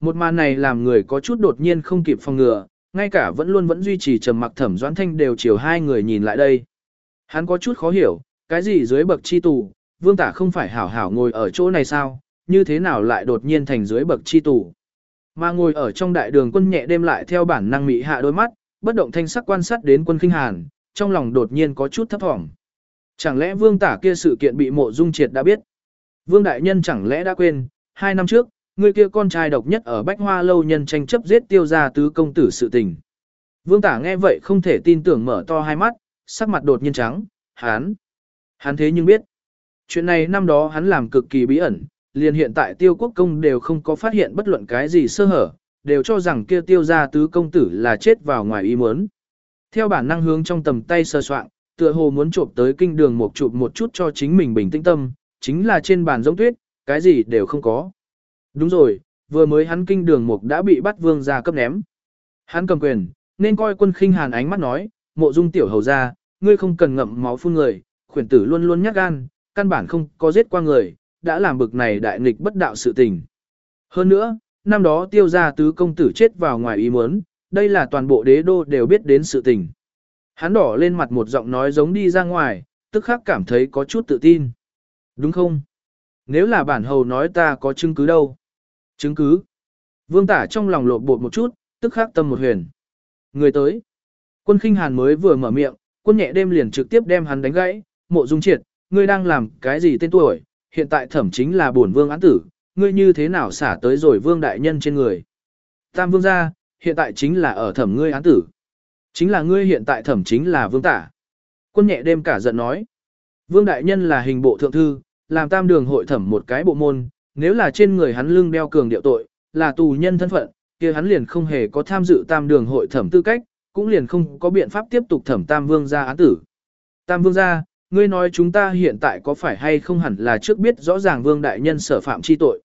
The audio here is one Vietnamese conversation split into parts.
Một màn này làm người có chút đột nhiên không kịp phòng ngừa, ngay cả vẫn luôn vẫn duy trì trầm mặc thẩm doãn thanh đều chiều hai người nhìn lại đây. Hắn có chút khó hiểu, cái gì dưới bậc chi tù, vương tả không phải hảo hảo ngồi ở chỗ này sao, như thế nào lại đột nhiên thành dưới bậc chi tù. Mà ngồi ở trong đại đường quân nhẹ đêm lại theo bản năng mị hạ đôi mắt, bất động thanh sắc quan sát đến quân kinh hàn, trong lòng đột nhiên có chút thấp thỏm. Chẳng lẽ vương tả kia sự kiện bị mộ dung triệt đã biết? Vương đại nhân chẳng lẽ đã quên, hai năm trước, người kia con trai độc nhất ở bách hoa lâu nhân tranh chấp giết tiêu gia tứ công tử sự tình. Vương tả nghe vậy không thể tin tưởng mở to hai mắt, sắc mặt đột nhiên trắng, hắn. Hắn thế nhưng biết. Chuyện này năm đó hắn làm cực kỳ bí ẩn, liền hiện tại tiêu quốc công đều không có phát hiện bất luận cái gì sơ hở, đều cho rằng kia tiêu gia tứ công tử là chết vào ngoài ý muốn. Theo bản năng hướng trong tầm tay sơ soạn, tựa hồ muốn trộm tới kinh đường một chụp một chút cho chính mình bình tĩnh tâm, chính là trên bàn giống tuyết, cái gì đều không có. Đúng rồi, vừa mới hắn kinh đường mục đã bị bắt vương gia cấp ném. Hắn cầm quyền, nên coi quân khinh hàn ánh mắt nói, mộ dung tiểu hầu ra, ngươi không cần ngậm máu phun người, khuyển tử luôn luôn nhát gan, căn bản không có giết qua người, đã làm bực này đại nghịch bất đạo sự tình. Hơn nữa, năm đó tiêu gia tứ công tử chết vào ngoài ý muốn, đây là toàn bộ đế đô đều biết đến sự tình. Hắn đỏ lên mặt một giọng nói giống đi ra ngoài, tức khắc cảm thấy có chút tự tin. Đúng không? Nếu là bản hầu nói ta có chứng cứ đâu? Chứng cứ? Vương tả trong lòng lộn bột một chút, tức khắc tâm một huyền. Người tới. Quân khinh hàn mới vừa mở miệng, quân nhẹ đêm liền trực tiếp đem hắn đánh gãy. Mộ dung triệt, ngươi đang làm cái gì tên tuổi? Hiện tại thẩm chính là bổn vương án tử, ngươi như thế nào xả tới rồi vương đại nhân trên người? Tam vương gia, hiện tại chính là ở thẩm ngươi án tử. Chính là ngươi hiện tại thẩm chính là vương tả. Quân nhẹ đêm cả giận nói. Vương đại nhân là hình bộ thượng thư, làm tam đường hội thẩm một cái bộ môn, nếu là trên người hắn lưng đeo cường điệu tội, là tù nhân thân phận, kia hắn liền không hề có tham dự tam đường hội thẩm tư cách, cũng liền không có biện pháp tiếp tục thẩm tam vương gia án tử. Tam vương gia, ngươi nói chúng ta hiện tại có phải hay không hẳn là trước biết rõ ràng vương đại nhân sở phạm chi tội.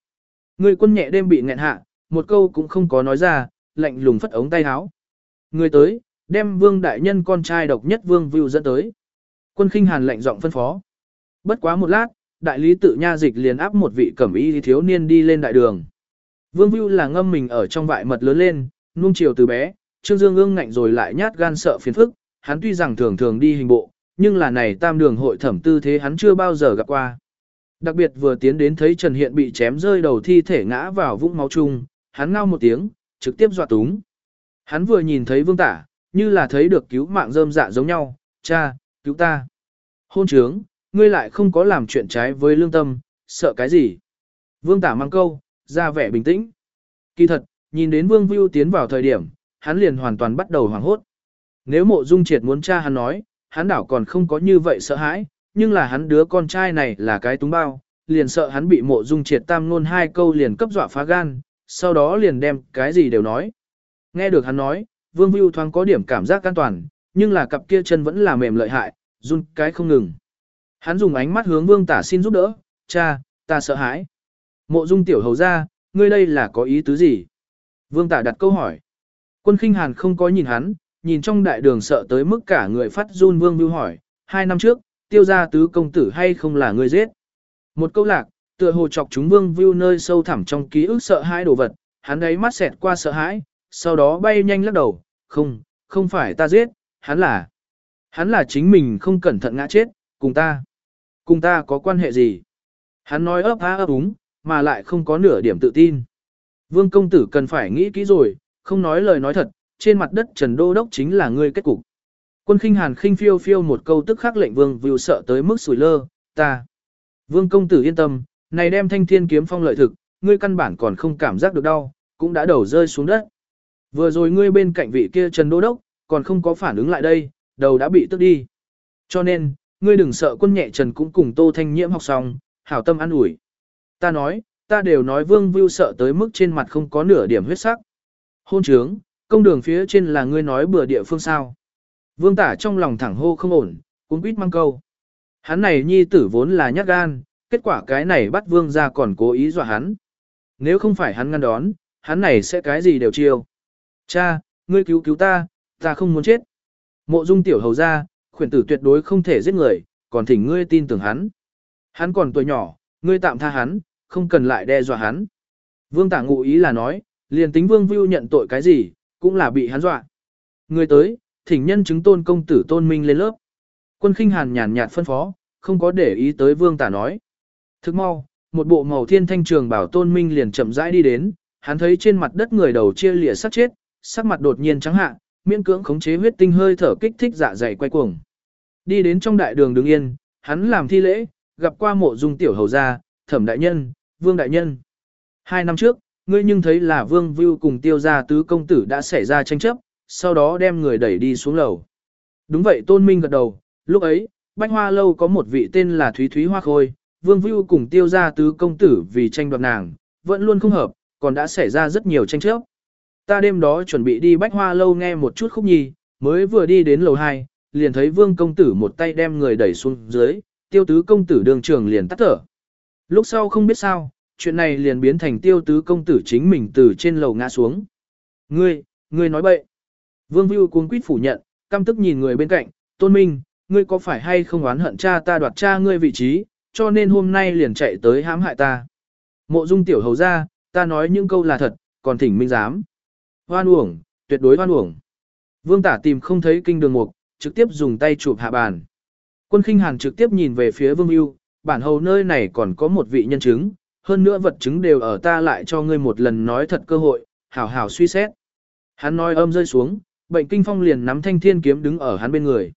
Ngươi quân nhẹ đêm bị nghẹn hạ, một câu cũng không có nói ra, lạnh lùng phất ống tay áo. người tới, đem vương đại nhân con trai độc nhất vương vưu dẫn tới. Quân khinh hàn lạnh giọng phân phó. Bất quá một lát, đại lý tự nha dịch liền áp một vị cẩm y thiếu niên đi lên đại đường. Vương Vưu là ngâm mình ở trong vại mật lớn lên, nuông chiều từ bé, Trương Dương ương ngạnh rồi lại nhát gan sợ phiền phức, hắn tuy rằng thường thường đi hình bộ, nhưng là này tam đường hội thẩm tư thế hắn chưa bao giờ gặp qua. Đặc biệt vừa tiến đến thấy Trần Hiện bị chém rơi đầu thi thể ngã vào vũng máu chung, hắn ngao một tiếng, trực tiếp dọa túng. Hắn vừa nhìn thấy vương tả, như là thấy được cứu mạng rơm dạ giống nhau, cha, cứu ta. Hôn trướng, ngươi lại không có làm chuyện trái với lương tâm, sợ cái gì? Vương tả mang câu, ra vẻ bình tĩnh. Kỳ thật, nhìn đến Vương Vưu tiến vào thời điểm, hắn liền hoàn toàn bắt đầu hoảng hốt. Nếu mộ dung triệt muốn cha hắn nói, hắn đảo còn không có như vậy sợ hãi, nhưng là hắn đứa con trai này là cái túng bao, liền sợ hắn bị mộ dung triệt tam ngôn hai câu liền cấp dọa phá gan, sau đó liền đem cái gì đều nói. Nghe được hắn nói, Vương Vưu thoáng có điểm cảm giác an toàn, nhưng là cặp kia chân vẫn là mềm lợi hại, run cái không ngừng. Hắn dùng ánh mắt hướng vương tả xin giúp đỡ, cha, ta sợ hãi. Mộ dung tiểu hầu ra, ngươi đây là có ý tứ gì? Vương tả đặt câu hỏi. Quân khinh hàn không có nhìn hắn, nhìn trong đại đường sợ tới mức cả người phát run vương vưu hỏi, hai năm trước, tiêu gia tứ công tử hay không là ngươi giết? Một câu lạc, tựa hồ chọc chúng vương view nơi sâu thẳm trong ký ức sợ hãi đồ vật, hắn ấy mắt xẹt qua sợ hãi, sau đó bay nhanh lắc đầu, không, không phải ta giết, hắn là, hắn là chính mình không cẩn thận ngã chết, cùng ta. Cùng ta có quan hệ gì? Hắn nói ấp há ấp úng, mà lại không có nửa điểm tự tin. Vương công tử cần phải nghĩ kỹ rồi, không nói lời nói thật, trên mặt đất Trần Đô Đốc chính là ngươi kết cục. Quân khinh hàn khinh phiêu phiêu một câu tức khắc lệnh vương view sợ tới mức sủi lơ, ta. Vương công tử yên tâm, này đem thanh thiên kiếm phong lợi thực, ngươi căn bản còn không cảm giác được đau, cũng đã đầu rơi xuống đất. Vừa rồi ngươi bên cạnh vị kia Trần Đô Đốc, còn không có phản ứng lại đây, đầu đã bị tức đi. Cho nên, ngươi đừng sợ quân nhẹ trần cũng cùng Tô Thanh Nhiễm học xong, hảo tâm an ủi. Ta nói, ta đều nói Vương Vưu sợ tới mức trên mặt không có nửa điểm huyết sắc. Hôn trướng, công đường phía trên là ngươi nói bừa địa phương sao. Vương tả trong lòng thẳng hô không ổn, cũng quýt mang câu. Hắn này nhi tử vốn là nhát gan, kết quả cái này bắt vương ra còn cố ý dọa hắn. Nếu không phải hắn ngăn đón, hắn này sẽ cái gì đều chiêu. Cha, ngươi cứu cứu ta, ta không muốn chết. Mộ dung tiểu hầu ra, khuyển tử tuyệt đối không thể giết người, còn thỉnh ngươi tin tưởng hắn. Hắn còn tuổi nhỏ, ngươi tạm tha hắn, không cần lại đe dọa hắn. Vương tả ngụ ý là nói, Liền tính Vương Vưu nhận tội cái gì, cũng là bị hắn dọa. Người tới, thỉnh nhân chứng tôn công tử tôn minh lên lớp. Quân khinh hàn nhàn nhạt phân phó, không có để ý tới Vương Tả nói. Thức mau, một bộ màu thiên thanh trường bảo tôn minh liền chậm rãi đi đến, hắn thấy trên mặt đất người đầu chia lìa sắc chết, sắc mặt đột nhiên trắng hạ, miễn cưỡng khống chế huyết tinh hơi thở kích thích dạ dày quay cuồng. Đi đến trong đại đường đứng yên, hắn làm thi lễ, gặp qua mộ dung tiểu hầu gia, thẩm đại nhân, vương đại nhân. Hai năm trước, ngươi nhưng thấy là vương vưu cùng tiêu gia tứ công tử đã xảy ra tranh chấp, sau đó đem người đẩy đi xuống lầu. Đúng vậy tôn minh gật đầu, lúc ấy, bách hoa lâu có một vị tên là Thúy Thúy Hoa Khôi, vương vưu cùng tiêu gia tứ công tử vì tranh đoạt nàng, vẫn luôn không hợp, còn đã xảy ra rất nhiều tranh chấp. Ta đêm đó chuẩn bị đi bách hoa lâu nghe một chút khúc nhi, mới vừa đi đến lầu 2, liền thấy vương công tử một tay đem người đẩy xuống dưới, tiêu tứ công tử đường trường liền tắt thở. Lúc sau không biết sao, chuyện này liền biến thành tiêu tứ công tử chính mình từ trên lầu ngã xuống. Ngươi, ngươi nói bậy. Vương Vưu cuống quýt phủ nhận, căm tức nhìn người bên cạnh, tôn minh, ngươi có phải hay không oán hận cha ta đoạt cha ngươi vị trí, cho nên hôm nay liền chạy tới hãm hại ta. Mộ dung tiểu hầu ra, ta nói những câu là thật, còn thỉnh minh dám. Hoan uổng, tuyệt đối hoan uổng. Vương tả tìm không thấy kinh đường mục, trực tiếp dùng tay chụp hạ bàn. Quân khinh hàn trực tiếp nhìn về phía vương yêu, bản hầu nơi này còn có một vị nhân chứng, hơn nữa vật chứng đều ở ta lại cho ngươi một lần nói thật cơ hội, hảo hảo suy xét. Hắn nói âm rơi xuống, bệnh kinh phong liền nắm thanh thiên kiếm đứng ở hắn bên người.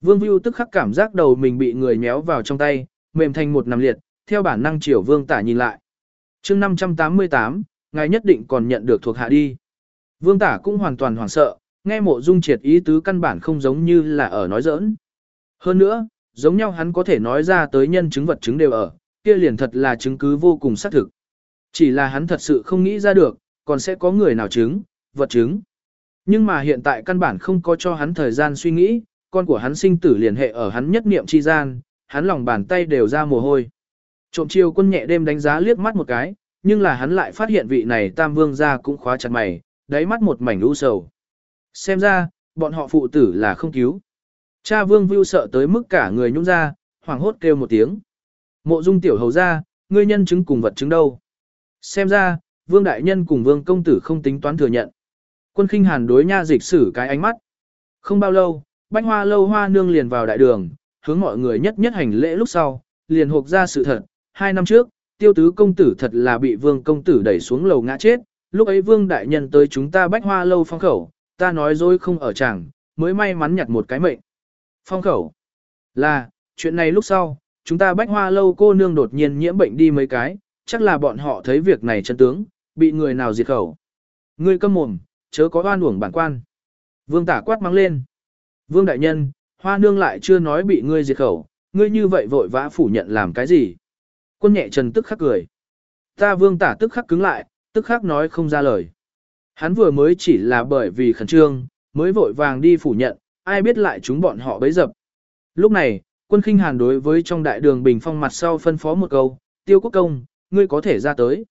Vương Vưu tức khắc cảm giác đầu mình bị người méo vào trong tay, mềm thành một nằm liệt, theo bản năng chiều vương tả nhìn lại. chương 588, ngài nhất định còn nhận được thuộc hạ đi. Vương tả cũng hoàn toàn hoảng sợ, nghe mộ dung triệt ý tứ căn bản không giống như là ở nói giỡn. Hơn nữa, giống nhau hắn có thể nói ra tới nhân chứng vật chứng đều ở, kia liền thật là chứng cứ vô cùng xác thực. Chỉ là hắn thật sự không nghĩ ra được, còn sẽ có người nào chứng, vật chứng. Nhưng mà hiện tại căn bản không có cho hắn thời gian suy nghĩ, con của hắn sinh tử liền hệ ở hắn nhất niệm chi gian, hắn lòng bàn tay đều ra mồ hôi. Trộm chiều quân nhẹ đêm đánh giá liếc mắt một cái, nhưng là hắn lại phát hiện vị này tam vương ra cũng khóa chặt mày, đáy mắt một mảnh u sầu. Xem ra, bọn họ phụ tử là không cứu. Cha vương vưu sợ tới mức cả người nhũn ra, hoảng hốt kêu một tiếng. Mộ dung tiểu hầu ra, ngươi nhân chứng cùng vật chứng đâu. Xem ra, vương đại nhân cùng vương công tử không tính toán thừa nhận. Quân khinh hàn đối nha dịch sử cái ánh mắt. Không bao lâu, Bạch hoa lâu hoa nương liền vào đại đường, hướng mọi người nhất nhất hành lễ lúc sau, liền hộp ra sự thật. Hai năm trước, tiêu tứ công tử thật là bị vương công tử đẩy xuống lầu ngã chết, lúc ấy vương đại nhân tới chúng ta bách hoa lâu phong khẩu, ta nói dối không ở chàng, mới may mắn nhặt một cái mệnh. Phong khẩu là, chuyện này lúc sau, chúng ta bách hoa lâu cô nương đột nhiên nhiễm bệnh đi mấy cái, chắc là bọn họ thấy việc này chân tướng, bị người nào diệt khẩu. Ngươi câm mồm, chớ có oan uổng bản quan. Vương tả quát mắng lên. Vương đại nhân, hoa nương lại chưa nói bị ngươi diệt khẩu, ngươi như vậy vội vã phủ nhận làm cái gì. Quân nhẹ trần tức khắc cười. Ta vương tả tức khắc cứng lại, tức khắc nói không ra lời. Hắn vừa mới chỉ là bởi vì khẩn trương, mới vội vàng đi phủ nhận, ai biết lại chúng bọn họ bấy dập. Lúc này, quân khinh hàn đối với trong đại đường bình phong mặt sau phân phó một câu, tiêu quốc công, ngươi có thể ra tới.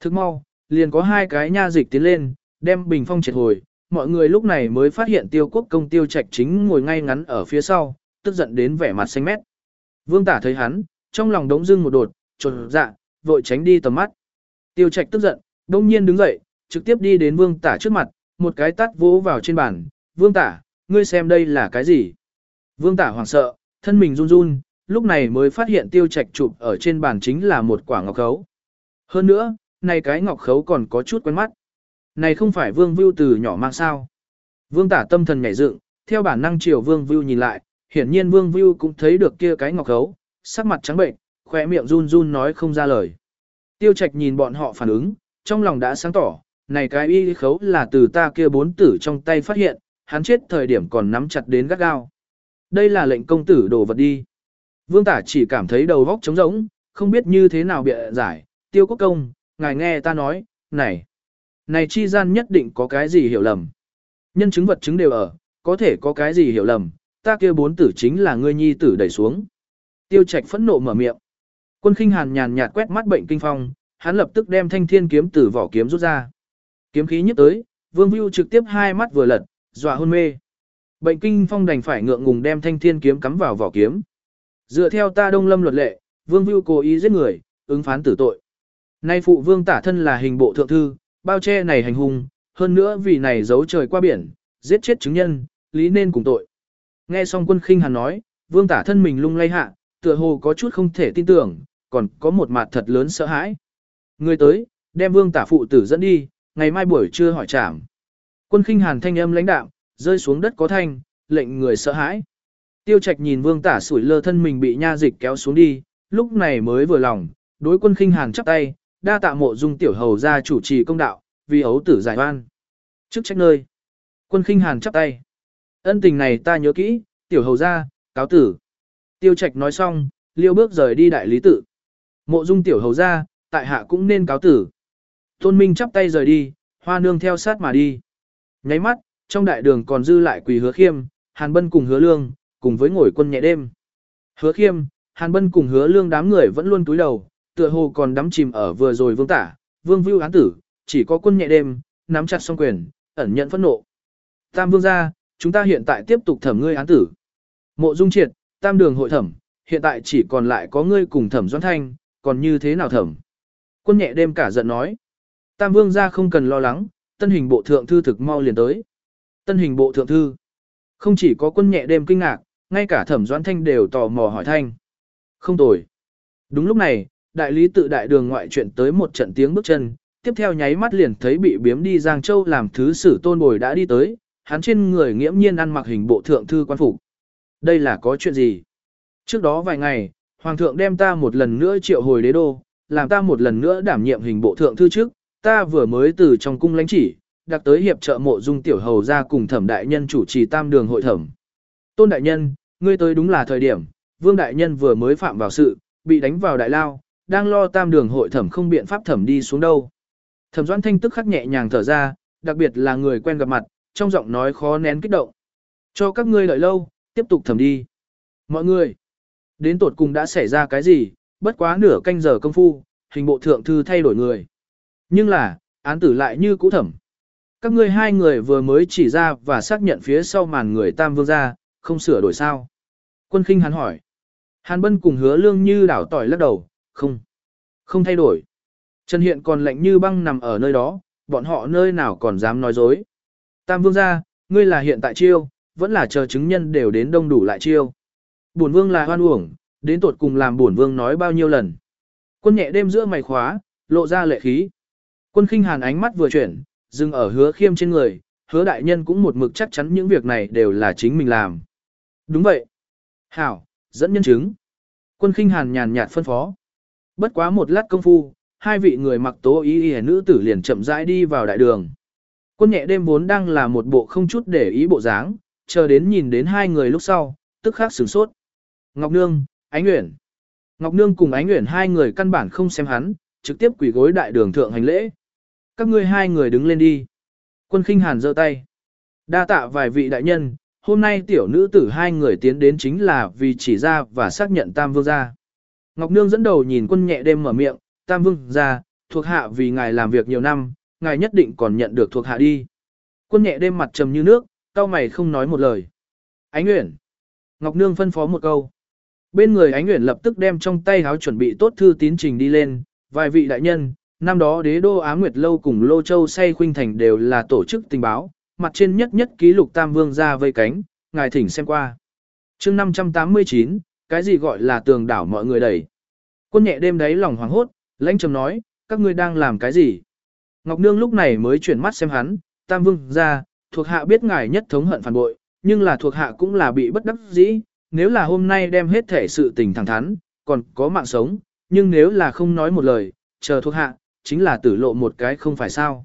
Thức mau, liền có hai cái nha dịch tiến lên, đem bình phong triệt hồi, mọi người lúc này mới phát hiện tiêu quốc công tiêu trạch chính ngồi ngay ngắn ở phía sau, tức giận đến vẻ mặt xanh mét. Vương tả thấy hắn, trong lòng đống dưng một đột, trột dạ, vội tránh đi tầm mắt. Tiêu trạch tức giận, đông nhiên đứng dậy, trực tiếp đi đến vương tả trước mặt, một cái tát vỗ vào trên bàn, vương tả, ngươi xem đây là cái gì? Vương tả hoảng sợ, thân mình run run, lúc này mới phát hiện tiêu trạch chụp ở trên bàn chính là một quả ngọc khấu. Hơn nữa, này cái ngọc khấu còn có chút quen mắt. Này không phải vương vưu từ nhỏ mang sao. Vương tả tâm thần nhảy dựng, theo bản năng chiều vương vưu nhìn lại, hiển nhiên vương vưu cũng thấy được kia cái ngọc khấu, sắc mặt trắng bệnh, khỏe miệng run run nói không ra lời. Tiêu trạch nhìn bọn họ phản ứng, trong lòng đã sáng tỏ, này cái y khấu là từ ta kia bốn tử trong tay phát hiện, hắn chết thời điểm còn nắm chặt đến gắt gao. Đây là lệnh công tử đồ vật đi. Vương tả chỉ cảm thấy đầu góc trống rỗng, không biết như thế nào bịa giải, tiêu quốc công, ngài nghe ta nói, này, này chi gian nhất định có cái gì hiểu lầm. Nhân chứng vật chứng đều ở, có thể có cái gì hiểu lầm, ta kia bốn tử chính là ngươi nhi tử đẩy xuống. Tiêu trạch phẫn nộ mở miệng. Quân khinh hàn nhàn nhạt quét mắt bệnh kinh phong, hắn lập tức đem thanh thiên kiếm từ vỏ kiếm rút ra. Kiếm khí nhất tới, vương Vũ trực tiếp hai mắt vừa lật, dọa hôn mê. Bệnh kinh phong đành phải ngượng ngùng đem thanh thiên kiếm cắm vào vỏ kiếm. Dựa theo ta đông lâm luật lệ, vương Vũ cố ý giết người, ứng phán tử tội. Nay phụ vương tả thân là hình bộ thượng thư, bao che này hành hung, hơn nữa vì này giấu trời qua biển, giết chết chứng nhân, lý nên cùng tội. Nghe xong quân khinh hắn nói, vương tả thân mình lung lay hạ, tựa hồ có chút không thể tin tưởng, còn có một mặt thật lớn sợ hãi. Người tới, đem vương tả phụ tử dẫn đi, ngày mai buổi trưa hỏi trảm. Quân khinh hàn thanh âm lãnh đạo, rơi xuống đất có thanh, lệnh người sợ hãi. Tiêu trạch nhìn vương tả sủi lơ thân mình bị nha dịch kéo xuống đi, lúc này mới vừa lòng, đối quân khinh hàn chắp tay, đa tạ mộ dung tiểu hầu ra chủ trì công đạo, vì ấu tử giải oan. Trước trách nơi. Quân khinh hàn chắp tay. Ân tình này ta nhớ kỹ, tiểu hầu ra, cáo tử. Tiêu trạch nói xong, liêu bước rời đi đại lý tự. Mộ dung tiểu hầu ra, tại hạ cũng nên cáo tử. Tôn Minh chắp tay rời đi, hoa nương theo sát mà đi. Nháy mắt, trong đại đường còn dư lại quỳ hứa khiêm, hàn bân cùng hứa lương, cùng với ngồi quân nhẹ đêm. Hứa khiêm, hàn bân cùng hứa lương đám người vẫn luôn túi đầu, tựa hồ còn đắm chìm ở vừa rồi vương tả, vương vưu án tử, chỉ có quân nhẹ đêm, nắm chặt song quyền, ẩn nhận phẫn nộ. Tam vương gia, chúng ta hiện tại tiếp tục thẩm ngươi án tử. Mộ dung triệt, tam đường hội thẩm, hiện tại chỉ còn lại có ngươi cùng thẩm doãn thanh, còn như thế nào thẩm? Quân nhẹ đêm cả giận nói. Tam vương gia không cần lo lắng, tân hình bộ thượng thư thực mau liền tới. Tân hình bộ thượng thư. Không chỉ có quân nhẹ đêm kinh ngạc, ngay cả thẩm doãn thanh đều tò mò hỏi thanh. Không tồi. Đúng lúc này, đại lý tự đại đường ngoại chuyện tới một trận tiếng bước chân, tiếp theo nháy mắt liền thấy bị biếm đi Giang Châu làm thứ sử tôn bồi đã đi tới, hắn trên người nghiễm nhiên ăn mặc hình bộ thượng thư quan phục. Đây là có chuyện gì? Trước đó vài ngày, Hoàng thượng đem ta một lần nữa triệu hồi đế đô, làm ta một lần nữa đảm nhiệm hình bộ thượng thư trước, ta vừa mới từ trong cung lãnh chỉ, đặc tới hiệp trợ mộ dung tiểu hầu ra cùng thẩm đại nhân chủ trì tam đường hội thẩm. Tôn đại nhân, ngươi tới đúng là thời điểm, vương đại nhân vừa mới phạm vào sự, bị đánh vào đại lao, đang lo tam đường hội thẩm không biện pháp thẩm đi xuống đâu. Thẩm doãn thanh tức khắc nhẹ nhàng thở ra, đặc biệt là người quen gặp mặt, trong giọng nói khó nén kích động. Cho các ngươi đợi lâu, tiếp tục thẩm đi. Mọi người, đến tột cùng đã xảy ra cái gì, bất quá nửa canh giờ công phu, hình bộ thượng thư thay đổi người. Nhưng là, án tử lại như cũ thẩm. Các ngươi hai người vừa mới chỉ ra và xác nhận phía sau màn người tam vương ra, không sửa đổi sao. Quân khinh hắn hỏi. Hàn bân cùng hứa lương như đảo tỏi lắc đầu, không, không thay đổi. Trần Hiện còn lạnh như băng nằm ở nơi đó, bọn họ nơi nào còn dám nói dối. Tam vương ra, ngươi là hiện tại chiêu, vẫn là chờ chứng nhân đều đến đông đủ lại chiêu. Bổn vương là hoan uổng, đến tột cùng làm bổn vương nói bao nhiêu lần. Quân nhẹ đêm giữa mày khóa, lộ ra lệ khí. Quân khinh hàn ánh mắt vừa chuyển, dừng ở hứa khiêm trên người, hứa đại nhân cũng một mực chắc chắn những việc này đều là chính mình làm. Đúng vậy. Hảo, dẫn nhân chứng. Quân khinh hàn nhàn nhạt phân phó. Bất quá một lát công phu, hai vị người mặc tố ý y nữ tử liền chậm rãi đi vào đại đường. Quân nhẹ đêm vốn đang là một bộ không chút để ý bộ dáng, chờ đến nhìn đến hai người lúc sau, tức khắc sửng sốt. Ngọc Nương, Ánh Uyển. Ngọc Nương cùng Ánh Uyển hai người căn bản không xem hắn, trực tiếp quỳ gối đại đường thượng hành lễ. Các ngươi hai người đứng lên đi. Quân khinh hàn giơ tay. Đa tạ vài vị đại nhân, hôm nay tiểu nữ tử hai người tiến đến chính là vì chỉ ra và xác nhận tam vương gia. Ngọc Nương dẫn đầu nhìn quân nhẹ đêm mở miệng, tam vương gia, thuộc hạ vì ngài làm việc nhiều năm, ngài nhất định còn nhận được thuộc hạ đi. Quân nhẹ đêm mặt trầm như nước, cao mày không nói một lời. Ánh Uyển. Ngọc Nương phân phó một câu. Bên người Ánh nguyện lập tức đem trong tay háo chuẩn bị tốt thư tín trình đi lên, vài vị đại nhân, năm đó đế đô Á Nguyệt Lâu cùng Lô Châu say khuynh thành đều là tổ chức tình báo, mặt trên nhất nhất ký lục tam vương ra vây cánh, ngài thỉnh xem qua. chương 589, cái gì gọi là tường đảo mọi người đẩy. Quân nhẹ đêm đấy lòng hoảng hốt, lãnh trầm nói, các ngươi đang làm cái gì? Ngọc Nương lúc này mới chuyển mắt xem hắn, tam vương ra, thuộc hạ biết ngài nhất thống hận phản bội, nhưng là thuộc hạ cũng là bị bất đắc dĩ, nếu là hôm nay đem hết thể sự tình thẳng thắn, còn có mạng sống, nhưng nếu là không nói một lời, chờ thuộc hạ, chính là tử lộ một cái không phải sao.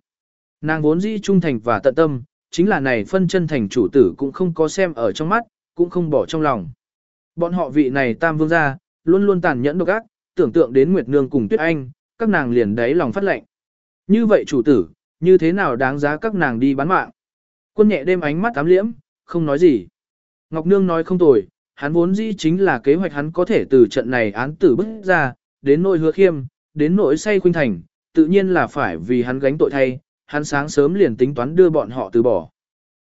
Nàng vốn dĩ trung thành và tận tâm, chính là này phân chân thành chủ tử cũng không có xem ở trong mắt, cũng không bỏ trong lòng. Bọn họ vị này tam vương gia, luôn luôn tàn nhẫn độc ác, tưởng tượng đến Nguyệt Nương cùng Tuyết Anh, các nàng liền đáy lòng phát lệnh. Như vậy chủ tử, như thế nào đáng giá các nàng đi bán mạng? Quân nhẹ đêm ánh mắt ám liễm, không nói gì. Ngọc Nương nói không tồi, hắn vốn dĩ chính là kế hoạch hắn có thể từ trận này án tử bức ra, đến nội hứa khiêm, đến nội say khuynh thành, tự nhiên là phải vì hắn gánh tội thay, hắn sáng sớm liền tính toán đưa bọn họ từ bỏ.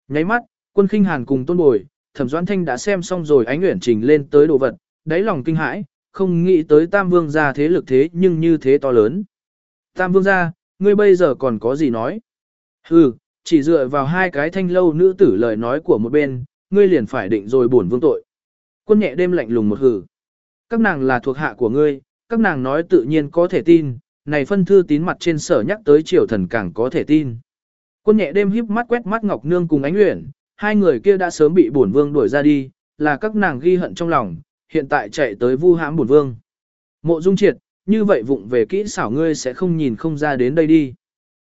Nháy mắt, quân khinh hàn cùng tôn bồi, thẩm doãn thanh đã xem xong rồi ánh nguyện trình lên tới đồ vật, đáy lòng kinh hãi, không nghĩ tới tam vương gia thế lực thế nhưng như thế to lớn. Tam vương gia, ngươi bây giờ còn có gì nói? Hừ, chỉ dựa vào hai cái thanh lâu nữ tử lời nói của một bên, ngươi liền phải định rồi bổn vương tội. Quân nhẹ đêm lạnh lùng một hử, Các nàng là thuộc hạ của ngươi, các nàng nói tự nhiên có thể tin, này phân thư tín mặt trên sở nhắc tới triều thần càng có thể tin. Quân nhẹ đêm híp mắt quét mắt Ngọc Nương cùng Ánh luyện, hai người kia đã sớm bị bổn vương đuổi ra đi, là các nàng ghi hận trong lòng, hiện tại chạy tới vu hãm bổn vương. Mộ Dung Triệt, như vậy vụng về kỹ xảo ngươi sẽ không nhìn không ra đến đây đi.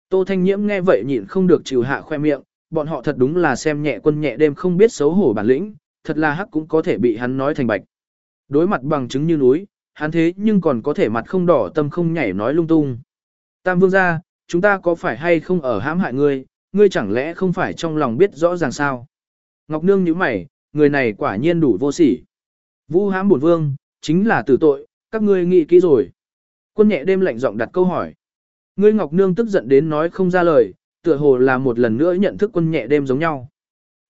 Tô Thanh Nhiễm nghe vậy nhịn không được chịu hạ khoe miệng, bọn họ thật đúng là xem nhẹ quân nhẹ đêm không biết xấu hổ bản lĩnh, thật là hắc cũng có thể bị hắn nói thành bạch. Đối mặt bằng chứng như núi, hắn thế nhưng còn có thể mặt không đỏ tâm không nhảy nói lung tung. Tam vương gia, chúng ta có phải hay không ở hãm hại ngươi, ngươi chẳng lẽ không phải trong lòng biết rõ ràng sao? Ngọc Nương nhíu mày, người này quả nhiên đủ vô sỉ. Vũ hãm bổn vương, chính là tử tội, các ngươi nghĩ kỹ rồi. Quân nhẹ đêm lạnh giọng đặt câu hỏi. Ngươi Ngọc Nương tức giận đến nói không ra lời, tựa hồ là một lần nữa nhận thức quân nhẹ đêm giống nhau.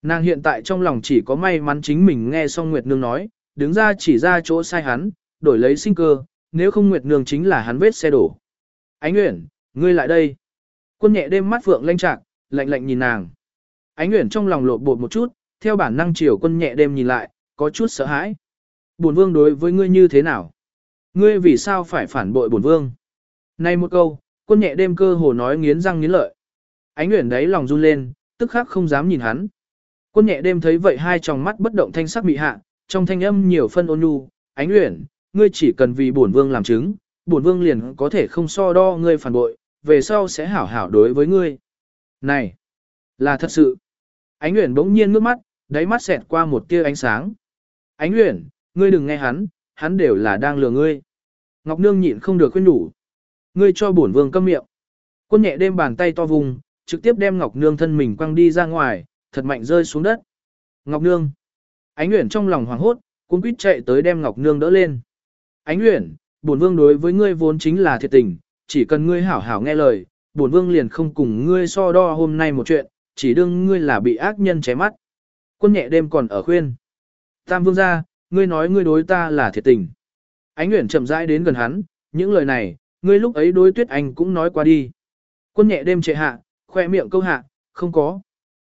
Nàng hiện tại trong lòng chỉ có may mắn chính mình nghe xong Nguyệt Nương nói, đứng ra chỉ ra chỗ sai hắn, đổi lấy sinh cơ, nếu không Nguyệt Nương chính là hắn vết xe đổ. Ánh Uyển, ngươi lại đây. Quân nhẹ đêm mắt phượng lanh trạc, lạnh lạnh nhìn nàng. Ánh Uyển trong lòng lộ bột một chút, theo bản năng chiều quân nhẹ đêm nhìn lại, có chút sợ hãi. Bổn vương đối với ngươi như thế nào? Ngươi vì sao phải phản bội bổn vương? Này một câu, quân nhẹ đêm cơ hồ nói nghiến răng nghiến lợi. Ánh Uyển đấy lòng run lên, tức khắc không dám nhìn hắn. Quân nhẹ đêm thấy vậy hai tròng mắt bất động thanh sắc bị hạ, trong thanh âm nhiều phân ôn nhu, "Ánh luyện ngươi chỉ cần vì bổn vương làm chứng, bổn vương liền có thể không so đo ngươi phản bội, về sau sẽ hảo hảo đối với ngươi." Này, là thật sự. Ánh luyện bỗng nhiên ngước mắt, đáy mắt xẹt qua một tia ánh sáng. "Ánh luyện ngươi đừng nghe hắn, hắn đều là đang lừa ngươi." Ngọc Nương nhịn không được khuyên nhủ. "Ngươi cho bổn vương câm miệng." Quân nhẹ đêm bàn tay to vùng, trực tiếp đem Ngọc Nương thân mình quăng đi ra ngoài, thật mạnh rơi xuống đất. Ngọc Nương. Ánh Uyển trong lòng hoảng hốt, cuống quýt chạy tới đem Ngọc Nương đỡ lên. Ánh Uyển, bổn vương đối với ngươi vốn chính là thiệt tình, chỉ cần ngươi hảo hảo nghe lời, bổn vương liền không cùng ngươi so đo hôm nay một chuyện, chỉ đương ngươi là bị ác nhân cháy mắt. Quân nhẹ đêm còn ở khuyên. Tam vương gia, ngươi nói ngươi đối ta là thiệt tình. Ánh Uyển chậm rãi đến gần hắn, những lời này, ngươi lúc ấy đối Tuyết Anh cũng nói qua đi. Quân nhẹ đêm trệ hạ, khoe miệng câu hạ, không có.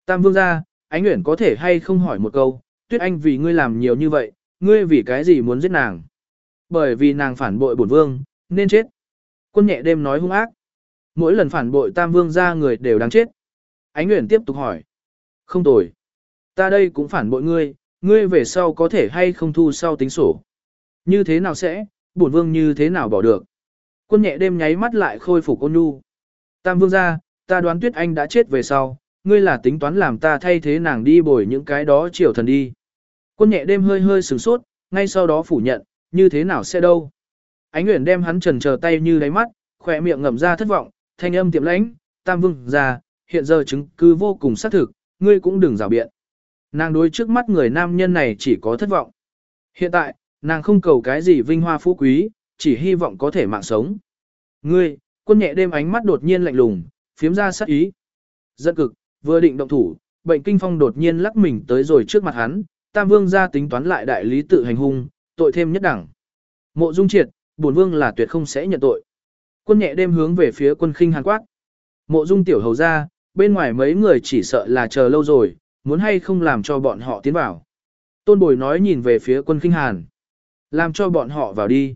Tam vương gia, ánh nguyện có thể hay không hỏi một câu, tuyết anh vì ngươi làm nhiều như vậy, ngươi vì cái gì muốn giết nàng? Bởi vì nàng phản bội bổn vương, nên chết. Quân nhẹ đêm nói hung ác. Mỗi lần phản bội tam vương gia người đều đáng chết. Ánh nguyện tiếp tục hỏi. Không tồi. Ta đây cũng phản bội ngươi, ngươi về sau có thể hay không thu sau tính sổ. Như thế nào sẽ, bổn vương như thế nào bỏ được. Quân nhẹ đêm nháy mắt lại khôi phục ôn nhu. Tam vương gia, ta đoán tuyết anh đã chết về sau, ngươi là tính toán làm ta thay thế nàng đi bồi những cái đó triều thần đi. Quân nhẹ đêm hơi hơi sửng sốt, ngay sau đó phủ nhận, như thế nào sẽ đâu. Ánh Nguyễn đem hắn trần chờ tay như đáy mắt, khỏe miệng ngậm ra thất vọng, thanh âm tiệm lãnh, tam vương ra, hiện giờ chứng cứ vô cùng xác thực, ngươi cũng đừng rào biện. Nàng đối trước mắt người nam nhân này chỉ có thất vọng. Hiện tại, nàng không cầu cái gì vinh hoa phú quý, chỉ hy vọng có thể mạng sống. Ngươi, quân nhẹ đêm ánh mắt đột nhiên lạnh lùng, phiếm ra sát ý. Giận cực, vừa định động thủ, bệnh kinh phong đột nhiên lắc mình tới rồi trước mặt hắn, tam vương ra tính toán lại đại lý tự hành hung, tội thêm nhất đẳng. Mộ dung triệt, bổn vương là tuyệt không sẽ nhận tội. Quân nhẹ đêm hướng về phía quân khinh hàn quát. Mộ dung tiểu hầu ra, bên ngoài mấy người chỉ sợ là chờ lâu rồi, muốn hay không làm cho bọn họ tiến vào. Tôn bồi nói nhìn về phía quân khinh hàn. Làm cho bọn họ vào đi.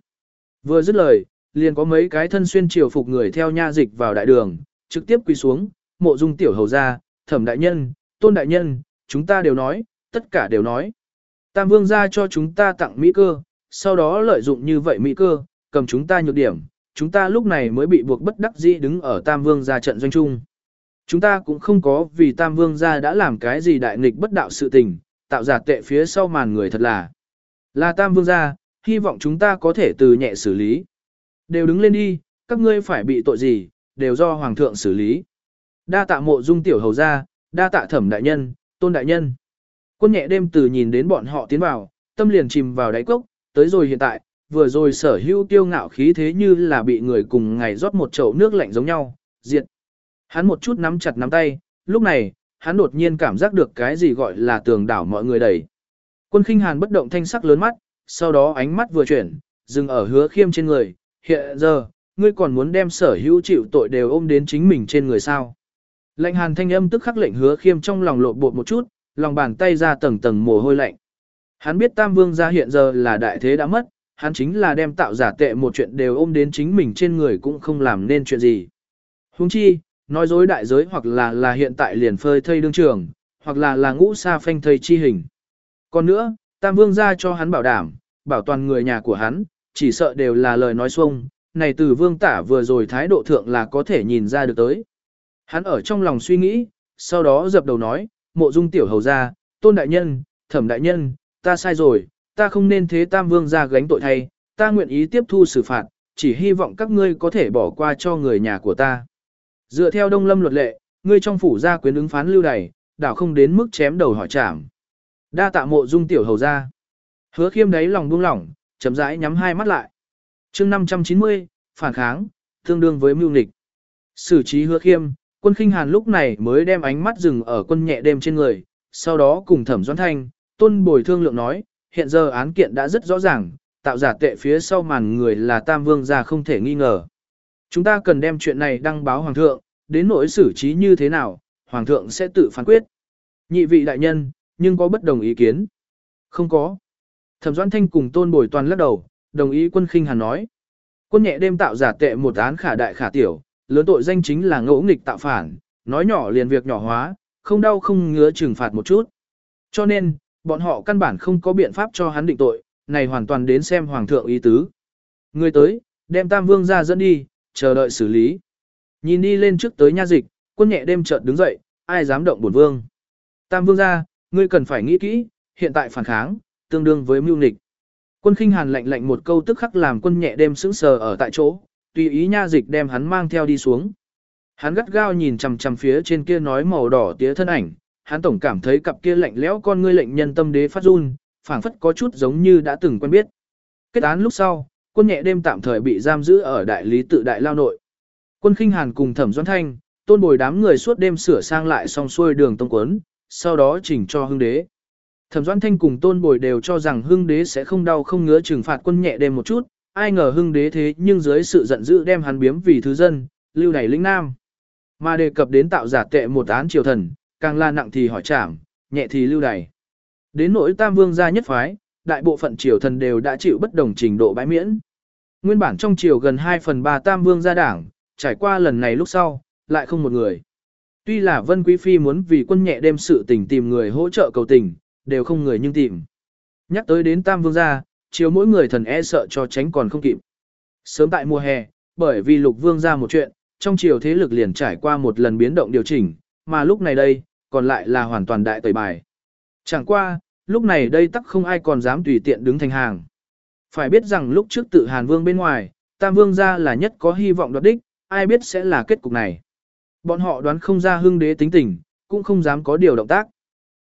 Vừa dứt lời, liền có mấy cái thân xuyên triều phục người theo nha dịch vào đại đường, trực tiếp quỳ xuống, mộ dung tiểu hầu ra, thẩm đại nhân, tôn đại nhân, chúng ta đều nói, tất cả đều nói. Tam vương ra cho chúng ta tặng mỹ cơ, sau đó lợi dụng như vậy mỹ cơ, cầm chúng ta nhược điểm, chúng ta lúc này mới bị buộc bất đắc dĩ đứng ở Tam vương ra trận doanh trung. Chúng ta cũng không có vì Tam vương ra đã làm cái gì đại nghịch bất đạo sự tình, tạo giả tệ phía sau màn người thật là. Là Tam vương ra, hy vọng chúng ta có thể từ nhẹ xử lý. Đều đứng lên đi, các ngươi phải bị tội gì, đều do Hoàng thượng xử lý. Đa tạ mộ dung tiểu hầu ra, đa tạ thẩm đại nhân, tôn đại nhân. Quân nhẹ đêm từ nhìn đến bọn họ tiến vào, tâm liền chìm vào đáy cốc, tới rồi hiện tại, vừa rồi sở hữu tiêu ngạo khí thế như là bị người cùng ngày rót một chậu nước lạnh giống nhau, diệt. Hắn một chút nắm chặt nắm tay, lúc này, hắn đột nhiên cảm giác được cái gì gọi là tường đảo mọi người đẩy. Quân khinh hàn bất động thanh sắc lớn mắt, sau đó ánh mắt vừa chuyển, dừng ở hứa khiêm trên người, hiện giờ, ngươi còn muốn đem sở hữu chịu tội đều ôm đến chính mình trên người sao. Lệnh hàn thanh âm tức khắc lệnh hứa khiêm trong lòng lộ bột một chút, lòng bàn tay ra tầng tầng mồ hôi lạnh. Hắn biết Tam Vương gia hiện giờ là đại thế đã mất, hắn chính là đem tạo giả tệ một chuyện đều ôm đến chính mình trên người cũng không làm nên chuyện gì. Huống chi, nói dối đại giới hoặc là là hiện tại liền phơi thây đương trường, hoặc là là ngũ sa phanh thây chi hình. Còn nữa, Tam Vương gia cho hắn bảo đảm, bảo toàn người nhà của hắn, chỉ sợ đều là lời nói xuông, này từ Vương tả vừa rồi thái độ thượng là có thể nhìn ra được tới. Hắn ở trong lòng suy nghĩ, sau đó dập đầu nói, mộ dung tiểu hầu gia, tôn đại nhân, thẩm đại nhân, ta sai rồi, ta không nên thế tam vương ra gánh tội thay, ta nguyện ý tiếp thu xử phạt, chỉ hy vọng các ngươi có thể bỏ qua cho người nhà của ta. Dựa theo đông lâm luật lệ, ngươi trong phủ gia quyến ứng phán lưu đày, đảo không đến mức chém đầu hỏi trảm. Đa tạ mộ dung tiểu hầu ra. Hứa khiêm đáy lòng buông lỏng, chấm rãi nhắm hai mắt lại. chương 590, phản kháng, tương đương với mưu nghịch. Sử trí hứa khiêm, quân khinh hàn lúc này mới đem ánh mắt dừng ở quân nhẹ đêm trên người, sau đó cùng thẩm doãn thanh, tôn bồi thương lượng nói, hiện giờ án kiện đã rất rõ ràng, tạo giả tệ phía sau màn người là Tam Vương gia không thể nghi ngờ. Chúng ta cần đem chuyện này đăng báo Hoàng thượng, đến nỗi xử trí như thế nào, Hoàng thượng sẽ tự phán quyết. Nhị vị đại nhân, nhưng có bất đồng ý kiến? Không có. Thẩm Doãn Thanh cùng Tôn Bồi Toàn lắc đầu, đồng ý quân khinh hàn nói. Quân nhẹ đêm tạo giả tệ một án khả đại khả tiểu, lớn tội danh chính là ngỗ nghịch tạo phản, nói nhỏ liền việc nhỏ hóa, không đau không ngứa trừng phạt một chút. Cho nên, bọn họ căn bản không có biện pháp cho hắn định tội, này hoàn toàn đến xem hoàng thượng ý tứ. Người tới, đem tam vương ra dẫn đi, chờ đợi xử lý. Nhìn đi lên trước tới nha dịch, quân nhẹ đêm chợt đứng dậy, ai dám động bổn vương. Tam vương ra, ngươi cần phải nghĩ kỹ, hiện tại phản kháng, tương đương với mưu nịch. Quân khinh hàn lạnh lạnh một câu tức khắc làm quân nhẹ đêm sững sờ ở tại chỗ, tùy ý nha dịch đem hắn mang theo đi xuống. Hắn gắt gao nhìn chằm chằm phía trên kia nói màu đỏ tía thân ảnh, hắn tổng cảm thấy cặp kia lạnh lẽo con ngươi lệnh nhân tâm đế phát run, phảng phất có chút giống như đã từng quen biết. Kết án lúc sau, quân nhẹ đêm tạm thời bị giam giữ ở đại lý tự đại lao nội. Quân khinh hàn cùng thẩm doãn thanh, tôn bồi đám người suốt đêm sửa sang lại xong xuôi đường tông quấn, sau đó chỉnh cho hưng đế. Thẩm doãn thanh cùng tôn bồi đều cho rằng hưng đế sẽ không đau không ngứa trừng phạt quân nhẹ đêm một chút, ai ngờ hưng đế thế nhưng dưới sự giận dữ đem hắn biếm vì thứ dân, lưu này lĩnh nam. Mà đề cập đến tạo giả tệ một án triều thần, càng là nặng thì hỏi trảm, nhẹ thì lưu đày. Đến nỗi tam vương gia nhất phái, đại bộ phận triều thần đều đã chịu bất đồng trình độ bãi miễn. Nguyên bản trong triều gần 2 phần 3 tam vương gia đảng, trải qua lần này lúc sau, lại không một người. Tuy là Vân Quý Phi muốn vì quân nhẹ đem sự tình tìm người hỗ trợ cầu tình, đều không người nhưng tìm. Nhắc tới đến tam vương gia, chiếu mỗi người thần e sợ cho tránh còn không kịp. Sớm tại mùa hè, bởi vì lục vương ra một chuyện, trong chiều thế lực liền trải qua một lần biến động điều chỉnh, mà lúc này đây, còn lại là hoàn toàn đại tẩy bài. Chẳng qua, lúc này đây tắc không ai còn dám tùy tiện đứng thành hàng. Phải biết rằng lúc trước tự Hàn Vương bên ngoài, Tam Vương ra là nhất có hy vọng đoạt đích, ai biết sẽ là kết cục này. Bọn họ đoán không ra hương đế tính tình, cũng không dám có điều động tác.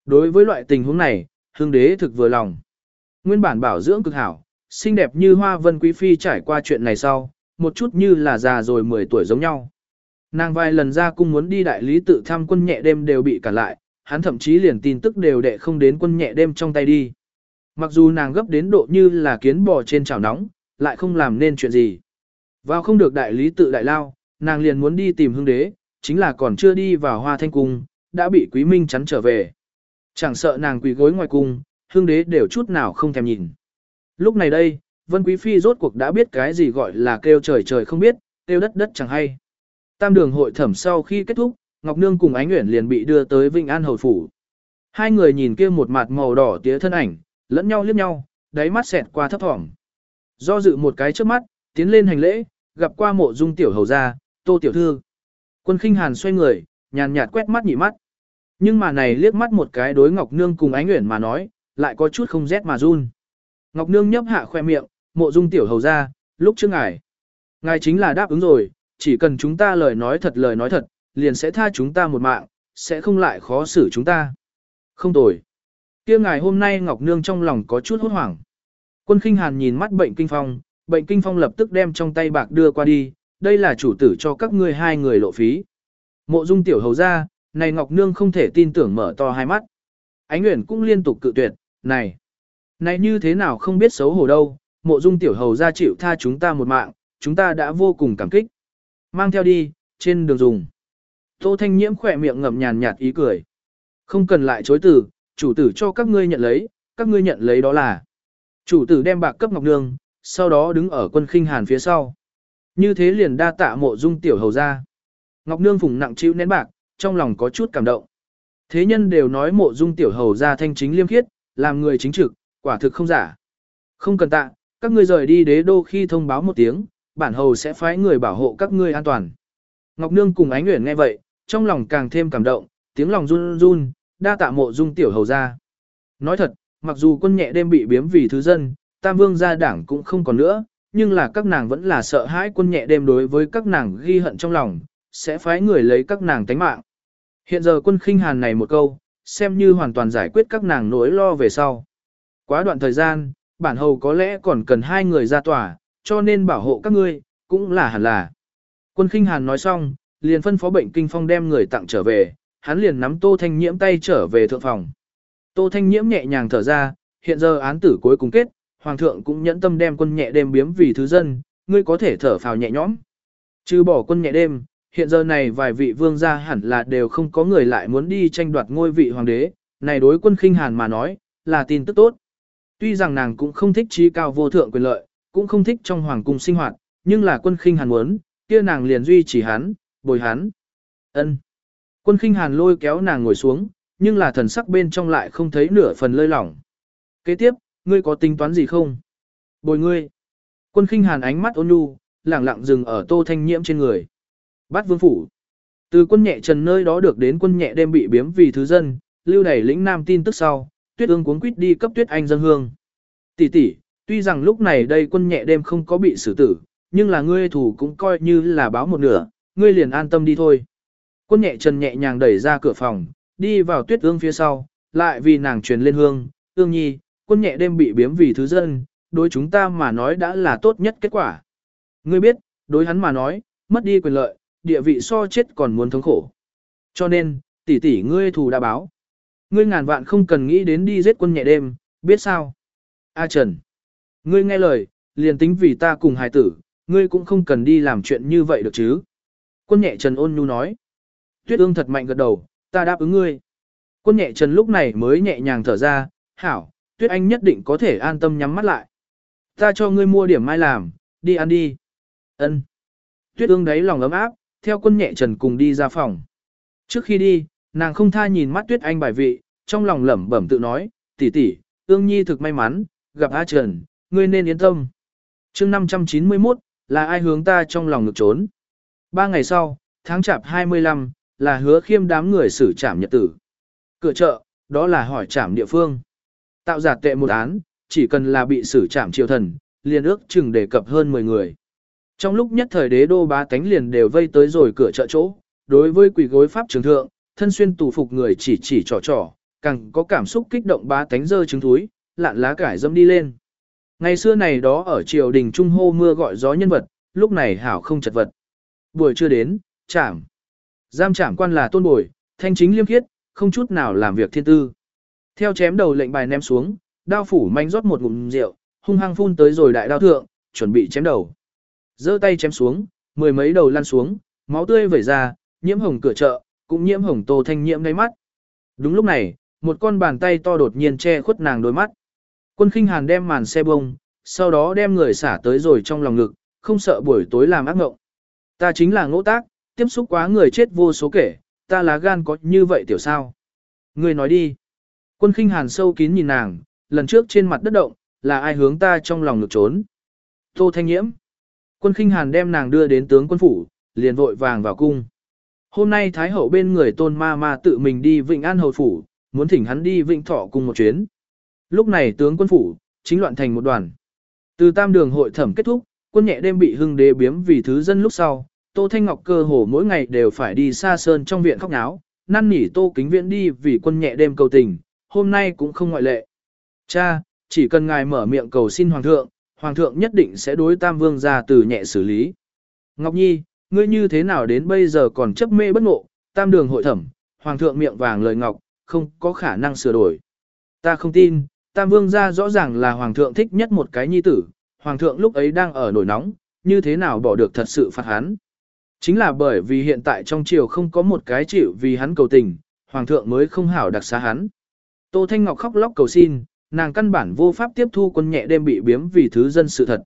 Đối với loại tình huống này, hương đế thực vừa lòng. Nguyên bản bảo dưỡng cực hảo, xinh đẹp như hoa vân quý phi trải qua chuyện này sau, một chút như là già rồi 10 tuổi giống nhau. Nàng vài lần ra cung muốn đi đại lý tự thăm quân nhẹ đêm đều bị cản lại, hắn thậm chí liền tin tức đều đệ không đến quân nhẹ đêm trong tay đi. Mặc dù nàng gấp đến độ như là kiến bò trên chảo nóng, lại không làm nên chuyện gì. Vào không được đại lý tự đại lao, nàng liền muốn đi tìm hương đế, chính là còn chưa đi vào hoa thanh cung, đã bị quý minh chắn trở về. Chẳng sợ nàng quỳ gối ngoài cung, hương đế đều chút nào không thèm nhìn. Lúc này đây, Vân Quý Phi rốt cuộc đã biết cái gì gọi là kêu trời trời không biết, kêu đất đất chẳng hay. Tam đường hội thẩm sau khi kết thúc, Ngọc Nương cùng Ánh Uyển liền bị đưa tới Vinh An Hầu Phủ. Hai người nhìn kia một mặt màu đỏ tía thân ảnh, lẫn nhau liếc nhau, đáy mắt xẹt qua thấp thỏm. Do dự một cái trước mắt, tiến lên hành lễ, gặp qua mộ dung tiểu hầu gia, tô tiểu thư. Quân khinh hàn xoay người, nhàn nhạt quét mắt nhị mắt. Nhưng mà này liếc mắt một cái đối Ngọc Nương cùng Ánh Uyển mà nói, lại có chút không rét mà run. Ngọc Nương nhấp hạ khoe miệng, mộ dung tiểu hầu ra. lúc trước ngài. Ngài chính là đáp ứng rồi, chỉ cần chúng ta lời nói thật lời nói thật, liền sẽ tha chúng ta một mạng, sẽ không lại khó xử chúng ta. Không tồi. kia ngài hôm nay Ngọc Nương trong lòng có chút hốt hoảng. Quân khinh hàn nhìn mắt bệnh kinh phong, bệnh kinh phong lập tức đem trong tay bạc đưa qua đi, đây là chủ tử cho các ngươi hai người lộ phí. Mộ dung tiểu hầu ra, này Ngọc Nương không thể tin tưởng mở to hai mắt. Ánh Nguyễn cũng liên tục cự tuyệt, này, này như thế nào không biết xấu hổ đâu, mộ dung tiểu hầu ra chịu tha chúng ta một mạng, chúng ta đã vô cùng cảm kích. Mang theo đi, trên đường dùng. Tô Thanh Nhiễm khỏe miệng ngậm nhàn nhạt ý cười. Không cần lại chối từ, chủ tử cho các ngươi nhận lấy, các ngươi nhận lấy đó là. Chủ tử đem bạc cấp Ngọc Nương, sau đó đứng ở quân khinh hàn phía sau. Như thế liền đa tạ mộ dung tiểu hầu ra. Ngọc Nương phùng nặng chịu nén bạc, trong lòng có chút cảm động. Thế nhân đều nói mộ dung tiểu hầu ra thanh chính liêm khiết, làm người chính trực, quả thực không giả. Không cần tạ, các ngươi rời đi đế đô khi thông báo một tiếng, bản hầu sẽ phái người bảo hộ các ngươi an toàn. Ngọc Nương cùng Ánh Nguyễn nghe vậy, trong lòng càng thêm cảm động, tiếng lòng run run, đa tạ mộ dung tiểu hầu ra. Nói thật, mặc dù quân nhẹ đêm bị biếm vì thứ dân, tam vương gia đảng cũng không còn nữa, nhưng là các nàng vẫn là sợ hãi quân nhẹ đêm đối với các nàng ghi hận trong lòng, sẽ phái người lấy các nàng tánh mạng. Hiện giờ quân khinh hàn này một câu, xem như hoàn toàn giải quyết các nàng nỗi lo về sau. Quá đoạn thời gian, bản hầu có lẽ còn cần hai người ra tòa, cho nên bảo hộ các ngươi, cũng là hẳn là. Quân khinh hàn nói xong, liền phân phó bệnh kinh phong đem người tặng trở về, hắn liền nắm Tô Thanh Nhiễm tay trở về thượng phòng. Tô Thanh Nhiễm nhẹ nhàng thở ra, hiện giờ án tử cuối cùng kết, Hoàng thượng cũng nhẫn tâm đem quân nhẹ đêm biếm vì thứ dân, ngươi có thể thở phào nhẹ nhõm. Trừ bỏ quân nhẹ đêm, hiện giờ này vài vị vương gia hẳn là đều không có người lại muốn đi tranh đoạt ngôi vị hoàng đế, này đối quân khinh hàn mà nói, là tin tức tốt. Tuy rằng nàng cũng không thích trí cao vô thượng quyền lợi, cũng không thích trong hoàng cung sinh hoạt, nhưng là quân khinh hàn muốn, kia nàng liền duy trì hắn, bồi hắn. ân Quân khinh hàn lôi kéo nàng ngồi xuống, nhưng là thần sắc bên trong lại không thấy nửa phần lơi lỏng. Kế tiếp, ngươi có tính toán gì không? Bồi ngươi. Quân khinh hàn ánh mắt ôn nhu, lẳng lặng dừng ở tô thanh nhiễm trên người. Bát vương phủ. Từ quân nhẹ trần nơi đó được đến quân nhẹ đêm bị biếm vì thứ dân, lưu đẩy lĩnh nam tin tức sau, tuyết ương cuốn quýt đi cấp tuyết anh dân hương. Tỷ tỷ, tuy rằng lúc này đây quân nhẹ đêm không có bị xử tử, nhưng là ngươi thủ cũng coi như là báo một nửa, ngươi liền an tâm đi thôi. Quân nhẹ trần nhẹ nhàng đẩy ra cửa phòng, đi vào tuyết ương phía sau, lại vì nàng truyền lên hương, ương nhi, quân nhẹ đêm bị biếm vì thứ dân, đối chúng ta mà nói đã là tốt nhất kết quả. Ngươi biết, đối hắn mà nói, mất đi quyền lợi, địa vị so chết còn muốn thống khổ. Cho nên, tỷ tỷ ngươi thù đã báo. Ngươi ngàn vạn không cần nghĩ đến đi giết quân nhẹ đêm, biết sao? A Trần, ngươi nghe lời, liền tính vì ta cùng hài tử, ngươi cũng không cần đi làm chuyện như vậy được chứ. Quân nhẹ Trần ôn nhu nói. Tuyết ương thật mạnh gật đầu, ta đáp ứng ngươi. Quân nhẹ Trần lúc này mới nhẹ nhàng thở ra, hảo, Tuyết Anh nhất định có thể an tâm nhắm mắt lại. Ta cho ngươi mua điểm mai làm, đi ăn đi. Ân. Tuyết ương đáy lòng ấm áp, theo quân nhẹ Trần cùng đi ra phòng. Trước khi đi, nàng không tha nhìn mắt Tuyết Anh bài vị, trong lòng lẩm bẩm tự nói, tỷ tỷ, ương nhi thực may mắn, gặp A Trần, ngươi nên yên tâm. chương 591, là ai hướng ta trong lòng ngực trốn. Ba ngày sau, tháng chạp 25, là hứa khiêm đám người xử trảm nhật tử. Cửa chợ, đó là hỏi trảm địa phương. Tạo giả tệ một án, chỉ cần là bị xử trảm triều thần, liền ước chừng đề cập hơn 10 người. Trong lúc nhất thời đế đô bá tánh liền đều vây tới rồi cửa chợ chỗ, đối với quỷ gối pháp trường thượng, thân xuyên tù phục người chỉ chỉ trò trò, càng có cảm xúc kích động bá tánh dơ trứng túi, lạn lá cải dâm đi lên. Ngày xưa này đó ở triều đình trung hô mưa gọi gió nhân vật, lúc này hảo không chật vật. Buổi chưa đến, chảm. Giam chảm quan là tôn bồi, thanh chính liêm khiết, không chút nào làm việc thiên tư. Theo chém đầu lệnh bài ném xuống, đao phủ manh rót một ngụm rượu, hung hăng phun tới rồi đại đao thượng, chuẩn bị chém đầu giơ tay chém xuống, mười mấy đầu lăn xuống, máu tươi vẩy ra, nhiễm hồng cửa chợ, cũng nhiễm hồng tô thanh nhiễm ngay mắt. Đúng lúc này, một con bàn tay to đột nhiên che khuất nàng đôi mắt. Quân khinh hàn đem màn xe bông, sau đó đem người xả tới rồi trong lòng ngực, không sợ buổi tối làm ác ngộng. Ta chính là ngỗ tác, tiếp xúc quá người chết vô số kể, ta lá gan có như vậy tiểu sao. Người nói đi. Quân khinh hàn sâu kín nhìn nàng, lần trước trên mặt đất động, là ai hướng ta trong lòng ngực trốn. Tô Thanh Nhiễm. Quân khinh hàn đem nàng đưa đến tướng quân phủ, liền vội vàng vào cung. Hôm nay Thái Hậu bên người tôn ma ma tự mình đi Vịnh An Hầu Phủ, muốn thỉnh hắn đi Vịnh Thọ cùng một chuyến. Lúc này tướng quân phủ, chính loạn thành một đoàn. Từ tam đường hội thẩm kết thúc, quân nhẹ đêm bị hưng đế biếm vì thứ dân lúc sau, Tô Thanh Ngọc cơ hồ mỗi ngày đều phải đi xa sơn trong viện khóc náo, năn nỉ Tô Kính Viễn đi vì quân nhẹ đêm cầu tình, hôm nay cũng không ngoại lệ. Cha, chỉ cần ngài mở miệng cầu xin hoàng thượng, hoàng thượng nhất định sẽ đối tam vương ra từ nhẹ xử lý. Ngọc Nhi, ngươi như thế nào đến bây giờ còn chấp mê bất ngộ, tam đường hội thẩm, hoàng thượng miệng vàng lời ngọc, không có khả năng sửa đổi. Ta không tin, tam vương gia rõ ràng là hoàng thượng thích nhất một cái nhi tử, hoàng thượng lúc ấy đang ở nổi nóng, như thế nào bỏ được thật sự phạt hắn. Chính là bởi vì hiện tại trong triều không có một cái chịu vì hắn cầu tình, hoàng thượng mới không hảo đặc xá hắn. Tô Thanh Ngọc khóc lóc cầu xin, nàng căn bản vô pháp tiếp thu quân nhẹ đêm bị biếm vì thứ dân sự thật.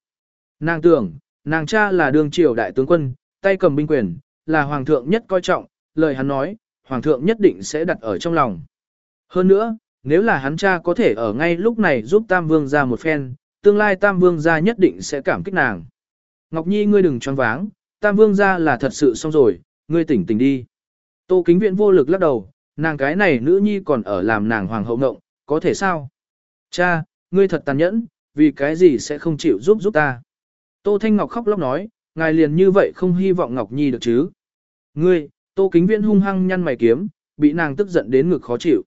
Nàng tưởng, nàng cha là đường triều đại tướng quân, tay cầm binh quyền, là hoàng thượng nhất coi trọng, lời hắn nói, hoàng thượng nhất định sẽ đặt ở trong lòng. Hơn nữa, nếu là hắn cha có thể ở ngay lúc này giúp Tam Vương ra một phen, tương lai Tam Vương ra nhất định sẽ cảm kích nàng. Ngọc Nhi ngươi đừng choáng váng, Tam Vương ra là thật sự xong rồi, ngươi tỉnh tỉnh đi. Tô Kính Viện vô lực lắc đầu, nàng cái này nữ nhi còn ở làm nàng hoàng hậu ngộng, có thể sao? Cha, ngươi thật tàn nhẫn, vì cái gì sẽ không chịu giúp giúp ta? Tô Thanh Ngọc khóc lóc nói, ngài liền như vậy không hy vọng Ngọc Nhi được chứ? Ngươi, Tô Kính Viễn hung hăng nhăn mày kiếm, bị nàng tức giận đến ngực khó chịu.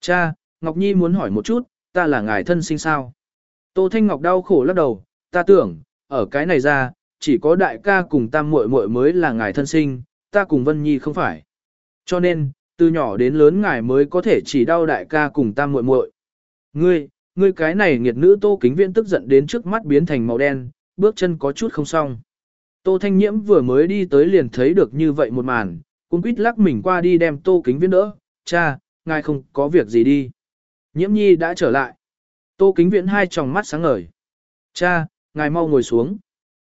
Cha, Ngọc Nhi muốn hỏi một chút, ta là ngài thân sinh sao? Tô Thanh Ngọc đau khổ lắc đầu, ta tưởng, ở cái này ra, chỉ có đại ca cùng tam muội muội mới là ngài thân sinh, ta cùng Vân Nhi không phải. Cho nên, từ nhỏ đến lớn ngài mới có thể chỉ đau đại ca cùng tam muội muội. Ngươi, ngươi cái này nghiệt nữ Tô Kính Viễn tức giận đến trước mắt biến thành màu đen, bước chân có chút không xong. Tô Thanh Nhiễm vừa mới đi tới liền thấy được như vậy một màn, cũng quýt lắc mình qua đi đem Tô Kính Viễn đỡ, cha, ngài không có việc gì đi. Nhiễm nhi đã trở lại. Tô Kính Viễn hai tròng mắt sáng ngời. Cha, ngài mau ngồi xuống.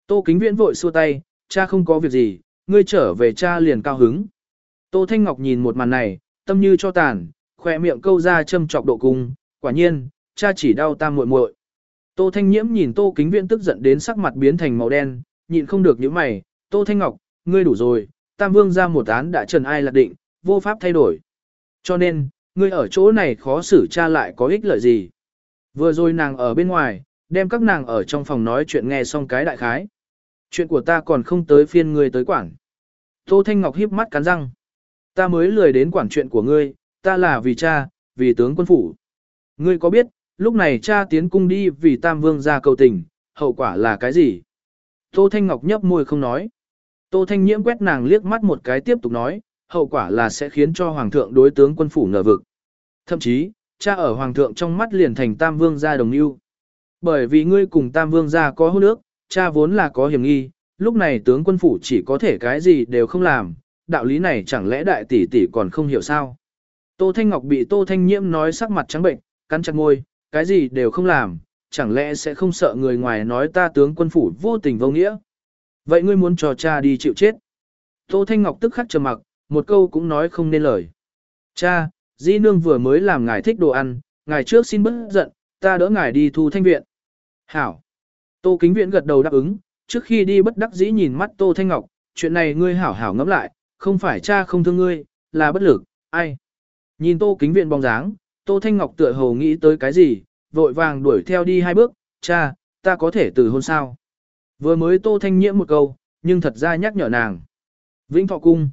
Tô Kính Viễn vội xua tay, cha không có việc gì, ngươi trở về cha liền cao hứng. Tô Thanh Ngọc nhìn một màn này, tâm như cho tàn, khỏe miệng câu ra châm trọc độ cung, quả nhiên, cha chỉ đau tam muội muội. Tô Thanh Nhiễm nhìn Tô Kính Viễn tức giận đến sắc mặt biến thành màu đen, nhịn không được những mày, Tô Thanh Ngọc, ngươi đủ rồi, Tam Vương ra một án đã trần ai lạc định, vô pháp thay đổi. Cho nên, ngươi ở chỗ này khó xử cha lại có ích lợi gì. Vừa rồi nàng ở bên ngoài, đem các nàng ở trong phòng nói chuyện nghe xong cái đại khái. Chuyện của ta còn không tới phiên ngươi tới quản. Tô Thanh Ngọc híp mắt cắn răng. Ta mới lười đến quản chuyện của ngươi, ta là vì cha, vì tướng quân phủ. Ngươi có biết, lúc này cha tiến cung đi vì Tam Vương ra cầu tình, hậu quả là cái gì? Tô Thanh Ngọc nhấp môi không nói. Tô Thanh Nhiễm quét nàng liếc mắt một cái tiếp tục nói, hậu quả là sẽ khiến cho Hoàng thượng đối tướng quân phủ ngờ vực. Thậm chí, cha ở Hoàng thượng trong mắt liền thành Tam Vương gia đồng yêu. Bởi vì ngươi cùng Tam Vương gia có hôn ước, cha vốn là có hiểm nghi, lúc này tướng quân phủ chỉ có thể cái gì đều không làm, đạo lý này chẳng lẽ đại tỷ tỷ còn không hiểu sao. Tô Thanh Ngọc bị Tô Thanh Nhiễm nói sắc mặt trắng bệnh, cắn chặt môi, cái gì đều không làm, chẳng lẽ sẽ không sợ người ngoài nói ta tướng quân phủ vô tình vô nghĩa. Vậy ngươi muốn cho cha đi chịu chết. Tô Thanh Ngọc tức khắc trầm mặc, một câu cũng nói không nên lời. Cha, Di Nương vừa mới làm ngài thích đồ ăn, ngài trước xin bớt giận, ta đỡ ngài đi thu thanh viện. Hảo. Tô Kính Viện gật đầu đáp ứng, trước khi đi bất đắc dĩ nhìn mắt Tô Thanh Ngọc, chuyện này ngươi hảo hảo ngẫm lại, không phải cha không thương ngươi, là bất lực, ai. Nhìn Tô Kính Viện bóng dáng, Tô Thanh Ngọc tựa hồ nghĩ tới cái gì, vội vàng đuổi theo đi hai bước, cha, ta có thể từ hôn sao. Vừa mới Tô Thanh Nhiễm một câu, nhưng thật ra nhắc nhở nàng. Vĩnh Thọ Cung.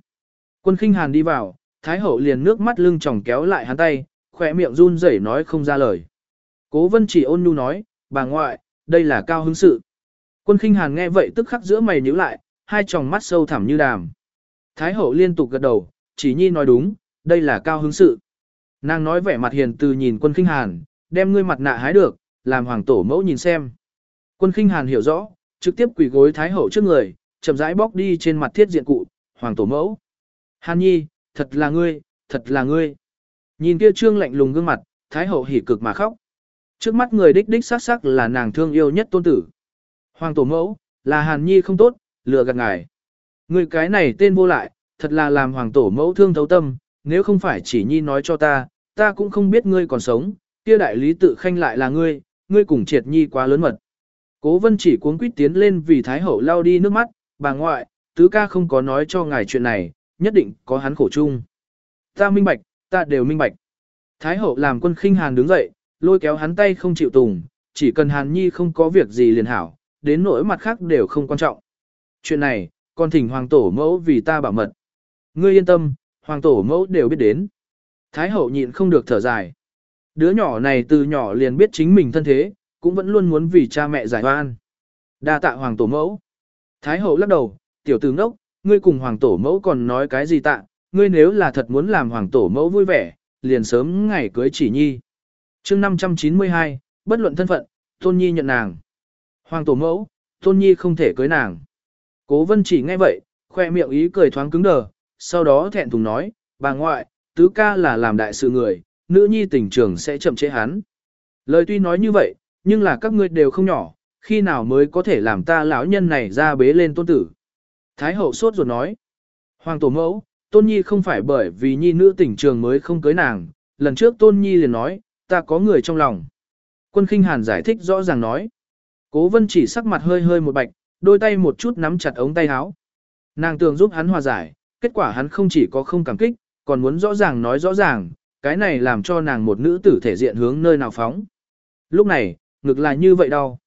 Quân khinh hàn đi vào, Thái Hậu liền nước mắt lưng tròng kéo lại hắn tay, khỏe miệng run rẩy nói không ra lời. Cố vân chỉ ôn nhu nói, bà ngoại, đây là cao hứng sự. Quân khinh hàn nghe vậy tức khắc giữa mày nhíu lại, hai tròng mắt sâu thẳm như đàm. Thái Hậu liên tục gật đầu, chỉ nhi nói đúng, đây là cao hứng sự. Nàng nói vẻ mặt hiền từ nhìn quân khinh hàn, đem ngươi mặt nạ hái được, làm hoàng tổ mẫu nhìn xem. Quân khinh hàn hiểu rõ, trực tiếp quỳ gối thái hậu trước người, chậm rãi bóc đi trên mặt thiết diện cụ, hoàng tổ mẫu. Hàn nhi, thật là ngươi, thật là ngươi. Nhìn kia trương lạnh lùng gương mặt, thái hậu hỉ cực mà khóc. Trước mắt người đích đích sắc sắc là nàng thương yêu nhất tôn tử. Hoàng tổ mẫu, là hàn nhi không tốt, lừa gạt ngài. Người cái này tên vô lại, thật là làm hoàng tổ mẫu thương thấu tâm, nếu không phải chỉ nhi nói cho ta, ta cũng không biết ngươi còn sống, kia đại lý tự khanh lại là ngươi, ngươi cùng triệt nhi quá lớn mật. Cố vân chỉ cuốn quýt tiến lên vì Thái Hậu lao đi nước mắt, bà ngoại, tứ ca không có nói cho ngài chuyện này, nhất định có hắn khổ chung. Ta minh bạch, ta đều minh bạch. Thái Hậu làm quân khinh hàn đứng dậy, lôi kéo hắn tay không chịu tùng, chỉ cần hàn nhi không có việc gì liền hảo, đến nỗi mặt khác đều không quan trọng. Chuyện này, con thỉnh hoàng tổ mẫu vì ta bảo mật. Ngươi yên tâm, hoàng tổ mẫu đều biết đến. Thái hậu nhịn không được thở dài. Đứa nhỏ này từ nhỏ liền biết chính mình thân thế, cũng vẫn luôn muốn vì cha mẹ giải oan. Đa tạ hoàng tổ mẫu. Thái hậu lắc đầu, tiểu tử ngốc, ngươi cùng hoàng tổ mẫu còn nói cái gì tạ, ngươi nếu là thật muốn làm hoàng tổ mẫu vui vẻ, liền sớm ngày cưới chỉ nhi. chương 592, bất luận thân phận, tôn nhi nhận nàng. Hoàng tổ mẫu, tôn nhi không thể cưới nàng. Cố vân chỉ nghe vậy, khoe miệng ý cười thoáng cứng đờ, sau đó thẹn thùng nói, bà ngoại, tứ ca là làm đại sự người, nữ nhi tình trường sẽ chậm chế hắn. Lời tuy nói như vậy, nhưng là các ngươi đều không nhỏ, khi nào mới có thể làm ta lão nhân này ra bế lên tôn tử. Thái hậu sốt ruột nói, Hoàng tổ mẫu, tôn nhi không phải bởi vì nhi nữ tình trường mới không cưới nàng, lần trước tôn nhi liền nói, ta có người trong lòng. Quân khinh hàn giải thích rõ ràng nói, cố vân chỉ sắc mặt hơi hơi một bạch, đôi tay một chút nắm chặt ống tay áo. Nàng tưởng giúp hắn hòa giải, kết quả hắn không chỉ có không cảm kích, còn muốn rõ ràng nói rõ ràng, cái này làm cho nàng một nữ tử thể diện hướng nơi nào phóng. Lúc này, ngực là như vậy đâu.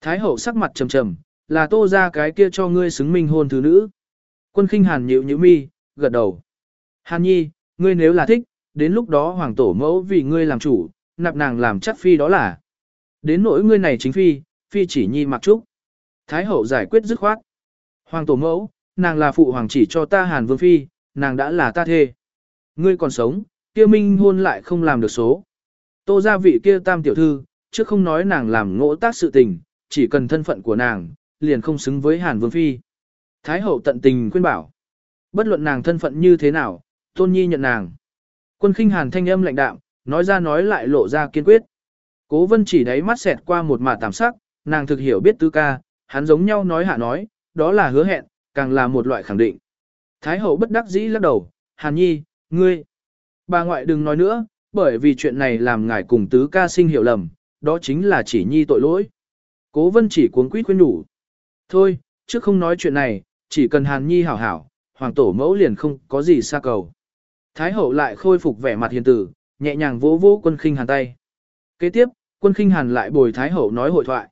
Thái hậu sắc mặt trầm trầm, là tô ra cái kia cho ngươi xứng minh hôn thứ nữ. Quân khinh hàn nhịu nhịu mi, gật đầu. Hàn nhi, ngươi nếu là thích, đến lúc đó hoàng tổ mẫu vì ngươi làm chủ, nạp nàng làm chắc phi đó là. Đến nỗi ngươi này chính phi, phi chỉ nhi mặc trúc. Thái hậu giải quyết dứt khoát. Hoàng tổ mẫu, nàng là phụ hoàng chỉ cho ta hàn vương phi, nàng đã là ta thê. Ngươi còn sống, kia minh hôn lại không làm được số. Tô gia vị kia tam tiểu thư, chứ không nói nàng làm ngỗ tác sự tình, chỉ cần thân phận của nàng, liền không xứng với hàn vương phi. Thái hậu tận tình khuyên bảo. Bất luận nàng thân phận như thế nào, tôn nhi nhận nàng. Quân khinh hàn thanh âm lạnh đạm, nói ra nói lại lộ ra kiên quyết. Cố vân chỉ đáy mắt xẹt qua một mả tạm sắc, nàng thực hiểu biết tứ ca, hắn giống nhau nói hạ nói, đó là hứa hẹn, càng là một loại khẳng định. Thái hậu bất đắc dĩ lắc đầu, hàn nhi, ngươi. Bà ngoại đừng nói nữa, bởi vì chuyện này làm ngài cùng tứ ca sinh hiểu lầm, đó chính là chỉ nhi tội lỗi. Cố vân chỉ cuốn quýt khuyên đủ. Thôi, trước không nói chuyện này, chỉ cần hàn nhi hảo hảo, hoàng tổ mẫu liền không có gì xa cầu. Thái hậu lại khôi phục vẻ mặt hiền tử, nhẹ nhàng vỗ vỗ quân khinh hàn tay. Kế tiếp, quân khinh hàn lại bồi Thái hậu nói hội thoại.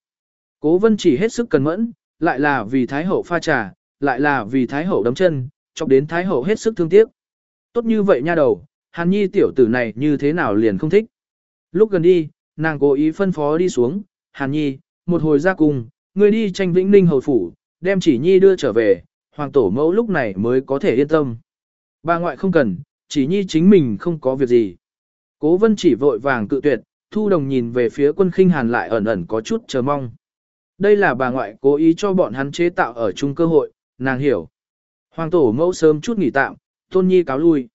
Cố vân chỉ hết sức cần mẫn, lại là vì Thái hậu pha trà, lại là vì Thái hậu đấm chân, chọc đến Thái hậu hết sức thương tiếc. Tốt như vậy nha đầu, hàn nhi tiểu tử này như thế nào liền không thích. Lúc gần đi, nàng cố ý phân phó đi xuống, hàn nhi, một hồi ra cùng, người đi tranh vĩnh ninh hầu phủ, đem chỉ nhi đưa trở về, hoàng tổ mẫu lúc này mới có thể yên tâm. Bà ngoại không cần, chỉ nhi chính mình không có việc gì. Cố vân chỉ vội vàng cự tuyệt, thu đồng nhìn về phía quân khinh hàn lại ẩn ẩn có chút chờ mong. Đây là bà ngoại cố ý cho bọn hắn chế tạo ở chung cơ hội, nàng hiểu. Hoàng tổ mẫu sớm chút nghỉ tạm, tôn nhi cáo lui.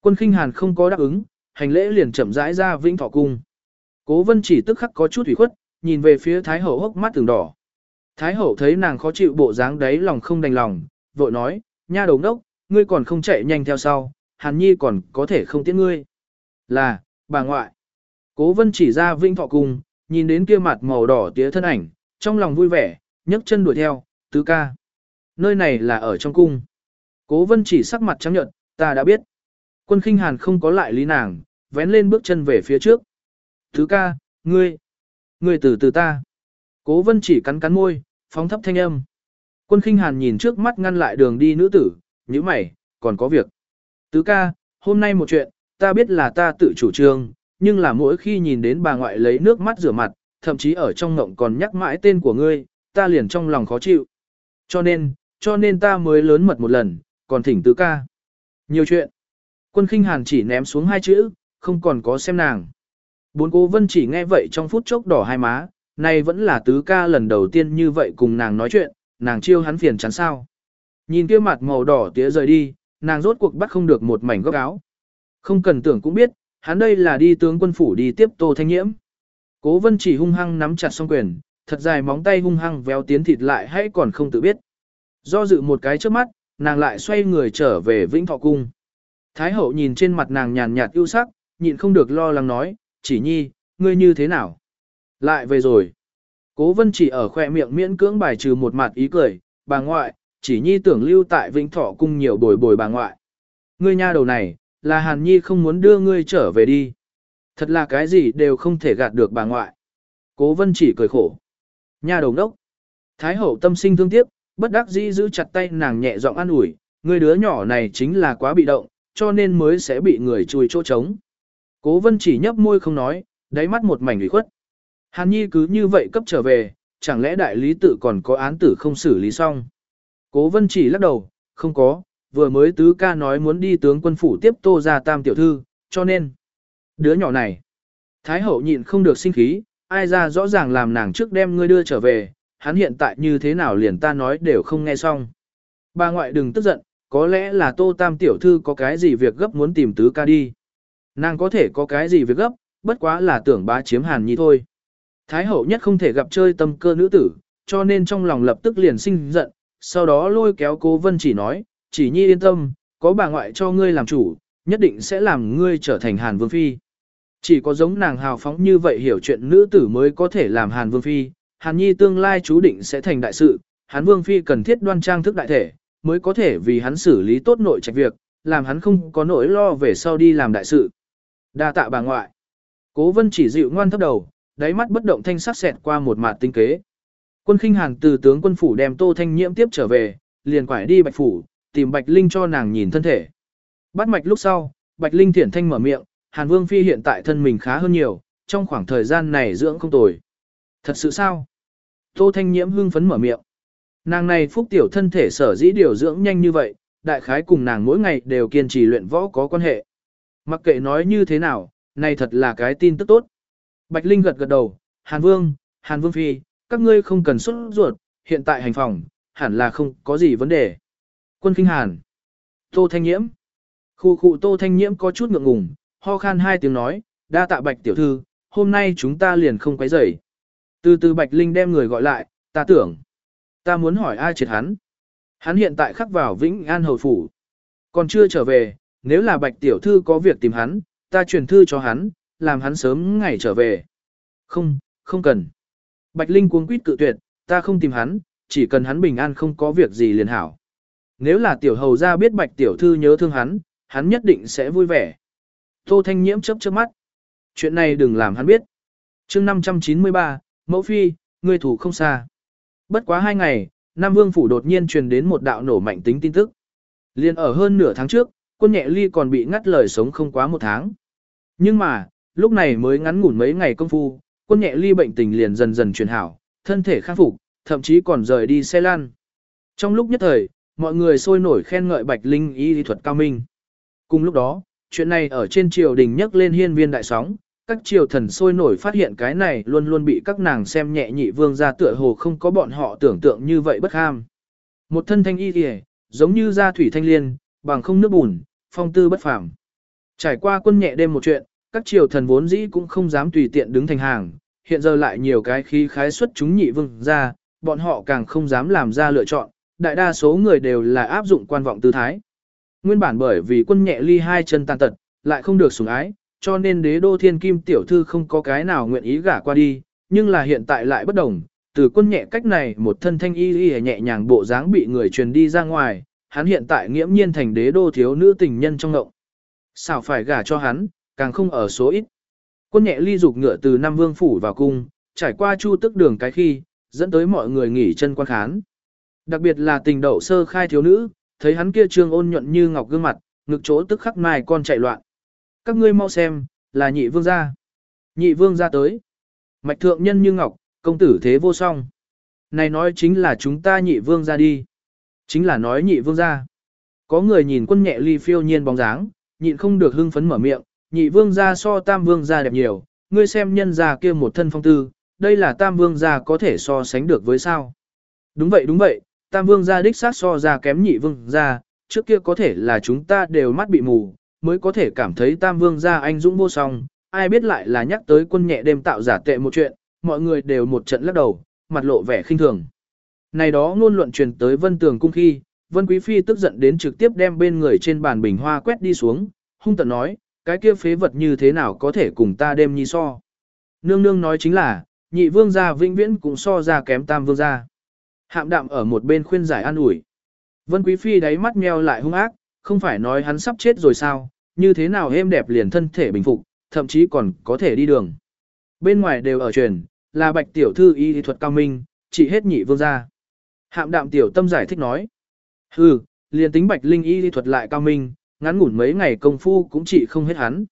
Quân khinh hàn không có đáp ứng, hành lễ liền chậm rãi ra vĩnh thọ cung. Cố vân chỉ tức khắc có chút ủy khuất, nhìn về phía thái hậu hốc mắt từng đỏ. Thái hậu thấy nàng khó chịu bộ dáng đấy lòng không đành lòng, vội nói, nha đầu đốc, ngươi còn không chạy nhanh theo sau, hàn nhi còn có thể không tiễn ngươi. Là, bà ngoại. Cố vân chỉ ra vinh thọ cung, nhìn đến kia mặt màu đỏ tía thân ảnh, trong lòng vui vẻ, nhấc chân đuổi theo, tứ ca. Nơi này là ở trong cung. Cố vân chỉ sắc mặt trắng nhợt, ta đã biết. Quân khinh hàn không có lại lý nàng, vén lên bước chân về phía trước. Thứ ca, ngươi, ngươi từ từ ta. Cố vân chỉ cắn cắn môi, phóng thấp thanh âm. Quân khinh hàn nhìn trước mắt ngăn lại đường đi nữ tử, như mày, còn có việc. Tứ ca, hôm nay một chuyện, ta biết là ta tự chủ trương, nhưng là mỗi khi nhìn đến bà ngoại lấy nước mắt rửa mặt, thậm chí ở trong ngộng còn nhắc mãi tên của ngươi, ta liền trong lòng khó chịu. Cho nên, cho nên ta mới lớn mật một lần, còn thỉnh tứ ca. Nhiều chuyện. Quân khinh hàn chỉ ném xuống hai chữ, không còn có xem nàng. Bốn cô vân chỉ nghe vậy trong phút chốc đỏ hai má, nay vẫn là tứ ca lần đầu tiên như vậy cùng nàng nói chuyện, nàng chiêu hắn phiền chán sao. Nhìn kia mặt màu đỏ tía rời đi, nàng rốt cuộc bắt không được một mảnh góc áo. Không cần tưởng cũng biết, hắn đây là đi tướng quân phủ đi tiếp Tô Thanh Nhiễm. Cố vân chỉ hung hăng nắm chặt song quyền, thật dài móng tay hung hăng véo tiến thịt lại hay còn không tự biết. Do dự một cái trước mắt, nàng lại xoay người trở về Vĩnh Thọ Cung. Thái hậu nhìn trên mặt nàng nhàn nhạt ưu sắc, nhịn không được lo lắng nói, chỉ nhi, ngươi như thế nào? Lại về rồi. Cố vân chỉ ở khoe miệng miễn cưỡng bài trừ một mặt ý cười, bà ngoại, chỉ nhi tưởng lưu tại Vĩnh Thọ Cung nhiều bồi bồi bà ngoại. Ngươi nha đầu này, là Hàn Nhi không muốn đưa ngươi trở về đi. Thật là cái gì đều không thể gạt được bà ngoại. Cố vân chỉ cười khổ. Nha đầu đốc. Thái hậu tâm sinh thương tiếc, bất đắc dĩ giữ chặt tay nàng nhẹ giọng an ủi, người đứa nhỏ này chính là quá bị động, cho nên mới sẽ bị người chui chỗ trống. Cố vân chỉ nhấp môi không nói, đáy mắt một mảnh ủy khuất. Hàn Nhi cứ như vậy cấp trở về, chẳng lẽ đại lý tự còn có án tử không xử lý xong. Cố vân chỉ lắc đầu, không có, vừa mới tứ ca nói muốn đi tướng quân phủ tiếp tô ra tam tiểu thư, cho nên. Đứa nhỏ này. Thái hậu nhịn không được sinh khí, ai ra rõ ràng làm nàng trước đem ngươi đưa trở về, hắn hiện tại như thế nào liền ta nói đều không nghe xong. Bà ngoại đừng tức giận, có lẽ là tô tam tiểu thư có cái gì việc gấp muốn tìm tứ ca đi. Nàng có thể có cái gì việc gấp, bất quá là tưởng bá chiếm hàn nhi thôi. Thái hậu nhất không thể gặp chơi tâm cơ nữ tử, cho nên trong lòng lập tức liền sinh giận, sau đó lôi kéo cố vân chỉ nói, chỉ nhi yên tâm, có bà ngoại cho ngươi làm chủ, nhất định sẽ làm ngươi trở thành hàn vương phi. Chỉ có giống nàng hào phóng như vậy hiểu chuyện nữ tử mới có thể làm hàn vương phi, hàn nhi tương lai chú định sẽ thành đại sự, hắn vương phi cần thiết đoan trang thức đại thể, mới có thể vì hắn xử lý tốt nội trạch việc, làm hắn không có nỗi lo về sau đi làm đại sự. Đa tạ bà ngoại. Cố vân chỉ dịu ngoan thấp đầu, đáy mắt bất động thanh sắc xẹt qua một mặt tinh kế. Quân khinh hàn từ tướng quân phủ đem Tô Thanh Nhiễm tiếp trở về, liền quải đi Bạch phủ, tìm Bạch Linh cho nàng nhìn thân thể. Bắt mạch lúc sau, Bạch Linh thiển thanh mở miệng, Hàn Vương phi hiện tại thân mình khá hơn nhiều, trong khoảng thời gian này dưỡng không tồi. Thật sự sao? Tô Thanh Nhiễm hưng phấn mở miệng. Nàng này phúc tiểu thân thể sở dĩ điều dưỡng nhanh như vậy, đại khái cùng nàng mỗi ngày đều kiên trì luyện võ có quan hệ. Mặc kệ nói như thế nào, này thật là cái tin tức tốt. Bạch Linh gật gật đầu, Hàn Vương, Hàn Vương Phi, các ngươi không cần xuất ruột, hiện tại hành phòng, hẳn là không có gì vấn đề. Quân Kinh Hàn, Tô Thanh Nhiễm, khu khu Tô Thanh Nhiễm có chút ngượng ngùng, ho khan hai tiếng nói, đa tạ Bạch Tiểu Thư, hôm nay chúng ta liền không quấy rầy. Từ từ Bạch Linh đem người gọi lại, ta tưởng, ta muốn hỏi ai triệt hắn. Hắn hiện tại khắc vào Vĩnh An Hầu Phủ, còn chưa trở về, nếu là Bạch Tiểu Thư có việc tìm hắn, ta truyền thư cho hắn, làm hắn sớm ngày trở về. Không, không cần. Bạch Linh cuống quýt cự tuyệt, ta không tìm hắn, chỉ cần hắn bình an không có việc gì liền hảo. Nếu là tiểu hầu ra biết Bạch Tiểu Thư nhớ thương hắn, hắn nhất định sẽ vui vẻ. Tô Thanh Nhiễm chớp chớp mắt. Chuyện này đừng làm hắn biết. chương 593, Mẫu Phi, ngươi thủ không xa. Bất quá hai ngày, Nam Vương Phủ đột nhiên truyền đến một đạo nổ mạnh tính tin tức. Liên ở hơn nửa tháng trước, quân nhẹ ly còn bị ngắt lời sống không quá một tháng. Nhưng mà, lúc này mới ngắn ngủn mấy ngày công phu, quân nhẹ ly bệnh tình liền dần dần chuyển hảo, thân thể khắc phục, thậm chí còn rời đi xe lăn. Trong lúc nhất thời, mọi người sôi nổi khen ngợi Bạch Linh y thuật cao minh. Cùng lúc đó, chuyện này ở trên triều đình nhắc lên hiên viên đại sóng, các triều thần sôi nổi phát hiện cái này luôn luôn bị các nàng xem nhẹ nhị vương ra tựa hồ không có bọn họ tưởng tượng như vậy bất ham. Một thân thanh y kìa, giống như da thủy thanh liên, bằng không nước bùn, phong tư bất phàm. Trải qua quân nhẹ đêm một chuyện, các triều thần vốn dĩ cũng không dám tùy tiện đứng thành hàng, hiện giờ lại nhiều cái khí khái xuất chúng nhị vương ra, bọn họ càng không dám làm ra lựa chọn, đại đa số người đều là áp dụng quan vọng tư thái. Nguyên bản bởi vì quân nhẹ ly hai chân tàn tật, lại không được sủng ái, cho nên đế đô thiên kim tiểu thư không có cái nào nguyện ý gả qua đi, nhưng là hiện tại lại bất đồng, từ quân nhẹ cách này một thân thanh y y nhẹ nhàng bộ dáng bị người truyền đi ra ngoài, hắn hiện tại nghiễm nhiên thành đế đô thiếu nữ tình nhân trong ngộng. Sao phải gả cho hắn, càng không ở số ít. Quân nhẹ ly dục ngựa từ Nam Vương Phủ vào cung, trải qua chu tức đường cái khi, dẫn tới mọi người nghỉ chân quan khán. Đặc biệt là tình đậu sơ khai thiếu nữ, thấy hắn kia trương ôn nhuận như ngọc gương mặt, ngực chỗ tức khắc mai con chạy loạn. Các ngươi mau xem, là nhị vương gia. Nhị vương gia tới. Mạch thượng nhân như ngọc, công tử thế vô song. Này nói chính là chúng ta nhị vương gia đi. Chính là nói nhị vương gia. Có người nhìn quân nhẹ ly phiêu nhiên bóng dáng, nhịn không được hưng phấn mở miệng, nhị vương gia so tam vương gia đẹp nhiều, ngươi xem nhân gia kia một thân phong tư, đây là tam vương gia có thể so sánh được với sao. Đúng vậy đúng vậy, tam vương gia đích xác so ra kém nhị vương gia, trước kia có thể là chúng ta đều mắt bị mù, mới có thể cảm thấy tam vương gia anh dũng vô song, ai biết lại là nhắc tới quân nhẹ đêm tạo giả tệ một chuyện, mọi người đều một trận lắc đầu, mặt lộ vẻ khinh thường. Này đó ngôn luận truyền tới vân tường cung khi, vân quý phi tức giận đến trực tiếp đem bên người trên bàn bình hoa quét đi xuống, hung tận nói, cái kia phế vật như thế nào có thể cùng ta đêm nhi so. Nương nương nói chính là, nhị vương gia vĩnh viễn cũng so ra kém tam vương gia. Hạm đạm ở một bên khuyên giải an ủi. Vân Quý Phi đáy mắt meo lại hung ác, không phải nói hắn sắp chết rồi sao, như thế nào êm đẹp liền thân thể bình phục, thậm chí còn có thể đi đường. Bên ngoài đều ở truyền, là bạch tiểu thư y thuật cao minh, chỉ hết nhị vương gia. Hạm đạm tiểu tâm giải thích nói. Hừ, liền tính bạch linh y thuật lại cao minh, ngắn ngủn mấy ngày công phu cũng chỉ không hết hắn.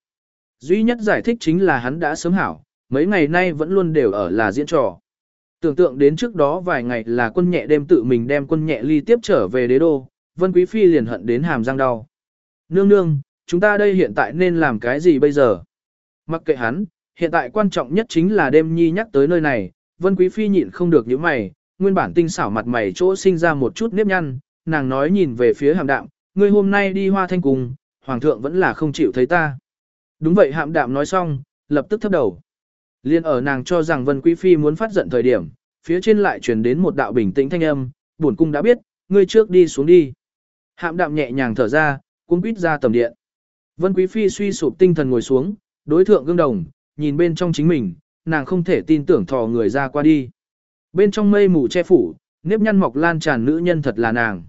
Duy nhất giải thích chính là hắn đã sớm hảo, mấy ngày nay vẫn luôn đều ở là diễn trò. Tưởng tượng đến trước đó vài ngày là quân nhẹ đêm tự mình đem quân nhẹ ly tiếp trở về đế đô, Vân Quý Phi liền hận đến hàm răng đau. Nương nương, chúng ta đây hiện tại nên làm cái gì bây giờ? Mặc kệ hắn, hiện tại quan trọng nhất chính là đêm nhi nhắc tới nơi này, Vân Quý Phi nhịn không được những mày, nguyên bản tinh xảo mặt mày chỗ sinh ra một chút nếp nhăn, nàng nói nhìn về phía hàm đạm, ngươi hôm nay đi hoa thanh cùng, hoàng thượng vẫn là không chịu thấy ta. Đúng vậy hạm đạm nói xong, lập tức thấp đầu. Liên ở nàng cho rằng Vân Quý Phi muốn phát giận thời điểm, phía trên lại truyền đến một đạo bình tĩnh thanh âm, buồn cung đã biết, ngươi trước đi xuống đi. Hạm đạm nhẹ nhàng thở ra, cuống quýt ra tầm điện. Vân Quý Phi suy sụp tinh thần ngồi xuống, đối thượng gương đồng, nhìn bên trong chính mình, nàng không thể tin tưởng thò người ra qua đi. Bên trong mây mù che phủ, nếp nhăn mọc lan tràn nữ nhân thật là nàng.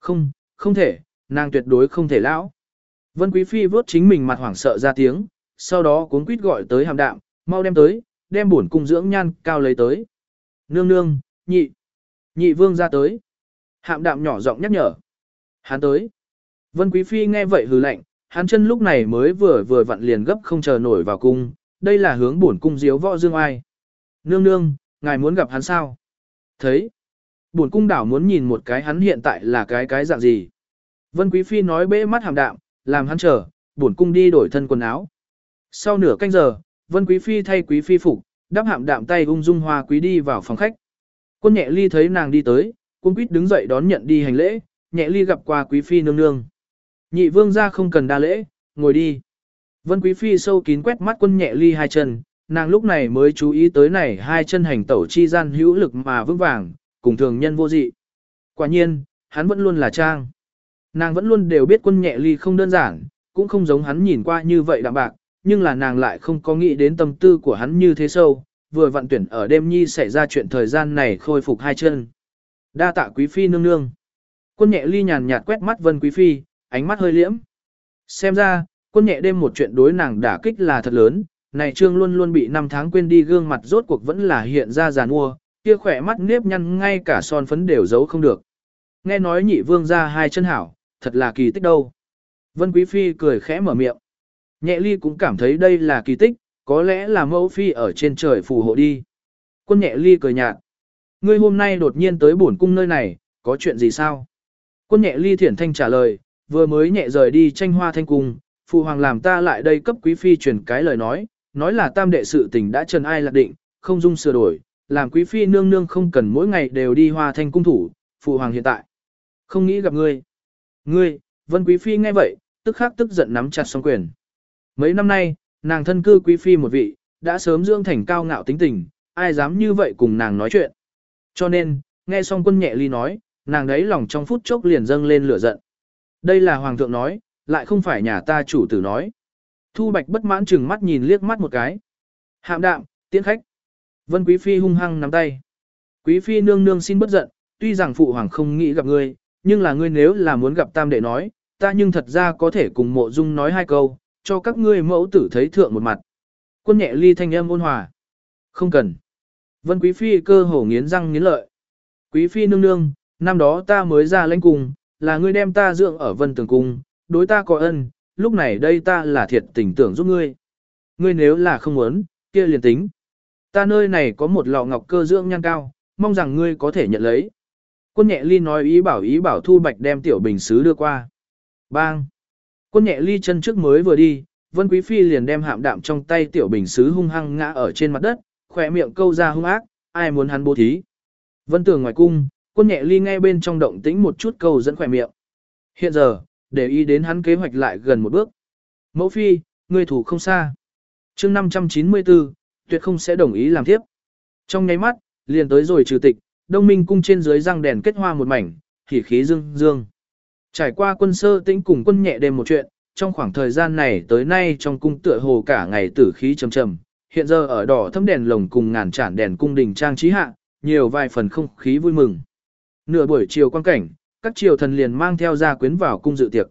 Không, không thể, nàng tuyệt đối không thể lão. Vân Quý Phi vớt chính mình mặt hoảng sợ ra tiếng, sau đó cuốn quýt gọi tới hàm đạm, mau đem tới, đem bổn cung dưỡng nhan cao lấy tới. Nương nương, nhị, nhị vương ra tới. Hạm đạm nhỏ giọng nhắc nhở. Hắn tới. Vân Quý Phi nghe vậy hừ lạnh, hắn chân lúc này mới vừa vừa vặn liền gấp không chờ nổi vào cung, đây là hướng bổn cung diếu võ dương ai. Nương nương, ngài muốn gặp hắn sao? Thấy. Bổn cung đảo muốn nhìn một cái hắn hiện tại là cái cái dạng gì. Vân Quý Phi nói bế mắt hàm đạm, làm hắn chờ, bổn cung đi đổi thân quần áo. Sau nửa canh giờ, Vân Quý Phi thay Quý Phi phục, đắp hạm đạm tay ung dung hoa quý đi vào phòng khách. Quân nhẹ ly thấy nàng đi tới, cung quýt đứng dậy đón nhận đi hành lễ, nhẹ ly gặp qua Quý Phi nương nương. Nhị vương ra không cần đa lễ, ngồi đi. Vân Quý Phi sâu kín quét mắt quân nhẹ ly hai chân, nàng lúc này mới chú ý tới này hai chân hành tẩu chi gian hữu lực mà vững vàng, cùng thường nhân vô dị. Quả nhiên, hắn vẫn luôn là trang. Nàng vẫn luôn đều biết quân nhẹ ly không đơn giản, cũng không giống hắn nhìn qua như vậy đạm bạc, nhưng là nàng lại không có nghĩ đến tâm tư của hắn như thế sâu, vừa vận tuyển ở đêm nhi xảy ra chuyện thời gian này khôi phục hai chân. Đa tạ quý phi nương nương. Quân nhẹ ly nhàn nhạt quét mắt vân quý phi, ánh mắt hơi liễm. Xem ra, quân nhẹ đêm một chuyện đối nàng đả kích là thật lớn, này trương luôn luôn bị năm tháng quên đi gương mặt rốt cuộc vẫn là hiện ra giàn mua, kia khỏe mắt nếp nhăn ngay cả son phấn đều giấu không được. Nghe nói nhị vương ra hai chân hảo, thật là kỳ tích đâu. Vân Quý Phi cười khẽ mở miệng. Nhẹ ly cũng cảm thấy đây là kỳ tích, có lẽ là mẫu phi ở trên trời phù hộ đi. Quân nhẹ ly cười nhạt. Ngươi hôm nay đột nhiên tới bổn cung nơi này, có chuyện gì sao? Quân nhẹ ly thiển thanh trả lời, vừa mới nhẹ rời đi tranh hoa thanh cung, phụ hoàng làm ta lại đây cấp quý phi truyền cái lời nói, nói là tam đệ sự tình đã trần ai lạc định, không dung sửa đổi, làm quý phi nương nương không cần mỗi ngày đều đi hoa thanh cung thủ, phụ hoàng hiện tại. Không nghĩ gặp ngươi. Ngươi, vân quý phi nghe vậy, tức khắc tức giận nắm chặt song quyền. Mấy năm nay, nàng thân cư quý phi một vị, đã sớm dưỡng thành cao ngạo tính tình, ai dám như vậy cùng nàng nói chuyện. Cho nên, nghe xong quân nhẹ ly nói, nàng đấy lòng trong phút chốc liền dâng lên lửa giận. Đây là hoàng thượng nói, lại không phải nhà ta chủ tử nói. Thu bạch bất mãn chừng mắt nhìn liếc mắt một cái. Hạm đạm, tiễn khách. Vân quý phi hung hăng nắm tay. Quý phi nương nương xin bất giận, tuy rằng phụ hoàng không nghĩ gặp ngươi, nhưng là ngươi nếu là muốn gặp tam đệ nói, ta nhưng thật ra có thể cùng mộ dung nói hai câu, cho các ngươi mẫu tử thấy thượng một mặt. Quân nhẹ ly thanh âm ôn hòa. Không cần. Vân quý phi cơ hồ nghiến răng nghiến lợi. Quý phi nương nương, năm đó ta mới ra lãnh cung, là ngươi đem ta dưỡng ở vân tường cung, đối ta có ân, lúc này đây ta là thiệt tình tưởng giúp ngươi. Ngươi nếu là không muốn, kia liền tính. Ta nơi này có một lọ ngọc cơ dưỡng nhan cao, mong rằng ngươi có thể nhận lấy. Quân nhẹ ly nói ý bảo ý bảo thu bạch đem tiểu bình xứ đưa qua. Bang! Quân nhẹ ly chân trước mới vừa đi, Vân Quý Phi liền đem hạm đạm trong tay tiểu bình xứ hung hăng ngã ở trên mặt đất, khỏe miệng câu ra hung ác, ai muốn hắn bố thí. Vân tường ngoài cung, quân nhẹ ly nghe bên trong động tĩnh một chút câu dẫn khỏe miệng. Hiện giờ, để ý đến hắn kế hoạch lại gần một bước. Mẫu Phi, người thủ không xa. chương 594, tuyệt không sẽ đồng ý làm tiếp. Trong nháy mắt, liền tới rồi trừ tịch, đông minh cung trên dưới răng đèn kết hoa một mảnh, khỉ khí dương dương. Trải qua quân sơ tĩnh cùng quân nhẹ đêm một chuyện, trong khoảng thời gian này tới nay trong cung tựa hồ cả ngày tử khí trầm trầm, hiện giờ ở đỏ thâm đèn lồng cùng ngàn trản đèn cung đình trang trí hạ, nhiều vài phần không khí vui mừng. Nửa buổi chiều quan cảnh, các triều thần liền mang theo gia quyến vào cung dự tiệc.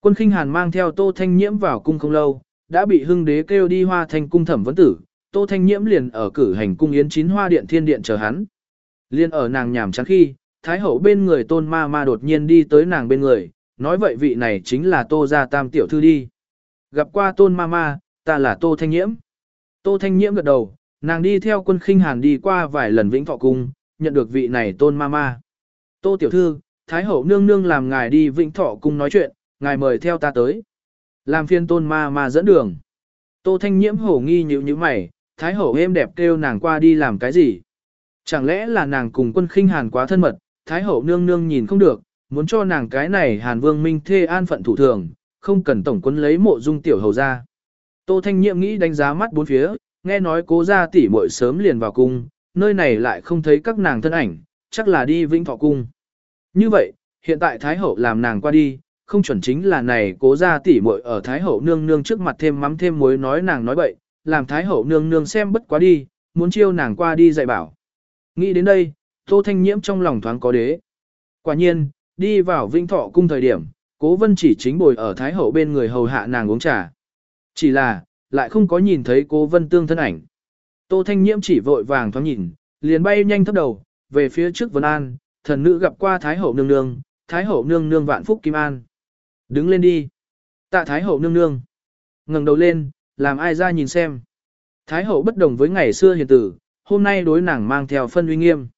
Quân khinh hàn mang theo Tô Thanh Nhiễm vào cung không lâu, đã bị hưng đế kêu đi hoa thanh cung thẩm vấn tử, Tô Thanh Nhiễm liền ở cử hành cung yến chín hoa điện thiên điện chờ hắn. Liên ở nàng nhàm chán khi, Thái hậu bên người tôn ma ma đột nhiên đi tới nàng bên người, nói vậy vị này chính là tô gia tam tiểu thư đi. Gặp qua tôn ma ma, ta là tô thanh nhiễm. Tô thanh nhiễm gật đầu, nàng đi theo quân khinh hàn đi qua vài lần vĩnh thọ cung, nhận được vị này tôn ma ma. Tô tiểu thư, Thái hậu nương nương làm ngài đi vĩnh thọ cung nói chuyện, ngài mời theo ta tới. Làm phiên tôn ma ma dẫn đường. Tô thanh nhiễm hổ nghi nhíu như mày, Thái hậu êm đẹp kêu nàng qua đi làm cái gì. Chẳng lẽ là nàng cùng quân khinh hàn quá thân mật, Thái hậu nương nương nhìn không được, muốn cho nàng cái này hàn vương minh thê an phận thủ thường, không cần tổng quân lấy mộ dung tiểu hầu ra. Tô Thanh nhiễm nghĩ đánh giá mắt bốn phía, nghe nói cố gia tỷ muội sớm liền vào cung, nơi này lại không thấy các nàng thân ảnh, chắc là đi vĩnh thọ cung. Như vậy, hiện tại Thái hậu làm nàng qua đi, không chuẩn chính là này cố gia tỷ muội ở Thái hậu nương nương trước mặt thêm mắm thêm muối nói nàng nói bậy, làm Thái hậu nương nương xem bất quá đi, muốn chiêu nàng qua đi dạy bảo. Nghĩ đến đây, Tô Thanh Nhiễm trong lòng thoáng có đế. Quả nhiên, đi vào Vinh Thọ cung thời điểm, Cố Vân chỉ chính bồi ở Thái hậu bên người hầu hạ nàng uống trà. Chỉ là, lại không có nhìn thấy Cố Vân tương thân ảnh. Tô Thanh Nhiễm chỉ vội vàng thoáng nhìn, liền bay nhanh thấp đầu, về phía trước Vân An, thần nữ gặp qua Thái hậu nương nương, Thái hậu nương nương vạn phúc kim an. Đứng lên đi. Tạ Thái hậu nương nương. ngẩng đầu lên, làm ai ra nhìn xem. Thái hậu bất đồng với ngày xưa hiền tử, hôm nay đối nàng mang theo phân uy nghiêm.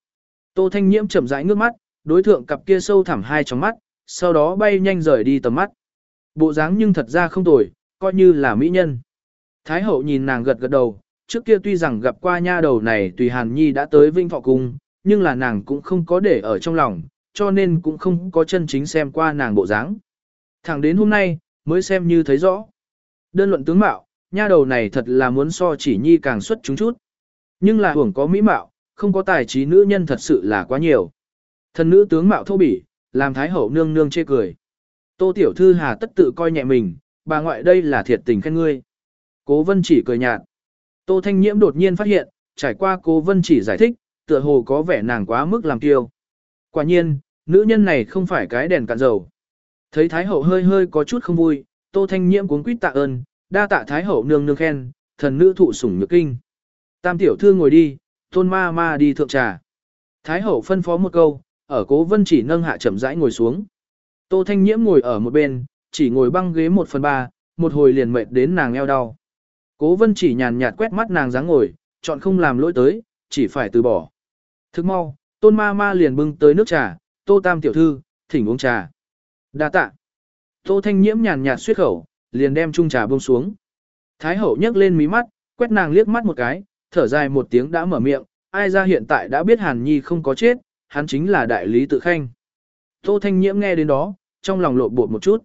Tô Thanh Nhiễm chậm rãi ngước mắt, đối thượng cặp kia sâu thẳm hai trong mắt, sau đó bay nhanh rời đi tầm mắt. Bộ dáng nhưng thật ra không tồi, coi như là mỹ nhân. Thái hậu nhìn nàng gật gật đầu, trước kia tuy rằng gặp qua nha đầu này tùy Hàn Nhi đã tới Vinh Thọ Cung, nhưng là nàng cũng không có để ở trong lòng, cho nên cũng không có chân chính xem qua nàng bộ dáng. Thẳng đến hôm nay, mới xem như thấy rõ. Đơn luận tướng mạo, nha đầu này thật là muốn so chỉ Nhi càng xuất chúng chút. Nhưng là hưởng có mỹ mạo, không có tài trí nữ nhân thật sự là quá nhiều. Thần nữ tướng mạo thô bỉ, làm thái hậu nương nương chê cười. Tô tiểu thư hà tất tự coi nhẹ mình, bà ngoại đây là thiệt tình khen ngươi. Cố vân chỉ cười nhạt. Tô thanh nhiễm đột nhiên phát hiện, trải qua cố vân chỉ giải thích, tựa hồ có vẻ nàng quá mức làm kiêu. Quả nhiên, nữ nhân này không phải cái đèn cạn dầu. Thấy thái hậu hơi hơi có chút không vui, tô thanh nhiễm cuốn quýt tạ ơn, đa tạ thái hậu nương nương khen, thần nữ thụ sủng nhược kinh. Tam tiểu thư ngồi đi, tôn ma ma đi thượng trà. Thái hậu phân phó một câu, ở cố vân chỉ nâng hạ chậm rãi ngồi xuống. Tô Thanh Nhiễm ngồi ở một bên, chỉ ngồi băng ghế một phần ba, một hồi liền mệt đến nàng eo đau. Cố vân chỉ nhàn nhạt quét mắt nàng dáng ngồi, chọn không làm lỗi tới, chỉ phải từ bỏ. Thức mau, tôn ma ma liền bưng tới nước trà, tô tam tiểu thư, thỉnh uống trà. đa tạ. Tô Thanh Nhiễm nhàn nhạt suyết khẩu, liền đem chung trà buông xuống. Thái hậu nhấc lên mí mắt, quét nàng liếc mắt một cái, thở dài một tiếng đã mở miệng, ai ra hiện tại đã biết Hàn Nhi không có chết, hắn chính là đại lý tự khanh. Tô Thanh Nhiễm nghe đến đó, trong lòng lộn bột một chút.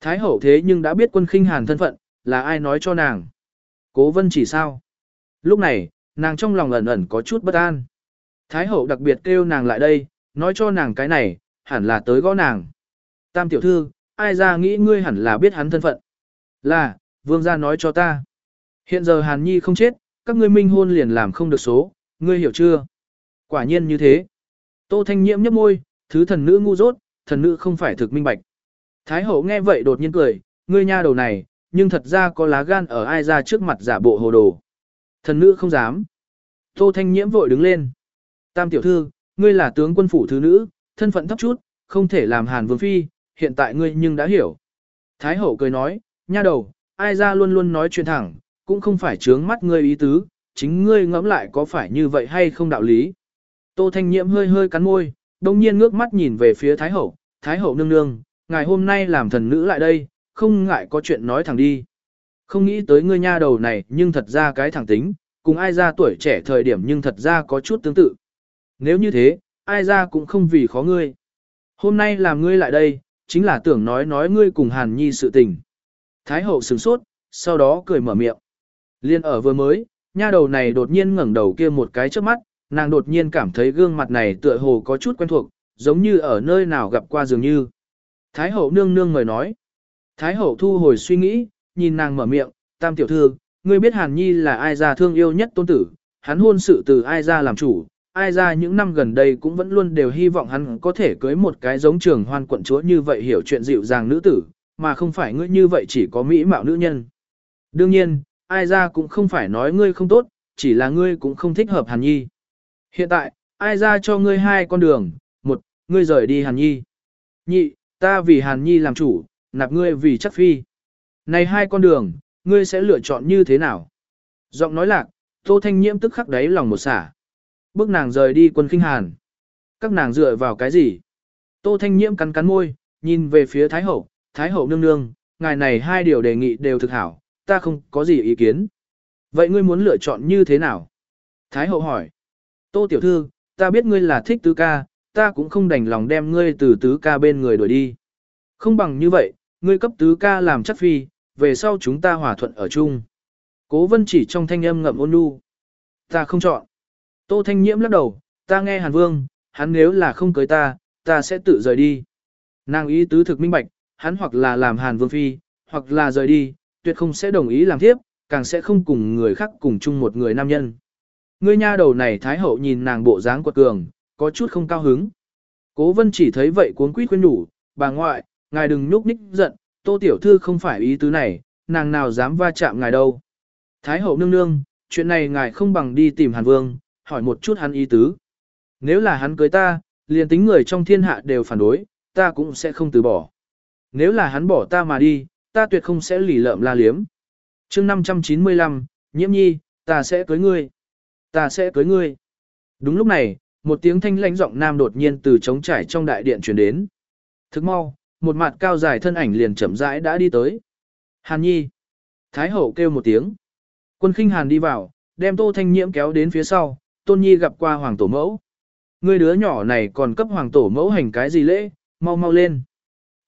Thái hậu thế nhưng đã biết quân khinh Hàn thân phận, là ai nói cho nàng. Cố vân chỉ sao. Lúc này, nàng trong lòng ẩn ẩn có chút bất an. Thái hậu đặc biệt kêu nàng lại đây, nói cho nàng cái này, hẳn là tới gõ nàng. Tam tiểu thư, ai ra nghĩ ngươi hẳn là biết hắn thân phận. Là, vương gia nói cho ta. Hiện giờ Hàn Nhi không chết, các ngươi minh hôn liền làm không được số, ngươi hiểu chưa? Quả nhiên như thế. Tô Thanh Nhiễm nhấp môi, thứ thần nữ ngu dốt, thần nữ không phải thực minh bạch. Thái hậu nghe vậy đột nhiên cười, ngươi nha đầu này, nhưng thật ra có lá gan ở ai ra trước mặt giả bộ hồ đồ. Thần nữ không dám. Tô Thanh Nhiễm vội đứng lên. Tam tiểu thư, ngươi là tướng quân phủ thứ nữ, thân phận thấp chút, không thể làm hàn vương phi, hiện tại ngươi nhưng đã hiểu. Thái hậu cười nói, nha đầu, ai ra luôn luôn nói chuyện thẳng, cũng không phải trướng mắt ngươi ý tứ, chính ngươi ngẫm lại có phải như vậy hay không đạo lý. Tô Thanh Nhiễm hơi hơi cắn môi, đồng nhiên ngước mắt nhìn về phía Thái Hậu, Thái Hậu nương nương, ngày hôm nay làm thần nữ lại đây, không ngại có chuyện nói thẳng đi. Không nghĩ tới ngươi nha đầu này nhưng thật ra cái thẳng tính, cùng ai ra tuổi trẻ thời điểm nhưng thật ra có chút tương tự. Nếu như thế, ai ra cũng không vì khó ngươi. Hôm nay làm ngươi lại đây, chính là tưởng nói nói ngươi cùng Hàn Nhi sự tình. Thái hậu sửng sốt, sau đó cười mở miệng. Liên ở vừa mới, nha đầu này đột nhiên ngẩng đầu kia một cái trước mắt, nàng đột nhiên cảm thấy gương mặt này tựa hồ có chút quen thuộc, giống như ở nơi nào gặp qua dường như. Thái hậu nương nương người nói. Thái hậu thu hồi suy nghĩ, nhìn nàng mở miệng, tam tiểu thư, ngươi biết Hàn Nhi là ai ra thương yêu nhất tôn tử, hắn hôn sự từ ai ra làm chủ, ai ra những năm gần đây cũng vẫn luôn đều hy vọng hắn có thể cưới một cái giống trường hoan quận chúa như vậy hiểu chuyện dịu dàng nữ tử, mà không phải ngươi như vậy chỉ có mỹ mạo nữ nhân. Đương nhiên, ai ra cũng không phải nói ngươi không tốt, chỉ là ngươi cũng không thích hợp Hàn Nhi. Hiện tại, ai ra cho ngươi hai con đường, một, ngươi rời đi Hàn Nhi. Nhị, ta vì Hàn Nhi làm chủ, nạp ngươi vì chắc phi. Này hai con đường, ngươi sẽ lựa chọn như thế nào? Giọng nói lạc, Tô Thanh Nhiễm tức khắc đáy lòng một xả. Bước nàng rời đi quân khinh Hàn. Các nàng dựa vào cái gì? Tô Thanh Nhiễm cắn cắn môi, nhìn về phía Thái Hậu, Thái Hậu nương nương, ngài này hai điều đề nghị đều thực hảo, ta không có gì ý kiến. Vậy ngươi muốn lựa chọn như thế nào? Thái hậu hỏi. Tô tiểu thư, ta biết ngươi là thích tứ ca, ta cũng không đành lòng đem ngươi từ tứ ca bên người đuổi đi. Không bằng như vậy, ngươi cấp tứ ca làm chắc phi, về sau chúng ta hòa thuận ở chung. Cố vân chỉ trong thanh âm ngậm ôn nhu. Ta không chọn. Tô thanh nhiễm lắc đầu, ta nghe hàn vương, hắn nếu là không cưới ta, ta sẽ tự rời đi. Nàng ý tứ thực minh bạch, hắn hoặc là làm hàn vương phi, hoặc là rời đi, tuyệt không sẽ đồng ý làm tiếp, càng sẽ không cùng người khác cùng chung một người nam nhân. Ngươi nha đầu này thái hậu nhìn nàng bộ dáng quật cường, có chút không cao hứng. Cố vân chỉ thấy vậy cuốn quýt khuyên nhủ, bà ngoại, ngài đừng nhúc ních giận, tô tiểu thư không phải ý tứ này, nàng nào dám va chạm ngài đâu. Thái hậu nương nương, chuyện này ngài không bằng đi tìm hàn vương, hỏi một chút hắn ý tứ. Nếu là hắn cưới ta, liền tính người trong thiên hạ đều phản đối, ta cũng sẽ không từ bỏ. Nếu là hắn bỏ ta mà đi, ta tuyệt không sẽ lì lợm la liếm. chương 595, nhiễm nhi, ta sẽ cưới ngươi. Ta sẽ cưới ngươi. Đúng lúc này, một tiếng thanh lãnh giọng nam đột nhiên từ trống trải trong đại điện truyền đến. Thức mau, một mặt cao dài thân ảnh liền chậm rãi đã đi tới. Hàn nhi. Thái hậu kêu một tiếng. Quân khinh hàn đi vào, đem tô thanh nhiễm kéo đến phía sau, tôn nhi gặp qua hoàng tổ mẫu. Người đứa nhỏ này còn cấp hoàng tổ mẫu hành cái gì lễ, mau mau lên.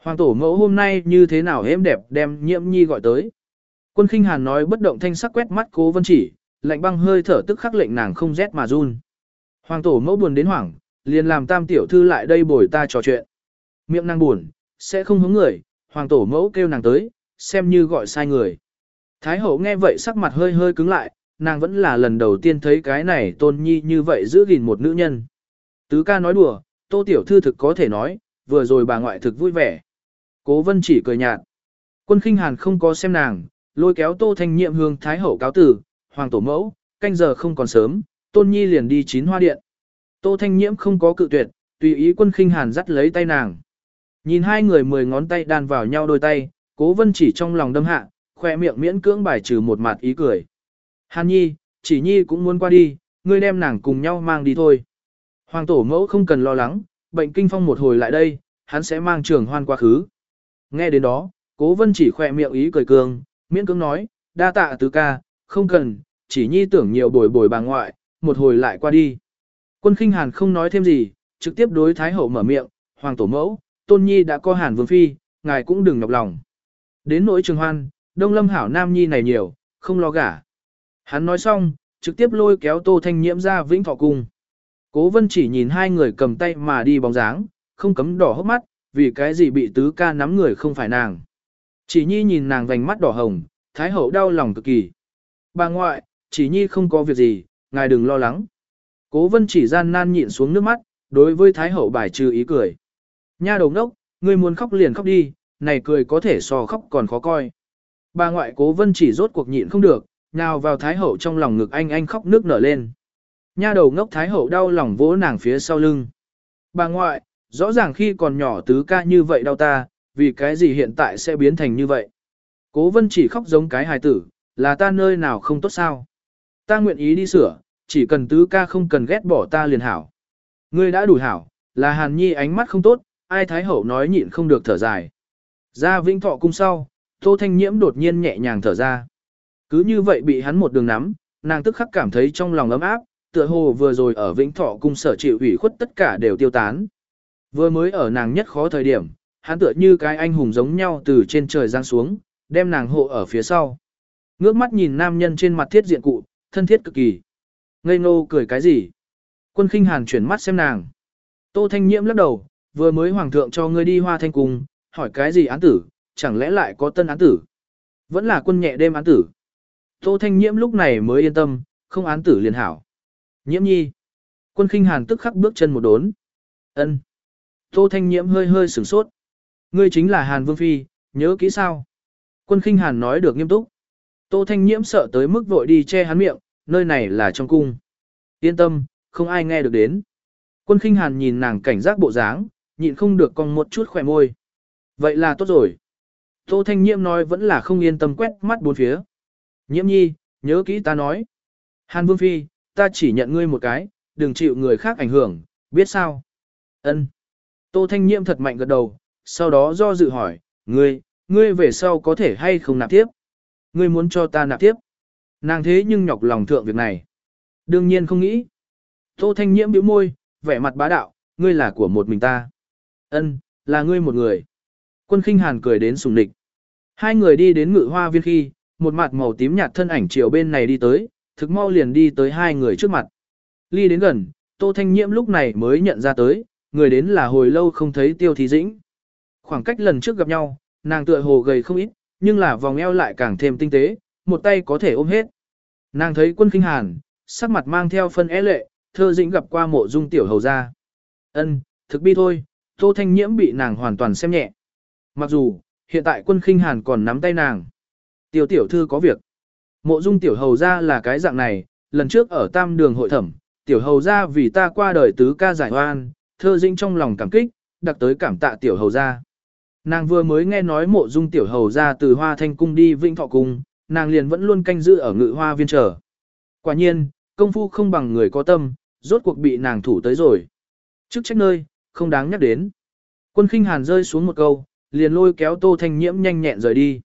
Hoàng tổ mẫu hôm nay như thế nào êm đẹp đem nhiễm nhi gọi tới. Quân khinh hàn nói bất động thanh sắc quét mắt cố vân chỉ, lạnh băng hơi thở tức khắc lệnh nàng không rét mà run. Hoàng tổ mẫu buồn đến hoảng, liền làm tam tiểu thư lại đây bồi ta trò chuyện. Miệng nàng buồn, sẽ không hướng người, hoàng tổ mẫu kêu nàng tới, xem như gọi sai người. Thái hậu nghe vậy sắc mặt hơi hơi cứng lại, nàng vẫn là lần đầu tiên thấy cái này tôn nhi như vậy giữ gìn một nữ nhân. Tứ ca nói đùa, tô tiểu thư thực có thể nói, vừa rồi bà ngoại thực vui vẻ. Cố vân chỉ cười nhạt. Quân khinh hàn không có xem nàng, lôi kéo tô thanh nhiệm hương thái hậu cáo tử, hoàng tổ mẫu, canh giờ không còn sớm, tôn nhi liền đi chín hoa điện. Tô thanh nhiễm không có cự tuyệt, tùy ý quân khinh hàn dắt lấy tay nàng. Nhìn hai người mười ngón tay đan vào nhau đôi tay, cố vân chỉ trong lòng đâm hạ, khoe miệng miễn cưỡng bài trừ một mặt ý cười. Hàn nhi, chỉ nhi cũng muốn qua đi, ngươi đem nàng cùng nhau mang đi thôi. Hoàng tổ mẫu không cần lo lắng, bệnh kinh phong một hồi lại đây, hắn sẽ mang trường hoan quá khứ. Nghe đến đó, cố vân chỉ khoe miệng ý cười cường, miễn cưỡng nói, đa tạ tứ ca, không cần, chỉ nhi tưởng nhiều bồi bồi bà ngoại, một hồi lại qua đi. Quân khinh hàn không nói thêm gì, trực tiếp đối thái hậu mở miệng, hoàng tổ mẫu, tôn nhi đã có hàn vương phi, ngài cũng đừng nhọc lòng. Đến nỗi trường hoan, đông lâm hảo nam nhi này nhiều, không lo gả. Hắn nói xong, trực tiếp lôi kéo tô thanh nhiễm ra vĩnh thọ cung. Cố vân chỉ nhìn hai người cầm tay mà đi bóng dáng, không cấm đỏ hốc mắt, vì cái gì bị tứ ca nắm người không phải nàng. Chỉ nhi nhìn nàng vành mắt đỏ hồng, thái hậu đau lòng cực kỳ. Bà ngoại, chỉ nhi không có việc gì, ngài đừng lo lắng. Cố vân chỉ gian nan nhịn xuống nước mắt, đối với thái hậu bài trừ ý cười. Nha đầu đốc, ngươi muốn khóc liền khóc đi, này cười có thể so khóc còn khó coi. Bà ngoại cố vân chỉ rốt cuộc nhịn không được, nào vào thái hậu trong lòng ngực anh anh khóc nước nở lên. Nha đầu ngốc thái hậu đau lòng vỗ nàng phía sau lưng. Bà ngoại, rõ ràng khi còn nhỏ tứ ca như vậy đau ta, vì cái gì hiện tại sẽ biến thành như vậy. Cố vân chỉ khóc giống cái hài tử, là ta nơi nào không tốt sao. Ta nguyện ý đi sửa, chỉ cần tứ ca không cần ghét bỏ ta liền hảo. Ngươi đã đủ hảo, là hàn nhi ánh mắt không tốt, ai thái hậu nói nhịn không được thở dài. Ra vĩnh thọ cung sau, tô thanh nhiễm đột nhiên nhẹ nhàng thở ra. Cứ như vậy bị hắn một đường nắm, nàng tức khắc cảm thấy trong lòng ấm áp, tựa hồ vừa rồi ở vĩnh thọ cung sở chịu ủy khuất tất cả đều tiêu tán. Vừa mới ở nàng nhất khó thời điểm, hắn tựa như cái anh hùng giống nhau từ trên trời giáng xuống, đem nàng hộ ở phía sau. Ngước mắt nhìn nam nhân trên mặt thiết diện cụ, thân thiết cực kỳ. Ngây ngô cười cái gì? Quân khinh hàn chuyển mắt xem nàng. Tô Thanh Nhiễm lắc đầu, vừa mới hoàng thượng cho ngươi đi hoa thanh cung, hỏi cái gì án tử, chẳng lẽ lại có tân án tử? Vẫn là quân nhẹ đêm án tử. Tô Thanh Nhiễm lúc này mới yên tâm, không án tử liền hảo. Nhiễm nhi. Quân khinh hàn tức khắc bước chân một đốn. ân Tô Thanh Nhiễm hơi hơi sửng sốt. Ngươi chính là Hàn Vương Phi, nhớ kỹ sao? Quân khinh hàn nói được nghiêm túc. Tô Thanh Nhiễm sợ tới mức vội đi che hắn miệng, nơi này là trong cung. Yên tâm, không ai nghe được đến. Quân khinh hàn nhìn nàng cảnh giác bộ dáng, nhịn không được còn một chút khỏe môi. Vậy là tốt rồi. Tô Thanh Nhiễm nói vẫn là không yên tâm quét mắt bốn phía. Nhiễm nhi, nhớ kỹ ta nói. Hàn Vương Phi, ta chỉ nhận ngươi một cái, đừng chịu người khác ảnh hưởng, biết sao? Ân. Tô Thanh Nhiễm thật mạnh gật đầu, sau đó do dự hỏi, ngươi, ngươi về sau có thể hay không nạp tiếp? Ngươi muốn cho ta nạp tiếp? Nàng thế nhưng nhọc lòng thượng việc này. Đương nhiên không nghĩ. Tô Thanh Nhiễm bĩu môi, vẻ mặt bá đạo, ngươi là của một mình ta. Ân, là ngươi một người. Quân khinh hàn cười đến sùng địch. Hai người đi đến ngự hoa viên khi, một mặt màu tím nhạt thân ảnh chiều bên này đi tới, thực mau liền đi tới hai người trước mặt. Ly đến gần, Tô Thanh Nhiễm lúc này mới nhận ra tới, người đến là hồi lâu không thấy Tiêu Thí Dĩnh. Khoảng cách lần trước gặp nhau, nàng tựa hồ gầy không ít, nhưng là vòng eo lại càng thêm tinh tế, một tay có thể ôm hết. Nàng thấy quân kinh hàn, sắc mặt mang theo phân é lệ, thơ dĩnh gặp qua mộ dung tiểu hầu ra. ân thực bi thôi, Tô Thanh Nhiễm bị nàng hoàn toàn xem nhẹ. Mặc dù, hiện tại quân khinh hàn còn nắm tay nàng. Tiêu tiểu thư có việc. Mộ dung tiểu hầu ra là cái dạng này, lần trước ở tam đường hội thẩm, tiểu hầu ra vì ta qua đời tứ ca giải oan, thơ dĩnh trong lòng cảm kích, đặc tới cảm tạ tiểu hầu ra. Nàng vừa mới nghe nói mộ dung tiểu hầu ra từ hoa thanh cung đi vĩnh thọ cung, nàng liền vẫn luôn canh giữ ở ngự hoa viên chờ. Quả nhiên, công phu không bằng người có tâm, rốt cuộc bị nàng thủ tới rồi. Trước trách nơi, không đáng nhắc đến. Quân khinh hàn rơi xuống một câu, liền lôi kéo tô thanh nhiễm nhanh nhẹn rời đi.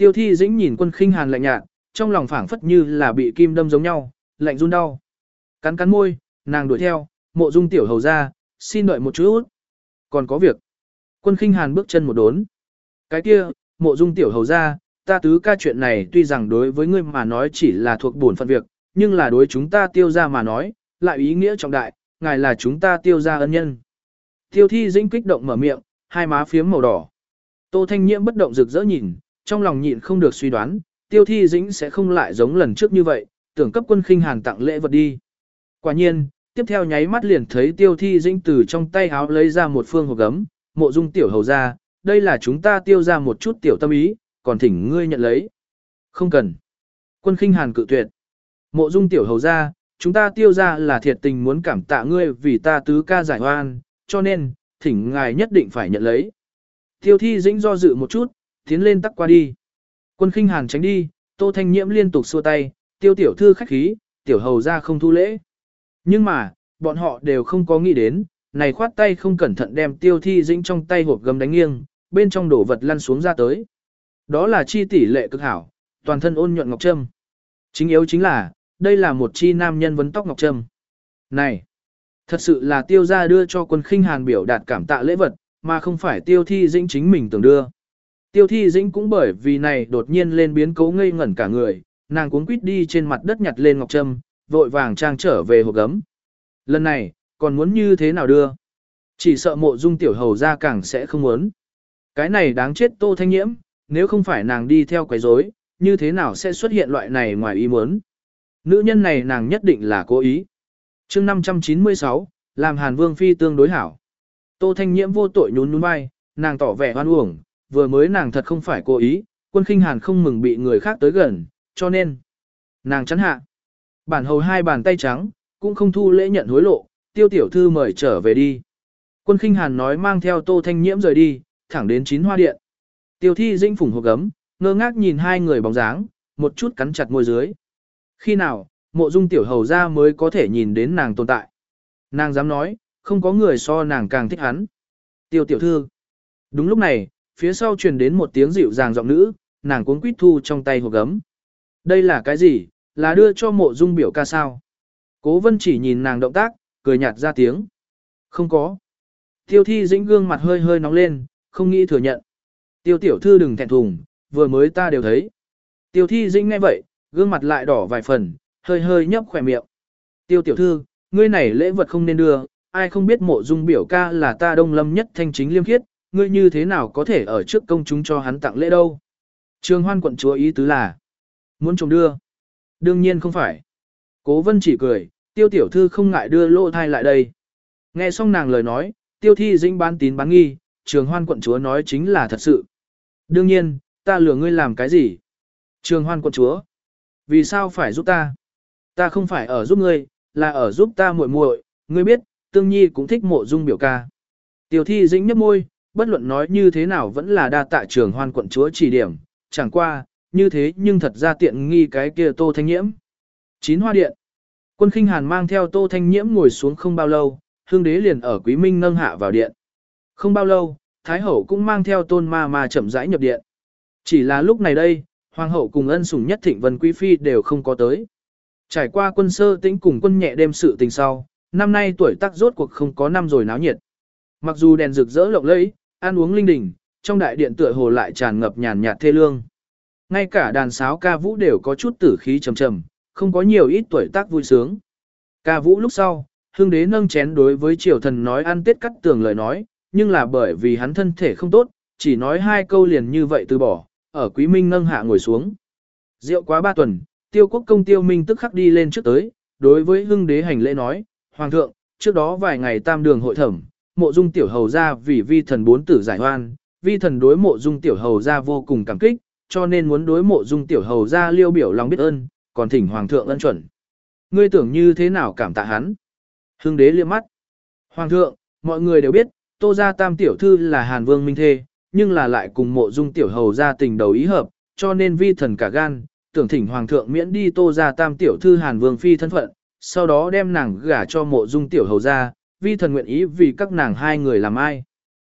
Tiêu thi dĩnh nhìn quân khinh hàn lạnh nhạt, trong lòng phảng phất như là bị kim đâm giống nhau, lạnh run đau. Cắn cắn môi, nàng đuổi theo, mộ dung tiểu hầu ra, xin đợi một chút. Còn có việc. Quân khinh hàn bước chân một đốn. Cái kia, mộ dung tiểu hầu ra, ta tứ ca chuyện này tuy rằng đối với ngươi mà nói chỉ là thuộc bổn phận việc, nhưng là đối chúng ta tiêu ra mà nói, lại ý nghĩa trọng đại, ngài là chúng ta tiêu ra ân nhân. Tiêu thi dĩnh kích động mở miệng, hai má phiếm màu đỏ. Tô Thanh Nhiễm bất động rực rỡ nhìn, trong lòng nhịn không được suy đoán, tiêu thi dĩnh sẽ không lại giống lần trước như vậy, tưởng cấp quân khinh hàn tặng lễ vật đi. Quả nhiên, tiếp theo nháy mắt liền thấy tiêu thi dĩnh từ trong tay áo lấy ra một phương hộp gấm, mộ dung tiểu hầu ra, đây là chúng ta tiêu ra một chút tiểu tâm ý, còn thỉnh ngươi nhận lấy. Không cần. Quân khinh hàn cự tuyệt. Mộ dung tiểu hầu ra, chúng ta tiêu ra là thiệt tình muốn cảm tạ ngươi vì ta tứ ca giải oan, cho nên, thỉnh ngài nhất định phải nhận lấy. Tiêu thi dĩnh do dự một chút, tiến lên tắc qua đi. Quân khinh hàn tránh đi, tô thanh nhiễm liên tục xua tay, tiêu tiểu thư khách khí, tiểu hầu ra không thu lễ. Nhưng mà, bọn họ đều không có nghĩ đến, này khoát tay không cẩn thận đem tiêu thi dĩnh trong tay hộp gấm đánh nghiêng, bên trong đổ vật lăn xuống ra tới. Đó là chi tỷ lệ cực hảo, toàn thân ôn nhuận ngọc trâm. Chính yếu chính là, đây là một chi nam nhân vấn tóc ngọc trâm. Này, thật sự là tiêu gia đưa cho quân khinh hàn biểu đạt cảm tạ lễ vật, mà không phải tiêu thi dĩnh chính mình tưởng đưa. Tiêu thi dĩnh cũng bởi vì này đột nhiên lên biến cố ngây ngẩn cả người, nàng cuốn quýt đi trên mặt đất nhặt lên ngọc trâm, vội vàng trang trở về hộp gấm. Lần này, còn muốn như thế nào đưa? Chỉ sợ mộ dung tiểu hầu ra càng sẽ không muốn. Cái này đáng chết tô thanh nhiễm, nếu không phải nàng đi theo quấy rối, như thế nào sẽ xuất hiện loại này ngoài ý muốn. Nữ nhân này nàng nhất định là cố ý. chương 596, làm Hàn Vương Phi tương đối hảo. Tô Thanh Nhiễm vô tội nhún nhún vai, nàng tỏ vẻ oan uổng, vừa mới nàng thật không phải cố ý, quân khinh Hàn không mừng bị người khác tới gần, cho nên, nàng chắn hạ. Bản hầu hai bàn tay trắng, cũng không thu lễ nhận hối lộ, tiêu tiểu thư mời trở về đi. Quân khinh Hàn nói mang theo Tô Thanh Nhiễm rời đi, thẳng đến chín hoa điện. Tiêu thi dinh phủng hộp gấm, ngơ ngác nhìn hai người bóng dáng, một chút cắn chặt môi dưới. Khi nào, mộ dung tiểu hầu ra mới có thể nhìn đến nàng tồn tại. Nàng dám nói, không có người so nàng càng thích hắn. Tiêu tiểu thư. Đúng lúc này, phía sau truyền đến một tiếng dịu dàng giọng nữ, nàng cuốn quýt thu trong tay hộp gấm. Đây là cái gì, là đưa cho mộ dung biểu ca sao. Cố vân chỉ nhìn nàng động tác, cười nhạt ra tiếng. Không có. Tiêu thi dĩnh gương mặt hơi hơi nóng lên, không nghĩ thừa nhận. Tiêu tiểu thư đừng thẹn thùng, vừa mới ta đều thấy. Tiêu thi dĩnh nghe vậy, gương mặt lại đỏ vài phần, hơi hơi nhấp khỏe miệng. Tiêu tiểu thư, ngươi này lễ vật không nên đưa, ai không biết mộ dung biểu ca là ta đông lâm nhất thanh chính liêm khiết, ngươi như thế nào có thể ở trước công chúng cho hắn tặng lễ đâu. Trường hoan quận chúa ý tứ là, muốn trông đưa. Đương nhiên không phải. Cố vân chỉ cười, tiêu tiểu thư không ngại đưa lô thai lại đây. Nghe xong nàng lời nói, tiêu thi dĩnh bán tín bán nghi, trường hoan quận chúa nói chính là thật sự. Đương nhiên, ta lừa ngươi làm cái gì? Trường hoan quận chúa. Vì sao phải giúp ta? Ta không phải ở giúp ngươi, là ở giúp ta muội muội. ngươi biết, tương nhi cũng thích mộ dung biểu ca. Tiểu thi dĩnh nhấp môi, bất luận nói như thế nào vẫn là đa tạ trường hoan quận chúa chỉ điểm, chẳng qua, như thế nhưng thật ra tiện nghi cái kia tô thanh nhiễm. Chín hoa điện. Quân khinh hàn mang theo tô thanh nhiễm ngồi xuống không bao lâu, hương đế liền ở quý minh nâng hạ vào điện. Không bao lâu, Thái hậu cũng mang theo tôn ma ma chậm rãi nhập điện. Chỉ là lúc này đây, hoàng hậu cùng ân sủng nhất thịnh vân quý phi đều không có tới. Trải qua quân sơ tĩnh cùng quân nhẹ đêm sự tình sau, năm nay tuổi tác rốt cuộc không có năm rồi náo nhiệt. Mặc dù đèn rực rỡ lộng lẫy, ăn uống linh đình, trong đại điện tựa hồ lại tràn ngập nhàn nhạt thê lương. Ngay cả đàn sáo ca vũ đều có chút tử khí trầm trầm, không có nhiều ít tuổi tác vui sướng. Ca vũ lúc sau, hương đế nâng chén đối với triều thần nói ăn tết cắt tường lời nói, nhưng là bởi vì hắn thân thể không tốt, chỉ nói hai câu liền như vậy từ bỏ, ở quý minh nâng hạ ngồi xuống. Rượu quá ba tuần, tiêu quốc công tiêu minh tức khắc đi lên trước tới, đối với hưng đế hành lễ nói, Hoàng thượng, trước đó vài ngày tam đường hội thẩm, mộ dung tiểu hầu ra vì vi thần bốn tử giải hoan, vi thần đối mộ dung tiểu hầu ra vô cùng cảm kích, cho nên muốn đối mộ dung tiểu hầu ra liêu biểu lòng biết ơn, còn thỉnh Hoàng thượng ân chuẩn. Ngươi tưởng như thế nào cảm tạ hắn? Hưng đế liếc mắt. Hoàng thượng, mọi người đều biết, tô gia tam tiểu thư là Hàn Vương Minh Thê, nhưng là lại cùng mộ dung tiểu hầu ra tình đầu ý hợp, cho nên vi thần cả gan, tưởng thỉnh hoàng thượng miễn đi tô Gia tam tiểu thư hàn vương phi thân phận, sau đó đem nàng gả cho mộ dung tiểu hầu ra, vi thần nguyện ý vì các nàng hai người làm ai.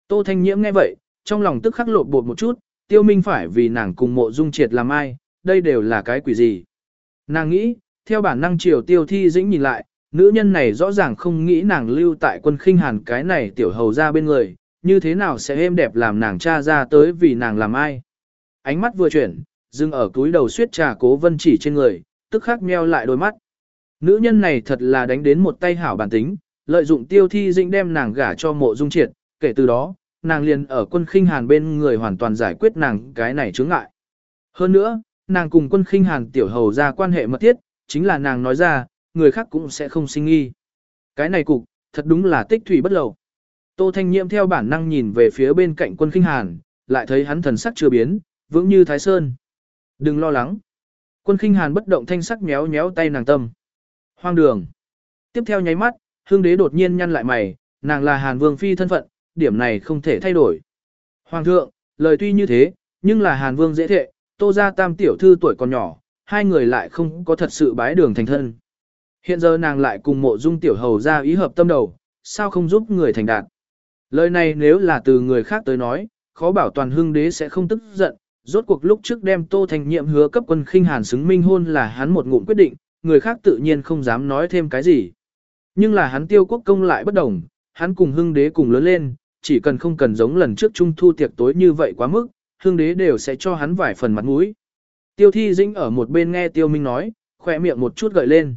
Tô thanh nhiễm nghe vậy, trong lòng tức khắc lột bột một chút, tiêu minh phải vì nàng cùng mộ dung triệt làm ai, đây đều là cái quỷ gì. Nàng nghĩ, theo bản năng triều tiêu thi dĩnh nhìn lại, nữ nhân này rõ ràng không nghĩ nàng lưu tại quân khinh hàn cái này tiểu hầu ra bên người, như thế nào sẽ êm đẹp làm nàng cha ra tới vì nàng làm ai. Ánh mắt vừa chuyển, dừng ở túi đầu suyết trà cố vân chỉ trên người, tức khắc meo lại đôi mắt. Nữ nhân này thật là đánh đến một tay hảo bản tính, lợi dụng tiêu thi dĩnh đem nàng gả cho mộ dung triệt, kể từ đó, nàng liền ở quân khinh hàn bên người hoàn toàn giải quyết nàng cái này chướng ngại. Hơn nữa, nàng cùng quân khinh hàn tiểu hầu ra quan hệ mật thiết, chính là nàng nói ra, người khác cũng sẽ không sinh nghi. Cái này cục, thật đúng là tích thủy bất lầu. Tô Thanh Nhiễm theo bản năng nhìn về phía bên cạnh quân khinh hàn, lại thấy hắn thần sắc chưa biến, vững như thái sơn. Đừng lo lắng. Quân khinh hàn bất động thanh sắc méo méo tay nàng tâm. Hoang đường. Tiếp theo nháy mắt, hương đế đột nhiên nhăn lại mày, nàng là hàn vương phi thân phận, điểm này không thể thay đổi. Hoàng thượng, lời tuy như thế, nhưng là hàn vương dễ thệ, tô ra tam tiểu thư tuổi còn nhỏ, hai người lại không có thật sự bái đường thành thân. Hiện giờ nàng lại cùng mộ dung tiểu hầu ra ý hợp tâm đầu, sao không giúp người thành đạt. Lời này nếu là từ người khác tới nói, khó bảo toàn hưng đế sẽ không tức giận, rốt cuộc lúc trước đem Tô Thành Nhiệm hứa cấp quân khinh hàn xứng minh hôn là hắn một ngụm quyết định, người khác tự nhiên không dám nói thêm cái gì. Nhưng là hắn tiêu quốc công lại bất đồng, hắn cùng hưng đế cùng lớn lên, chỉ cần không cần giống lần trước trung thu tiệc tối như vậy quá mức, hưng đế đều sẽ cho hắn vài phần mặt mũi. Tiêu thi dĩnh ở một bên nghe tiêu minh nói, khỏe miệng một chút gợi lên.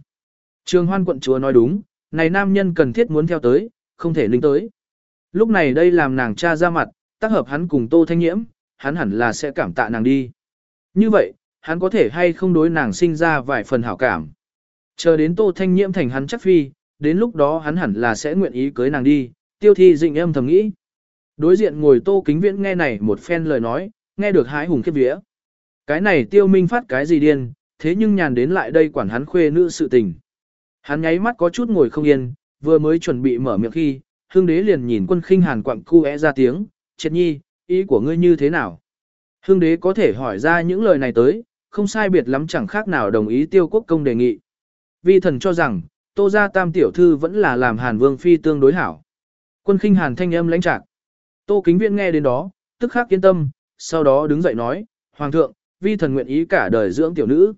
Trường hoan quận chúa nói đúng, này nam nhân cần thiết muốn theo tới, không thể linh tới. Lúc này đây làm nàng cha ra mặt, tác hợp hắn cùng tô thanh nhiễm, hắn hẳn là sẽ cảm tạ nàng đi. Như vậy, hắn có thể hay không đối nàng sinh ra vài phần hảo cảm. Chờ đến Tô Thanh Nhiễm thành hắn chắc phi, đến lúc đó hắn hẳn là sẽ nguyện ý cưới nàng đi, tiêu thi dịnh em thầm nghĩ. Đối diện ngồi Tô Kính Viễn nghe này một phen lời nói, nghe được hái hùng khiếp vía. Cái này tiêu minh phát cái gì điên, thế nhưng nhàn đến lại đây quản hắn khuê nữ sự tình. Hắn nháy mắt có chút ngồi không yên, vừa mới chuẩn bị mở miệng khi, hương đế liền nhìn quân khinh hàn quặng cu é ra tiếng, triệt nhi, ý của ngươi như thế nào? Hương đế có thể hỏi ra những lời này tới, không sai biệt lắm chẳng khác nào đồng ý tiêu quốc công đề nghị. Vi thần cho rằng, tô gia tam tiểu thư vẫn là làm hàn vương phi tương đối hảo. Quân khinh hàn thanh âm lãnh trạc. Tô kính viện nghe đến đó, tức khắc yên tâm, sau đó đứng dậy nói, Hoàng thượng, vi thần nguyện ý cả đời dưỡng tiểu nữ.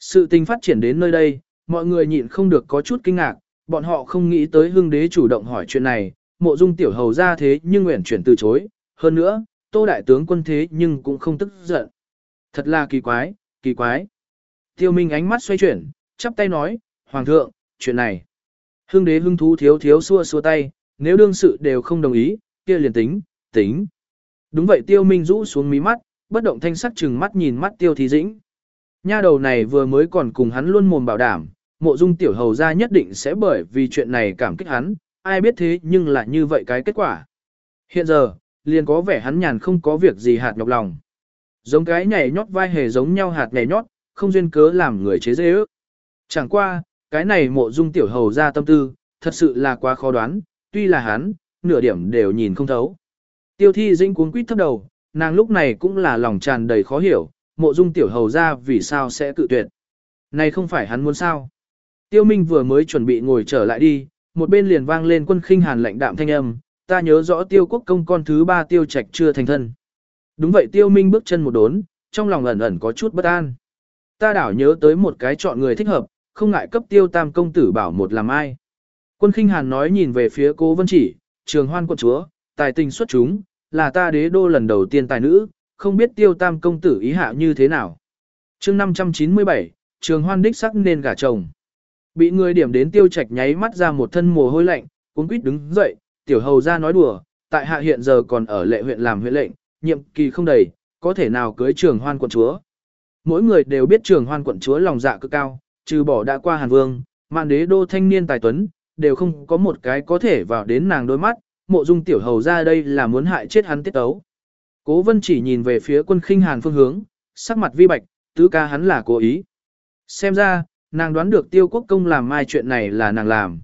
Sự tình phát triển đến nơi đây, mọi người nhịn không được có chút kinh ngạc, bọn họ không nghĩ tới hưng đế chủ động hỏi chuyện này, mộ dung tiểu hầu ra thế nhưng nguyện chuyển từ chối, hơn nữa, tô đại tướng quân thế nhưng cũng không tức giận. Thật là kỳ quái, kỳ quái. Tiêu Minh ánh mắt xoay chuyển, chắp tay nói, Hoàng thượng, chuyện này. Hưng đế hưng thú thiếu thiếu xua xua tay, nếu đương sự đều không đồng ý, kia liền tính, tính. Đúng vậy Tiêu Minh rũ xuống mí mắt, bất động thanh sắc chừng mắt nhìn mắt Tiêu Thí Dĩnh. Nha đầu này vừa mới còn cùng hắn luôn mồm bảo đảm, mộ dung tiểu hầu ra nhất định sẽ bởi vì chuyện này cảm kích hắn, ai biết thế nhưng là như vậy cái kết quả. Hiện giờ, liền có vẻ hắn nhàn không có việc gì hạt nhọc lòng. Giống cái nhảy nhót vai hề giống nhau hạt nhảy nhót, không duyên cớ làm người chế dễ ước. Chẳng qua, cái này mộ dung tiểu hầu ra tâm tư, thật sự là quá khó đoán, tuy là hắn, nửa điểm đều nhìn không thấu. Tiêu thi dinh cuốn quýt thấp đầu, nàng lúc này cũng là lòng tràn đầy khó hiểu, mộ dung tiểu hầu ra vì sao sẽ cự tuyệt. Này không phải hắn muốn sao. Tiêu Minh vừa mới chuẩn bị ngồi trở lại đi, một bên liền vang lên quân khinh hàn lạnh đạm thanh âm, ta nhớ rõ tiêu quốc công con thứ ba tiêu trạch chưa thành thân. Đúng vậy tiêu minh bước chân một đốn, trong lòng ẩn ẩn có chút bất an. Ta đảo nhớ tới một cái chọn người thích hợp, không ngại cấp tiêu tam công tử bảo một làm ai. Quân khinh hàn nói nhìn về phía cố vân chỉ, trường hoan quận chúa, tài tình xuất chúng, là ta đế đô lần đầu tiên tài nữ, không biết tiêu tam công tử ý hạ như thế nào. chương 597, trường hoan đích sắc nên gả chồng. Bị người điểm đến tiêu trạch nháy mắt ra một thân mồ hôi lạnh, cuốn quýt đứng dậy, tiểu hầu ra nói đùa, tại hạ hiện giờ còn ở lệ huyện làm huyện lệnh, nhiệm kỳ không đầy, có thể nào cưới trường hoan quận chúa. Mỗi người đều biết trường hoan quận chúa lòng dạ cực cao, trừ bỏ đã qua hàn vương, mạn đế đô thanh niên tài tuấn, đều không có một cái có thể vào đến nàng đôi mắt, mộ dung tiểu hầu ra đây là muốn hại chết hắn tiết tấu. Cố vân chỉ nhìn về phía quân khinh hàn phương hướng, sắc mặt vi bạch, tứ ca hắn là cố ý. Xem ra, nàng đoán được tiêu quốc công làm mai chuyện này là nàng làm.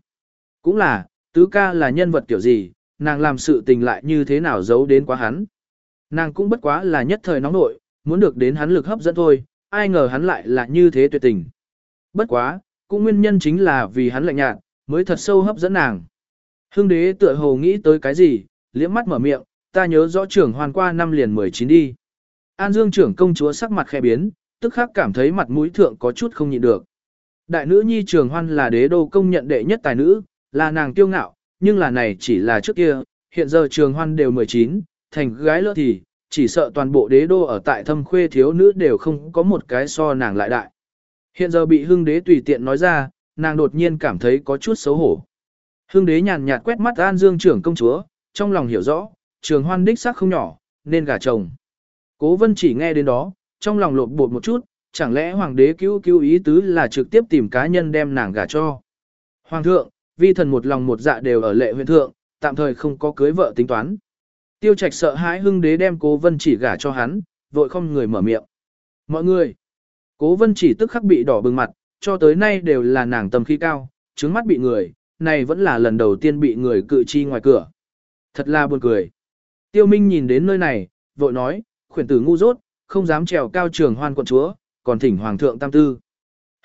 Cũng là, tứ ca là nhân vật kiểu gì, nàng làm sự tình lại như thế nào giấu đến quá hắn. Nàng cũng bất quá là nhất thời nóng nội, muốn được đến hắn lực hấp dẫn thôi, ai ngờ hắn lại là như thế tuyệt tình. Bất quá, cũng nguyên nhân chính là vì hắn lạnh nhạt, mới thật sâu hấp dẫn nàng. Hưng đế tựa hồ nghĩ tới cái gì, liễm mắt mở miệng, ta nhớ rõ trưởng hoàn qua năm liền 19 đi. An Dương trưởng công chúa sắc mặt khẽ biến, tức khắc cảm thấy mặt mũi thượng có chút không nhịn được. Đại nữ nhi trường hoan là đế đô công nhận đệ nhất tài nữ, là nàng tiêu ngạo, nhưng là này chỉ là trước kia, hiện giờ trường hoan đều 19, thành gái lỡ thì, chỉ sợ toàn bộ đế đô ở tại thâm khuê thiếu nữ đều không có một cái so nàng lại đại. Hiện giờ bị hưng đế tùy tiện nói ra, nàng đột nhiên cảm thấy có chút xấu hổ. Hưng đế nhàn nhạt quét mắt An Dương trưởng công chúa, trong lòng hiểu rõ, trường hoan đích xác không nhỏ, nên gả chồng. Cố vân chỉ nghe đến đó, trong lòng lột bột một chút, chẳng lẽ hoàng đế cứu cứu ý tứ là trực tiếp tìm cá nhân đem nàng gả cho. Hoàng thượng, vi thần một lòng một dạ đều ở lệ huyện thượng, tạm thời không có cưới vợ tính toán. Tiêu trạch sợ hãi hưng đế đem cố vân chỉ gả cho hắn, vội không người mở miệng. Mọi người, cố vân chỉ tức khắc bị đỏ bừng mặt, cho tới nay đều là nàng tầm khí cao, trứng mắt bị người, này vẫn là lần đầu tiên bị người cự chi ngoài cửa. Thật là buồn cười. Tiêu Minh nhìn đến nơi này, vội nói, khuyển tử ngu dốt, không dám trèo cao trường hoan quận chúa, còn thỉnh hoàng thượng tam tư.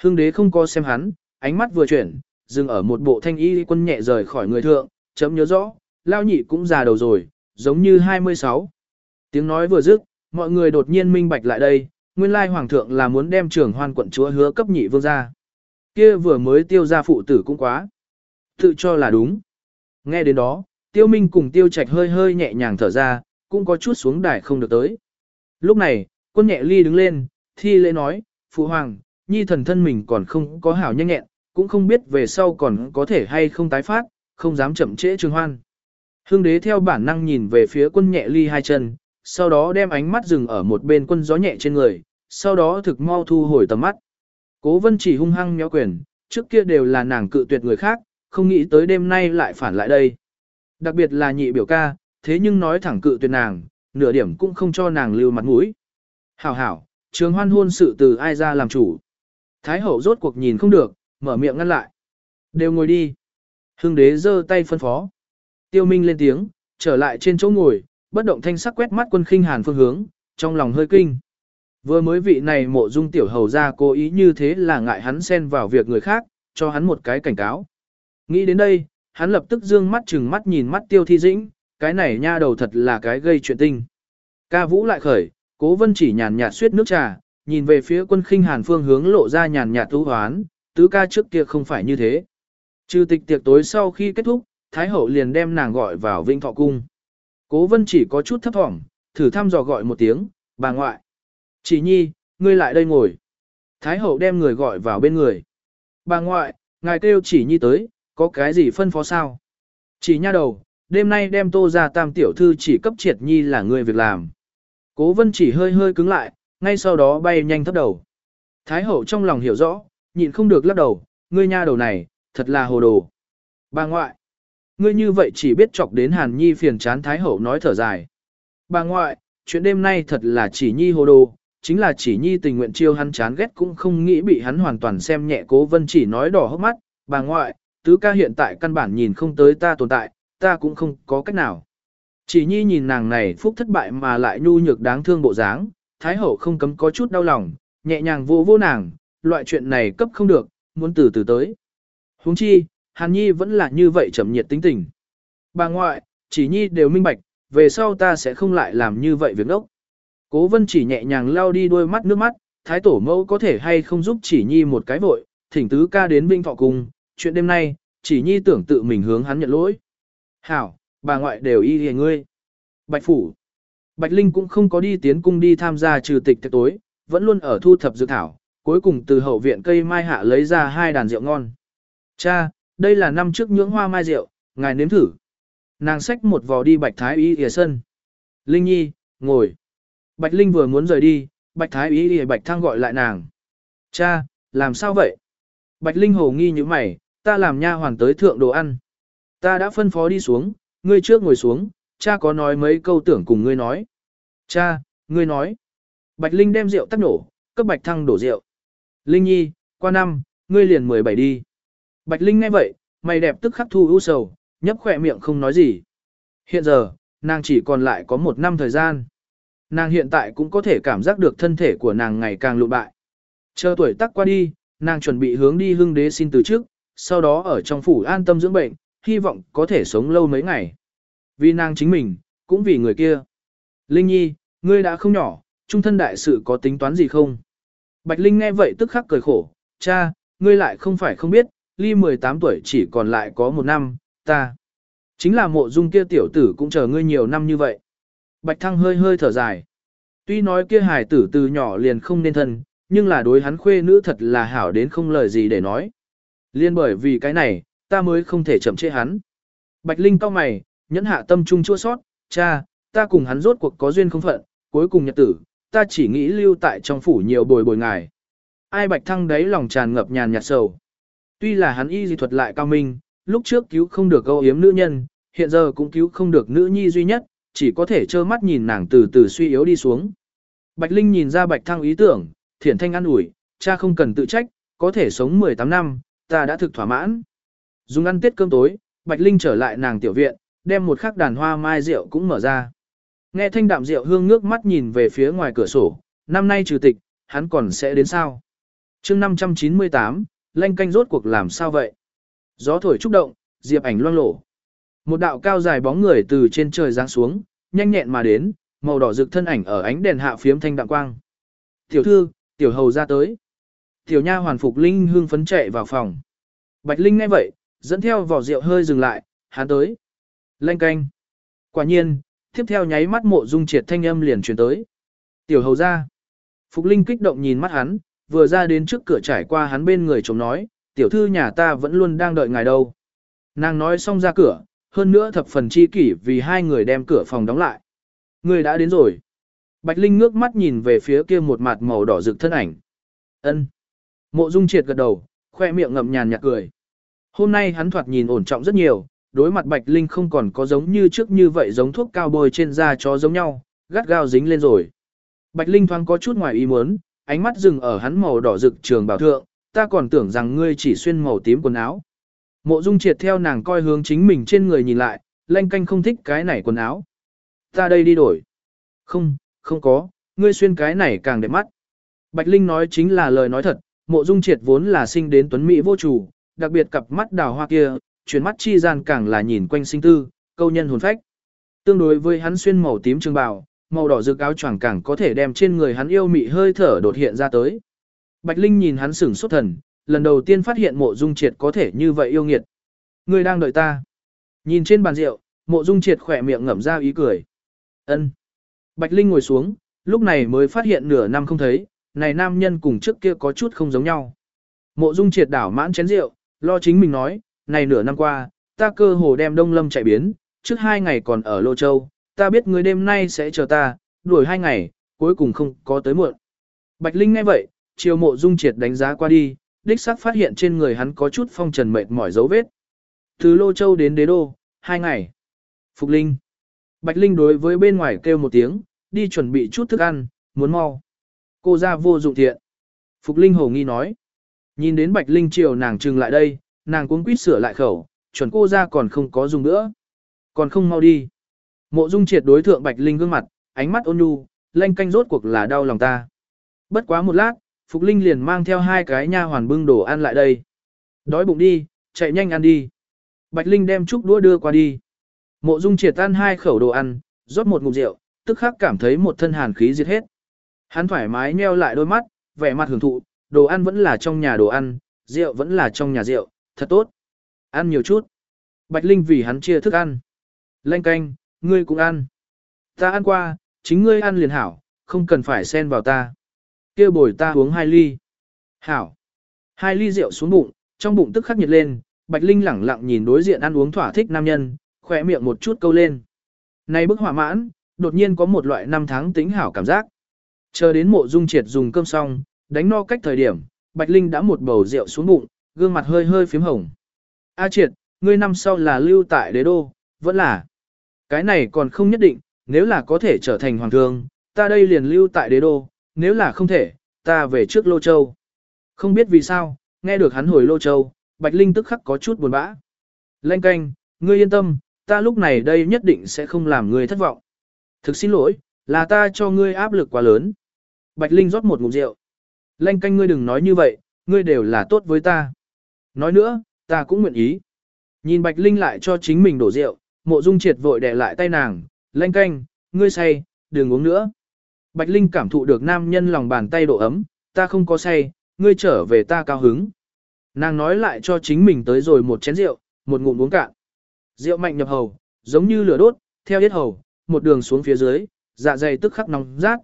Hưng đế không có xem hắn, ánh mắt vừa chuyển, dừng ở một bộ thanh y quân nhẹ rời khỏi người thượng, chấm nhớ rõ, lao nhị cũng già đầu rồi, giống như 26. Tiếng nói vừa dứt, mọi người đột nhiên minh bạch lại đây, nguyên lai hoàng thượng là muốn đem trường hoan quận chúa hứa cấp nhị vương ra. Kia vừa mới tiêu ra phụ tử cũng quá. Tự cho là đúng. Nghe đến đó, tiêu minh cùng tiêu trạch hơi hơi nhẹ nhàng thở ra, cũng có chút xuống đài không được tới. Lúc này, quân nhẹ ly đứng lên, thi lễ nói, phụ hoàng, nhi thần thân mình còn không có hảo nhanh nhẹn, cũng không biết về sau còn có thể hay không tái phát, không dám chậm trễ trường hoan. Hương đế theo bản năng nhìn về phía quân nhẹ ly hai chân, sau đó đem ánh mắt dừng ở một bên quân gió nhẹ trên người, sau đó thực mau thu hồi tầm mắt. Cố vân chỉ hung hăng méo quyền, trước kia đều là nàng cự tuyệt người khác, không nghĩ tới đêm nay lại phản lại đây. Đặc biệt là nhị biểu ca, thế nhưng nói thẳng cự tuyệt nàng, nửa điểm cũng không cho nàng lưu mặt mũi. Hảo hảo, trường hoan hôn sự từ ai ra làm chủ. Thái hậu rốt cuộc nhìn không được, mở miệng ngăn lại. Đều ngồi đi. Hưng đế giơ tay phân phó. Tiêu Minh lên tiếng, trở lại trên chỗ ngồi, bất động thanh sắc quét mắt quân khinh hàn phương hướng, trong lòng hơi kinh. Vừa mới vị này mộ dung tiểu hầu ra cố ý như thế là ngại hắn xen vào việc người khác, cho hắn một cái cảnh cáo. Nghĩ đến đây, hắn lập tức dương mắt chừng mắt nhìn mắt tiêu thi dĩnh, cái này nha đầu thật là cái gây chuyện tinh. Ca vũ lại khởi, cố vân chỉ nhàn nhạt suyết nước trà, nhìn về phía quân khinh hàn phương hướng lộ ra nhàn nhạt thú hoán, tứ ca trước kia không phải như thế. Trừ tịch tiệc tối sau khi kết thúc, Thái hậu liền đem nàng gọi vào Vinh Thọ Cung. Cố vân chỉ có chút thấp thỏm, thử thăm dò gọi một tiếng, bà ngoại. Chỉ nhi, ngươi lại đây ngồi. Thái hậu đem người gọi vào bên người. Bà ngoại, ngài kêu chỉ nhi tới, có cái gì phân phó sao? Chỉ nha đầu, đêm nay đem tô ra tam tiểu thư chỉ cấp triệt nhi là người việc làm. Cố vân chỉ hơi hơi cứng lại, ngay sau đó bay nhanh thấp đầu. Thái hậu trong lòng hiểu rõ, nhịn không được lắc đầu, ngươi nha đầu này, thật là hồ đồ. Bà ngoại, ngươi như vậy chỉ biết chọc đến hàn nhi phiền chán thái hậu nói thở dài. Bà ngoại, chuyện đêm nay thật là chỉ nhi hồ đồ, chính là chỉ nhi tình nguyện chiêu hắn chán ghét cũng không nghĩ bị hắn hoàn toàn xem nhẹ cố vân chỉ nói đỏ hốc mắt. Bà ngoại, tứ ca hiện tại căn bản nhìn không tới ta tồn tại, ta cũng không có cách nào. Chỉ nhi nhìn nàng này phúc thất bại mà lại nhu nhược đáng thương bộ dáng, thái hậu không cấm có chút đau lòng, nhẹ nhàng vô vô nàng, loại chuyện này cấp không được, muốn từ từ tới. huống chi, Hàn Nhi vẫn là như vậy chậm nhiệt tính tình. Bà ngoại, chỉ Nhi đều minh bạch, về sau ta sẽ không lại làm như vậy việc ốc. Cố vân chỉ nhẹ nhàng lau đi đôi mắt nước mắt, thái tổ mẫu có thể hay không giúp chỉ Nhi một cái vội, thỉnh tứ ca đến vinh thọ cùng, chuyện đêm nay, chỉ nhi tưởng tự mình hướng hắn nhận lỗi. Hảo, bà ngoại đều y hề ngươi. Bạch Phủ. Bạch Linh cũng không có đi tiến cung đi tham gia trừ tịch tiệc tối, vẫn luôn ở thu thập dược thảo, cuối cùng từ hậu viện cây mai hạ lấy ra hai đàn rượu ngon. Cha, đây là năm trước nhưỡng hoa mai rượu, ngài nếm thử. Nàng xách một vò đi Bạch Thái Y ỉa sân. Linh Nhi, ngồi. Bạch Linh vừa muốn rời đi, Bạch Thái Y ỉa Bạch Thăng gọi lại nàng. Cha, làm sao vậy? Bạch Linh hồ nghi như mày, ta làm nha hoàn tới thượng đồ ăn. Ta đã phân phó đi xuống, ngươi trước ngồi xuống, cha có nói mấy câu tưởng cùng ngươi nói. Cha, ngươi nói. Bạch Linh đem rượu tắt nổ, cấp Bạch Thăng đổ rượu. Linh Nhi, qua năm, ngươi liền 17 đi. Bạch Linh nghe vậy, mày đẹp tức khắc thu ưu sầu, nhấp khỏe miệng không nói gì. Hiện giờ, nàng chỉ còn lại có một năm thời gian. Nàng hiện tại cũng có thể cảm giác được thân thể của nàng ngày càng lụ bại. Chờ tuổi tác qua đi, nàng chuẩn bị hướng đi hương đế xin từ trước, sau đó ở trong phủ an tâm dưỡng bệnh, hy vọng có thể sống lâu mấy ngày. Vì nàng chính mình, cũng vì người kia. Linh Nhi, ngươi đã không nhỏ, trung thân đại sự có tính toán gì không? Bạch Linh nghe vậy tức khắc cười khổ, cha, ngươi lại không phải không biết, ly 18 tuổi chỉ còn lại có một năm, ta. Chính là mộ dung kia tiểu tử cũng chờ ngươi nhiều năm như vậy. Bạch Thăng hơi hơi thở dài. Tuy nói kia hài tử từ nhỏ liền không nên thân, nhưng là đối hắn khuê nữ thật là hảo đến không lời gì để nói. Liên bởi vì cái này, ta mới không thể chậm chế hắn. Bạch Linh cao mày, nhẫn hạ tâm trung chua sót, cha, ta cùng hắn rốt cuộc có duyên không phận, cuối cùng nhật tử, ta chỉ nghĩ lưu tại trong phủ nhiều bồi bồi ngài. Ai Bạch Thăng đấy lòng tràn ngập nhàn nhạt sầu. Tuy là hắn y dị thuật lại cao minh, lúc trước cứu không được câu yếm nữ nhân, hiện giờ cũng cứu không được nữ nhi duy nhất, chỉ có thể trơ mắt nhìn nàng từ từ suy yếu đi xuống. Bạch Linh nhìn ra Bạch Thăng ý tưởng, thiển thanh an ủi, cha không cần tự trách, có thể sống 18 năm, ta đã thực thỏa mãn. Dùng ăn tiết cơm tối, Bạch Linh trở lại nàng tiểu viện, đem một khắc đàn hoa mai rượu cũng mở ra. Nghe thanh đạm rượu hương ngước mắt nhìn về phía ngoài cửa sổ, năm nay trừ tịch, hắn còn sẽ đến sao? chương 598, lanh canh rốt cuộc làm sao vậy? Gió thổi trúc động, diệp ảnh loang lổ. Một đạo cao dài bóng người từ trên trời giáng xuống, nhanh nhẹn mà đến, màu đỏ rực thân ảnh ở ánh đèn hạ phiếm thanh đạm quang. Tiểu thư, tiểu hầu ra tới. Tiểu nha hoàn phục Linh hương phấn chạy vào phòng. Bạch Linh nghe vậy, dẫn theo vỏ rượu hơi dừng lại, hắn tới. Lanh canh. Quả nhiên, tiếp theo nháy mắt mộ dung triệt thanh âm liền truyền tới. Tiểu hầu ra. Phục Linh kích động nhìn mắt hắn, vừa ra đến trước cửa trải qua hắn bên người chồng nói, tiểu thư nhà ta vẫn luôn đang đợi ngài đâu. Nàng nói xong ra cửa, hơn nữa thập phần chi kỷ vì hai người đem cửa phòng đóng lại. Người đã đến rồi. Bạch Linh ngước mắt nhìn về phía kia một mặt màu đỏ rực thân ảnh. Ân. Mộ Dung Triệt gật đầu, khoe miệng ngậm nhàn nhạt cười. Hôm nay hắn thoạt nhìn ổn trọng rất nhiều, đối mặt Bạch Linh không còn có giống như trước như vậy giống thuốc cao bôi trên da chó giống nhau, gắt gao dính lên rồi. Bạch Linh thoáng có chút ngoài ý muốn, ánh mắt dừng ở hắn màu đỏ rực trường bảo thượng, ta còn tưởng rằng ngươi chỉ xuyên màu tím quần áo. Mộ Dung Triệt theo nàng coi hướng chính mình trên người nhìn lại, lanh canh không thích cái này quần áo. Ta đây đi đổi. Không, không có, ngươi xuyên cái này càng đẹp mắt. Bạch Linh nói chính là lời nói thật, mộ dung triệt vốn là sinh đến tuấn Mỹ vô chủ, đặc biệt cặp mắt đào hoa kia, chuyển mắt chi gian càng là nhìn quanh sinh tư, câu nhân hồn phách. Tương đối với hắn xuyên màu tím trường bào, màu đỏ rực áo choàng càng có thể đem trên người hắn yêu mị hơi thở đột hiện ra tới. Bạch Linh nhìn hắn sửng sốt thần, lần đầu tiên phát hiện mộ dung triệt có thể như vậy yêu nghiệt. Người đang đợi ta. Nhìn trên bàn rượu, mộ dung triệt khỏe miệng ngậm ra ý cười. ân Bạch Linh ngồi xuống, lúc này mới phát hiện nửa năm không thấy, này nam nhân cùng trước kia có chút không giống nhau. Mộ Dung triệt đảo mãn chén rượu, lo chính mình nói, này nửa năm qua, ta cơ hồ đem Đông Lâm chạy biến, trước hai ngày còn ở Lô Châu, ta biết người đêm nay sẽ chờ ta, đuổi hai ngày, cuối cùng không có tới muộn. Bạch Linh nghe vậy, chiều mộ Dung triệt đánh giá qua đi, đích xác phát hiện trên người hắn có chút phong trần mệt mỏi dấu vết. Từ Lô Châu đến Đế Đô, hai ngày. Phục Linh. Bạch Linh đối với bên ngoài kêu một tiếng, đi chuẩn bị chút thức ăn, muốn mau. Cô ra vô dụng thiện. Phục Linh hồ nghi nói. Nhìn đến Bạch Linh chiều nàng trừng lại đây, nàng cuống quýt sửa lại khẩu, chuẩn cô ra còn không có dùng nữa. Còn không mau đi. Mộ Dung triệt đối thượng Bạch Linh gương mặt, ánh mắt ôn nhu, lanh canh rốt cuộc là đau lòng ta. Bất quá một lát, Phục Linh liền mang theo hai cái nha hoàn bưng đồ ăn lại đây. Đói bụng đi, chạy nhanh ăn đi. Bạch Linh đem chút đũa đưa qua đi. Mộ Dung triệt ăn hai khẩu đồ ăn, rót một ngụm rượu, tức khắc cảm thấy một thân hàn khí diệt hết. Hắn thoải mái nheo lại đôi mắt, vẻ mặt hưởng thụ, đồ ăn vẫn là trong nhà đồ ăn, rượu vẫn là trong nhà rượu, thật tốt. ăn nhiều chút. Bạch Linh vì hắn chia thức ăn. Lanh canh, ngươi cũng ăn. Ta ăn qua, chính ngươi ăn liền hảo, không cần phải xen vào ta. kia bồi ta uống hai ly. Hảo. Hai ly rượu xuống bụng, trong bụng tức khắc nhiệt lên, Bạch Linh lẳng lặng nhìn đối diện ăn uống thỏa thích nam nhân, khỏe miệng một chút câu lên. Này bức hỏa mãn, đột nhiên có một loại năm tháng tính hảo cảm giác. Chờ đến mộ dung triệt dùng cơm xong, đánh no cách thời điểm, Bạch Linh đã một bầu rượu xuống bụng, gương mặt hơi hơi phím hồng. A triệt, ngươi năm sau là lưu tại đế đô, vẫn là. Cái này còn không nhất định, nếu là có thể trở thành hoàng thương, ta đây liền lưu tại đế đô, nếu là không thể, ta về trước Lô Châu. Không biết vì sao, nghe được hắn hồi Lô Châu, Bạch Linh tức khắc có chút buồn bã. Lanh canh, ngươi yên tâm, ta lúc này đây nhất định sẽ không làm ngươi thất vọng. Thực xin lỗi, là ta cho ngươi áp lực quá lớn. Bạch Linh rót một ngụm rượu. Lanh canh ngươi đừng nói như vậy, ngươi đều là tốt với ta. Nói nữa, ta cũng nguyện ý. Nhìn Bạch Linh lại cho chính mình đổ rượu, mộ dung triệt vội đè lại tay nàng, lanh canh, ngươi say, đừng uống nữa. Bạch Linh cảm thụ được nam nhân lòng bàn tay độ ấm, ta không có say, ngươi trở về ta cao hứng. Nàng nói lại cho chính mình tới rồi một chén rượu, một ngụm uống cạn. Rượu mạnh nhập hầu, giống như lửa đốt, theo hết hầu, một đường xuống phía dưới, dạ dày tức khắc nóng rát.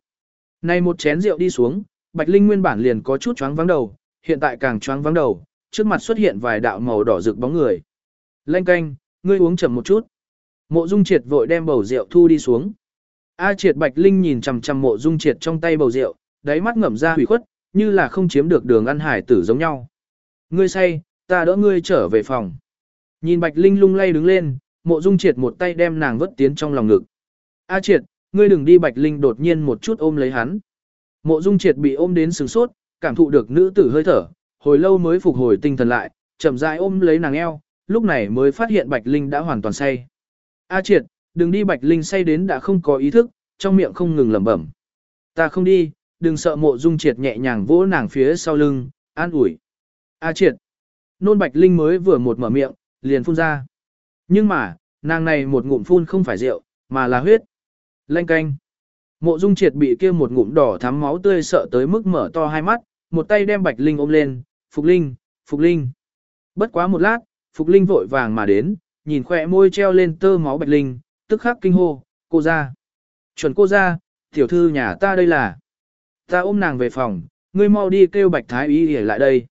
Này một chén rượu đi xuống, Bạch Linh nguyên bản liền có chút choáng vắng đầu, hiện tại càng choáng vắng đầu, trước mặt xuất hiện vài đạo màu đỏ rực bóng người. Lanh canh, ngươi uống chậm một chút. Mộ Dung Triệt vội đem bầu rượu thu đi xuống. A Triệt Bạch Linh nhìn chằm chằm Mộ Dung Triệt trong tay bầu rượu, đáy mắt ngậm ra hủy khuất, như là không chiếm được đường ăn hải tử giống nhau. Ngươi say, ta đỡ ngươi trở về phòng. Nhìn Bạch Linh lung lay đứng lên, Mộ Dung Triệt một tay đem nàng vớt tiến trong lòng ngực. A Triệt, ngươi đừng đi Bạch Linh đột nhiên một chút ôm lấy hắn. Mộ Dung Triệt bị ôm đến sừng sốt, cảm thụ được nữ tử hơi thở, hồi lâu mới phục hồi tinh thần lại, chậm rãi ôm lấy nàng eo, lúc này mới phát hiện Bạch Linh đã hoàn toàn say. A triệt, đừng đi Bạch Linh say đến đã không có ý thức, trong miệng không ngừng lẩm bẩm. Ta không đi, đừng sợ mộ dung triệt nhẹ nhàng vỗ nàng phía sau lưng, an ủi. A triệt, nôn Bạch Linh mới vừa một mở miệng, liền phun ra. Nhưng mà, nàng này một ngụm phun không phải rượu, mà là huyết. Lanh canh. Mộ dung triệt bị kia một ngụm đỏ thắm máu tươi sợ tới mức mở to hai mắt, một tay đem Bạch Linh ôm lên, Phục Linh, Phục Linh. Bất quá một lát, Phục Linh vội vàng mà đến, nhìn khỏe môi treo lên tơ máu Bạch Linh, tức khắc kinh hô, cô ra. Chuẩn cô ra, tiểu thư nhà ta đây là. Ta ôm nàng về phòng, ngươi mau đi kêu Bạch Thái Y để lại đây.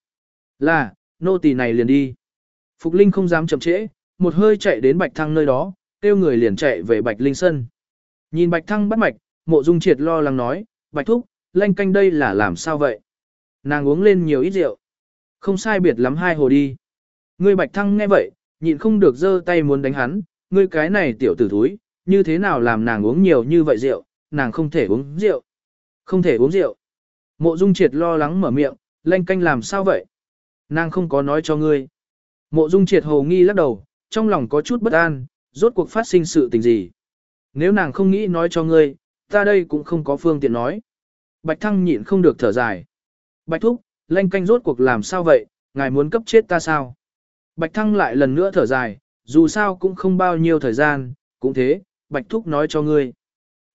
Là, nô tỳ này liền đi. Phục Linh không dám chậm trễ, một hơi chạy đến Bạch Thăng nơi đó, kêu người liền chạy về Bạch Linh sân. Nhìn Bạch Thăng bắt mạch, mộ dung triệt lo lắng nói, Bạch Thúc, lanh canh đây là làm sao vậy? Nàng uống lên nhiều ít rượu. Không sai biệt lắm hai hồ đi. Ngươi Bạch Thăng nghe vậy, nhịn không được giơ tay muốn đánh hắn, ngươi cái này tiểu tử thúi, như thế nào làm nàng uống nhiều như vậy rượu, nàng không thể uống rượu. Không thể uống rượu. Mộ Dung Triệt lo lắng mở miệng, lanh canh làm sao vậy? Nàng không có nói cho ngươi. Mộ Dung Triệt hồ nghi lắc đầu, trong lòng có chút bất an, rốt cuộc phát sinh sự tình gì. Nếu nàng không nghĩ nói cho ngươi, ta đây cũng không có phương tiện nói. Bạch Thăng nhịn không được thở dài. Bạch Thúc, lanh canh rốt cuộc làm sao vậy, ngài muốn cấp chết ta sao? Bạch Thăng lại lần nữa thở dài, dù sao cũng không bao nhiêu thời gian, cũng thế, Bạch Thúc nói cho ngươi.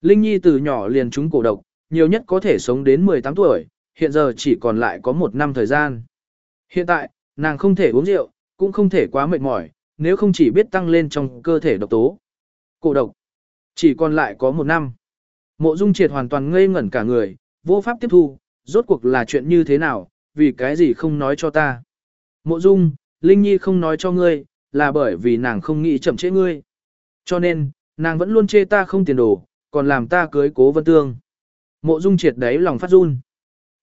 Linh Nhi từ nhỏ liền trúng cổ độc, nhiều nhất có thể sống đến 18 tuổi, hiện giờ chỉ còn lại có một năm thời gian. Hiện tại, nàng không thể uống rượu, cũng không thể quá mệt mỏi, nếu không chỉ biết tăng lên trong cơ thể độc tố. Cổ độc, chỉ còn lại có một năm. Mộ Dung Triệt hoàn toàn ngây ngẩn cả người, vô pháp tiếp thu, rốt cuộc là chuyện như thế nào, vì cái gì không nói cho ta. Mộ Dung, Linh Nhi không nói cho ngươi, là bởi vì nàng không nghĩ chậm trễ ngươi. Cho nên, nàng vẫn luôn chê ta không tiền đồ, còn làm ta cưới cố vân tương. Mộ Dung triệt đấy lòng phát run.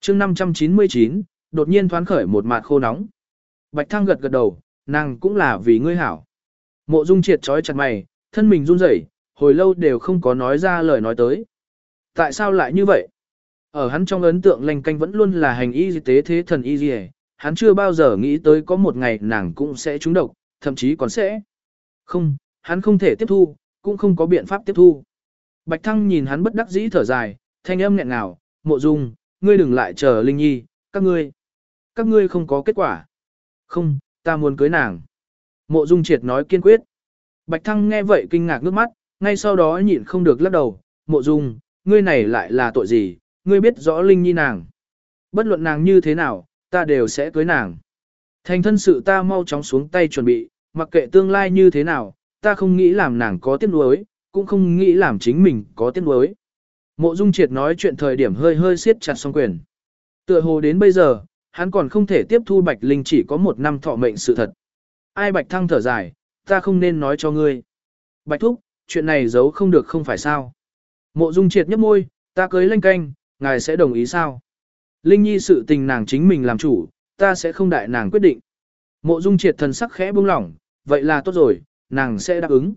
chương 599, đột nhiên thoáng khởi một mạt khô nóng. Bạch Thăng gật gật đầu, nàng cũng là vì ngươi hảo. Mộ Dung triệt trói chặt mày, thân mình run rẩy, hồi lâu đều không có nói ra lời nói tới. Tại sao lại như vậy? Ở hắn trong ấn tượng lành canh vẫn luôn là hành y tế thế thần y dì hắn chưa bao giờ nghĩ tới có một ngày nàng cũng sẽ trúng độc, thậm chí còn sẽ. Không, hắn không thể tiếp thu, cũng không có biện pháp tiếp thu. Bạch Thăng nhìn hắn bất đắc dĩ thở dài, thanh âm nghẹn ngào, mộ dung, ngươi đừng lại chờ Linh Nhi, các ngươi. Các ngươi không có kết quả. Không, ta muốn cưới nàng. Mộ dung triệt nói kiên quyết. Bạch Thăng nghe vậy kinh ngạc nước mắt, ngay sau đó nhịn không được lắc đầu, mộ dung, ngươi này lại là tội gì, ngươi biết rõ Linh Nhi nàng. Bất luận nàng như thế nào, ta đều sẽ cưới nàng. Thành thân sự ta mau chóng xuống tay chuẩn bị, mặc kệ tương lai như thế nào, ta không nghĩ làm nàng có tiếc nuối, cũng không nghĩ làm chính mình có tiếc nuối. Mộ Dung Triệt nói chuyện thời điểm hơi hơi siết chặt song quyền. Tựa hồ đến bây giờ, hắn còn không thể tiếp thu Bạch Linh chỉ có một năm thọ mệnh sự thật. Ai Bạch Thăng thở dài, ta không nên nói cho ngươi. Bạch Thúc, chuyện này giấu không được không phải sao. Mộ Dung Triệt nhấp môi, ta cưới lanh canh, ngài sẽ đồng ý sao? Linh Nhi sự tình nàng chính mình làm chủ, ta sẽ không đại nàng quyết định. Mộ Dung Triệt thần sắc khẽ buông lỏng, vậy là tốt rồi, nàng sẽ đáp ứng.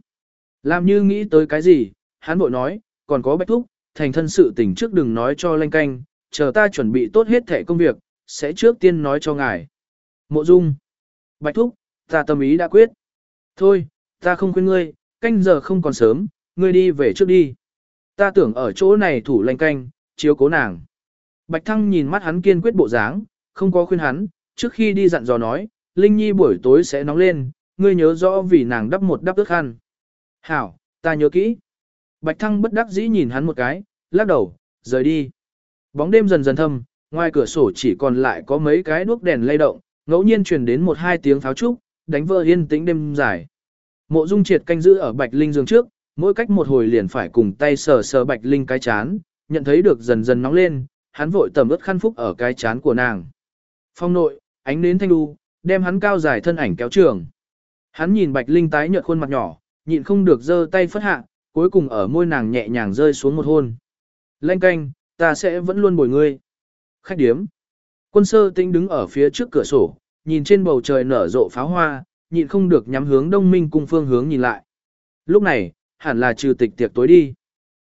Làm như nghĩ tới cái gì, hắn bội nói, còn có Bạch Thúc, thành thân sự tình trước đừng nói cho lanh canh, chờ ta chuẩn bị tốt hết thể công việc, sẽ trước tiên nói cho ngài. Mộ Dung, Bạch Thúc, ta tâm ý đã quyết. Thôi, ta không khuyên ngươi, canh giờ không còn sớm, ngươi đi về trước đi. Ta tưởng ở chỗ này thủ lanh canh, chiếu cố nàng. Bạch Thăng nhìn mắt hắn kiên quyết bộ dáng, không có khuyên hắn, trước khi đi dặn dò nói, Linh Nhi buổi tối sẽ nóng lên, ngươi nhớ rõ vì nàng đắp một đắp ước khăn. Hảo, ta nhớ kỹ. Bạch Thăng bất đắc dĩ nhìn hắn một cái, lắc đầu, rời đi. Bóng đêm dần dần thâm, ngoài cửa sổ chỉ còn lại có mấy cái đuốc đèn lay động, ngẫu nhiên truyền đến một hai tiếng pháo trúc, đánh vỡ yên tĩnh đêm dài. Mộ Dung Triệt canh giữ ở Bạch Linh giường trước, mỗi cách một hồi liền phải cùng tay sờ sờ Bạch Linh cái chán, nhận thấy được dần dần nóng lên, hắn vội tầm ướt khăn phúc ở cái chán của nàng. Phong nội, ánh nến thanh đu, đem hắn cao dài thân ảnh kéo trường. Hắn nhìn Bạch Linh tái nhợt khuôn mặt nhỏ, nhịn không được giơ tay phất hạ, cuối cùng ở môi nàng nhẹ nhàng rơi xuống một hôn. Lanh canh, ta sẽ vẫn luôn bồi ngươi. Khách điếm. Quân sơ tinh đứng ở phía trước cửa sổ, nhìn trên bầu trời nở rộ pháo hoa, nhịn không được nhắm hướng đông minh cùng phương hướng nhìn lại. Lúc này, hẳn là trừ tịch tiệc tối đi.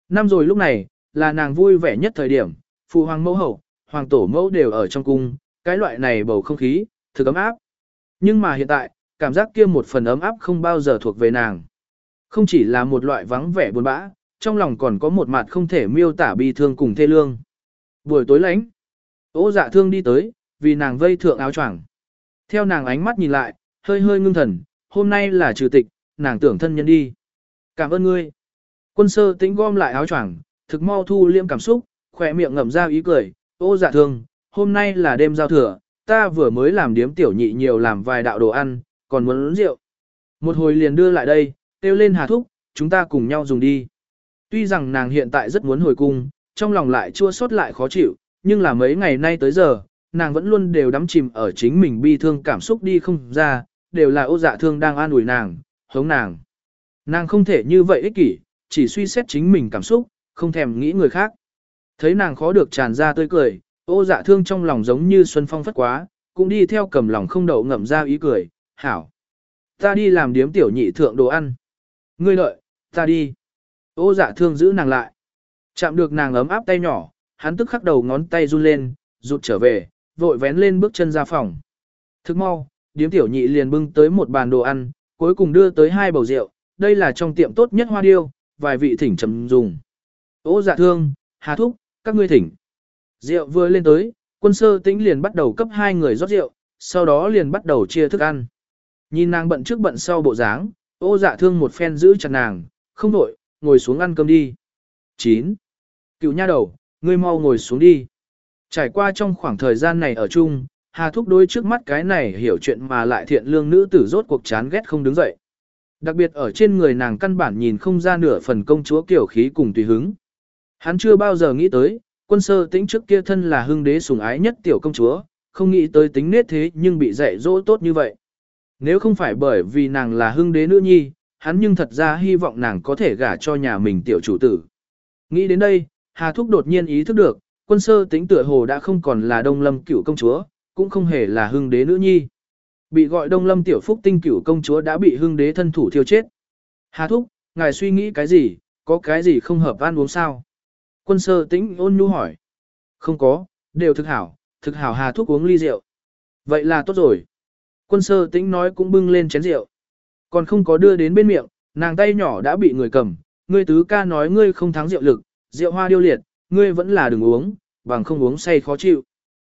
Năm rồi lúc này, là nàng vui vẻ nhất thời điểm, phụ hoàng mẫu hậu, hoàng tổ mẫu đều ở trong cung, cái loại này bầu không khí, thực ấm áp. Nhưng mà hiện tại, cảm giác kia một phần ấm áp không bao giờ thuộc về nàng. Không chỉ là một loại vắng vẻ buồn bã, trong lòng còn có một mặt không thể miêu tả bi thương cùng thê lương. Buổi tối lánh, ô dạ thương đi tới, vì nàng vây thượng áo choàng. Theo nàng ánh mắt nhìn lại, hơi hơi ngưng thần, hôm nay là trừ tịch, nàng tưởng thân nhân đi. Cảm ơn ngươi. Quân sơ tĩnh gom lại áo choàng, thực mau thu liêm cảm xúc, khỏe miệng ngậm ra ý cười, ô dạ thương, hôm nay là đêm giao thừa, ta vừa mới làm điếm tiểu nhị nhiều làm vài đạo đồ ăn, còn muốn uống rượu. Một hồi liền đưa lại đây, kêu lên hà thúc, chúng ta cùng nhau dùng đi. Tuy rằng nàng hiện tại rất muốn hồi cung, trong lòng lại chua xót lại khó chịu, nhưng là mấy ngày nay tới giờ, nàng vẫn luôn đều đắm chìm ở chính mình bi thương cảm xúc đi không ra, đều là ô dạ thương đang an ủi nàng, hống nàng. Nàng không thể như vậy ích kỷ, chỉ suy xét chính mình cảm xúc, không thèm nghĩ người khác. Thấy nàng khó được tràn ra tươi cười, ô dạ thương trong lòng giống như xuân phong phất quá, cũng đi theo cầm lòng không đậu ngậm ra ý cười, hảo. Ta đi làm điếm tiểu nhị thượng đồ ăn. Ngươi lợi, ta đi. Ô dạ thương giữ nàng lại. Chạm được nàng ấm áp tay nhỏ, hắn tức khắc đầu ngón tay run lên, rụt trở về, vội vén lên bước chân ra phòng. Thức mau, điếm tiểu nhị liền bưng tới một bàn đồ ăn, cuối cùng đưa tới hai bầu rượu, đây là trong tiệm tốt nhất hoa điêu, vài vị thỉnh trầm dùng. Ô dạ thương, hà thúc, các ngươi thỉnh. Rượu vừa lên tới, quân sơ tĩnh liền bắt đầu cấp hai người rót rượu, sau đó liền bắt đầu chia thức ăn. Nhìn nàng bận trước bận sau bộ dáng, ô dạ thương một phen giữ chặt nàng, không đổi, ngồi xuống ăn cơm đi. 9. Cựu nha đầu, ngươi mau ngồi xuống đi. Trải qua trong khoảng thời gian này ở chung, Hà Thúc đối trước mắt cái này hiểu chuyện mà lại thiện lương nữ tử rốt cuộc chán ghét không đứng dậy. Đặc biệt ở trên người nàng căn bản nhìn không ra nửa phần công chúa kiểu khí cùng tùy hứng. Hắn chưa bao giờ nghĩ tới, quân sơ tĩnh trước kia thân là hưng đế sủng ái nhất tiểu công chúa, không nghĩ tới tính nết thế nhưng bị dạy dỗ tốt như vậy. Nếu không phải bởi vì nàng là hưng đế nữ nhi, hắn nhưng thật ra hy vọng nàng có thể gả cho nhà mình tiểu chủ tử. Nghĩ đến đây, Hà Thúc đột nhiên ý thức được, quân sơ tính tựa hồ đã không còn là đông lâm cựu công chúa, cũng không hề là hưng đế nữ nhi. Bị gọi đông lâm tiểu phúc tinh cựu công chúa đã bị hưng đế thân thủ thiêu chết. Hà Thúc, ngài suy nghĩ cái gì, có cái gì không hợp ăn uống sao? Quân sơ tĩnh ôn nhu hỏi. Không có, đều thực hảo, thực hảo Hà thuốc uống ly rượu. Vậy là tốt rồi. Quân sơ tĩnh nói cũng bưng lên chén rượu. Còn không có đưa đến bên miệng, nàng tay nhỏ đã bị người cầm. Ngươi tứ ca nói ngươi không thắng rượu lực, rượu hoa điêu liệt, ngươi vẫn là đừng uống, bằng không uống say khó chịu.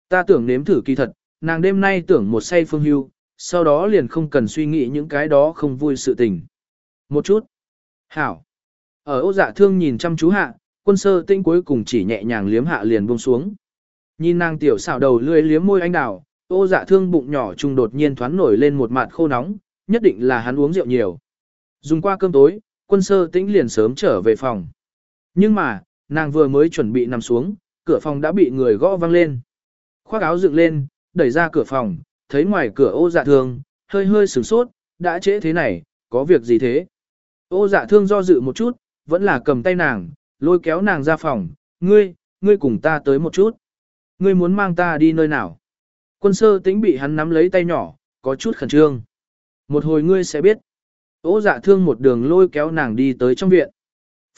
Ta tưởng nếm thử kỳ thật, nàng đêm nay tưởng một say phương hưu, sau đó liền không cần suy nghĩ những cái đó không vui sự tình. Một chút. Hảo. Ở ô dạ thương nhìn chăm chú hạ, quân sơ tinh cuối cùng chỉ nhẹ nhàng liếm hạ liền buông xuống. Nhìn nàng tiểu xảo đầu lươi liếm môi anh đào, ô dạ thương bụng nhỏ trung đột nhiên thoáng nổi lên một mặt khô nóng, nhất định là hắn uống rượu nhiều. Dùng qua cơm tối, quân sơ tĩnh liền sớm trở về phòng. Nhưng mà, nàng vừa mới chuẩn bị nằm xuống, cửa phòng đã bị người gõ vang lên. Khoác áo dựng lên, đẩy ra cửa phòng, thấy ngoài cửa ô dạ thương, hơi hơi sửng sốt, đã trễ thế này, có việc gì thế? Ô dạ thương do dự một chút, vẫn là cầm tay nàng, lôi kéo nàng ra phòng, ngươi, ngươi cùng ta tới một chút. Ngươi muốn mang ta đi nơi nào? Quân sơ tĩnh bị hắn nắm lấy tay nhỏ, có chút khẩn trương. Một hồi ngươi sẽ biết. Ô dạ thương một đường lôi kéo nàng đi tới trong viện.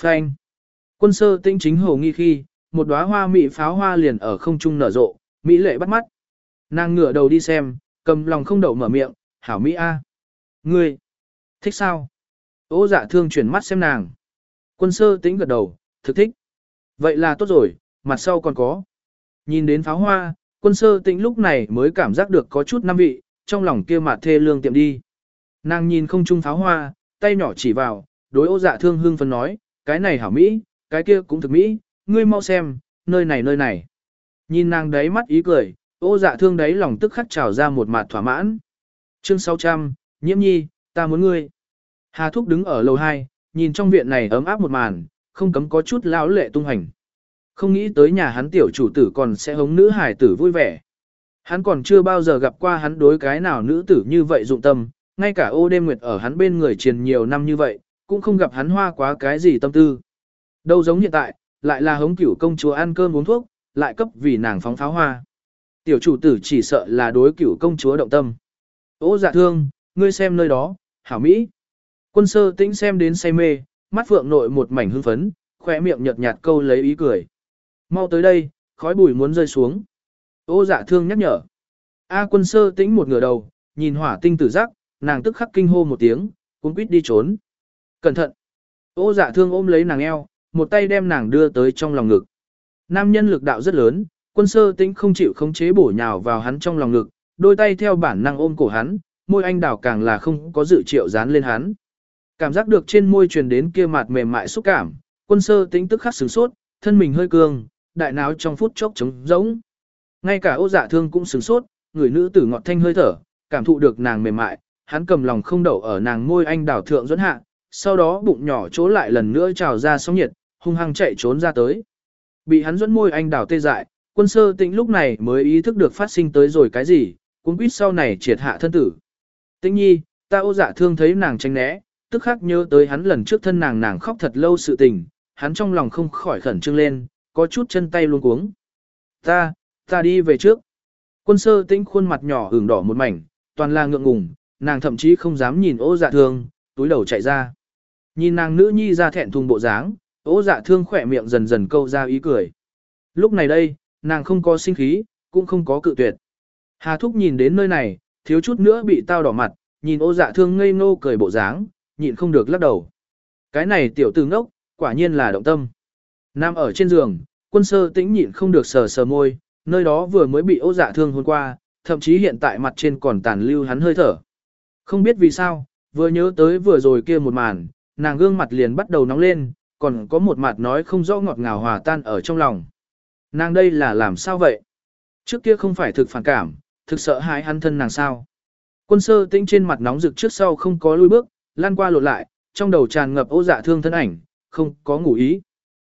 Phanh. Quân sơ tĩnh chính hồ nghi khi, một đóa hoa mỹ pháo hoa liền ở không trung nở rộ, mỹ lệ bắt mắt. Nàng ngửa đầu đi xem, cầm lòng không đậu mở miệng, hảo mỹ a. Ngươi, thích sao? Ô dạ thương chuyển mắt xem nàng. Quân sơ tĩnh gật đầu, thực thích. Vậy là tốt rồi, mặt sau còn có. Nhìn đến pháo hoa, quân sơ tĩnh lúc này mới cảm giác được có chút năm vị, trong lòng kia mặt thê lương tiệm đi. Nàng nhìn không trung pháo hoa, tay nhỏ chỉ vào, đối ô dạ thương hương phân nói, cái này hảo Mỹ, cái kia cũng thực Mỹ, ngươi mau xem, nơi này nơi này. Nhìn nàng đấy mắt ý cười, ô dạ thương đấy lòng tức khắc trào ra một mặt thỏa mãn. Chương 600, nhiễm nhi, ta muốn ngươi. Hà Thúc đứng ở lầu 2, nhìn trong viện này ấm áp một màn, không cấm có chút lão lệ tung hành. Không nghĩ tới nhà hắn tiểu chủ tử còn sẽ hống nữ hải tử vui vẻ. Hắn còn chưa bao giờ gặp qua hắn đối cái nào nữ tử như vậy dụng tâm, ngay cả ô đêm nguyệt ở hắn bên người triền nhiều năm như vậy, cũng không gặp hắn hoa quá cái gì tâm tư. Đâu giống hiện tại, lại là hống cửu công chúa ăn cơm uống thuốc, lại cấp vì nàng phóng pháo hoa. Tiểu chủ tử chỉ sợ là đối cửu công chúa động tâm. Ô dạ thương, ngươi xem nơi đó, hảo Mỹ. Quân sơ tĩnh xem đến say mê, mắt phượng nội một mảnh hưng phấn, khỏe miệng nhợt nhạt câu lấy ý cười. Mau tới đây, khói bụi muốn rơi xuống. Ô dạ thương nhắc nhở. A quân sơ tĩnh một ngửa đầu, nhìn hỏa tinh tử giác, nàng tức khắc kinh hô một tiếng, cuốn quýt đi trốn. Cẩn thận. Ô dạ thương ôm lấy nàng eo, một tay đem nàng đưa tới trong lòng ngực. Nam nhân lực đạo rất lớn, quân sơ tĩnh không chịu khống chế bổ nhào vào hắn trong lòng ngực, đôi tay theo bản năng ôm cổ hắn, môi anh đảo càng là không có dự triệu dán lên hắn. Cảm giác được trên môi truyền đến kia mặt mềm mại xúc cảm, quân sơ tính tức khắc sửng sốt, thân mình hơi cương, đại náo trong phút chốc trống rỗng. Ngay cả ô dạ thương cũng sửng sốt, người nữ tử ngọt thanh hơi thở, cảm thụ được nàng mềm mại, hắn cầm lòng không đậu ở nàng môi anh đảo thượng dẫn hạ, sau đó bụng nhỏ chỗ lại lần nữa trào ra sóng nhiệt, hung hăng chạy trốn ra tới. Bị hắn dẫn môi anh đảo tê dại, quân sơ tĩnh lúc này mới ý thức được phát sinh tới rồi cái gì, cũng quýt sau này triệt hạ thân tử. Tĩnh nhi, ta ô dạ thương thấy nàng tránh né, tức khắc nhớ tới hắn lần trước thân nàng nàng khóc thật lâu sự tình, hắn trong lòng không khỏi khẩn trương lên, có chút chân tay luôn cuống. Ta, ta đi về trước. Quân sơ tĩnh khuôn mặt nhỏ ửng đỏ một mảnh, toàn là ngượng ngùng, nàng thậm chí không dám nhìn ô dạ thương, túi đầu chạy ra. Nhìn nàng nữ nhi ra thẹn thùng bộ dáng, ô dạ thương khỏe miệng dần dần câu ra ý cười. Lúc này đây, nàng không có sinh khí, cũng không có cự tuyệt. Hà Thúc nhìn đến nơi này, thiếu chút nữa bị tao đỏ mặt, nhìn ô dạ thương ngây ngô cười bộ dáng, nhịn không được lắc đầu. Cái này tiểu tử ngốc, quả nhiên là động tâm. Nam ở trên giường, quân sơ tĩnh nhịn không được sờ sờ môi, nơi đó vừa mới bị ô dạ thương hôn qua, thậm chí hiện tại mặt trên còn tàn lưu hắn hơi thở. Không biết vì sao, vừa nhớ tới vừa rồi kia một màn, nàng gương mặt liền bắt đầu nóng lên, còn có một mặt nói không rõ ngọt ngào hòa tan ở trong lòng. Nàng đây là làm sao vậy? Trước kia không phải thực phản cảm, thực sợ hãi hắn thân nàng sao? Quân sơ tĩnh trên mặt nóng rực trước sau không có lui bước, lan qua lột lại, trong đầu tràn ngập ô dạ thương thân ảnh, không có ngủ ý.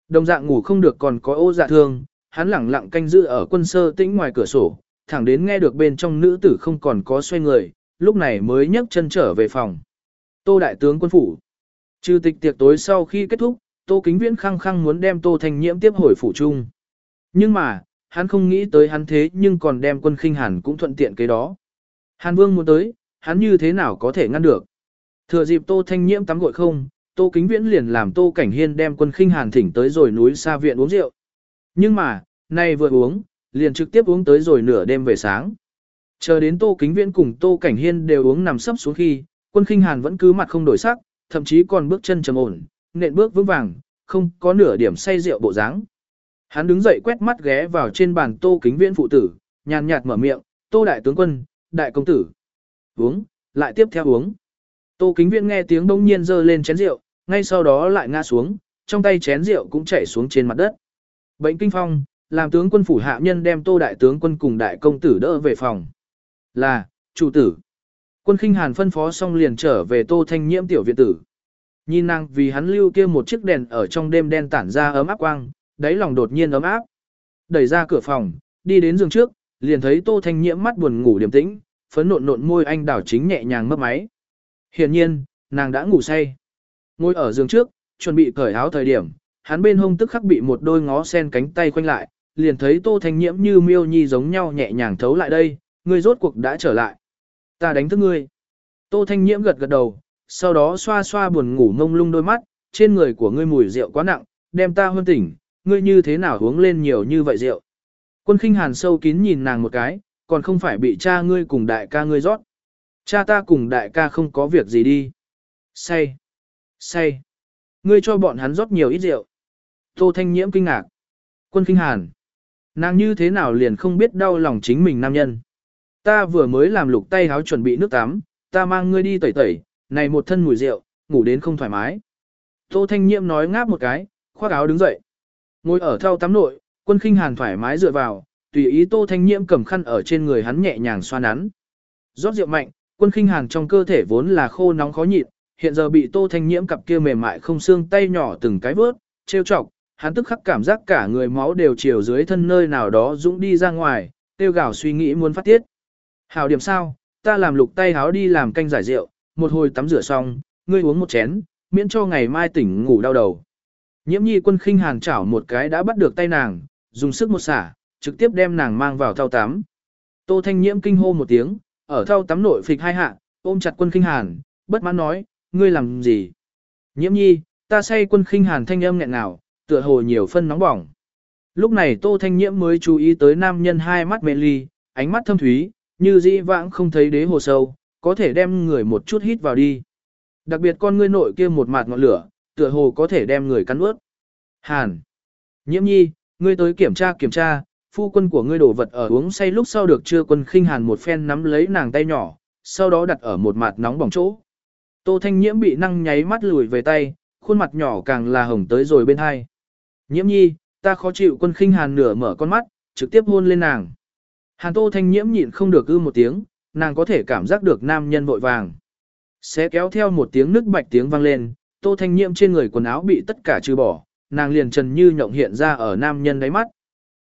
Đồng dạng ngủ không được còn có ô dạ thương, hắn lẳng lặng canh giữ ở quân sơ tĩnh ngoài cửa sổ, thẳng đến nghe được bên trong nữ tử không còn có xoay người, lúc này mới nhấc chân trở về phòng. Tô đại tướng quân phủ. Trừ tịch tiệc tối sau khi kết thúc, Tô Kính Viễn khăng khăng muốn đem Tô Thanh Nhiễm tiếp hồi phủ trung. Nhưng mà, hắn không nghĩ tới hắn thế nhưng còn đem quân khinh hàn cũng thuận tiện cái đó. Hàn Vương muốn tới, hắn như thế nào có thể ngăn được. Thừa dịp Tô Thanh Nhiễm tắm gội không, Tô Kính Viễn liền làm Tô Cảnh Hiên đem quân khinh hàn thỉnh tới rồi núi xa viện uống rượu. Nhưng mà, nay vừa uống, liền trực tiếp uống tới rồi nửa đêm về sáng. Chờ đến Tô Kính Viễn cùng Tô Cảnh Hiên đều uống nằm sấp xuống khi, quân khinh hàn vẫn cứ mặt không đổi sắc, thậm chí còn bước chân trầm ổn, nện bước vững vàng, không có nửa điểm say rượu bộ dáng. Hắn đứng dậy quét mắt ghé vào trên bàn Tô Kính Viễn phụ tử, nhàn nhạt mở miệng, "Tô đại tướng quân, đại công tử." Uống, lại tiếp theo uống. Tô Kính Viễn nghe tiếng bỗng nhiên giơ lên chén rượu, ngay sau đó lại ngã xuống, trong tay chén rượu cũng chảy xuống trên mặt đất. Bệnh kinh phong, làm tướng quân phủ hạ nhân đem Tô đại tướng quân cùng đại công tử đỡ về phòng. Là, chủ tử. Quân khinh hàn phân phó xong liền trở về tô thanh nhiễm tiểu viện tử. Nhìn nàng vì hắn lưu kia một chiếc đèn ở trong đêm đen tản ra ấm áp quang, đáy lòng đột nhiên ấm áp. Đẩy ra cửa phòng, đi đến giường trước, liền thấy tô thanh nhiễm mắt buồn ngủ điềm tĩnh, phấn nộn nộn môi anh đảo chính nhẹ nhàng mấp máy. Hiển nhiên, nàng đã ngủ say. Ngồi ở giường trước, chuẩn bị cởi áo thời điểm, hắn bên hông tức khắc bị một đôi ngó sen cánh tay khoanh lại, liền thấy Tô Thanh Nhiễm như miêu nhi giống nhau nhẹ nhàng thấu lại đây, ngươi rốt cuộc đã trở lại. Ta đánh thức ngươi. Tô Thanh Nhiễm gật gật đầu, sau đó xoa xoa buồn ngủ ngông lung đôi mắt, trên người của ngươi mùi rượu quá nặng, đem ta hơn tỉnh, ngươi như thế nào uống lên nhiều như vậy rượu. Quân khinh hàn sâu kín nhìn nàng một cái, còn không phải bị cha ngươi cùng đại ca ngươi rót. Cha ta cùng đại ca không có việc gì đi. Say. Say. Ngươi cho bọn hắn rót nhiều ít rượu. Tô Thanh Nhiễm kinh ngạc. Quân kinh hàn. Nàng như thế nào liền không biết đau lòng chính mình nam nhân. Ta vừa mới làm lục tay háo chuẩn bị nước tắm, ta mang ngươi đi tẩy tẩy, này một thân mùi rượu, ngủ đến không thoải mái. Tô Thanh Nhiễm nói ngáp một cái, khoác áo đứng dậy. Ngồi ở thau tắm nội, quân khinh hàn thoải mái dựa vào, tùy ý Tô Thanh Nhiễm cầm khăn ở trên người hắn nhẹ nhàng xoa nắn. Rót rượu mạnh, quân khinh hàn trong cơ thể vốn là khô nóng khó nhịn, hiện giờ bị Tô Thanh Nhiễm cặp kia mềm mại không xương tay nhỏ từng cái vớt, trêu chọc, hắn tức khắc cảm giác cả người máu đều chiều dưới thân nơi nào đó dũng đi ra ngoài, tiêu gạo suy nghĩ muốn phát tiết. Hảo điểm sao, ta làm lục tay háo đi làm canh giải rượu, một hồi tắm rửa xong, ngươi uống một chén, miễn cho ngày mai tỉnh ngủ đau đầu. Nhiễm nhi quân khinh hàn chảo một cái đã bắt được tay nàng, dùng sức một xả, trực tiếp đem nàng mang vào thao tắm. Tô thanh nhiễm kinh hô một tiếng, ở thao tắm nội phịch hai hạ, ôm chặt quân khinh hàn, bất mãn nói, ngươi làm gì? Nhiễm nhi, ta say quân khinh hàn thanh âm nghẹn nào tựa hồ nhiều phân nóng bỏng. Lúc này Tô Thanh Nhiễm mới chú ý tới nam nhân hai mắt mê ly, ánh mắt thâm thúy, như dĩ vãng không thấy đế hồ sâu, có thể đem người một chút hít vào đi. Đặc biệt con ngươi nội kia một mạt ngọn lửa, tựa hồ có thể đem người cắn ướt. Hàn. Nhiễm nhi, ngươi tới kiểm tra kiểm tra, phu quân của ngươi đổ vật ở uống say lúc sau được chưa quân khinh hàn một phen nắm lấy nàng tay nhỏ, sau đó đặt ở một mặt nóng bỏng chỗ. Tô Thanh Nhiễm bị năng nháy mắt lùi về tay, khuôn mặt nhỏ càng là hồng tới rồi bên hai. Nhiễm nhi, ta khó chịu quân khinh hàn nửa mở con mắt, trực tiếp hôn lên nàng. Hàn Tô Thanh Nhiễm nhịn không được ư một tiếng, nàng có thể cảm giác được nam nhân vội vàng. Sẽ kéo theo một tiếng nước bạch tiếng vang lên, Tô Thanh Nhiễm trên người quần áo bị tất cả trừ bỏ, nàng liền trần như nhộng hiện ra ở nam nhân đáy mắt.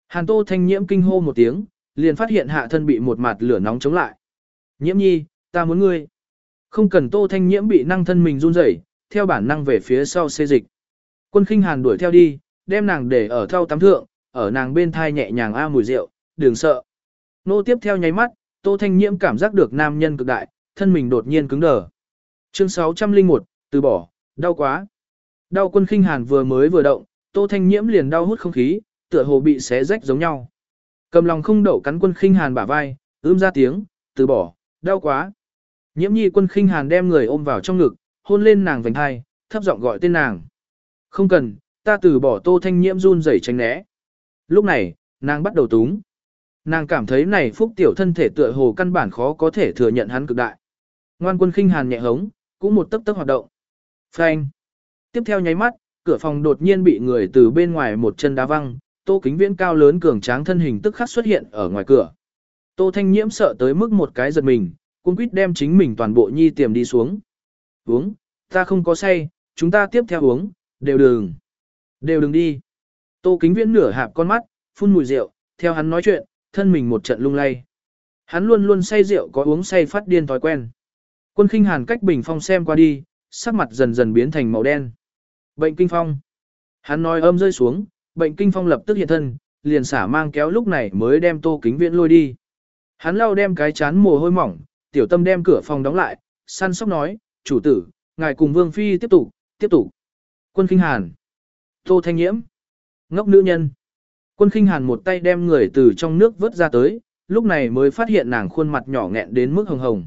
Hàn Tô Thanh Nhiễm kinh hô một tiếng, liền phát hiện hạ thân bị một mặt lửa nóng chống lại. Nhiễm nhi, ta muốn ngươi. Không cần Tô Thanh Nhiễm bị năng thân mình run rẩy, theo bản năng về phía sau xê dịch. Quân khinh hàn đuổi theo đi, đem nàng để ở thau tắm thượng, ở nàng bên thai nhẹ nhàng a mùi rượu, đừng sợ. Nô tiếp theo nháy mắt, Tô Thanh Nhiễm cảm giác được nam nhân cực đại, thân mình đột nhiên cứng đờ. Chương 601, từ bỏ, đau quá. Đau quân khinh hàn vừa mới vừa động, Tô Thanh Nhiễm liền đau hút không khí, tựa hồ bị xé rách giống nhau. Cầm lòng không đậu cắn quân khinh hàn bả vai, ưm ra tiếng, từ bỏ, đau quá. Nhiễm nhi quân khinh hàn đem người ôm vào trong ngực, hôn lên nàng vành hai, thấp giọng gọi tên nàng. Không cần, ta từ bỏ tô thanh nhiễm run rẩy tránh né. Lúc này, nàng bắt đầu túng. Nàng cảm thấy này phúc tiểu thân thể tựa hồ căn bản khó có thể thừa nhận hắn cực đại. Ngoan quân khinh hàn nhẹ hống, cũng một tấc tấc hoạt động. Phanh. Tiếp theo nháy mắt, cửa phòng đột nhiên bị người từ bên ngoài một chân đá văng, tô kính viễn cao lớn cường tráng thân hình tức khắc xuất hiện ở ngoài cửa. Tô thanh nhiễm sợ tới mức một cái giật mình, cung quýt đem chính mình toàn bộ nhi tiềm đi xuống. Uống, ta không có say, chúng ta tiếp theo uống, đều đừng. Đều đừng đi. Tô kính viễn nửa hạp con mắt, phun mùi rượu, theo hắn nói chuyện, thân mình một trận lung lay. Hắn luôn luôn say rượu có uống say phát điên thói quen. Quân khinh hàn cách bình phong xem qua đi, sắc mặt dần dần biến thành màu đen. Bệnh kinh phong. Hắn nói âm rơi xuống, bệnh kinh phong lập tức hiện thân, liền xả mang kéo lúc này mới đem tô kính viễn lôi đi. Hắn lau đem cái chán mồ hôi mỏng, tiểu tâm đem cửa phòng đóng lại, săn sóc nói, chủ tử, ngài cùng vương phi tiếp tục, tiếp tục. Quân kinh hàn. Tô thanh nhiễm. Ngốc nữ nhân. Quân kinh hàn một tay đem người từ trong nước vớt ra tới, lúc này mới phát hiện nàng khuôn mặt nhỏ nghẹn đến mức hồng hồng.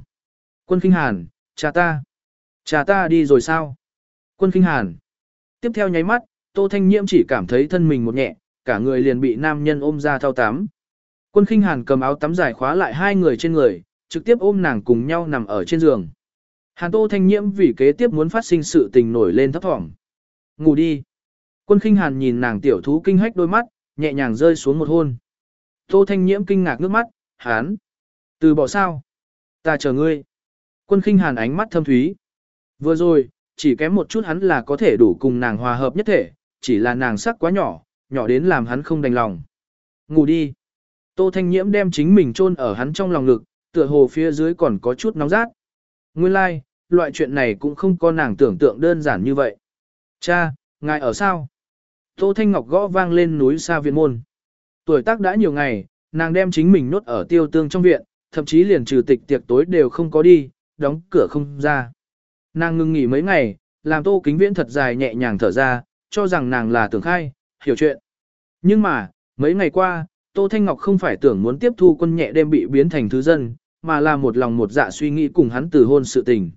Quân kinh hàn, cha ta. Cha ta đi rồi sao? Quân kinh hàn. Tiếp theo nháy mắt, Tô Thanh Nhiễm chỉ cảm thấy thân mình một nhẹ, cả người liền bị nam nhân ôm ra thao tắm. Quân khinh hàn cầm áo tắm dài khóa lại hai người trên người, trực tiếp ôm nàng cùng nhau nằm ở trên giường. Hàn Tô Thanh Nhiễm vì kế tiếp muốn phát sinh sự tình nổi lên thấp thỏm. Ngủ đi. Quân khinh hàn nhìn nàng tiểu thú kinh hách đôi mắt, nhẹ nhàng rơi xuống một hôn. Tô Thanh Nhiễm kinh ngạc nước mắt, hán. Từ bỏ sao? Ta chờ ngươi. Quân khinh hàn ánh mắt thâm thúy. Vừa rồi, chỉ kém một chút hắn là có thể đủ cùng nàng hòa hợp nhất thể, chỉ là nàng sắc quá nhỏ, nhỏ đến làm hắn không đành lòng. Ngủ đi. Tô Thanh Nhiễm đem chính mình chôn ở hắn trong lòng ngực, tựa hồ phía dưới còn có chút nóng rát. Nguyên lai, like, loại chuyện này cũng không có nàng tưởng tượng đơn giản như vậy. Cha, ngài ở sao? Tô Thanh Ngọc gõ vang lên núi xa viện môn. Tuổi tác đã nhiều ngày, nàng đem chính mình nốt ở tiêu tương trong viện, thậm chí liền trừ tịch tiệc tối đều không có đi, đóng cửa không ra. Nàng ngừng nghỉ mấy ngày, làm tô kính viễn thật dài nhẹ nhàng thở ra, cho rằng nàng là tưởng khai, hiểu chuyện. Nhưng mà, mấy ngày qua, Tô Thanh Ngọc không phải tưởng muốn tiếp thu quân nhẹ đêm bị biến thành thứ dân, mà là một lòng một dạ suy nghĩ cùng hắn từ hôn sự tình.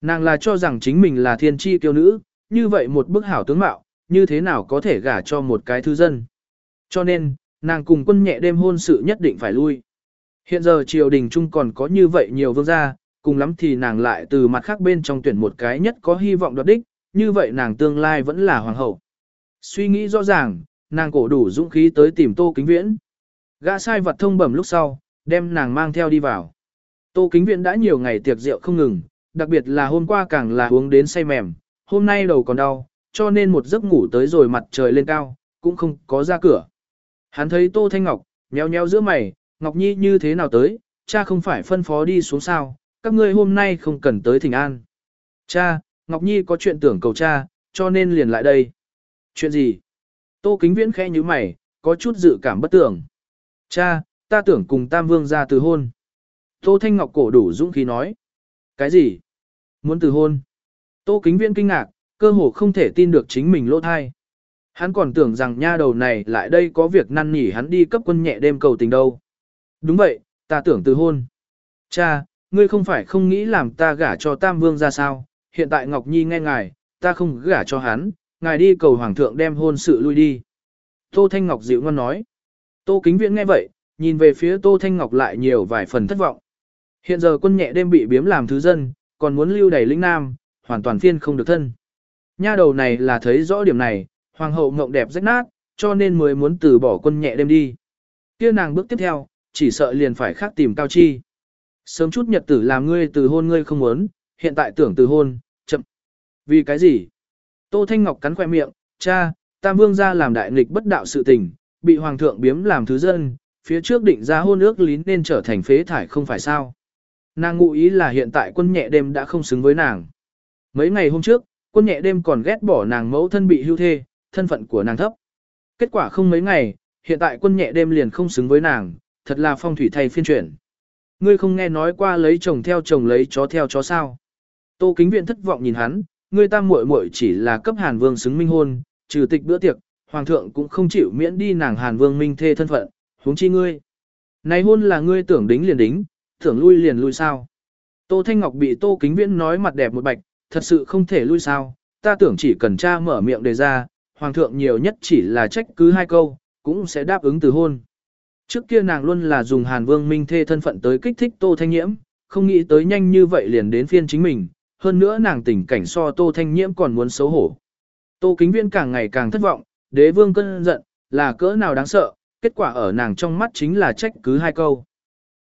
Nàng là cho rằng chính mình là thiên tri tiêu nữ, như vậy một bức hảo tướng mạo, như thế nào có thể gả cho một cái thứ dân. Cho nên, nàng cùng quân nhẹ đêm hôn sự nhất định phải lui. Hiện giờ triều đình chung còn có như vậy nhiều vương gia, cùng lắm thì nàng lại từ mặt khác bên trong tuyển một cái nhất có hy vọng đoạt đích, như vậy nàng tương lai vẫn là hoàng hậu. Suy nghĩ rõ ràng, nàng cổ đủ dũng khí tới tìm Tô Kính Viễn. Gã sai vật thông bẩm lúc sau, đem nàng mang theo đi vào. Tô Kính Viễn đã nhiều ngày tiệc rượu không ngừng, đặc biệt là hôm qua càng là uống đến say mềm, hôm nay đầu còn đau, cho nên một giấc ngủ tới rồi mặt trời lên cao, cũng không có ra cửa. Hắn thấy Tô Thanh Ngọc, nheo nheo giữa mày, Ngọc Nhi như thế nào tới, cha không phải phân phó đi xuống sao, các ngươi hôm nay không cần tới thỉnh an. Cha, Ngọc Nhi có chuyện tưởng cầu cha, cho nên liền lại đây. Chuyện gì? Tô Kính Viễn khẽ như mày, có chút dự cảm bất tưởng. Cha, ta tưởng cùng Tam Vương ra từ hôn. Tô Thanh Ngọc cổ đủ dũng khí nói. Cái gì? Muốn từ hôn? Tô Kính Viễn kinh ngạc, cơ hồ không thể tin được chính mình lỗ thai. Hắn còn tưởng rằng nha đầu này lại đây có việc năn nỉ hắn đi cấp quân nhẹ đêm cầu tình đâu. Đúng vậy, ta tưởng từ hôn. Cha, ngươi không phải không nghĩ làm ta gả cho Tam Vương ra sao, hiện tại Ngọc Nhi nghe ngài, ta không gả cho hắn, ngài đi cầu Hoàng thượng đem hôn sự lui đi. Tô Thanh Ngọc dịu ngon nói. Tô Kính Viễn nghe vậy, nhìn về phía Tô Thanh Ngọc lại nhiều vài phần thất vọng. Hiện giờ quân nhẹ đêm bị biếm làm thứ dân, còn muốn lưu đẩy lĩnh nam, hoàn toàn phiên không được thân. Nha đầu này là thấy rõ điểm này, hoàng hậu ngộng đẹp rách nát, cho nên mới muốn từ bỏ quân nhẹ đêm đi. Kia nàng bước tiếp theo, chỉ sợ liền phải khác tìm cao chi. Sớm chút nhật tử làm ngươi từ hôn ngươi không muốn, hiện tại tưởng từ hôn, chậm. Vì cái gì? Tô Thanh Ngọc cắn khoe miệng, cha, Tam Vương ra làm đại nghịch bất đạo sự tình, bị Hoàng thượng biếm làm thứ dân, phía trước định ra hôn ước lín nên trở thành phế thải không phải sao. Nàng ngụ ý là hiện tại quân nhẹ đêm đã không xứng với nàng. Mấy ngày hôm trước, quân nhẹ đêm còn ghét bỏ nàng mẫu thân bị hưu thê, thân phận của nàng thấp. Kết quả không mấy ngày, hiện tại quân nhẹ đêm liền không xứng với nàng, thật là phong thủy thay phiên chuyển. Ngươi không nghe nói qua lấy chồng theo chồng lấy chó theo chó sao. Tô kính viện thất vọng nhìn hắn, ngươi ta muội muội chỉ là cấp hàn vương xứng minh hôn, trừ tịch bữa tiệc, hoàng thượng cũng không chịu miễn đi nàng hàn vương minh thê thân phận, huống chi ngươi. Này hôn là ngươi tưởng đính liền đính, tưởng lui liền lui sao. Tô Thanh Ngọc bị Tô Kính Viễn nói mặt đẹp một bạch, thật sự không thể lui sao, ta tưởng chỉ cần cha mở miệng đề ra, hoàng thượng nhiều nhất chỉ là trách cứ hai câu, cũng sẽ đáp ứng từ hôn. Trước kia nàng luôn là dùng Hàn Vương Minh thê thân phận tới kích thích Tô Thanh Nhiễm, không nghĩ tới nhanh như vậy liền đến phiên chính mình, hơn nữa nàng tình cảnh so Tô Thanh Nhiễm còn muốn xấu hổ. Tô Kính Viễn càng ngày càng thất vọng, đế vương cơn giận, là cỡ nào đáng sợ, kết quả ở nàng trong mắt chính là trách cứ hai câu.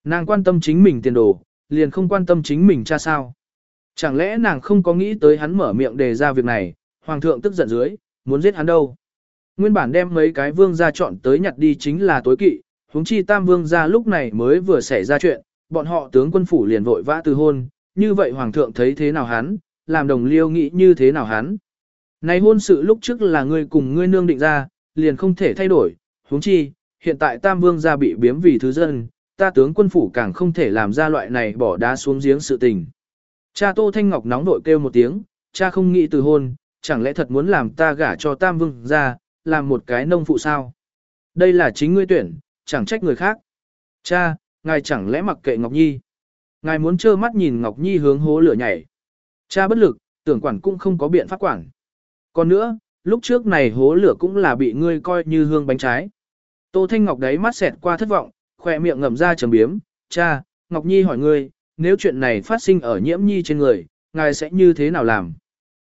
Nàng quan tâm chính mình tiền đồ, liền không quan tâm chính mình cha sao. Chẳng lẽ nàng không có nghĩ tới hắn mở miệng đề ra việc này, hoàng thượng tức giận dưới, muốn giết hắn đâu. Nguyên bản đem mấy cái vương gia chọn tới nhặt đi chính là tối kỵ, huống chi tam vương gia lúc này mới vừa xảy ra chuyện, bọn họ tướng quân phủ liền vội vã từ hôn, như vậy hoàng thượng thấy thế nào hắn, làm đồng liêu nghĩ như thế nào hắn. Này hôn sự lúc trước là ngươi cùng ngươi nương định ra, liền không thể thay đổi, huống chi, hiện tại tam vương gia bị biếm vì thứ dân, ta tướng quân phủ càng không thể làm ra loại này bỏ đá xuống giếng sự tình. Cha Tô Thanh Ngọc nóng nội kêu một tiếng, cha không nghĩ từ hôn, chẳng lẽ thật muốn làm ta gả cho tam vương gia, làm một cái nông phụ sao? Đây là chính ngươi tuyển, chẳng trách người khác. Cha, ngài chẳng lẽ mặc kệ Ngọc Nhi? Ngài muốn trơ mắt nhìn Ngọc Nhi hướng hố lửa nhảy. Cha bất lực, tưởng quản cũng không có biện pháp quản. Còn nữa, lúc trước này hố lửa cũng là bị ngươi coi như hương bánh trái. Tô Thanh Ngọc đấy mắt xẹt qua thất vọng, khỏe miệng ngậm ra trầm biếm. Cha, Ngọc Nhi hỏi ngươi, nếu chuyện này phát sinh ở nhiễm nhi trên người, ngài sẽ như thế nào làm?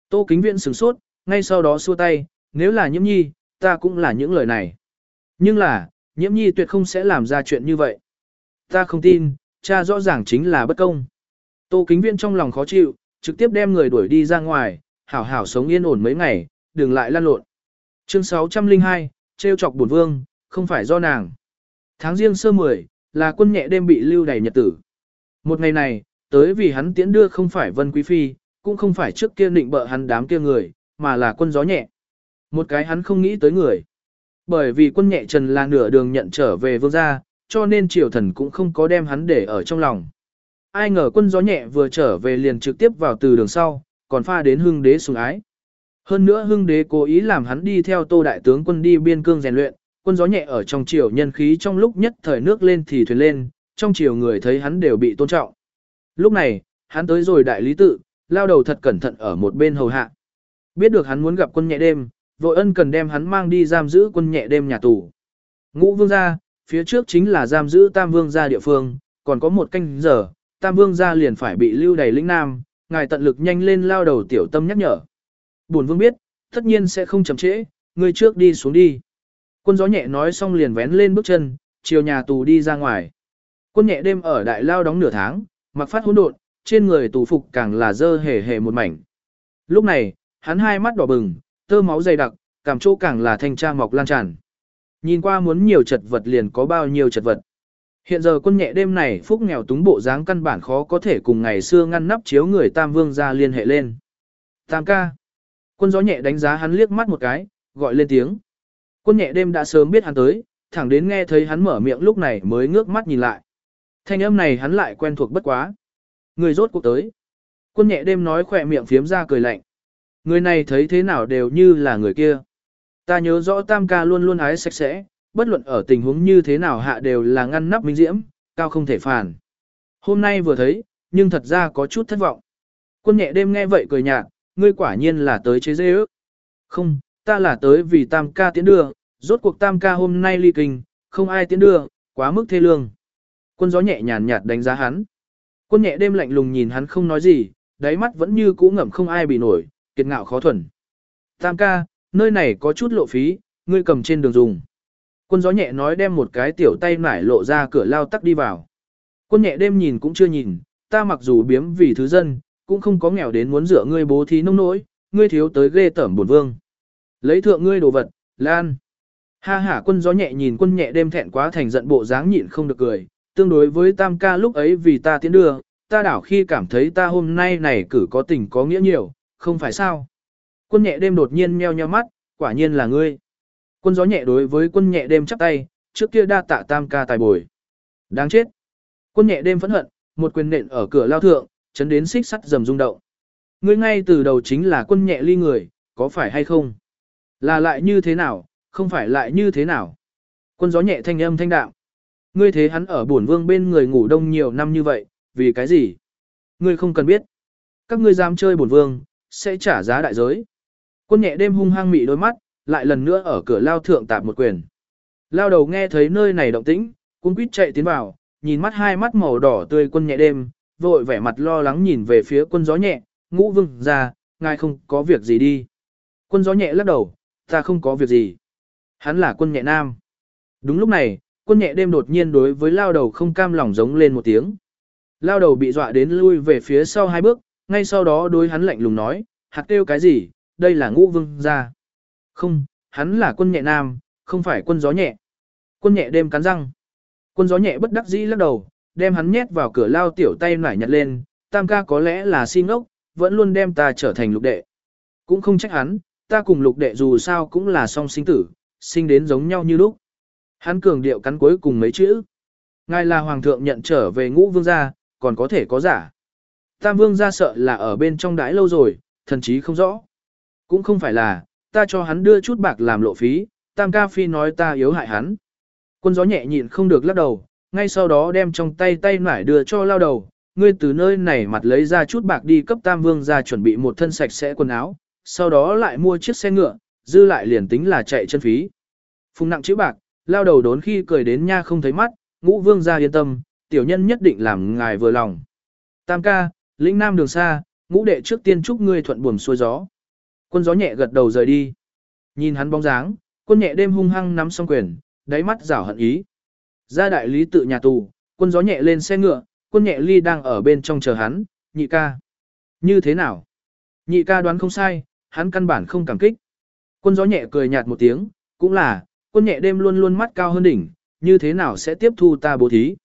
Tô Kính Viễn sửng sốt, ngay sau đó xua tay, nếu là nhiễm nhi, ta cũng là những lời này. Nhưng là, nhiễm nhi tuyệt không sẽ làm ra chuyện như vậy. Ta không tin, cha rõ ràng chính là bất công. Tô Kính Viễn trong lòng khó chịu, trực tiếp đem người đuổi đi ra ngoài, hảo hảo sống yên ổn mấy ngày, đừng lại lan lộn. Chương 602, trêu chọc bổn vương, không phải do nàng. Tháng riêng sơ 10, là quân nhẹ đêm bị lưu đày nhật tử. Một ngày này, tới vì hắn tiễn đưa không phải Vân Quý Phi, cũng không phải trước kia định bợ hắn đám kia người, mà là quân gió nhẹ. Một cái hắn không nghĩ tới người. Bởi vì quân nhẹ trần là nửa đường nhận trở về vương gia, cho nên triều thần cũng không có đem hắn để ở trong lòng. Ai ngờ quân gió nhẹ vừa trở về liền trực tiếp vào từ đường sau, còn pha đến hưng đế sùng ái. Hơn nữa hưng đế cố ý làm hắn đi theo tô đại tướng quân đi biên cương rèn luyện, quân gió nhẹ ở trong triều nhân khí trong lúc nhất thời nước lên thì thuyền lên, trong triều người thấy hắn đều bị tôn trọng. Lúc này, hắn tới rồi đại lý tự, lao đầu thật cẩn thận ở một bên hầu hạ. Biết được hắn muốn gặp quân nhẹ đêm, vội ân cần đem hắn mang đi giam giữ quân nhẹ đêm nhà tù. Ngũ vương gia, phía trước chính là giam giữ tam vương gia địa phương, còn có một canh giờ, tam vương gia liền phải bị lưu đầy lĩnh nam, ngài tận lực nhanh lên lao đầu tiểu tâm nhắc nhở. Bổn vương biết, tất nhiên sẽ không chậm trễ, người trước đi xuống đi. Quân gió nhẹ nói xong liền vén lên bước chân, chiều nhà tù đi ra ngoài. Quân nhẹ đêm ở đại lao đóng nửa tháng, mặc phát hỗn độn, trên người tù phục càng là dơ hề hề một mảnh. Lúc này, hắn hai mắt đỏ bừng, tơ máu dày đặc, cảm chỗ càng là thanh tra mọc lan tràn. Nhìn qua muốn nhiều chật vật liền có bao nhiêu chật vật. Hiện giờ quân nhẹ đêm này phúc nghèo túng bộ dáng căn bản khó có thể cùng ngày xưa ngăn nắp chiếu người Tam Vương ra liên hệ lên. Tam ca. Quân gió nhẹ đánh giá hắn liếc mắt một cái, gọi lên tiếng. Quân nhẹ đêm đã sớm biết hắn tới, thẳng đến nghe thấy hắn mở miệng lúc này mới ngước mắt nhìn lại. Thanh âm này hắn lại quen thuộc bất quá. Người rốt cuộc tới. Quân nhẹ đêm nói khỏe miệng phiếm ra cười lạnh. Người này thấy thế nào đều như là người kia. Ta nhớ rõ tam ca luôn luôn ái sạch sẽ, bất luận ở tình huống như thế nào hạ đều là ngăn nắp minh diễm, cao không thể phản. Hôm nay vừa thấy, nhưng thật ra có chút thất vọng. Quân nhẹ đêm nghe vậy cười nhạt, ngươi quả nhiên là tới chế dê ước. Không, ta là tới vì tam ca tiến đưa, rốt cuộc tam ca hôm nay ly kinh, không ai tiến đưa, quá mức thê lương. Quân gió nhẹ nhàn nhạt đánh giá hắn. Quân nhẹ đêm lạnh lùng nhìn hắn không nói gì, đáy mắt vẫn như cũ ngẩm không ai bị nổi, kiệt ngạo khó thuần. Tam ca, nơi này có chút lộ phí, ngươi cầm trên đường dùng. Quân gió nhẹ nói đem một cái tiểu tay nải lộ ra cửa lao tắc đi vào. Quân nhẹ đêm nhìn cũng chưa nhìn, ta mặc dù biếm vì thứ dân, cũng không có nghèo đến muốn rửa ngươi bố thí nông nỗi, ngươi thiếu tới ghê tởm buồn vương. Lấy thượng ngươi đồ vật, lan. Ha ha quân gió nhẹ nhìn quân nhẹ đêm thẹn quá thành giận bộ dáng nhịn không được cười, tương đối với tam ca lúc ấy vì ta tiến đưa, ta đảo khi cảm thấy ta hôm nay này cử có tình có nghĩa nhiều, không phải sao. Quân nhẹ đêm đột nhiên meo nheo mắt, quả nhiên là ngươi. Quân gió nhẹ đối với quân nhẹ đêm chắp tay, trước kia đa tạ tam ca tài bồi. Đáng chết. Quân nhẹ đêm phẫn hận, một quyền nện ở cửa lao thượng, chấn đến xích sắt rầm rung động. Ngươi ngay từ đầu chính là quân nhẹ ly người, có phải hay không? Là lại như thế nào, không phải lại như thế nào? Quân gió nhẹ thanh âm thanh đạo. Ngươi thế hắn ở bổn vương bên người ngủ đông nhiều năm như vậy, vì cái gì? Ngươi không cần biết. Các ngươi dám chơi bổn vương, sẽ trả giá đại giới. Quân nhẹ đêm hung hăng mị đôi mắt, lại lần nữa ở cửa lao thượng tạp một quyền. Lao đầu nghe thấy nơi này động tĩnh, cũng quýt chạy tiến vào, nhìn mắt hai mắt màu đỏ tươi quân nhẹ đêm, vội vẻ mặt lo lắng nhìn về phía quân gió nhẹ, ngũ vương ra, ngài không có việc gì đi. Quân gió nhẹ lắc đầu, ta không có việc gì. Hắn là quân nhẹ nam. Đúng lúc này, quân nhẹ đêm đột nhiên đối với lao đầu không cam lòng giống lên một tiếng. Lao đầu bị dọa đến lui về phía sau hai bước, ngay sau đó đối hắn lạnh lùng nói, hạt kêu cái gì, đây là ngũ vương gia, Không, hắn là quân nhẹ nam, không phải quân gió nhẹ. Quân nhẹ đêm cắn răng. Quân gió nhẹ bất đắc dĩ lắc đầu, đem hắn nhét vào cửa lao tiểu tay nải nhặt lên, tam ca có lẽ là si ngốc, vẫn luôn đem ta trở thành lục đệ. Cũng không trách hắn, ta cùng lục đệ dù sao cũng là song sinh tử, sinh đến giống nhau như lúc. Hắn cường điệu cắn cuối cùng mấy chữ. Ngài là hoàng thượng nhận trở về ngũ vương gia, còn có thể có giả. Tam vương gia sợ là ở bên trong đái lâu rồi, thần chí không rõ. Cũng không phải là, ta cho hắn đưa chút bạc làm lộ phí, tam ca phi nói ta yếu hại hắn. Quân gió nhẹ nhịn không được lắc đầu, ngay sau đó đem trong tay tay nải đưa cho lao đầu, ngươi từ nơi này mặt lấy ra chút bạc đi cấp tam vương ra chuẩn bị một thân sạch sẽ quần áo, sau đó lại mua chiếc xe ngựa, dư lại liền tính là chạy chân phí. Phùng nặng chữ bạc, lao đầu đốn khi cười đến nha không thấy mắt, ngũ vương ra yên tâm, tiểu nhân nhất định làm ngài vừa lòng. Tam ca, lĩnh nam đường xa, ngũ đệ trước tiên chúc ngươi thuận buồm xuôi gió. Quân gió nhẹ gật đầu rời đi. Nhìn hắn bóng dáng, quân nhẹ đêm hung hăng nắm song quyền, đáy mắt rảo hận ý. Ra đại lý tự nhà tù, quân gió nhẹ lên xe ngựa, quân nhẹ ly đang ở bên trong chờ hắn, nhị ca. Như thế nào? Nhị ca đoán không sai, hắn căn bản không cảm kích. Quân gió nhẹ cười nhạt một tiếng, cũng là, quân nhẹ đêm luôn luôn mắt cao hơn đỉnh, như thế nào sẽ tiếp thu ta bố thí.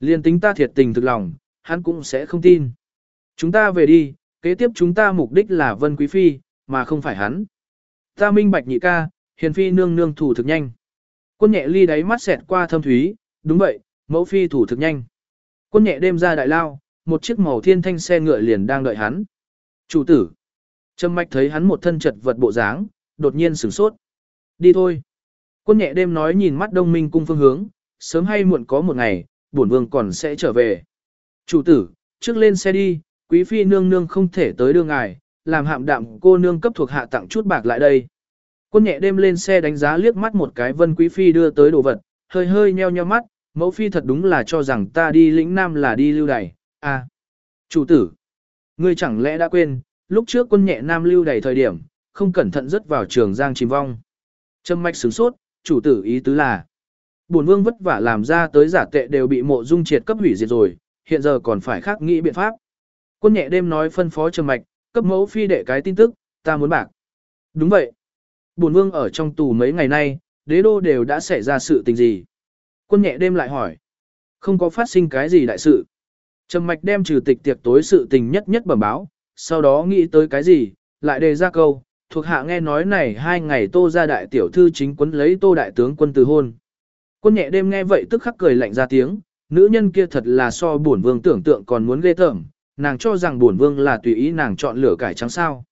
Liên tính ta thiệt tình thực lòng, hắn cũng sẽ không tin. Chúng ta về đi, kế tiếp chúng ta mục đích là Vân Quý Phi, mà không phải hắn. Ta minh bạch nhị ca, hiền phi nương nương thủ thực nhanh. Quân nhẹ ly đáy mắt xẹt qua thâm thúy, đúng vậy, mẫu phi thủ thực nhanh. Quân nhẹ đêm ra đại lao, một chiếc màu thiên thanh xe ngựa liền đang đợi hắn. Chủ tử. Trâm mạch thấy hắn một thân chật vật bộ dáng, đột nhiên sửng sốt. Đi thôi. Quân nhẹ đêm nói nhìn mắt đông minh cung phương hướng, sớm hay muộn có một ngày, bổn vương còn sẽ trở về. Chủ tử, trước lên xe đi, quý phi nương nương không thể tới đưa ngài, làm hạm đạm cô nương cấp thuộc hạ tặng chút bạc lại đây. Quân nhẹ đêm lên xe đánh giá liếc mắt một cái vân quý phi đưa tới đồ vật, hơi hơi nheo nheo mắt, mẫu phi thật đúng là cho rằng ta đi lĩnh nam là đi lưu đày, à. Chủ tử, ngươi chẳng lẽ đã quên, lúc trước quân nhẹ nam lưu đày thời điểm, không cẩn thận rớt vào trường giang chìm vong. Trâm mạch sướng sốt, chủ tử ý tứ là, bổn vương vất vả làm ra tới giả tệ đều bị mộ dung triệt cấp hủy diệt rồi, hiện giờ còn phải khác nghĩ biện pháp. Quân nhẹ đêm nói phân phó trầm mạch, cấp mẫu phi đệ cái tin tức, ta muốn bạc. Đúng vậy. Bổn vương ở trong tù mấy ngày nay, đế đô đều đã xảy ra sự tình gì. Quân nhẹ đêm lại hỏi. Không có phát sinh cái gì đại sự. Trầm mạch đem trừ tịch tiệc tối sự tình nhất nhất bẩm báo, sau đó nghĩ tới cái gì, lại đề ra câu, thuộc hạ nghe nói này hai ngày tô ra đại tiểu thư chính quấn lấy tô đại tướng quân từ hôn. Quân nhẹ đêm nghe vậy tức khắc cười lạnh ra tiếng, nữ nhân kia thật là so bổn vương tưởng tượng còn muốn ghê tởm, nàng cho rằng bổn vương là tùy ý nàng chọn lửa cải trắng sao.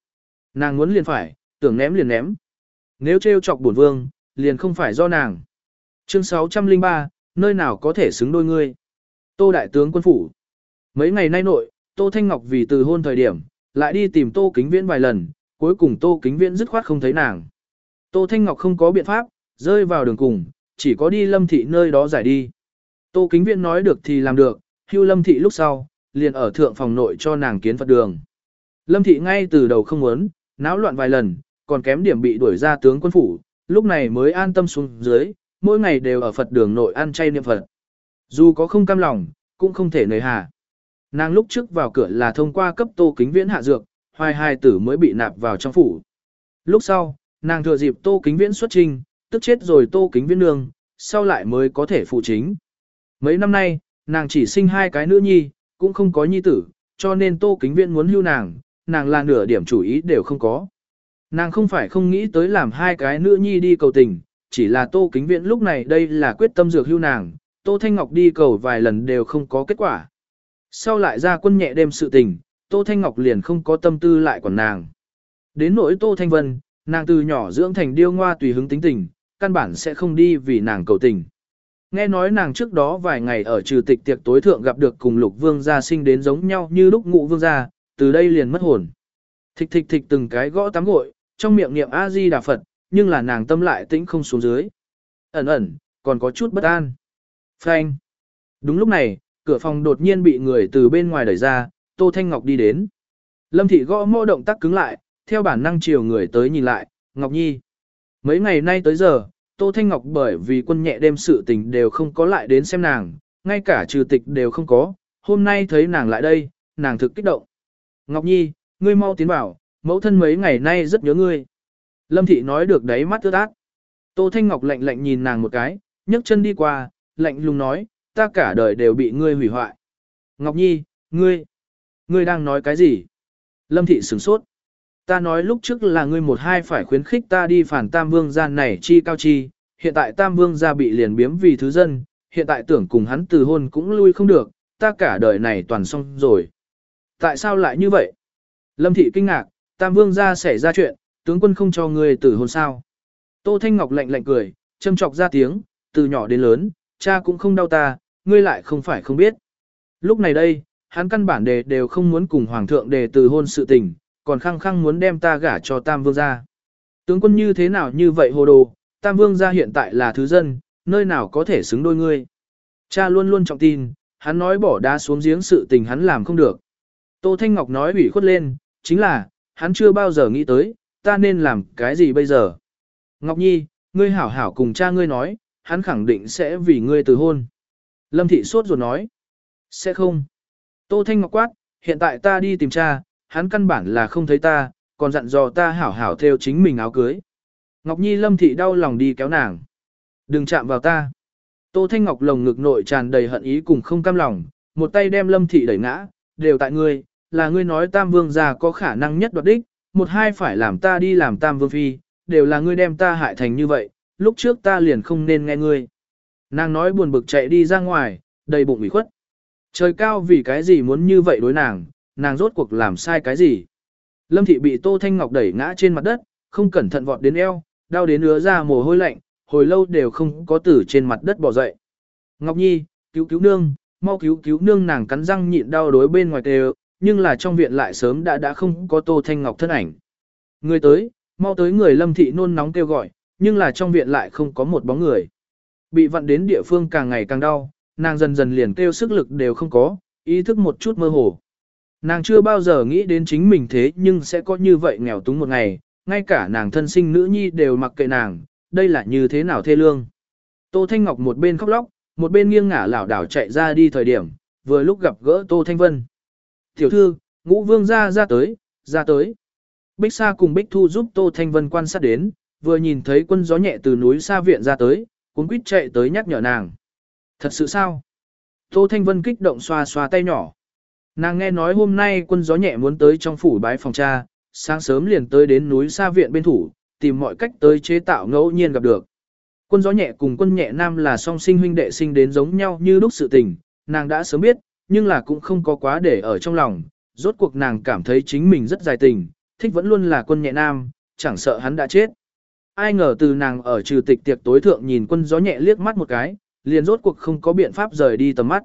Nàng muốn liền phải, tưởng ném liền ném. Nếu trêu chọc bổn vương, liền không phải do nàng. Chương 603, nơi nào có thể xứng đôi ngươi. Tô đại tướng quân phủ. Mấy ngày nay nội, Tô Thanh Ngọc vì từ hôn thời điểm, lại đi tìm Tô Kính Viễn vài lần, cuối cùng Tô Kính Viễn dứt khoát không thấy nàng. Tô Thanh Ngọc không có biện pháp, rơi vào đường cùng, chỉ có đi lâm thị nơi đó giải đi. Tô Kính Viễn nói được thì làm được, hưu lâm thị lúc sau, liền ở thượng phòng nội cho nàng kiến Phật đường. Lâm thị ngay từ đầu không muốn, náo loạn vài lần, còn kém điểm bị đuổi ra tướng quân phủ, lúc này mới an tâm xuống dưới, mỗi ngày đều ở Phật đường nội ăn chay niệm Phật. Dù có không cam lòng, cũng không thể nời hà. Nàng lúc trước vào cửa là thông qua cấp tô kính viễn hạ dược, hoài hai tử mới bị nạp vào trong phủ. Lúc sau, nàng thừa dịp tô kính viễn xuất trình, tức chết rồi tô kính viễn nương, sau lại mới có thể phụ chính. Mấy năm nay, nàng chỉ sinh hai cái nữ nhi, cũng không có nhi tử, cho nên tô kính viễn muốn hưu nàng, nàng là nửa điểm chủ ý đều không có. Nàng không phải không nghĩ tới làm hai cái nữ nhi đi cầu tình, chỉ là tô kính viễn lúc này đây là quyết tâm dược hưu nàng, tô thanh ngọc đi cầu vài lần đều không có kết quả. Sau lại ra quân nhẹ đêm sự tình, tô thanh ngọc liền không có tâm tư lại còn nàng. Đến nỗi tô thanh vân, nàng từ nhỏ dưỡng thành điêu ngoa tùy hứng tính tình, căn bản sẽ không đi vì nàng cầu tình. Nghe nói nàng trước đó vài ngày ở trừ tịch tiệc tối thượng gặp được cùng lục vương gia sinh đến giống nhau như lúc ngụ vương gia, từ đây liền mất hồn. Thịch thịch thịch từng cái gõ tắm gội, trong miệng niệm A-di Đà Phật, nhưng là nàng tâm lại tĩnh không xuống dưới. Ẩn ẩn, còn có chút bất an. Phanh. Đúng lúc này, cửa phòng đột nhiên bị người từ bên ngoài đẩy ra, Tô Thanh Ngọc đi đến. Lâm Thị gõ mô động tác cứng lại, theo bản năng chiều người tới nhìn lại, Ngọc Nhi. Mấy ngày nay tới giờ, Tô Thanh Ngọc bởi vì quân nhẹ đêm sự tình đều không có lại đến xem nàng, ngay cả trừ tịch đều không có, hôm nay thấy nàng lại đây, nàng thực kích động. Ngọc Nhi, ngươi mau tiến vào, mẫu thân mấy ngày nay rất nhớ ngươi. Lâm Thị nói được đấy mắt ướt át. Tô Thanh Ngọc lạnh lạnh nhìn nàng một cái, nhấc chân đi qua, lạnh lùng nói, ta cả đời đều bị ngươi hủy hoại. Ngọc Nhi, ngươi, ngươi đang nói cái gì? Lâm Thị sửng sốt. Ta nói lúc trước là ngươi một hai phải khuyến khích ta đi phản tam vương gia này chi cao chi, hiện tại tam vương gia bị liền biếm vì thứ dân, hiện tại tưởng cùng hắn từ hôn cũng lui không được, ta cả đời này toàn xong rồi. Tại sao lại như vậy? Lâm thị kinh ngạc, tam vương gia xảy ra chuyện, tướng quân không cho ngươi từ hôn sao. Tô Thanh Ngọc lạnh lạnh cười, châm chọc ra tiếng, từ nhỏ đến lớn, cha cũng không đau ta, ngươi lại không phải không biết. Lúc này đây, hắn căn bản đề đều không muốn cùng hoàng thượng đề từ hôn sự tình, còn khăng khăng muốn đem ta gả cho Tam Vương gia. Tướng quân như thế nào như vậy hồ đồ, Tam Vương gia hiện tại là thứ dân, nơi nào có thể xứng đôi ngươi. Cha luôn luôn trọng tin, hắn nói bỏ đá xuống giếng sự tình hắn làm không được. Tô Thanh Ngọc nói ủy khuất lên, chính là, hắn chưa bao giờ nghĩ tới, ta nên làm cái gì bây giờ. Ngọc Nhi, ngươi hảo hảo cùng cha ngươi nói, hắn khẳng định sẽ vì ngươi từ hôn. Lâm Thị sốt ruột nói, sẽ không. Tô Thanh Ngọc quát, hiện tại ta đi tìm cha, hắn căn bản là không thấy ta, còn dặn dò ta hảo hảo theo chính mình áo cưới. Ngọc Nhi lâm thị đau lòng đi kéo nàng. Đừng chạm vào ta. Tô Thanh Ngọc lồng ngực nội tràn đầy hận ý cùng không cam lòng, một tay đem lâm thị đẩy ngã, đều tại ngươi, là ngươi nói tam vương gia có khả năng nhất đoạt đích, một hai phải làm ta đi làm tam vương phi, đều là ngươi đem ta hại thành như vậy, lúc trước ta liền không nên nghe ngươi. Nàng nói buồn bực chạy đi ra ngoài, đầy bụng ủy khuất. Trời cao vì cái gì muốn như vậy đối nàng, nàng rốt cuộc làm sai cái gì. Lâm thị bị Tô Thanh Ngọc đẩy ngã trên mặt đất, không cẩn thận vọt đến eo, đau đến ứa ra mồ hôi lạnh, hồi lâu đều không có tử trên mặt đất bỏ dậy. Ngọc Nhi, cứu cứu nương, mau cứu cứu nương nàng cắn răng nhịn đau đối bên ngoài đều, nhưng là trong viện lại sớm đã đã không có Tô Thanh Ngọc thân ảnh. Người tới, mau tới người lâm thị nôn nóng kêu gọi, nhưng là trong viện lại không có một bóng người. Bị vặn đến địa phương càng ngày càng đau, nàng dần dần liền kêu sức lực đều không có, ý thức một chút mơ hồ. Nàng chưa bao giờ nghĩ đến chính mình thế nhưng sẽ có như vậy nghèo túng một ngày, ngay cả nàng thân sinh nữ nhi đều mặc kệ nàng, đây là như thế nào thê lương. Tô Thanh Ngọc một bên khóc lóc, một bên nghiêng ngả lảo đảo chạy ra đi thời điểm, vừa lúc gặp gỡ Tô Thanh Vân. Tiểu thư, ngũ vương ra ra tới, ra tới. Bích Sa cùng Bích Thu giúp Tô Thanh Vân quan sát đến, vừa nhìn thấy quân gió nhẹ từ núi xa viện ra tới, cuốn quýt chạy tới nhắc nhở nàng. Thật sự sao? Tô Thanh Vân kích động xoa xoa tay nhỏ. Nàng nghe nói hôm nay quân gió nhẹ muốn tới trong phủ bái phòng cha, sáng sớm liền tới đến núi xa viện bên thủ, tìm mọi cách tới chế tạo ngẫu nhiên gặp được. Quân gió nhẹ cùng quân nhẹ nam là song sinh huynh đệ sinh đến giống nhau như lúc sự tình, nàng đã sớm biết, nhưng là cũng không có quá để ở trong lòng, rốt cuộc nàng cảm thấy chính mình rất dài tình, thích vẫn luôn là quân nhẹ nam, chẳng sợ hắn đã chết. Ai ngờ từ nàng ở trừ tịch tiệc tối thượng nhìn quân gió nhẹ liếc mắt một cái, liền rốt cuộc không có biện pháp rời đi tầm mắt.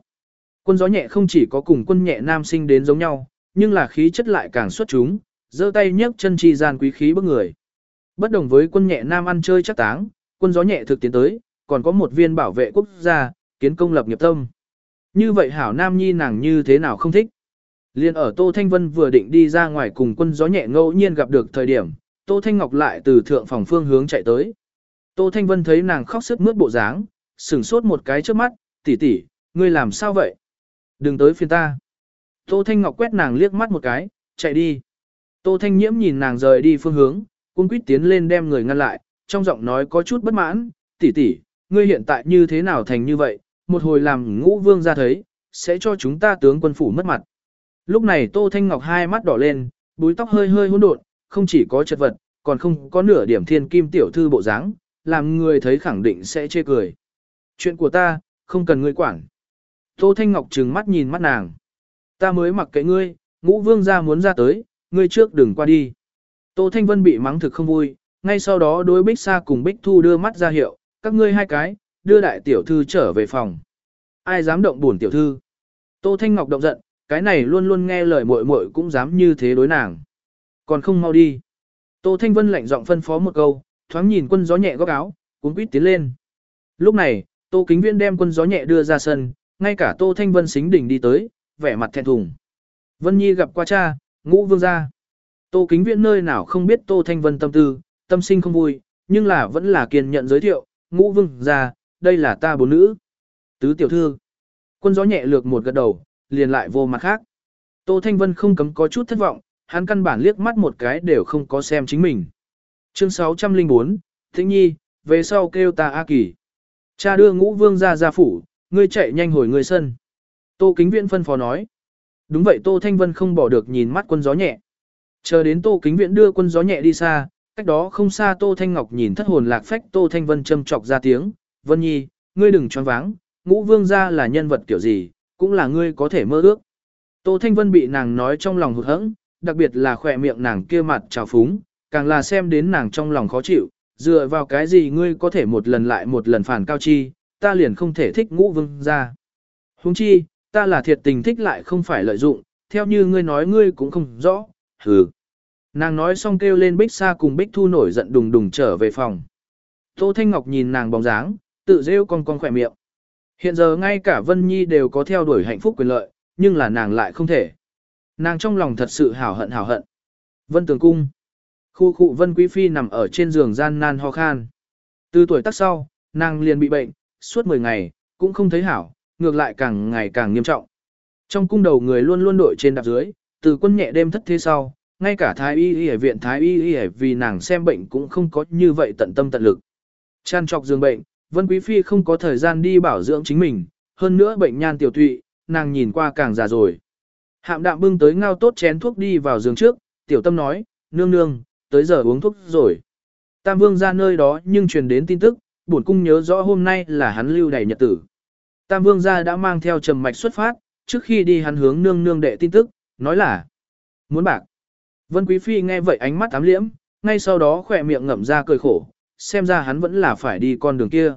Quân gió nhẹ không chỉ có cùng quân nhẹ nam sinh đến giống nhau, nhưng là khí chất lại càng xuất chúng, giơ tay nhấc chân chi gian quý khí bức người. Bất đồng với quân nhẹ nam ăn chơi chắc táng, quân gió nhẹ thực tiến tới, còn có một viên bảo vệ quốc gia, kiến công lập nghiệp tâm. Như vậy hảo nam nhi nàng như thế nào không thích. Liên ở Tô Thanh Vân vừa định đi ra ngoài cùng quân gió nhẹ ngẫu nhiên gặp được thời điểm, Tô Thanh Ngọc lại từ thượng phòng phương hướng chạy tới. Tô Thanh Vân thấy nàng khóc sức mướt bộ dáng, sửng sốt một cái trước mắt, tỷ tỷ, ngươi làm sao vậy? Đừng tới phiền ta. Tô Thanh Ngọc quét nàng liếc mắt một cái, chạy đi. Tô Thanh Nhiễm nhìn nàng rời đi phương hướng, cung quýt tiến lên đem người ngăn lại, trong giọng nói có chút bất mãn, tỷ tỷ, ngươi hiện tại như thế nào thành như vậy, một hồi làm ngũ vương ra thấy, sẽ cho chúng ta tướng quân phủ mất mặt. Lúc này Tô Thanh Ngọc hai mắt đỏ lên, búi tóc hơi hơi hỗn độn, không chỉ có chật vật, còn không có nửa điểm thiên kim tiểu thư bộ dáng, làm người thấy khẳng định sẽ chê cười. Chuyện của ta, không cần ngươi quản. Tô Thanh Ngọc trừng mắt nhìn mắt nàng. Ta mới mặc kệ ngươi, ngũ vương ra muốn ra tới, ngươi trước đừng qua đi. Tô Thanh Vân bị mắng thực không vui, ngay sau đó đối Bích Sa cùng Bích Thu đưa mắt ra hiệu, các ngươi hai cái, đưa đại tiểu thư trở về phòng. Ai dám động buồn tiểu thư? Tô Thanh Ngọc động giận, cái này luôn luôn nghe lời muội muội cũng dám như thế đối nàng. Còn không mau đi. Tô Thanh Vân lạnh giọng phân phó một câu, thoáng nhìn quân gió nhẹ góc áo, cuốn quýt tiến lên. Lúc này, Tô Kính Viễn đem quân gió nhẹ đưa ra sân, ngay cả Tô Thanh Vân xính đỉnh đi tới, vẻ mặt thẹn thùng. Vân Nhi gặp qua cha, ngũ vương gia. Tô Kính Viễn nơi nào không biết Tô Thanh Vân tâm tư, tâm sinh không vui, nhưng là vẫn là kiên nhận giới thiệu, ngũ vương gia, đây là ta bốn nữ. Tứ tiểu thư. Quân gió nhẹ lược một gật đầu, liền lại vô mặt khác. Tô Thanh Vân không cấm có chút thất vọng, hắn căn bản liếc mắt một cái đều không có xem chính mình. Chương 604, Thịnh Nhi, về sau kêu ta A Kỳ. Cha đưa ngũ vương ra ra phủ, ngươi chạy nhanh hồi ngươi sân. Tô Kính Viễn phân phó nói. Đúng vậy Tô Thanh Vân không bỏ được nhìn mắt quân gió nhẹ. Chờ đến Tô Kính Viễn đưa quân gió nhẹ đi xa, cách đó không xa Tô Thanh Ngọc nhìn thất hồn lạc phách Tô Thanh Vân châm chọc ra tiếng. Vân Nhi, ngươi đừng choáng váng, ngũ vương ra là nhân vật kiểu gì, cũng là ngươi có thể mơ ước. Tô Thanh Vân bị nàng nói trong lòng hụt hẫng, đặc biệt là khỏe miệng nàng kia mặt trào phúng, càng là xem đến nàng trong lòng khó chịu, dựa vào cái gì ngươi có thể một lần lại một lần phản cao chi, ta liền không thể thích ngũ vương ra. Huống chi, ta là thiệt tình thích lại không phải lợi dụng, theo như ngươi nói ngươi cũng không rõ, hừ. Nàng nói xong kêu lên Bích Sa cùng Bích Thu nổi giận đùng đùng trở về phòng. Tô Thanh Ngọc nhìn nàng bóng dáng, tự rêu con con khỏe miệng. Hiện giờ ngay cả Vân Nhi đều có theo đuổi hạnh phúc quyền lợi, nhưng là nàng lại không thể. Nàng trong lòng thật sự hảo hận hảo hận. Vân Tường Cung. Khu khu Vân Quý Phi nằm ở trên giường gian nan ho khan. Từ tuổi tác sau, nàng liền bị bệnh, suốt 10 ngày, cũng không thấy hảo, ngược lại càng ngày càng nghiêm trọng. Trong cung đầu người luôn luôn đội trên đạp dưới, từ quân nhẹ đêm thất thế sau, ngay cả thái y y ở viện thái y y vì nàng xem bệnh cũng không có như vậy tận tâm tận lực. Chăn trọc giường bệnh, Vân Quý Phi không có thời gian đi bảo dưỡng chính mình, hơn nữa bệnh nhan tiểu tụy, nàng nhìn qua càng già rồi. Hạm đạm bưng tới ngao tốt chén thuốc đi vào giường trước, tiểu tâm nói, nương nương, tới giờ uống thuốc rồi. Tam vương ra nơi đó nhưng truyền đến tin tức, bổn cung nhớ rõ hôm nay là hắn lưu đầy nhật tử. Tam vương gia đã mang theo trầm mạch xuất phát, trước khi đi hắn hướng nương nương đệ tin tức, nói là muốn bạc. Vân Quý Phi nghe vậy ánh mắt ám liễm, ngay sau đó khỏe miệng ngậm ra cười khổ, xem ra hắn vẫn là phải đi con đường kia.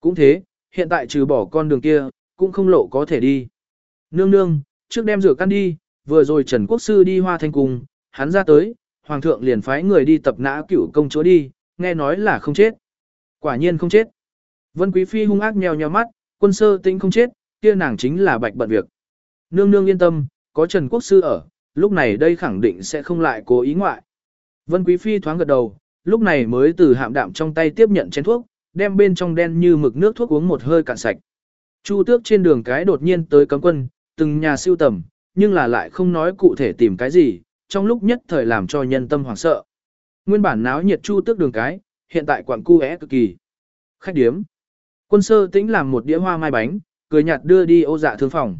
Cũng thế, hiện tại trừ bỏ con đường kia, cũng không lộ có thể đi. Nương nương, trước đem rửa căn đi, vừa rồi Trần Quốc Sư đi hoa thanh cung, hắn ra tới, Hoàng thượng liền phái người đi tập nã cửu công chúa đi, nghe nói là không chết. Quả nhiên không chết. Vân Quý Phi hung ác nheo nheo mắt, quân sơ tinh không chết, kia nàng chính là bạch bận việc. Nương nương yên tâm, có Trần Quốc Sư ở, lúc này đây khẳng định sẽ không lại cố ý ngoại. Vân Quý Phi thoáng gật đầu, lúc này mới từ hạm đạm trong tay tiếp nhận chén thuốc, đem bên trong đen như mực nước thuốc uống một hơi cạn sạch. Chu tước trên đường cái đột nhiên tới cấm quân, từng nhà siêu tầm, nhưng là lại không nói cụ thể tìm cái gì, trong lúc nhất thời làm cho nhân tâm hoảng sợ. Nguyên bản náo nhiệt chu tước đường cái, hiện tại quặng cu é cực kỳ. Khách điếm. Quân sơ tĩnh làm một đĩa hoa mai bánh, cười nhạt đưa đi ô dạ thương phòng.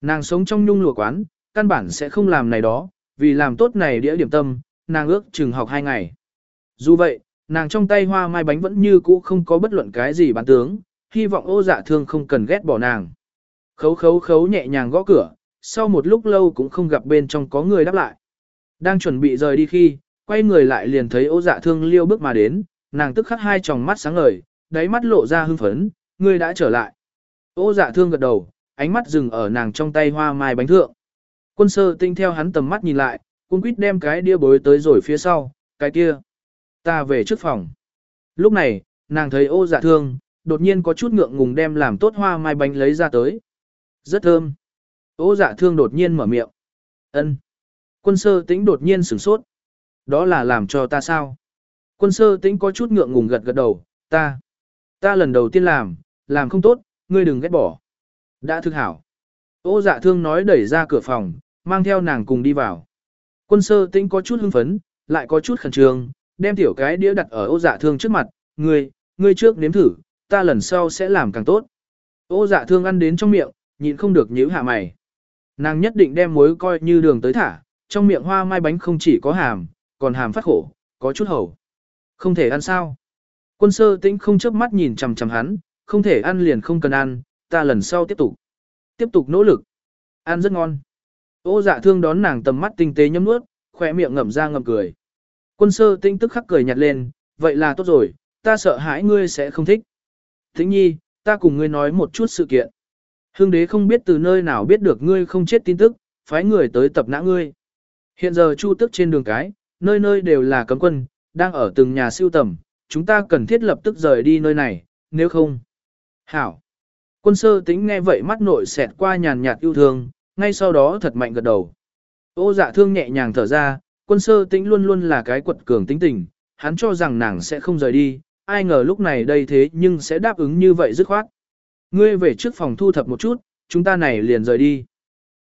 Nàng sống trong nhung lụa quán, căn bản sẽ không làm này đó, vì làm tốt này đĩa điểm tâm, nàng ước chừng học hai ngày. Dù vậy, nàng trong tay hoa mai bánh vẫn như cũ không có bất luận cái gì bán tướng, hy vọng ô dạ thương không cần ghét bỏ nàng. Khấu khấu khấu nhẹ nhàng gõ cửa, sau một lúc lâu cũng không gặp bên trong có người đáp lại. Đang chuẩn bị rời đi khi, quay người lại liền thấy ô dạ thương liêu bước mà đến, nàng tức khắc hai tròng mắt sáng ngời, đáy mắt lộ ra hưng phấn, ngươi đã trở lại. Ô dạ thương gật đầu, ánh mắt dừng ở nàng trong tay hoa mai bánh thượng. Quân sơ tinh theo hắn tầm mắt nhìn lại, cung quýt đem cái đĩa bối tới rồi phía sau, cái kia. Ta về trước phòng. Lúc này, nàng thấy ô dạ thương, đột nhiên có chút ngượng ngùng đem làm tốt hoa mai bánh lấy ra tới. Rất thơm. Ô dạ thương đột nhiên mở miệng. ân Quân sơ tĩnh đột nhiên sửng sốt. Đó là làm cho ta sao? Quân sơ tĩnh có chút ngượng ngùng gật gật đầu, ta. Ta lần đầu tiên làm, làm không tốt, ngươi đừng ghét bỏ. Đã thực hảo. Ô dạ thương nói đẩy ra cửa phòng, mang theo nàng cùng đi vào. Quân sơ tĩnh có chút hưng phấn, lại có chút khẩn trương, đem tiểu cái đĩa đặt ở ô dạ thương trước mặt, ngươi, ngươi trước nếm thử, ta lần sau sẽ làm càng tốt. Ô dạ thương ăn đến trong miệng, nhịn không được nhíu hạ mày. Nàng nhất định đem muối coi như đường tới thả, trong miệng hoa mai bánh không chỉ có hàm, còn hàm phát khổ, có chút hầu. Không thể ăn sao? Quân sơ tĩnh không chớp mắt nhìn chằm chằm hắn, không thể ăn liền không cần ăn, ta lần sau tiếp tục. Tiếp tục nỗ lực. Ăn rất ngon. Ô dạ thương đón nàng tầm mắt tinh tế nhấm nuốt, khỏe miệng ngậm ra ngậm cười. Quân sơ tĩnh tức khắc cười nhạt lên, vậy là tốt rồi, ta sợ hãi ngươi sẽ không thích. Tĩnh nhi, ta cùng ngươi nói một chút sự kiện. Hương đế không biết từ nơi nào biết được ngươi không chết tin tức, phái người tới tập nã ngươi. Hiện giờ chu tức trên đường cái, nơi nơi đều là cấm quân, đang ở từng nhà siêu tầm, chúng ta cần thiết lập tức rời đi nơi này, nếu không. Hảo. Quân sơ tính nghe vậy mắt nội xẹt qua nhàn nhạt yêu thương, ngay sau đó thật mạnh gật đầu. Ô dạ thương nhẹ nhàng thở ra, quân sơ tính luôn luôn là cái quật cường tính tình, hắn cho rằng nàng sẽ không rời đi, ai ngờ lúc này đây thế nhưng sẽ đáp ứng như vậy dứt khoát. Ngươi về trước phòng thu thập một chút, chúng ta này liền rời đi.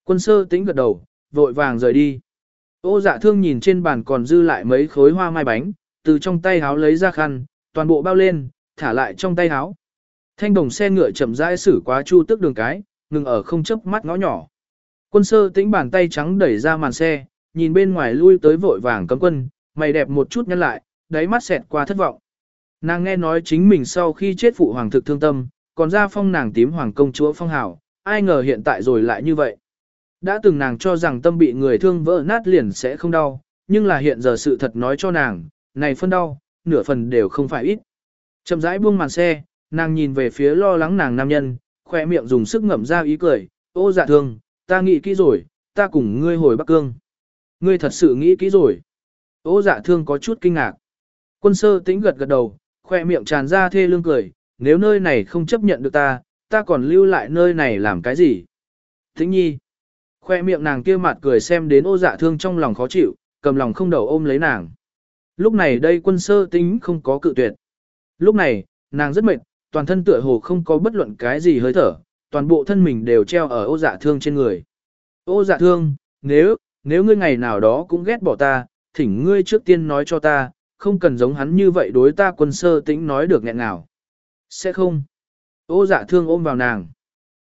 Quân sơ tính gật đầu, vội vàng rời đi. Ô dạ thương nhìn trên bàn còn dư lại mấy khối hoa mai bánh, từ trong tay háo lấy ra khăn, toàn bộ bao lên, thả lại trong tay háo. Thanh đồng xe ngựa chậm rãi xử quá chu tức đường cái, ngừng ở không chấp mắt ngõ nhỏ. Quân sơ tĩnh bàn tay trắng đẩy ra màn xe, nhìn bên ngoài lui tới vội vàng cấm quân, mày đẹp một chút nhăn lại, đáy mắt xẹt qua thất vọng. Nàng nghe nói chính mình sau khi chết phụ hoàng thực thương tâm, còn ra phong nàng tím hoàng công chúa phong hào, ai ngờ hiện tại rồi lại như vậy. Đã từng nàng cho rằng tâm bị người thương vỡ nát liền sẽ không đau, nhưng là hiện giờ sự thật nói cho nàng, này phân đau, nửa phần đều không phải ít. Chậm rãi buông màn xe, nàng nhìn về phía lo lắng nàng nam nhân, khoe miệng dùng sức ngậm ra ý cười, ô dạ thương, ta nghĩ kỹ rồi, ta cùng ngươi hồi Bắc Cương. Ngươi thật sự nghĩ kỹ rồi. Ô dạ thương có chút kinh ngạc. Quân sơ tĩnh gật gật đầu, khoe miệng tràn ra thê lương cười, nếu nơi này không chấp nhận được ta, ta còn lưu lại nơi này làm cái gì? Tĩnh nhi. Khoe miệng nàng kia mặt cười xem đến ô dạ thương trong lòng khó chịu, cầm lòng không đầu ôm lấy nàng. Lúc này đây quân sơ tính không có cự tuyệt. Lúc này, nàng rất mệt, toàn thân tựa hồ không có bất luận cái gì hơi thở, toàn bộ thân mình đều treo ở ô dạ thương trên người. Ô dạ thương, nếu, nếu ngươi ngày nào đó cũng ghét bỏ ta, thỉnh ngươi trước tiên nói cho ta, không cần giống hắn như vậy đối ta quân sơ tĩnh nói được nghẹn nào. Sẽ không. Ô dạ thương ôm vào nàng.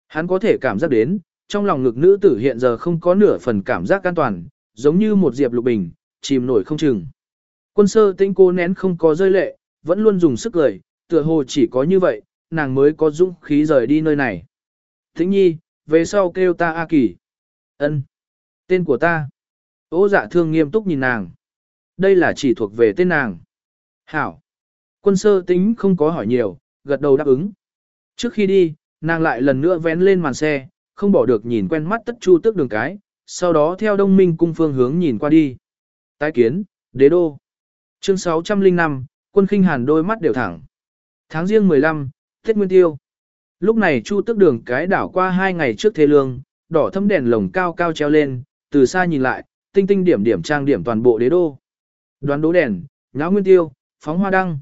Hắn có thể cảm giác đến, trong lòng ngực nữ tử hiện giờ không có nửa phần cảm giác an toàn, giống như một diệp lục bình, chìm nổi không chừng. Quân sơ tinh cô nén không có rơi lệ, vẫn luôn dùng sức cười, tựa hồ chỉ có như vậy, nàng mới có dũng khí rời đi nơi này. Thính nhi, về sau kêu ta A Kỳ. ân Tên của ta. Ô dạ thương nghiêm túc nhìn nàng. Đây là chỉ thuộc về tên nàng. Hảo. Quân sơ tính không có hỏi nhiều, gật đầu đáp ứng. Trước khi đi, nàng lại lần nữa vén lên màn xe, không bỏ được nhìn quen mắt tất chu tước đường cái, sau đó theo đông minh cung phương hướng nhìn qua đi. Tái kiến, đế đô. Chương 605, quân khinh hàn đôi mắt đều thẳng. Tháng riêng 15, Tết Nguyên Tiêu. Lúc này chu tước đường cái đảo qua hai ngày trước thế lương, đỏ thâm đèn lồng cao cao treo lên, từ xa nhìn lại, tinh tinh điểm điểm trang điểm toàn bộ đế đô. Đoán đố đèn, nháo nguyên tiêu, phóng hoa đăng.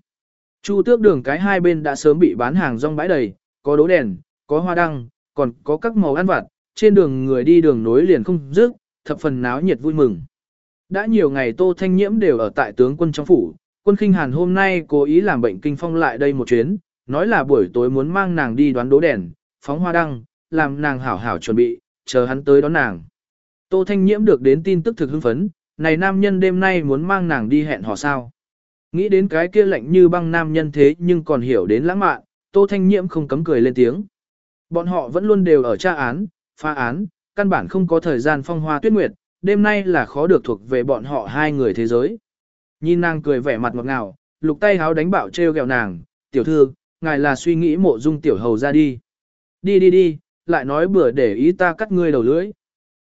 Chu tước đường cái hai bên đã sớm bị bán hàng rong bãi đầy, có đố đèn, có hoa đăng, còn có các màu ăn vặt, trên đường người đi đường nối liền không dứt, thập phần náo nhiệt vui mừng. Đã nhiều ngày Tô Thanh Nhiễm đều ở tại tướng quân trong phủ, quân khinh hàn hôm nay cố ý làm bệnh kinh phong lại đây một chuyến, nói là buổi tối muốn mang nàng đi đoán đố đèn, phóng hoa đăng, làm nàng hảo hảo chuẩn bị, chờ hắn tới đón nàng. Tô Thanh Nhiễm được đến tin tức thực hưng phấn, này nam nhân đêm nay muốn mang nàng đi hẹn hò sao. Nghĩ đến cái kia lạnh như băng nam nhân thế nhưng còn hiểu đến lãng mạn, Tô Thanh Nhiễm không cấm cười lên tiếng. Bọn họ vẫn luôn đều ở tra án, phá án, căn bản không có thời gian phong hoa tuyết nguyệt, đêm nay là khó được thuộc về bọn họ hai người thế giới. Nhìn nàng cười vẻ mặt ngọt ngào, lục tay háo đánh bạo treo gẹo nàng, tiểu thư, ngài là suy nghĩ mộ dung tiểu hầu ra đi. Đi đi đi, lại nói bữa để ý ta cắt ngươi đầu lưỡi.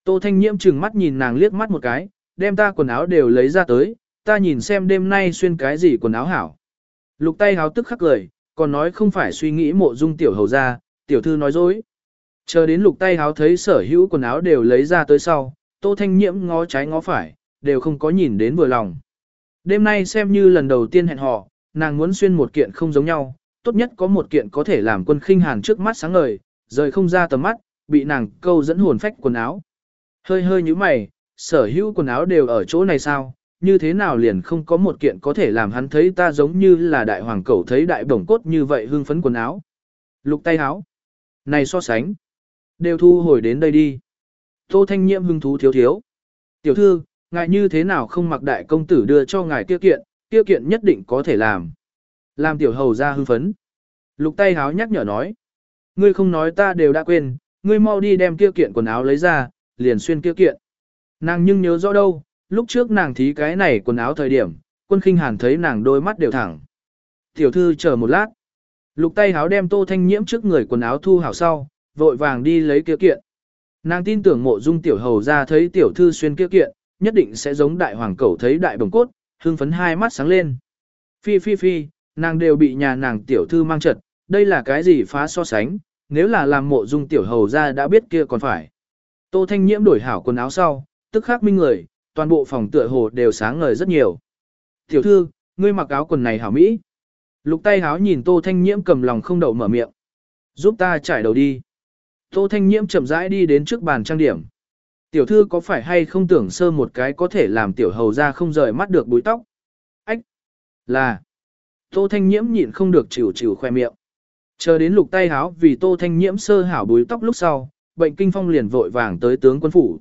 Tô Thanh Nhiễm chừng mắt nhìn nàng liếc mắt một cái, đem ta quần áo đều lấy ra tới, ta nhìn xem đêm nay xuyên cái gì quần áo hảo. Lục tay háo tức khắc cười, còn nói không phải suy nghĩ mộ dung tiểu hầu ra, tiểu thư nói dối. Chờ đến lục tay háo thấy sở hữu quần áo đều lấy ra tới sau, tô thanh nhiễm ngó trái ngó phải, đều không có nhìn đến vừa lòng. Đêm nay xem như lần đầu tiên hẹn hò, nàng muốn xuyên một kiện không giống nhau, tốt nhất có một kiện có thể làm quân khinh hàn trước mắt sáng ngời, rời không ra tầm mắt, bị nàng câu dẫn hồn phách quần áo. Hơi hơi như mày, sở hữu quần áo đều ở chỗ này sao, như thế nào liền không có một kiện có thể làm hắn thấy ta giống như là đại hoàng cẩu thấy đại bổng cốt như vậy hưng phấn quần áo. Lục tay áo. Này so sánh. Đều thu hồi đến đây đi. Tô Thanh Nhiệm hưng thú thiếu thiếu. Tiểu thư, ngài như thế nào không mặc đại công tử đưa cho ngài tiêu kiện, tiêu kiện nhất định có thể làm. Làm tiểu hầu ra hưng phấn. Lục tay háo nhắc nhở nói. Ngươi không nói ta đều đã quên, ngươi mau đi đem tiêu kiện quần áo lấy ra, liền xuyên tiêu kiện. Nàng nhưng nhớ rõ đâu, lúc trước nàng thí cái này quần áo thời điểm, quân khinh hàn thấy nàng đôi mắt đều thẳng. Tiểu thư chờ một lát. Lục tay háo đem tô thanh nhiễm trước người quần áo thu hảo sau, vội vàng đi lấy kia kiện. Nàng tin tưởng mộ dung tiểu hầu ra thấy tiểu thư xuyên kia kiện, nhất định sẽ giống đại hoàng cẩu thấy đại bồng cốt, hương phấn hai mắt sáng lên. Phi phi phi, nàng đều bị nhà nàng tiểu thư mang trật, đây là cái gì phá so sánh, nếu là làm mộ dung tiểu hầu ra đã biết kia còn phải. Tô Thanh Nhiễm đổi hảo quần áo sau, tức khắc minh người, toàn bộ phòng tựa hồ đều sáng ngời rất nhiều. Tiểu thư, ngươi mặc áo quần này hảo mỹ. Lục tay háo nhìn Tô Thanh Nhiễm cầm lòng không đậu mở miệng. Giúp ta trải đầu đi. Tô Thanh Nhiễm chậm rãi đi đến trước bàn trang điểm. Tiểu thư có phải hay không tưởng sơ một cái có thể làm tiểu hầu ra không rời mắt được búi tóc? Ách! Là! Tô Thanh Nhiễm nhịn không được chịu chịu khoe miệng. Chờ đến lục tay háo vì Tô Thanh Nhiễm sơ hảo búi tóc lúc sau, bệnh kinh phong liền vội vàng tới tướng quân phủ.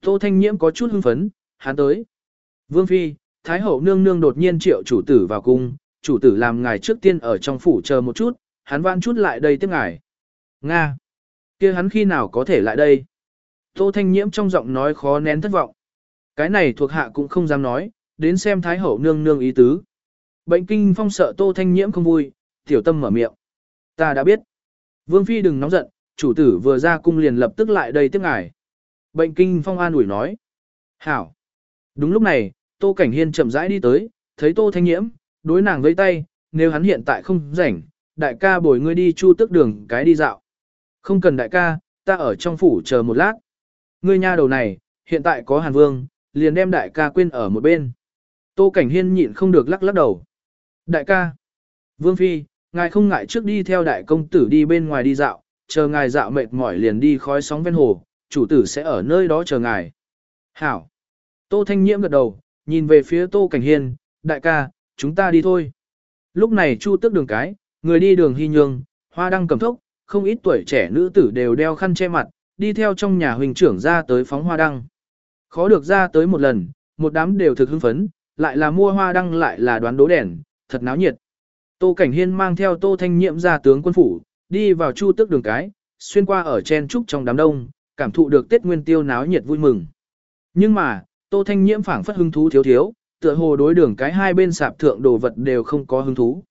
Tô Thanh Nhiễm có chút hưng phấn, hắn tới. Vương Phi, Thái Hậu nương nương đột nhiên triệu chủ tử vào cung, chủ tử làm ngài trước tiên ở trong phủ chờ một chút, hắn van chút lại đây tiếp ngài. Nga! Kia hắn khi nào có thể lại đây? Tô Thanh Nhiễm trong giọng nói khó nén thất vọng. Cái này thuộc hạ cũng không dám nói, đến xem Thái Hậu nương nương ý tứ. Bệnh kinh phong sợ Tô Thanh Nhiễm không vui, tiểu tâm mở miệng. Ta đã biết. Vương Phi đừng nóng giận, chủ tử vừa ra cung liền lập tức lại đây tiếp ngài. Bệnh kinh phong an ủi nói. Hảo. Đúng lúc này, Tô Cảnh Hiên chậm rãi đi tới, thấy Tô Thanh Nhiễm, đối nàng vẫy tay, nếu hắn hiện tại không rảnh, đại ca bồi ngươi đi chu tức đường cái đi dạo. Không cần đại ca, ta ở trong phủ chờ một lát. Ngươi nha đầu này, hiện tại có Hàn Vương, liền đem đại ca quên ở một bên. Tô Cảnh Hiên nhịn không được lắc lắc đầu. Đại ca. Vương Phi, ngài không ngại trước đi theo đại công tử đi bên ngoài đi dạo, chờ ngài dạo mệt mỏi liền đi khói sóng ven hồ, chủ tử sẽ ở nơi đó chờ ngài. Hảo. Tô Thanh Nhiễm gật đầu, nhìn về phía Tô Cảnh Hiên, đại ca, chúng ta đi thôi. Lúc này Chu tước đường cái, người đi đường hy nhường, hoa đăng cầm thốc, không ít tuổi trẻ nữ tử đều đeo khăn che mặt, đi theo trong nhà huynh trưởng ra tới phóng hoa đăng. Khó được ra tới một lần, một đám đều thực hưng phấn, lại là mua hoa đăng lại là đoán đố đèn, thật náo nhiệt. Tô Cảnh Hiên mang theo Tô Thanh Nhiệm ra tướng quân phủ, đi vào chu tước đường cái, xuyên qua ở chen trúc trong đám đông, cảm thụ được Tết Nguyên Tiêu náo nhiệt vui mừng. Nhưng mà, Tô Thanh Nhiễm phảng phất hứng thú thiếu thiếu, tựa hồ đối đường cái hai bên sạp thượng đồ vật đều không có hứng thú.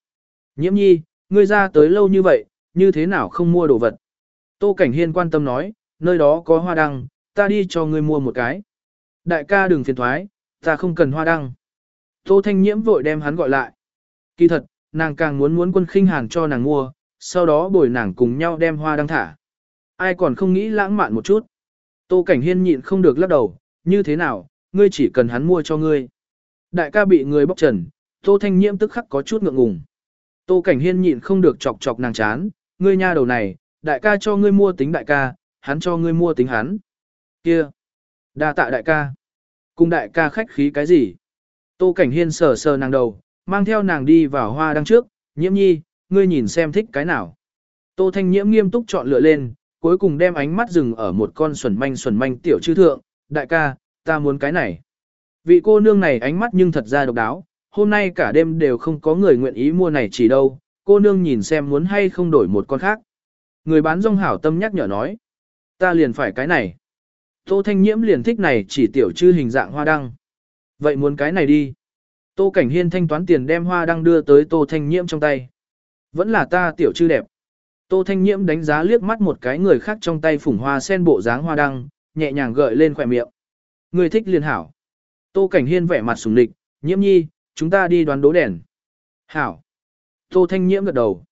Nhiễm nhi, ngươi ra tới lâu như vậy, như thế nào không mua đồ vật? Tô Cảnh Hiên quan tâm nói, nơi đó có hoa đăng, ta đi cho ngươi mua một cái. Đại ca đừng phiền thoái, ta không cần hoa đăng. Tô Thanh Nhiễm vội đem hắn gọi lại. Kỳ thật, nàng càng muốn muốn quân khinh hàn cho nàng mua, sau đó bồi nàng cùng nhau đem hoa đăng thả. Ai còn không nghĩ lãng mạn một chút. Tô Cảnh Hiên nhịn không được lắc đầu, như thế nào, ngươi chỉ cần hắn mua cho ngươi. Đại ca bị người bóc trần, Tô Thanh Nhiễm tức khắc có chút ngượng ngùng. Tô Cảnh Hiên nhịn không được chọc chọc nàng chán, ngươi nha đầu này, đại ca cho ngươi mua tính đại ca, hắn cho ngươi mua tính hắn. Kia, đa tạ đại ca. Cùng đại ca khách khí cái gì? Tô Cảnh Hiên sờ sờ nàng đầu, mang theo nàng đi vào hoa đăng trước, nhiễm nhi, ngươi nhìn xem thích cái nào. Tô Thanh Nhiễm nghiêm túc chọn lựa lên, cuối cùng đem ánh mắt dừng ở một con xuẩn manh xuẩn manh tiểu chư thượng, đại ca, ta muốn cái này. Vị cô nương này ánh mắt nhưng thật ra độc đáo, hôm nay cả đêm đều không có người nguyện ý mua này chỉ đâu, cô nương nhìn xem muốn hay không đổi một con khác. Người bán rong hảo tâm nhắc nhở nói, ta liền phải cái này. Tô Thanh Nhiễm liền thích này chỉ tiểu chư hình dạng hoa đăng. Vậy muốn cái này đi. Tô Cảnh Hiên thanh toán tiền đem hoa đăng đưa tới Tô Thanh Nhiễm trong tay. Vẫn là ta tiểu chư đẹp. Tô Thanh Nhiễm đánh giá liếc mắt một cái người khác trong tay phủng hoa sen bộ dáng hoa đăng, nhẹ nhàng gợi lên khỏe miệng. Người thích liền hảo. Tô Cảnh Hiên vẻ mặt sùng lịch, nhiễm nhi, chúng ta đi đoán đố đèn. Hảo. Tô Thanh Nhiễm gật đầu.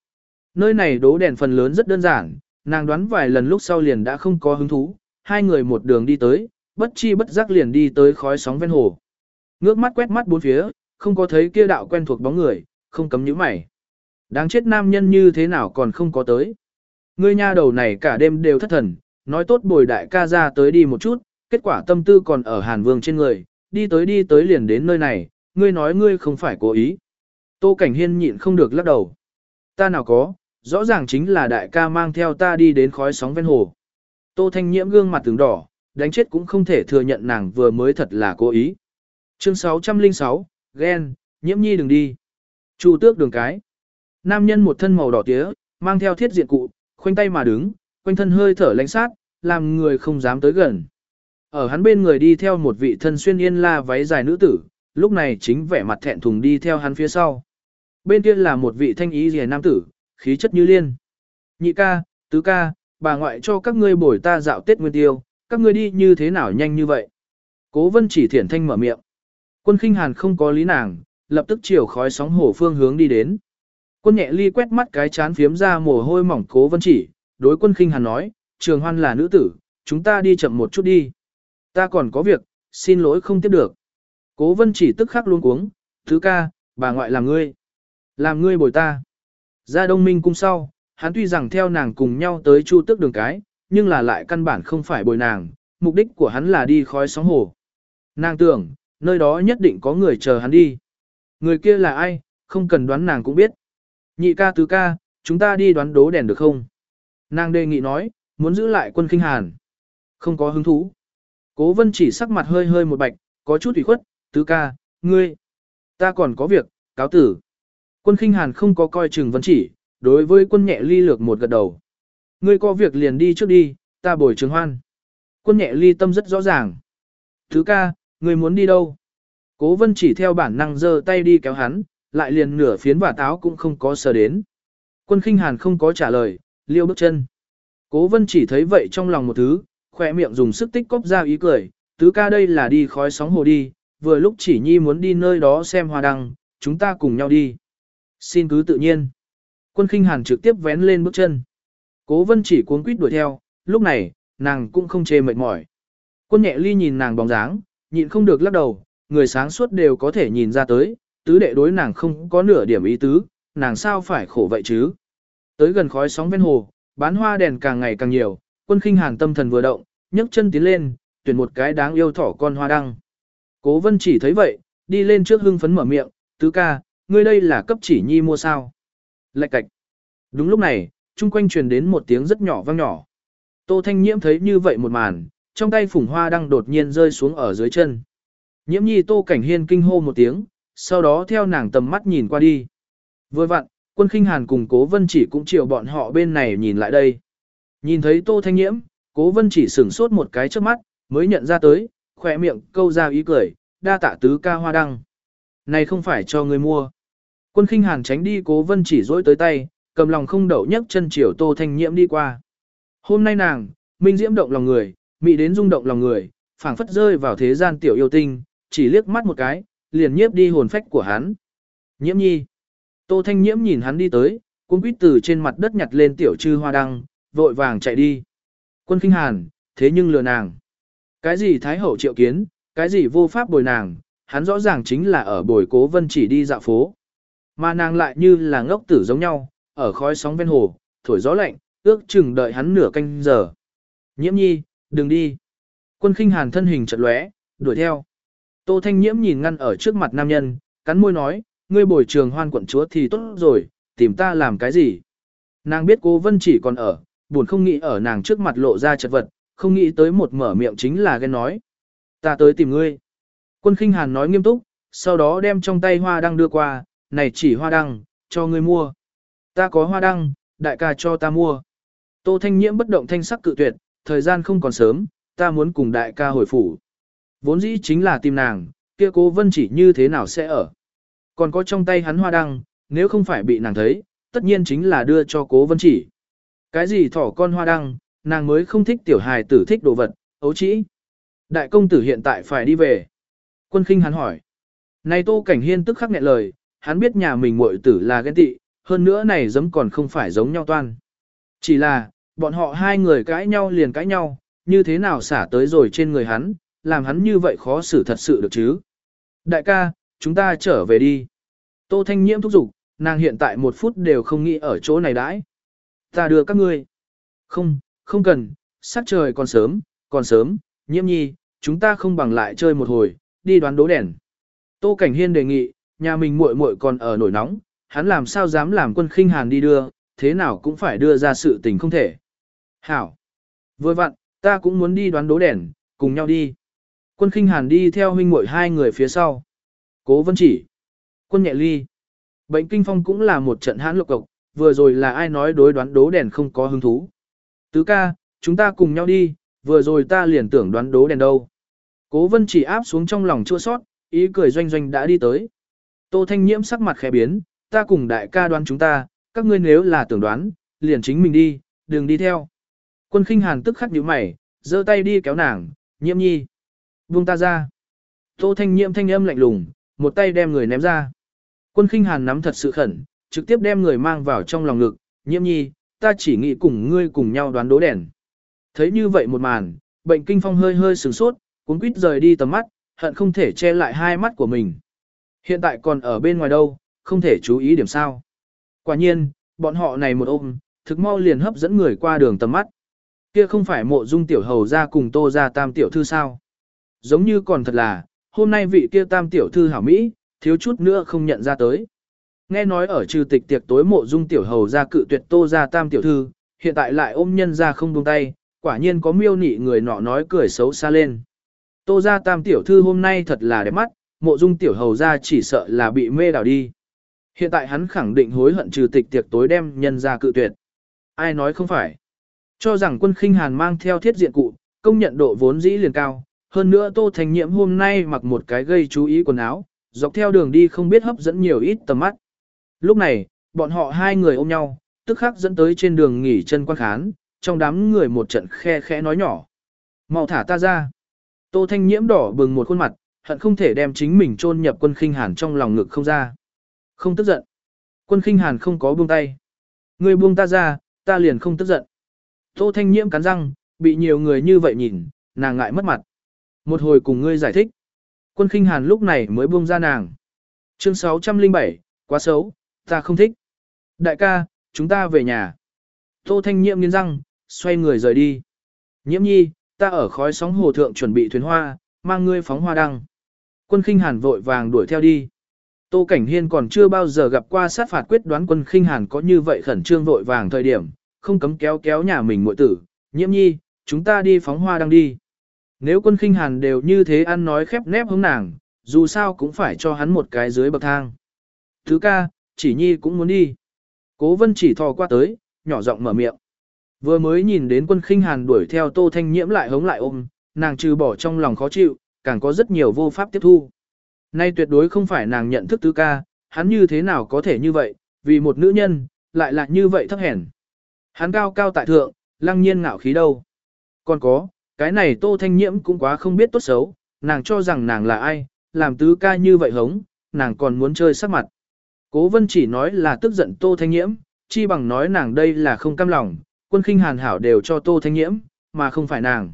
Nơi này đố đèn phần lớn rất đơn giản, nàng đoán vài lần lúc sau liền đã không có hứng thú, hai người một đường đi tới, bất chi bất giác liền đi tới khói sóng ven hồ. Ngước mắt quét mắt bốn phía, không có thấy kia đạo quen thuộc bóng người, không cấm nhíu mày. Đáng chết nam nhân như thế nào còn không có tới. Ngươi nha đầu này cả đêm đều thất thần, nói tốt bồi đại ca ra tới đi một chút, kết quả tâm tư còn ở Hàn Vương trên người, đi tới đi tới liền đến nơi này, ngươi nói ngươi không phải cố ý. Tô Cảnh Hiên nhịn không được lắc đầu. Ta nào có, rõ ràng chính là đại ca mang theo ta đi đến khói sóng ven hồ. Tô Thanh Nhiễm gương mặt tướng đỏ, đánh chết cũng không thể thừa nhận nàng vừa mới thật là cố ý. Chương 606, ghen, nhiễm nhi đừng đi. Chu tước đường cái. Nam nhân một thân màu đỏ tía, mang theo thiết diện cụ, khoanh tay mà đứng, quanh thân hơi thở lãnh sát, làm người không dám tới gần. Ở hắn bên người đi theo một vị thân xuyên yên la váy dài nữ tử, lúc này chính vẻ mặt thẹn thùng đi theo hắn phía sau. Bên kia là một vị thanh ý rìa nam tử, khí chất như liên. Nhị ca, tứ ca, bà ngoại cho các ngươi bồi ta dạo Tết Nguyên Tiêu, các ngươi đi như thế nào nhanh như vậy? Cố vân chỉ thiển thanh mở miệng. Quân khinh hàn không có lý nàng, lập tức chiều khói sóng hổ phương hướng đi đến. Quân nhẹ ly quét mắt cái chán phiếm ra mồ hôi mỏng cố vân chỉ, đối quân khinh hàn nói, trường hoan là nữ tử, chúng ta đi chậm một chút đi. Ta còn có việc, xin lỗi không tiếp được. Cố vân chỉ tức khắc luôn cuống, thứ ca, bà ngoại là ngươi. Làm ngươi bồi ta. Ra đông minh cung sau, hắn tuy rằng theo nàng cùng nhau tới chu tước đường cái, nhưng là lại căn bản không phải bồi nàng, mục đích của hắn là đi khói sóng hồ. Nàng tưởng, nơi đó nhất định có người chờ hắn đi. Người kia là ai, không cần đoán nàng cũng biết. Nhị ca tứ ca, chúng ta đi đoán đố đèn được không? Nàng đề nghị nói, muốn giữ lại quân kinh hàn. Không có hứng thú. Cố vân chỉ sắc mặt hơi hơi một bạch, có chút ủy khuất, tứ ca, ngươi. Ta còn có việc, cáo tử. Quân khinh hàn không có coi chừng vấn chỉ, đối với quân nhẹ ly lược một gật đầu. Ngươi có việc liền đi trước đi, ta bồi trường hoan. Quân nhẹ ly tâm rất rõ ràng. Thứ ca, ngươi muốn đi đâu? Cố vân chỉ theo bản năng giơ tay đi kéo hắn, lại liền nửa phiến và táo cũng không có sờ đến. Quân khinh hàn không có trả lời, liêu bước chân. Cố vân chỉ thấy vậy trong lòng một thứ, khỏe miệng dùng sức tích cóp ra ý cười, tứ ca đây là đi khói sóng hồ đi, vừa lúc chỉ nhi muốn đi nơi đó xem hoa đăng, chúng ta cùng nhau đi. Xin cứ tự nhiên. Quân khinh hàn trực tiếp vén lên bước chân. Cố vân chỉ cuốn quýt đuổi theo, lúc này, nàng cũng không chê mệt mỏi. Quân nhẹ ly nhìn nàng bóng dáng, nhịn không được lắc đầu, người sáng suốt đều có thể nhìn ra tới, tứ đệ đối nàng không có nửa điểm ý tứ, nàng sao phải khổ vậy chứ. Tới gần khói sóng ven hồ, bán hoa đèn càng ngày càng nhiều, quân khinh hàn tâm thần vừa động, nhấc chân tiến lên, tuyển một cái đáng yêu thỏ con hoa đăng. Cố vân chỉ thấy vậy, đi lên trước hưng phấn mở miệng, tứ ca, ngươi đây là cấp chỉ nhi mua sao. Lạch cạch. Đúng lúc này, chung quanh truyền đến một tiếng rất nhỏ vang nhỏ. Tô Thanh Nhiễm thấy như vậy một màn, trong tay phủng hoa đang đột nhiên rơi xuống ở dưới chân. Nhiễm nhi Tô Cảnh Hiên kinh hô một tiếng, sau đó theo nàng tầm mắt nhìn qua đi. Vừa vặn, quân khinh hàn cùng cố vân chỉ cũng chiều bọn họ bên này nhìn lại đây. Nhìn thấy Tô Thanh Nhiễm, cố vân chỉ sửng sốt một cái trước mắt, mới nhận ra tới, khỏe miệng câu ra ý cười, đa tạ tứ ca hoa đăng. Này không phải cho người mua. Quân khinh hàn tránh đi cố vân chỉ dối tới tay, cầm lòng không đậu nhấc chân chiều Tô Thanh Nhiễm đi qua. Hôm nay nàng, minh diễm động lòng người, mị đến rung động lòng người, phảng phất rơi vào thế gian tiểu yêu tinh, chỉ liếc mắt một cái, liền nhiếp đi hồn phách của hắn. Nhiễm nhi. Tô Thanh Nhiễm nhìn hắn đi tới, cũng quýt từ trên mặt đất nhặt lên tiểu trư hoa đăng, vội vàng chạy đi. Quân kinh hàn, thế nhưng lừa nàng. Cái gì thái hậu triệu kiến, cái gì vô pháp bồi nàng, hắn rõ ràng chính là ở bồi cố vân chỉ đi dạo phố. Mà nàng lại như là ngốc tử giống nhau, ở khói sóng ven hồ, thổi gió lạnh, ước chừng đợi hắn nửa canh giờ. Nhiễm nhi, đừng đi. Quân khinh hàn thân hình chật lóe, đuổi theo. Tô Thanh Nhiễm nhìn ngăn ở trước mặt nam nhân, cắn môi nói, ngươi bồi trường hoan quận chúa thì tốt rồi, tìm ta làm cái gì. Nàng biết cô Vân chỉ còn ở, buồn không nghĩ ở nàng trước mặt lộ ra chật vật, không nghĩ tới một mở miệng chính là ghen nói. Ta tới tìm ngươi. Quân khinh hàn nói nghiêm túc, sau đó đem trong tay hoa đang đưa qua, này chỉ hoa đăng, cho ngươi mua. Ta có hoa đăng, đại ca cho ta mua. Tô Thanh Nhiễm bất động thanh sắc cự tuyệt, thời gian không còn sớm, ta muốn cùng đại ca hồi phủ. Vốn dĩ chính là tìm nàng, kia cố vân chỉ như thế nào sẽ ở. Còn có trong tay hắn hoa đăng, nếu không phải bị nàng thấy, tất nhiên chính là đưa cho cố vân chỉ. Cái gì thỏ con hoa đăng, nàng mới không thích tiểu hài tử thích đồ vật, ấu chỉ. Đại công tử hiện tại phải đi về. Quân khinh hắn hỏi. Này tô cảnh hiên tức khắc nghẹn lời, hắn biết nhà mình muội tử là ghen tị, hơn nữa này giấm còn không phải giống nhau toan. Chỉ là, bọn họ hai người cãi nhau liền cãi nhau, như thế nào xả tới rồi trên người hắn, làm hắn như vậy khó xử thật sự được chứ. Đại ca, chúng ta trở về đi. Tô Thanh Nhiễm thúc giục, nàng hiện tại một phút đều không nghĩ ở chỗ này đãi. Ta đưa các ngươi. Không, không cần, sắc trời còn sớm, còn sớm, nhiễm nhi, chúng ta không bằng lại chơi một hồi, đi đoán đố đèn. Tô Cảnh Hiên đề nghị, nhà mình muội muội còn ở nổi nóng, hắn làm sao dám làm quân khinh hàn đi đưa, thế nào cũng phải đưa ra sự tình không thể. Hảo. Vừa vặn, ta cũng muốn đi đoán đố đèn, cùng nhau đi. Quân khinh hàn đi theo huynh muội hai người phía sau. Cố vân chỉ. Quân nhẹ ly. Bệnh kinh phong cũng là một trận hãn lục cộc, vừa rồi là ai nói đối đoán đố đèn không có hứng thú. Tứ ca, chúng ta cùng nhau đi, vừa rồi ta liền tưởng đoán đố đèn đâu. Cố vân chỉ áp xuống trong lòng chua sót, ý cười doanh doanh đã đi tới. Tô Thanh Nhiễm sắc mặt khẽ biến, ta cùng đại ca đoán chúng ta, các ngươi nếu là tưởng đoán, liền chính mình đi, đừng đi theo. Quân khinh hàn tức khắc nhíu mày, giơ tay đi kéo nàng, nhiễm nhi. Buông ta ra. Tô thanh nhiễm thanh âm lạnh lùng, một tay đem người ném ra. Quân khinh hàn nắm thật sự khẩn, trực tiếp đem người mang vào trong lòng ngực, nhiễm nhi, ta chỉ nghĩ cùng ngươi cùng nhau đoán đố đèn. Thấy như vậy một màn, bệnh kinh phong hơi hơi sửng sốt, cuốn quýt rời đi tầm mắt, hận không thể che lại hai mắt của mình. Hiện tại còn ở bên ngoài đâu, không thể chú ý điểm sao. Quả nhiên, bọn họ này một ôm, thực mau liền hấp dẫn người qua đường tầm mắt. Kia không phải mộ dung tiểu hầu ra cùng tô ra tam tiểu thư sao. Giống như còn thật là, hôm nay vị kia tam tiểu thư hảo Mỹ, thiếu chút nữa không nhận ra tới. Nghe nói ở trừ tịch tiệc tối mộ dung tiểu hầu ra cự tuyệt tô ra tam tiểu thư, hiện tại lại ôm nhân ra không buông tay, quả nhiên có miêu nị người nọ nói cười xấu xa lên. Tô ra tam tiểu thư hôm nay thật là đẹp mắt, mộ dung tiểu hầu ra chỉ sợ là bị mê đảo đi. Hiện tại hắn khẳng định hối hận trừ tịch tiệc tối đem nhân ra cự tuyệt. Ai nói không phải. Cho rằng quân khinh hàn mang theo thiết diện cụ, công nhận độ vốn dĩ liền cao. Hơn nữa Tô Thành Nhiễm hôm nay mặc một cái gây chú ý quần áo, dọc theo đường đi không biết hấp dẫn nhiều ít tầm mắt. Lúc này, bọn họ hai người ôm nhau, tức khắc dẫn tới trên đường nghỉ chân quan khán, trong đám người một trận khe khẽ nói nhỏ. mau thả ta ra. Tô Thanh Nhiễm đỏ bừng một khuôn mặt, hận không thể đem chính mình chôn nhập quân khinh hàn trong lòng ngực không ra. Không tức giận. Quân khinh hàn không có buông tay. Người buông ta ra, ta liền không tức giận. Tô Thanh Nhiễm cắn răng, bị nhiều người như vậy nhìn, nàng ngại mất mặt. Một hồi cùng ngươi giải thích. Quân khinh hàn lúc này mới buông ra nàng. Chương 607, quá xấu, ta không thích. Đại ca, chúng ta về nhà. Tô Thanh Nhiễm nghiến răng, xoay người rời đi. Nhiễm nhi, Ta ở khói sóng hồ thượng chuẩn bị thuyền hoa, mang ngươi phóng hoa đăng. Quân khinh hàn vội vàng đuổi theo đi. Tô Cảnh Hiên còn chưa bao giờ gặp qua sát phạt quyết đoán quân khinh hàn có như vậy khẩn trương vội vàng thời điểm, không cấm kéo kéo nhà mình muội tử, nhiễm nhi, chúng ta đi phóng hoa đang đi. Nếu quân khinh hàn đều như thế ăn nói khép nép hướng nàng, dù sao cũng phải cho hắn một cái dưới bậc thang. Thứ ca, chỉ nhi cũng muốn đi. Cố vân chỉ thò qua tới, nhỏ giọng mở miệng. Vừa mới nhìn đến quân khinh hàn đuổi theo tô thanh nhiễm lại hống lại ôm, nàng trừ bỏ trong lòng khó chịu, càng có rất nhiều vô pháp tiếp thu. Nay tuyệt đối không phải nàng nhận thức tứ ca, hắn như thế nào có thể như vậy, vì một nữ nhân, lại là như vậy thấp hèn. Hắn cao cao tại thượng, lăng nhiên ngạo khí đâu. Còn có, cái này tô thanh nhiễm cũng quá không biết tốt xấu, nàng cho rằng nàng là ai, làm tứ ca như vậy hống, nàng còn muốn chơi sắc mặt. Cố vân chỉ nói là tức giận tô thanh nhiễm, chi bằng nói nàng đây là không cam lòng, quân khinh hàn hảo đều cho tô thanh nhiễm, mà không phải nàng.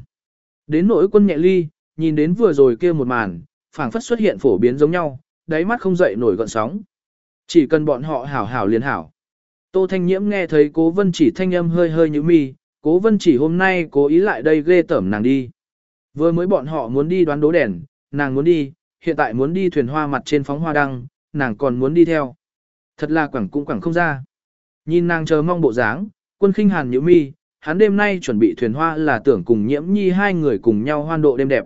Đến nỗi quân nhẹ ly, nhìn đến vừa rồi kia một màn, phảng phất xuất hiện phổ biến giống nhau, đáy mắt không dậy nổi gọn sóng. Chỉ cần bọn họ hảo hảo liền hảo. Tô Thanh Nhiễm nghe thấy cố vân chỉ thanh âm hơi hơi như mi, cố vân chỉ hôm nay cố ý lại đây ghê tẩm nàng đi. Vừa mới bọn họ muốn đi đoán đố đèn, nàng muốn đi, hiện tại muốn đi thuyền hoa mặt trên phóng hoa đăng, nàng còn muốn đi theo. Thật là quẳng cũng quẳng không ra. Nhìn nàng chờ mong bộ dáng, quân khinh hàn nhữ mi, hắn đêm nay chuẩn bị thuyền hoa là tưởng cùng nhiễm nhi hai người cùng nhau hoan độ đêm đẹp.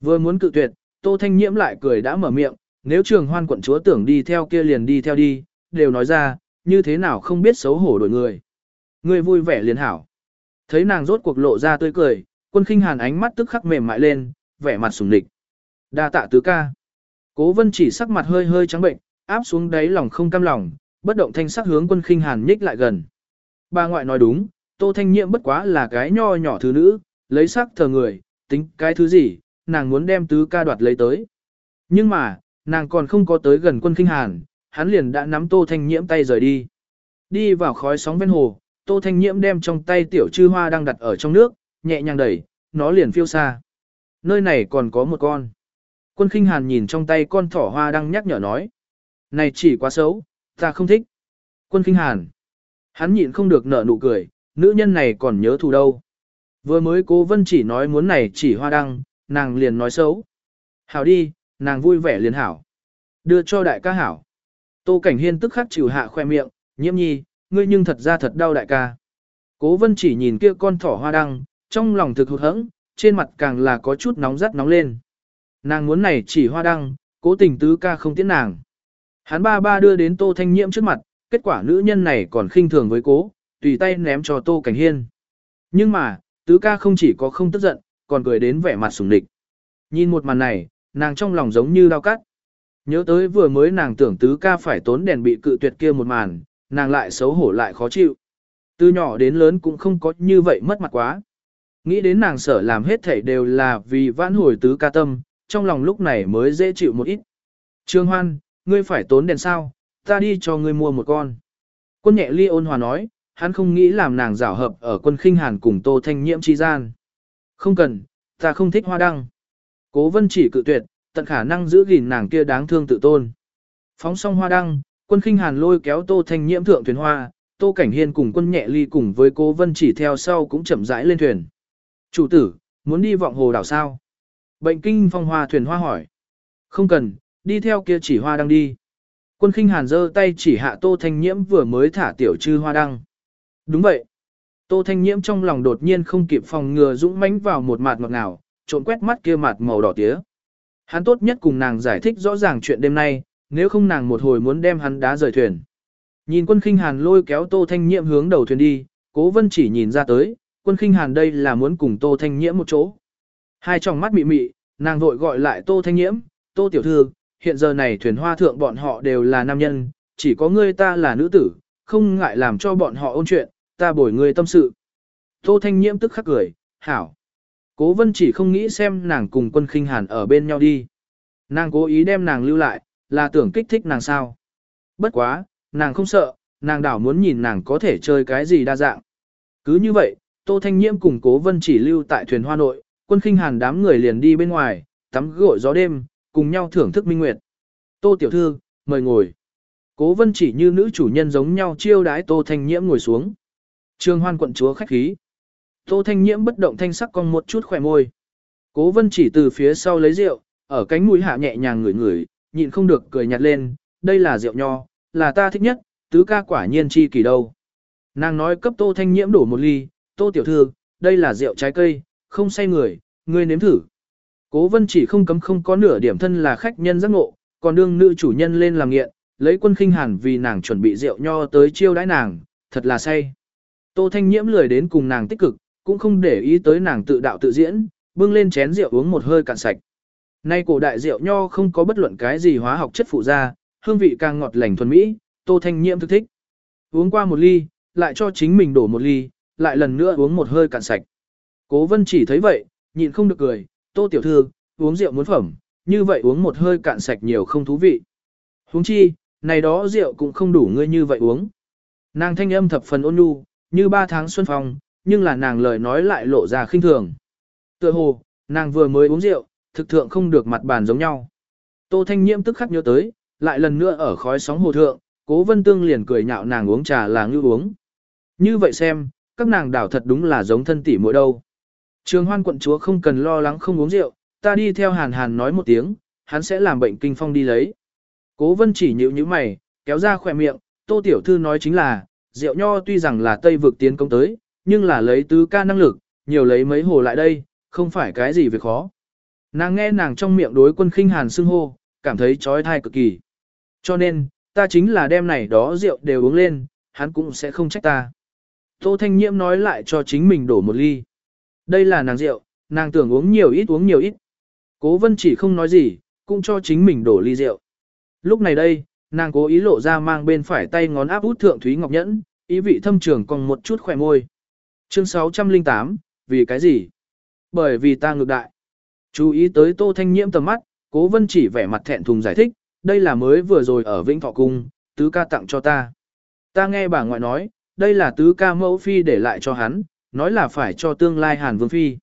Vừa muốn cự tuyệt, Tô Thanh Nhiễm lại cười đã mở miệng, nếu trường hoan quận chúa tưởng đi theo kia liền đi theo đi, đều nói ra, như thế nào không biết xấu hổ đổi người. Người vui vẻ liền hảo. Thấy nàng rốt cuộc lộ ra tươi cười, quân khinh hàn ánh mắt tức khắc mềm mại lên, vẻ mặt sùng địch. Đa tạ tứ ca. Cố vân chỉ sắc mặt hơi hơi trắng bệnh, áp xuống đáy lòng không cam lòng, bất động thanh sắc hướng quân khinh hàn nhích lại gần. Bà ngoại nói đúng, tô thanh nhiệm bất quá là cái nho nhỏ thứ nữ, lấy sắc thờ người, tính cái thứ gì, nàng muốn đem tứ ca đoạt lấy tới. Nhưng mà, nàng còn không có tới gần quân khinh hàn, hắn liền đã nắm tô thanh nhiễm tay rời đi. Đi vào khói sóng ven hồ, tô thanh nhiễm đem trong tay tiểu chư hoa đang đặt ở trong nước, nhẹ nhàng đẩy, nó liền phiêu xa. Nơi này còn có một con. Quân khinh hàn nhìn trong tay con thỏ hoa đang nhắc nhở nói. Này chỉ quá xấu, ta không thích. Quân khinh hàn. Hắn nhịn không được nở nụ cười, nữ nhân này còn nhớ thù đâu. Vừa mới cố vân chỉ nói muốn này chỉ hoa đăng, nàng liền nói xấu. Hảo đi, nàng vui vẻ liền hảo. Đưa cho đại ca hảo. Tô Cảnh Hiên tức khắc chịu hạ khoe miệng, nhiễm nhi, ngươi nhưng thật ra thật đau đại ca. Cố vân chỉ nhìn kia con thỏ hoa đăng, trong lòng thực hụt hẫng, trên mặt càng là có chút nóng rát nóng lên. Nàng muốn này chỉ hoa đăng, cố tình tứ ca không tiễn nàng. Hắn ba ba đưa đến tô thanh nhiễm trước mặt, kết quả nữ nhân này còn khinh thường với cố, tùy tay ném cho tô cảnh hiên. Nhưng mà, tứ ca không chỉ có không tức giận, còn cười đến vẻ mặt sùng địch. Nhìn một màn này, nàng trong lòng giống như đau cắt. Nhớ tới vừa mới nàng tưởng tứ ca phải tốn đèn bị cự tuyệt kia một màn, nàng lại xấu hổ lại khó chịu. Từ nhỏ đến lớn cũng không có như vậy mất mặt quá. Nghĩ đến nàng sở làm hết thảy đều là vì vãn hồi tứ ca tâm, trong lòng lúc này mới dễ chịu một ít. Trương Hoan, ngươi phải tốn đèn sao, ta đi cho ngươi mua một con. Quân nhẹ ly ôn hòa nói, hắn không nghĩ làm nàng rảo hợp ở quân khinh hàn cùng tô thanh nhiễm chi gian. Không cần, ta không thích hoa đăng. Cố vân chỉ cự tuyệt, tận khả năng giữ gìn nàng kia đáng thương tự tôn. Phóng xong hoa đăng, quân khinh hàn lôi kéo tô thanh nhiễm thượng thuyền hoa, tô cảnh hiên cùng quân nhẹ ly cùng với cố vân chỉ theo sau cũng chậm rãi lên thuyền. Chủ tử, muốn đi vọng hồ đảo sao? Bệnh kinh phong hoa thuyền hoa hỏi. Không cần, đi theo kia chỉ hoa đăng đi. Quân khinh hàn giơ tay chỉ hạ tô thanh nhiễm vừa mới thả tiểu trư hoa đăng. Đúng vậy. Tô Thanh Nhiễm trong lòng đột nhiên không kịp phòng ngừa dũng mãnh vào một mặt ngọt ngào, trộn quét mắt kia mặt màu đỏ tía. Hắn tốt nhất cùng nàng giải thích rõ ràng chuyện đêm nay, nếu không nàng một hồi muốn đem hắn đá rời thuyền. Nhìn quân khinh hàn lôi kéo Tô Thanh Nhiễm hướng đầu thuyền đi, cố vân chỉ nhìn ra tới, quân khinh hàn đây là muốn cùng Tô Thanh Nhiễm một chỗ. Hai tròng mắt mị mị, nàng vội gọi lại Tô Thanh Nhiễm, Tô Tiểu Thư, hiện giờ này thuyền hoa thượng bọn họ đều là nam nhân, chỉ có ngươi ta là nữ tử, không ngại làm cho bọn họ ôn chuyện, ta bồi ngươi tâm sự. Tô Thanh Nhiễm tức khắc cười, hảo. Cố vân chỉ không nghĩ xem nàng cùng quân khinh hàn ở bên nhau đi. Nàng cố ý đem nàng lưu lại, là tưởng kích thích nàng sao. Bất quá, nàng không sợ, nàng đảo muốn nhìn nàng có thể chơi cái gì đa dạng. Cứ như vậy, Tô Thanh Nhiễm cùng cố vân chỉ lưu tại thuyền hoa nội, quân khinh hàn đám người liền đi bên ngoài, tắm gội gió đêm, cùng nhau thưởng thức minh nguyệt. Tô Tiểu Thư, mời ngồi. Cố vân chỉ như nữ chủ nhân giống nhau chiêu đái Tô Thanh Nhiễm ngồi xuống. Trương hoan quận chúa khách khí. Tô Thanh Nhiễm bất động thanh sắc con một chút khỏe môi. Cố vân chỉ từ phía sau lấy rượu, ở cánh mũi hạ nhẹ nhàng ngửi ngửi, nhịn không được cười nhạt lên, đây là rượu nho, là ta thích nhất, tứ ca quả nhiên chi kỳ đâu. Nàng nói cấp Tô Thanh Nhiễm đổ một ly, Tô Tiểu Thư, đây là rượu trái cây, không say người, ngươi nếm thử. Cố vân chỉ không cấm không có nửa điểm thân là khách nhân giác ngộ, còn đương nữ chủ nhân lên làm nghiện, lấy quân khinh hàn vì nàng chuẩn bị rượu nho tới chiêu đãi nàng, thật là say. Tô Thanh Nhiễm lười đến cùng nàng tích cực, cũng không để ý tới nàng tự đạo tự diễn, bưng lên chén rượu uống một hơi cạn sạch. Nay cổ đại rượu nho không có bất luận cái gì hóa học chất phụ ra, hương vị càng ngọt lành thuần mỹ, Tô Thanh Nhiễm thức thích. Uống qua một ly, lại cho chính mình đổ một ly, lại lần nữa uống một hơi cạn sạch. Cố Vân chỉ thấy vậy, nhịn không được cười, Tô tiểu thư, uống rượu muốn phẩm, như vậy uống một hơi cạn sạch nhiều không thú vị. Huống chi, này đó rượu cũng không đủ ngươi như vậy uống. Nàng thanh âm thập phần ôn nhu, như ba tháng xuân phong, nhưng là nàng lời nói lại lộ ra khinh thường. Tựa hồ, nàng vừa mới uống rượu, thực thượng không được mặt bàn giống nhau. Tô Thanh Nhiễm tức khắc nhớ tới, lại lần nữa ở khói sóng hồ thượng, Cố Vân Tương liền cười nhạo nàng uống trà là như uống. Như vậy xem, các nàng đảo thật đúng là giống thân tỷ muội đâu. Trường Hoan quận chúa không cần lo lắng không uống rượu, ta đi theo Hàn Hàn nói một tiếng, hắn sẽ làm bệnh kinh phong đi lấy. Cố Vân chỉ nhíu nhíu mày, kéo ra khỏe miệng, Tô tiểu thư nói chính là, rượu nho tuy rằng là Tây vực tiến công tới, nhưng là lấy tứ ca năng lực, nhiều lấy mấy hồ lại đây, không phải cái gì việc khó. Nàng nghe nàng trong miệng đối quân khinh hàn xưng hô, cảm thấy trói thai cực kỳ. Cho nên, ta chính là đem này đó rượu đều uống lên, hắn cũng sẽ không trách ta. Tô Thanh Nhiễm nói lại cho chính mình đổ một ly. Đây là nàng rượu, nàng tưởng uống nhiều ít uống nhiều ít. Cố vân chỉ không nói gì, cũng cho chính mình đổ ly rượu. Lúc này đây, nàng cố ý lộ ra mang bên phải tay ngón áp út thượng Thúy Ngọc Nhẫn, ý vị thâm trường còn một chút khỏe môi. Chương 608, vì cái gì? Bởi vì ta ngược đại. Chú ý tới Tô Thanh Nhiễm tầm mắt, Cố Vân chỉ vẻ mặt thẹn thùng giải thích, đây là mới vừa rồi ở Vĩnh Thọ Cung, tứ ca tặng cho ta. Ta nghe bà ngoại nói, đây là tứ ca mẫu phi để lại cho hắn, nói là phải cho tương lai Hàn Vương phi.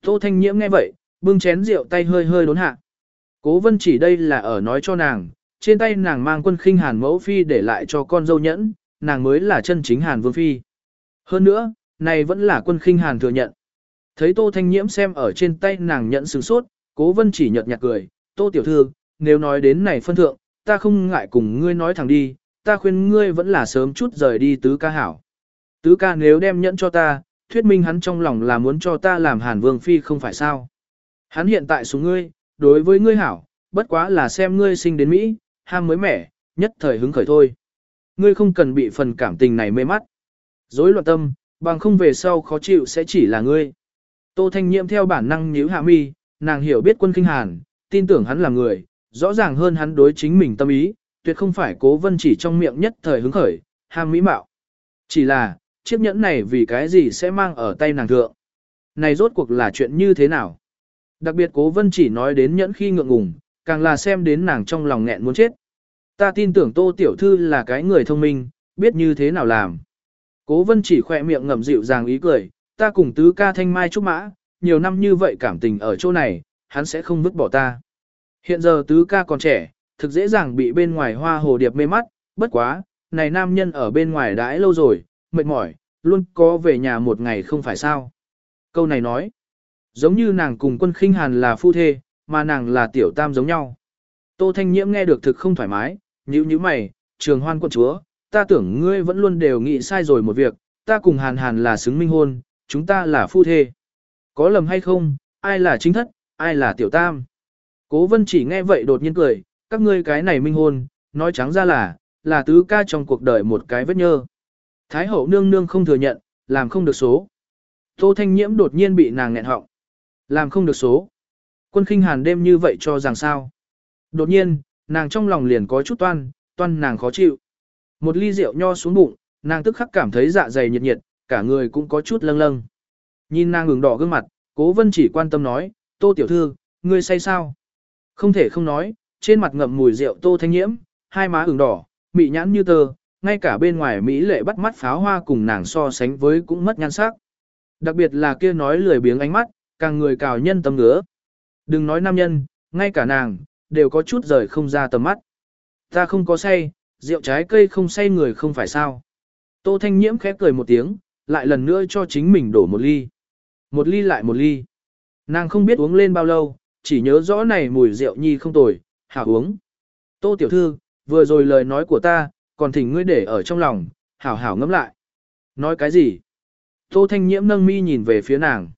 Tô Thanh Nhiễm nghe vậy, bưng chén rượu tay hơi hơi đốn hạ. Cố Vân chỉ đây là ở nói cho nàng, trên tay nàng mang quân khinh Hàn mẫu phi để lại cho con dâu nhẫn, nàng mới là chân chính Hàn Vương phi. Hơn nữa, này vẫn là quân khinh Hàn thừa nhận. Thấy Tô Thanh Nhiễm xem ở trên tay nàng nhận sướng sốt, Cố Vân chỉ nhợt nhạt cười, Tô Tiểu Thư, nếu nói đến này phân thượng, ta không ngại cùng ngươi nói thẳng đi, ta khuyên ngươi vẫn là sớm chút rời đi tứ ca hảo. Tứ ca nếu đem nhẫn cho ta, thuyết minh hắn trong lòng là muốn cho ta làm Hàn Vương Phi không phải sao. Hắn hiện tại xuống ngươi, đối với ngươi hảo, bất quá là xem ngươi sinh đến Mỹ, ham mới mẻ, nhất thời hứng khởi thôi. Ngươi không cần bị phần cảm tình này mê mắt. Dối loạn tâm, bằng không về sau khó chịu sẽ chỉ là ngươi. Tô Thanh Nhiễm theo bản năng nhíu hạ mi, nàng hiểu biết quân kinh hàn, tin tưởng hắn là người, rõ ràng hơn hắn đối chính mình tâm ý, tuyệt không phải cố vân chỉ trong miệng nhất thời hứng khởi, ham mỹ mạo. Chỉ là, chiếc nhẫn này vì cái gì sẽ mang ở tay nàng thượng. Này rốt cuộc là chuyện như thế nào? Đặc biệt cố vân chỉ nói đến nhẫn khi ngượng ngùng, càng là xem đến nàng trong lòng nghẹn muốn chết. Ta tin tưởng tô tiểu thư là cái người thông minh, biết như thế nào làm. Cố vân chỉ khỏe miệng ngậm dịu dàng ý cười, ta cùng tứ ca thanh mai trúc mã, nhiều năm như vậy cảm tình ở chỗ này, hắn sẽ không vứt bỏ ta. Hiện giờ tứ ca còn trẻ, thực dễ dàng bị bên ngoài hoa hồ điệp mê mắt, bất quá, này nam nhân ở bên ngoài đãi lâu rồi, mệt mỏi, luôn có về nhà một ngày không phải sao. Câu này nói, giống như nàng cùng quân khinh hàn là phu thê, mà nàng là tiểu tam giống nhau. Tô Thanh Nhiễm nghe được thực không thoải mái, nhíu nhíu mày, trường hoan quân chúa, ta tưởng ngươi vẫn luôn đều nghĩ sai rồi một việc, ta cùng hàn hàn là xứng minh hôn, chúng ta là phu thê. Có lầm hay không, ai là chính thất, ai là tiểu tam. Cố vân chỉ nghe vậy đột nhiên cười, các ngươi cái này minh hôn, nói trắng ra là, là tứ ca trong cuộc đời một cái vết nhơ. Thái hậu nương nương không thừa nhận, làm không được số. Tô Thanh Nhiễm đột nhiên bị nàng nghẹn họng. Làm không được số. Quân khinh hàn đêm như vậy cho rằng sao. Đột nhiên, nàng trong lòng liền có chút toan, toan nàng khó chịu. Một ly rượu nho xuống bụng, nàng tức khắc cảm thấy dạ dày nhiệt nhiệt, cả người cũng có chút lâng lâng. Nhìn nàng ngừng đỏ gương mặt, cố vân chỉ quan tâm nói, tô tiểu thư, ngươi say sao? Không thể không nói, trên mặt ngậm mùi rượu tô thanh nhiễm, hai má ửng đỏ, mị nhãn như tờ. ngay cả bên ngoài Mỹ lệ bắt mắt pháo hoa cùng nàng so sánh với cũng mất nhan sắc. Đặc biệt là kia nói lười biếng ánh mắt, càng người cào nhân tâm ngứa. Đừng nói nam nhân, ngay cả nàng, đều có chút rời không ra tầm mắt. Ta không có say, rượu trái cây không say người không phải sao. Tô Thanh Nhiễm khẽ cười một tiếng, lại lần nữa cho chính mình đổ một ly. Một ly lại một ly. Nàng không biết uống lên bao lâu, chỉ nhớ rõ này mùi rượu nhi không tồi, hảo uống. Tô tiểu thư, vừa rồi lời nói của ta, còn thỉnh ngươi để ở trong lòng, hảo hảo ngẫm lại. Nói cái gì? Tô Thanh Nhiễm nâng mi nhìn về phía nàng.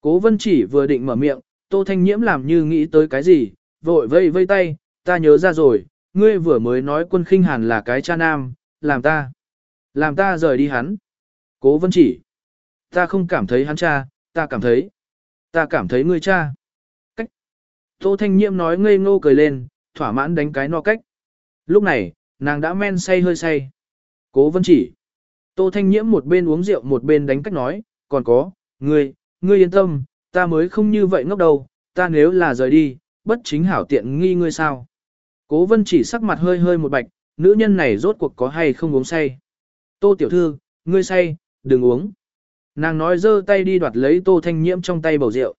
Cố vân chỉ vừa định mở miệng, Tô Thanh Nhiễm làm như nghĩ tới cái gì, vội vây vây tay, ta nhớ ra rồi, ngươi vừa mới nói quân khinh hàn là cái cha nam, làm ta, làm ta rời đi hắn. Cố vân chỉ, ta không cảm thấy hắn cha, ta cảm thấy, ta cảm thấy ngươi cha. Cách. Tô Thanh Nhiễm nói ngây ngô cười lên, thỏa mãn đánh cái no cách. Lúc này, nàng đã men say hơi say. Cố vân chỉ. Tô Thanh Nhiễm một bên uống rượu một bên đánh cách nói, còn có, ngươi, ngươi yên tâm, ta mới không như vậy ngốc đâu, ta nếu là rời đi, bất chính hảo tiện nghi ngươi sao. Cố vân chỉ sắc mặt hơi hơi một bạch, nữ nhân này rốt cuộc có hay không uống say. Tô tiểu thư, ngươi say, đừng uống. Nàng nói giơ tay đi đoạt lấy tô thanh nhiễm trong tay bầu rượu.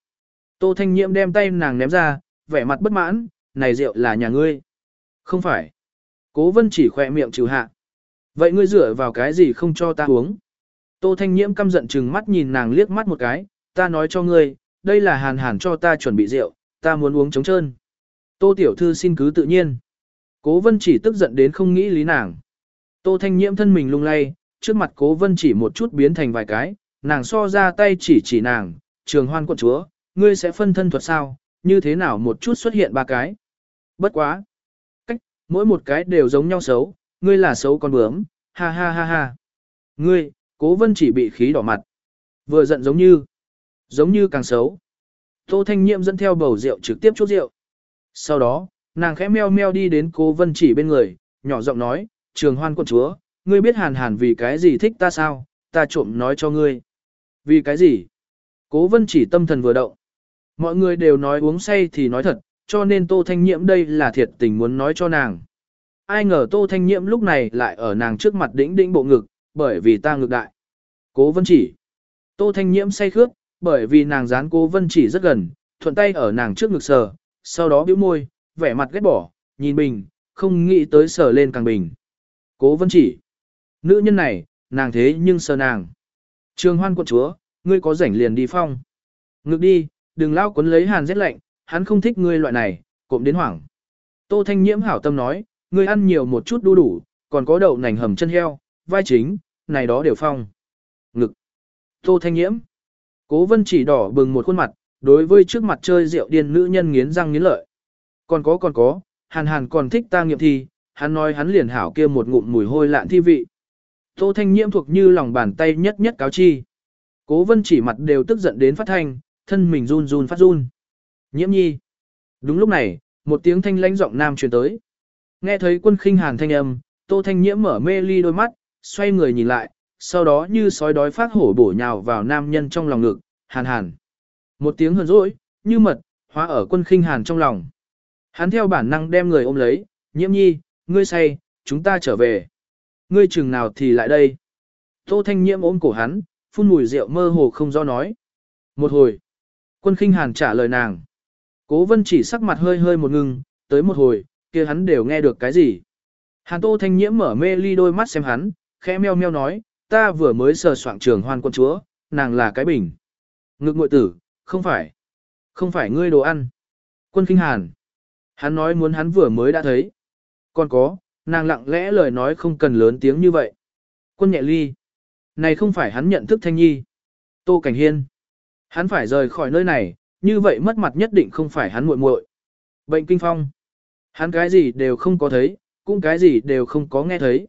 Tô thanh nhiễm đem tay nàng ném ra, vẻ mặt bất mãn, này rượu là nhà ngươi. Không phải. Cố vân chỉ khỏe miệng trừ hạ. Vậy ngươi dựa vào cái gì không cho ta uống? Tô thanh nhiễm căm giận chừng mắt nhìn nàng liếc mắt một cái, ta nói cho ngươi, đây là hàn hàn cho ta chuẩn bị rượu, ta muốn uống trống trơn. Tô tiểu thư xin cứ tự nhiên. Cố vân chỉ tức giận đến không nghĩ lý nàng. Tô thanh nhiễm thân mình lung lay, trước mặt cố vân chỉ một chút biến thành vài cái, nàng so ra tay chỉ chỉ nàng, trường hoan quận chúa, ngươi sẽ phân thân thuật sao, như thế nào một chút xuất hiện ba cái. Bất quá. Cách, mỗi một cái đều giống nhau xấu, ngươi là xấu con bướm, ha ha ha ha. Ngươi, cố vân chỉ bị khí đỏ mặt. Vừa giận giống như, giống như càng xấu. Tô Thanh Nhiệm dẫn theo bầu rượu trực tiếp chút rượu. Sau đó, nàng khẽ meo meo đi đến cố vân chỉ bên người, nhỏ giọng nói, trường hoan quân chúa, ngươi biết hàn hàn vì cái gì thích ta sao, ta trộm nói cho ngươi. Vì cái gì? Cố vân chỉ tâm thần vừa động. Mọi người đều nói uống say thì nói thật, cho nên Tô Thanh Nhiệm đây là thiệt tình muốn nói cho nàng. Ai ngờ Tô Thanh Nhiệm lúc này lại ở nàng trước mặt đĩnh đĩnh bộ ngực, bởi vì ta ngược đại. Cố vân chỉ. Tô Thanh Nhiệm say khước, bởi vì nàng dán cố vân chỉ rất gần, thuận tay ở nàng trước ngực sờ, sau đó bĩu môi, vẻ mặt ghét bỏ, nhìn bình, không nghĩ tới sờ lên càng bình. Cố vân chỉ. Nữ nhân này, nàng thế nhưng sờ nàng. Trường hoan quận chúa, ngươi có rảnh liền đi phong. Ngực đi, đừng lao quấn lấy hàn rét lạnh, hắn không thích ngươi loại này, cộm đến hoảng. Tô Thanh Nhiễm hảo tâm nói, ngươi ăn nhiều một chút đu đủ, còn có đậu nành hầm chân heo, vai chính, này đó đều phong. Ngực. Tô Thanh Nhiễm. Cố vân chỉ đỏ bừng một khuôn mặt, đối với trước mặt chơi rượu điên nữ nhân nghiến răng nghiến lợi. Còn có còn có, hàn hàn còn thích ta nghiệm thi, hắn nói hắn liền hảo kia một ngụm mùi hôi lạn thi vị. Tô thanh nhiễm thuộc như lòng bàn tay nhất nhất cáo chi. Cố vân chỉ mặt đều tức giận đến phát thanh, thân mình run run phát run. Nhiễm nhi. Đúng lúc này, một tiếng thanh lãnh giọng nam truyền tới. Nghe thấy quân khinh hàn thanh âm, tô thanh nhiễm mở mê ly đôi mắt, xoay người nhìn lại, sau đó như sói đói phát hổ bổ nhào vào nam nhân trong lòng ngực, hàn hàn. Một tiếng hờn rỗi, như mật, hóa ở quân khinh hàn trong lòng. Hắn theo bản năng đem người ôm lấy, nhiễm nhi, ngươi say, chúng ta trở về. Ngươi chừng nào thì lại đây. Tô thanh nhiễm ôm cổ hắn, phun mùi rượu mơ hồ không do nói. Một hồi, quân khinh hàn trả lời nàng. Cố vân chỉ sắc mặt hơi hơi một ngừng, tới một hồi, kia hắn đều nghe được cái gì. Hàn tô thanh nhiễm mở mê ly đôi mắt xem hắn, khẽ meo meo nói, ta vừa mới sờ soạn trường hoan quân chúa, nàng là cái bình. Ngực ngội tử, không phải. Không phải ngươi đồ ăn. Quân kinh hàn. Hắn nói muốn hắn vừa mới đã thấy. Còn có, nàng lặng lẽ lời nói không cần lớn tiếng như vậy. Quân nhẹ ly. Này không phải hắn nhận thức thanh nhi. Tô Cảnh Hiên. Hắn phải rời khỏi nơi này, như vậy mất mặt nhất định không phải hắn muội muội. Bệnh kinh phong. Hắn cái gì đều không có thấy, cũng cái gì đều không có nghe thấy.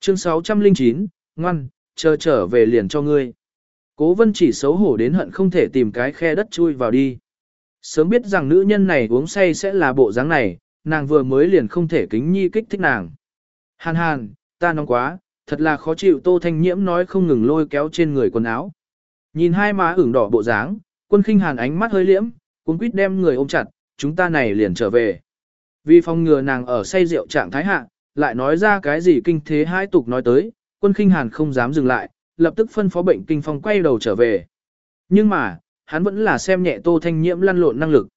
Chương 609, ngoan, chờ trở về liền cho ngươi. Cố vân chỉ xấu hổ đến hận không thể tìm cái khe đất chui vào đi. Sớm biết rằng nữ nhân này uống say sẽ là bộ dáng này, nàng vừa mới liền không thể kính nhi kích thích nàng. Hàn hàn, ta nóng quá, thật là khó chịu tô thanh nhiễm nói không ngừng lôi kéo trên người quần áo. Nhìn hai má ửng đỏ bộ dáng, quân khinh hàn ánh mắt hơi liễm, cuốn quýt đem người ôm chặt, chúng ta này liền trở về. Vì phòng ngừa nàng ở say rượu trạng thái hạ, lại nói ra cái gì kinh thế hai tục nói tới, quân khinh hàn không dám dừng lại, lập tức phân phó bệnh kinh phong quay đầu trở về. Nhưng mà, hắn vẫn là xem nhẹ tô thanh nhiễm lăn lộn năng lực.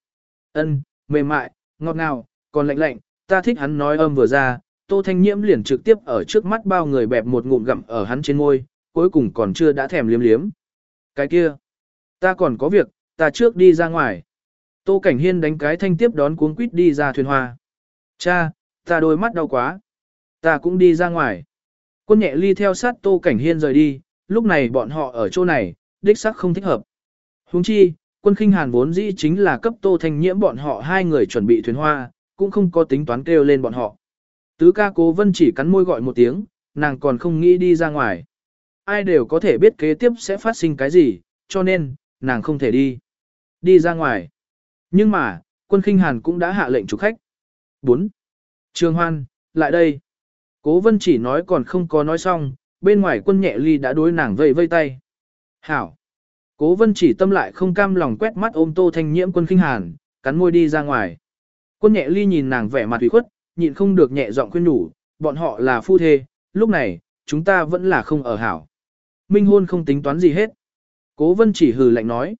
Ân, mềm mại, ngọt ngào, còn lạnh lạnh, ta thích hắn nói âm vừa ra, tô thanh nhiễm liền trực tiếp ở trước mắt bao người bẹp một ngụm gặm ở hắn trên môi, cuối cùng còn chưa đã thèm liếm liếm. Cái kia, Ta còn có việc, ta trước đi ra ngoài. Tô Cảnh Hiên đánh cái thanh tiếp đón cuốn quýt đi ra thuyền hoa. Cha, ta đôi mắt đau quá. Ta cũng đi ra ngoài. Quân nhẹ ly theo sát Tô Cảnh Hiên rời đi, lúc này bọn họ ở chỗ này, đích xác không thích hợp. Huống chi, quân khinh hàn vốn dĩ chính là cấp Tô Thanh Nhiễm bọn họ hai người chuẩn bị thuyền hoa, cũng không có tính toán kêu lên bọn họ. Tứ ca cố vân chỉ cắn môi gọi một tiếng, nàng còn không nghĩ đi ra ngoài. Ai đều có thể biết kế tiếp sẽ phát sinh cái gì, cho nên, nàng không thể đi. Đi ra ngoài. Nhưng mà, quân khinh hàn cũng đã hạ lệnh chủ khách. 4. Trường Hoan, lại đây. Cố vân chỉ nói còn không có nói xong, bên ngoài quân nhẹ ly đã đối nàng vây vây tay. Hảo. Cố vân chỉ tâm lại không cam lòng quét mắt ôm tô thanh nhiễm quân khinh hàn, cắn môi đi ra ngoài. Quân nhẹ ly nhìn nàng vẻ mặt ủy khuất, nhịn không được nhẹ giọng khuyên nhủ, bọn họ là phu thê, lúc này, chúng ta vẫn là không ở hảo. Minh hôn không tính toán gì hết. Cố vân chỉ hừ lạnh nói.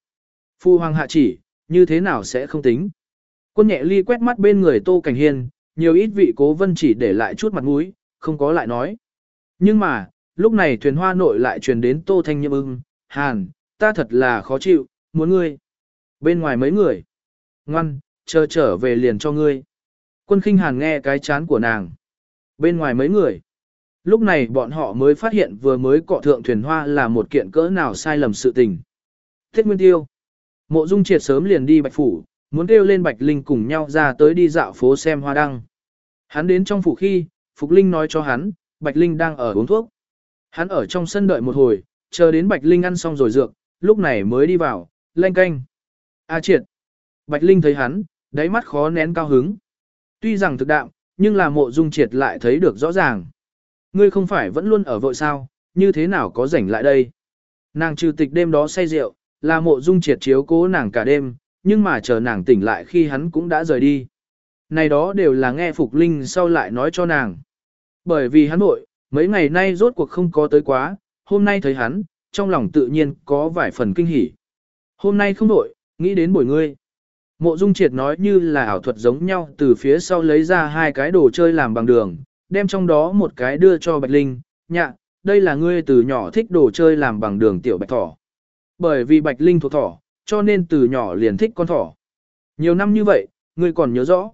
Phu hoàng hạ chỉ, như thế nào sẽ không tính. Quân nhẹ ly quét mắt bên người tô cảnh hiên, nhiều ít vị cố vân chỉ để lại chút mặt mũi, không có lại nói. Nhưng mà, lúc này thuyền hoa nội lại truyền đến tô thanh nhiễm ưng, hàn, ta thật là khó chịu, muốn ngươi. Bên ngoài mấy người. Ngoan, chờ trở về liền cho ngươi. Quân khinh hàn nghe cái chán của nàng. Bên ngoài mấy người. Lúc này bọn họ mới phát hiện vừa mới cọ thượng thuyền hoa là một kiện cỡ nào sai lầm sự tình. Thiết Nguyên Tiêu. Mộ Dung Triệt sớm liền đi Bạch Phủ, muốn kêu lên Bạch Linh cùng nhau ra tới đi dạo phố xem hoa đăng. Hắn đến trong phủ khi, Phục Linh nói cho hắn, Bạch Linh đang ở uống thuốc. Hắn ở trong sân đợi một hồi, chờ đến Bạch Linh ăn xong rồi dược, lúc này mới đi vào, lanh canh. A triệt. Bạch Linh thấy hắn, đáy mắt khó nén cao hứng. Tuy rằng thực đạm, nhưng là mộ dung triệt lại thấy được rõ ràng. Ngươi không phải vẫn luôn ở vội sao, như thế nào có rảnh lại đây. Nàng trừ tịch đêm đó say rượu, là mộ dung triệt chiếu cố nàng cả đêm, nhưng mà chờ nàng tỉnh lại khi hắn cũng đã rời đi. Này đó đều là nghe Phục Linh sau lại nói cho nàng. Bởi vì hắn vội, mấy ngày nay rốt cuộc không có tới quá, hôm nay thấy hắn, trong lòng tự nhiên có vài phần kinh hỉ. Hôm nay không vội, nghĩ đến buổi ngươi. Mộ Dung Triệt nói như là ảo thuật giống nhau từ phía sau lấy ra hai cái đồ chơi làm bằng đường, đem trong đó một cái đưa cho Bạch Linh, nhạ, đây là ngươi từ nhỏ thích đồ chơi làm bằng đường tiểu bạch thỏ. Bởi vì Bạch Linh thuộc thỏ, cho nên từ nhỏ liền thích con thỏ. Nhiều năm như vậy, ngươi còn nhớ rõ.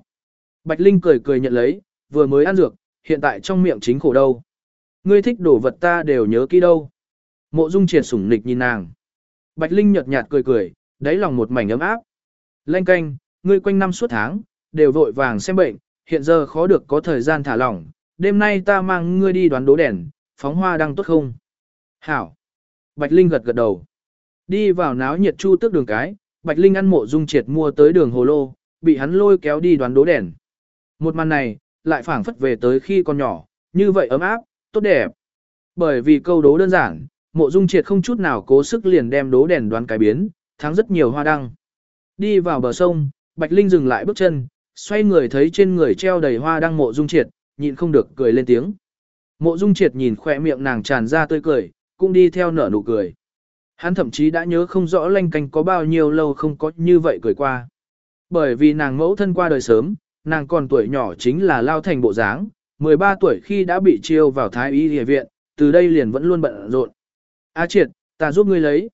Bạch Linh cười cười nhận lấy, vừa mới ăn dược, hiện tại trong miệng chính khổ đâu. Ngươi thích đồ vật ta đều nhớ kỹ đâu. Mộ Dung Triệt sủng nịch nhìn nàng. Bạch Linh nhợt nhạt cười cười, đáy lòng một mảnh ấm áp. Lanh canh, ngươi quanh năm suốt tháng, đều vội vàng xem bệnh, hiện giờ khó được có thời gian thả lỏng, đêm nay ta mang ngươi đi đoán đố đèn, phóng hoa đang tốt không? Hảo. Bạch Linh gật gật đầu. Đi vào náo nhiệt chu tước đường cái, Bạch Linh ăn mộ dung triệt mua tới đường hồ lô, bị hắn lôi kéo đi đoán đố đèn. Một màn này, lại phảng phất về tới khi còn nhỏ, như vậy ấm áp, tốt đẹp. Bởi vì câu đố đơn giản, mộ dung triệt không chút nào cố sức liền đem đố đèn đoán cái biến, thắng rất nhiều hoa đăng. Đi vào bờ sông, Bạch Linh dừng lại bước chân, xoay người thấy trên người treo đầy hoa đăng mộ dung triệt, nhịn không được cười lên tiếng. Mộ dung triệt nhìn khỏe miệng nàng tràn ra tươi cười, cũng đi theo nở nụ cười. Hắn thậm chí đã nhớ không rõ lanh canh có bao nhiêu lâu không có như vậy cười qua. Bởi vì nàng mẫu thân qua đời sớm, nàng còn tuổi nhỏ chính là lao thành bộ dáng, 13 tuổi khi đã bị chiêu vào thái y địa viện, từ đây liền vẫn luôn bận rộn. A triệt, ta giúp ngươi lấy.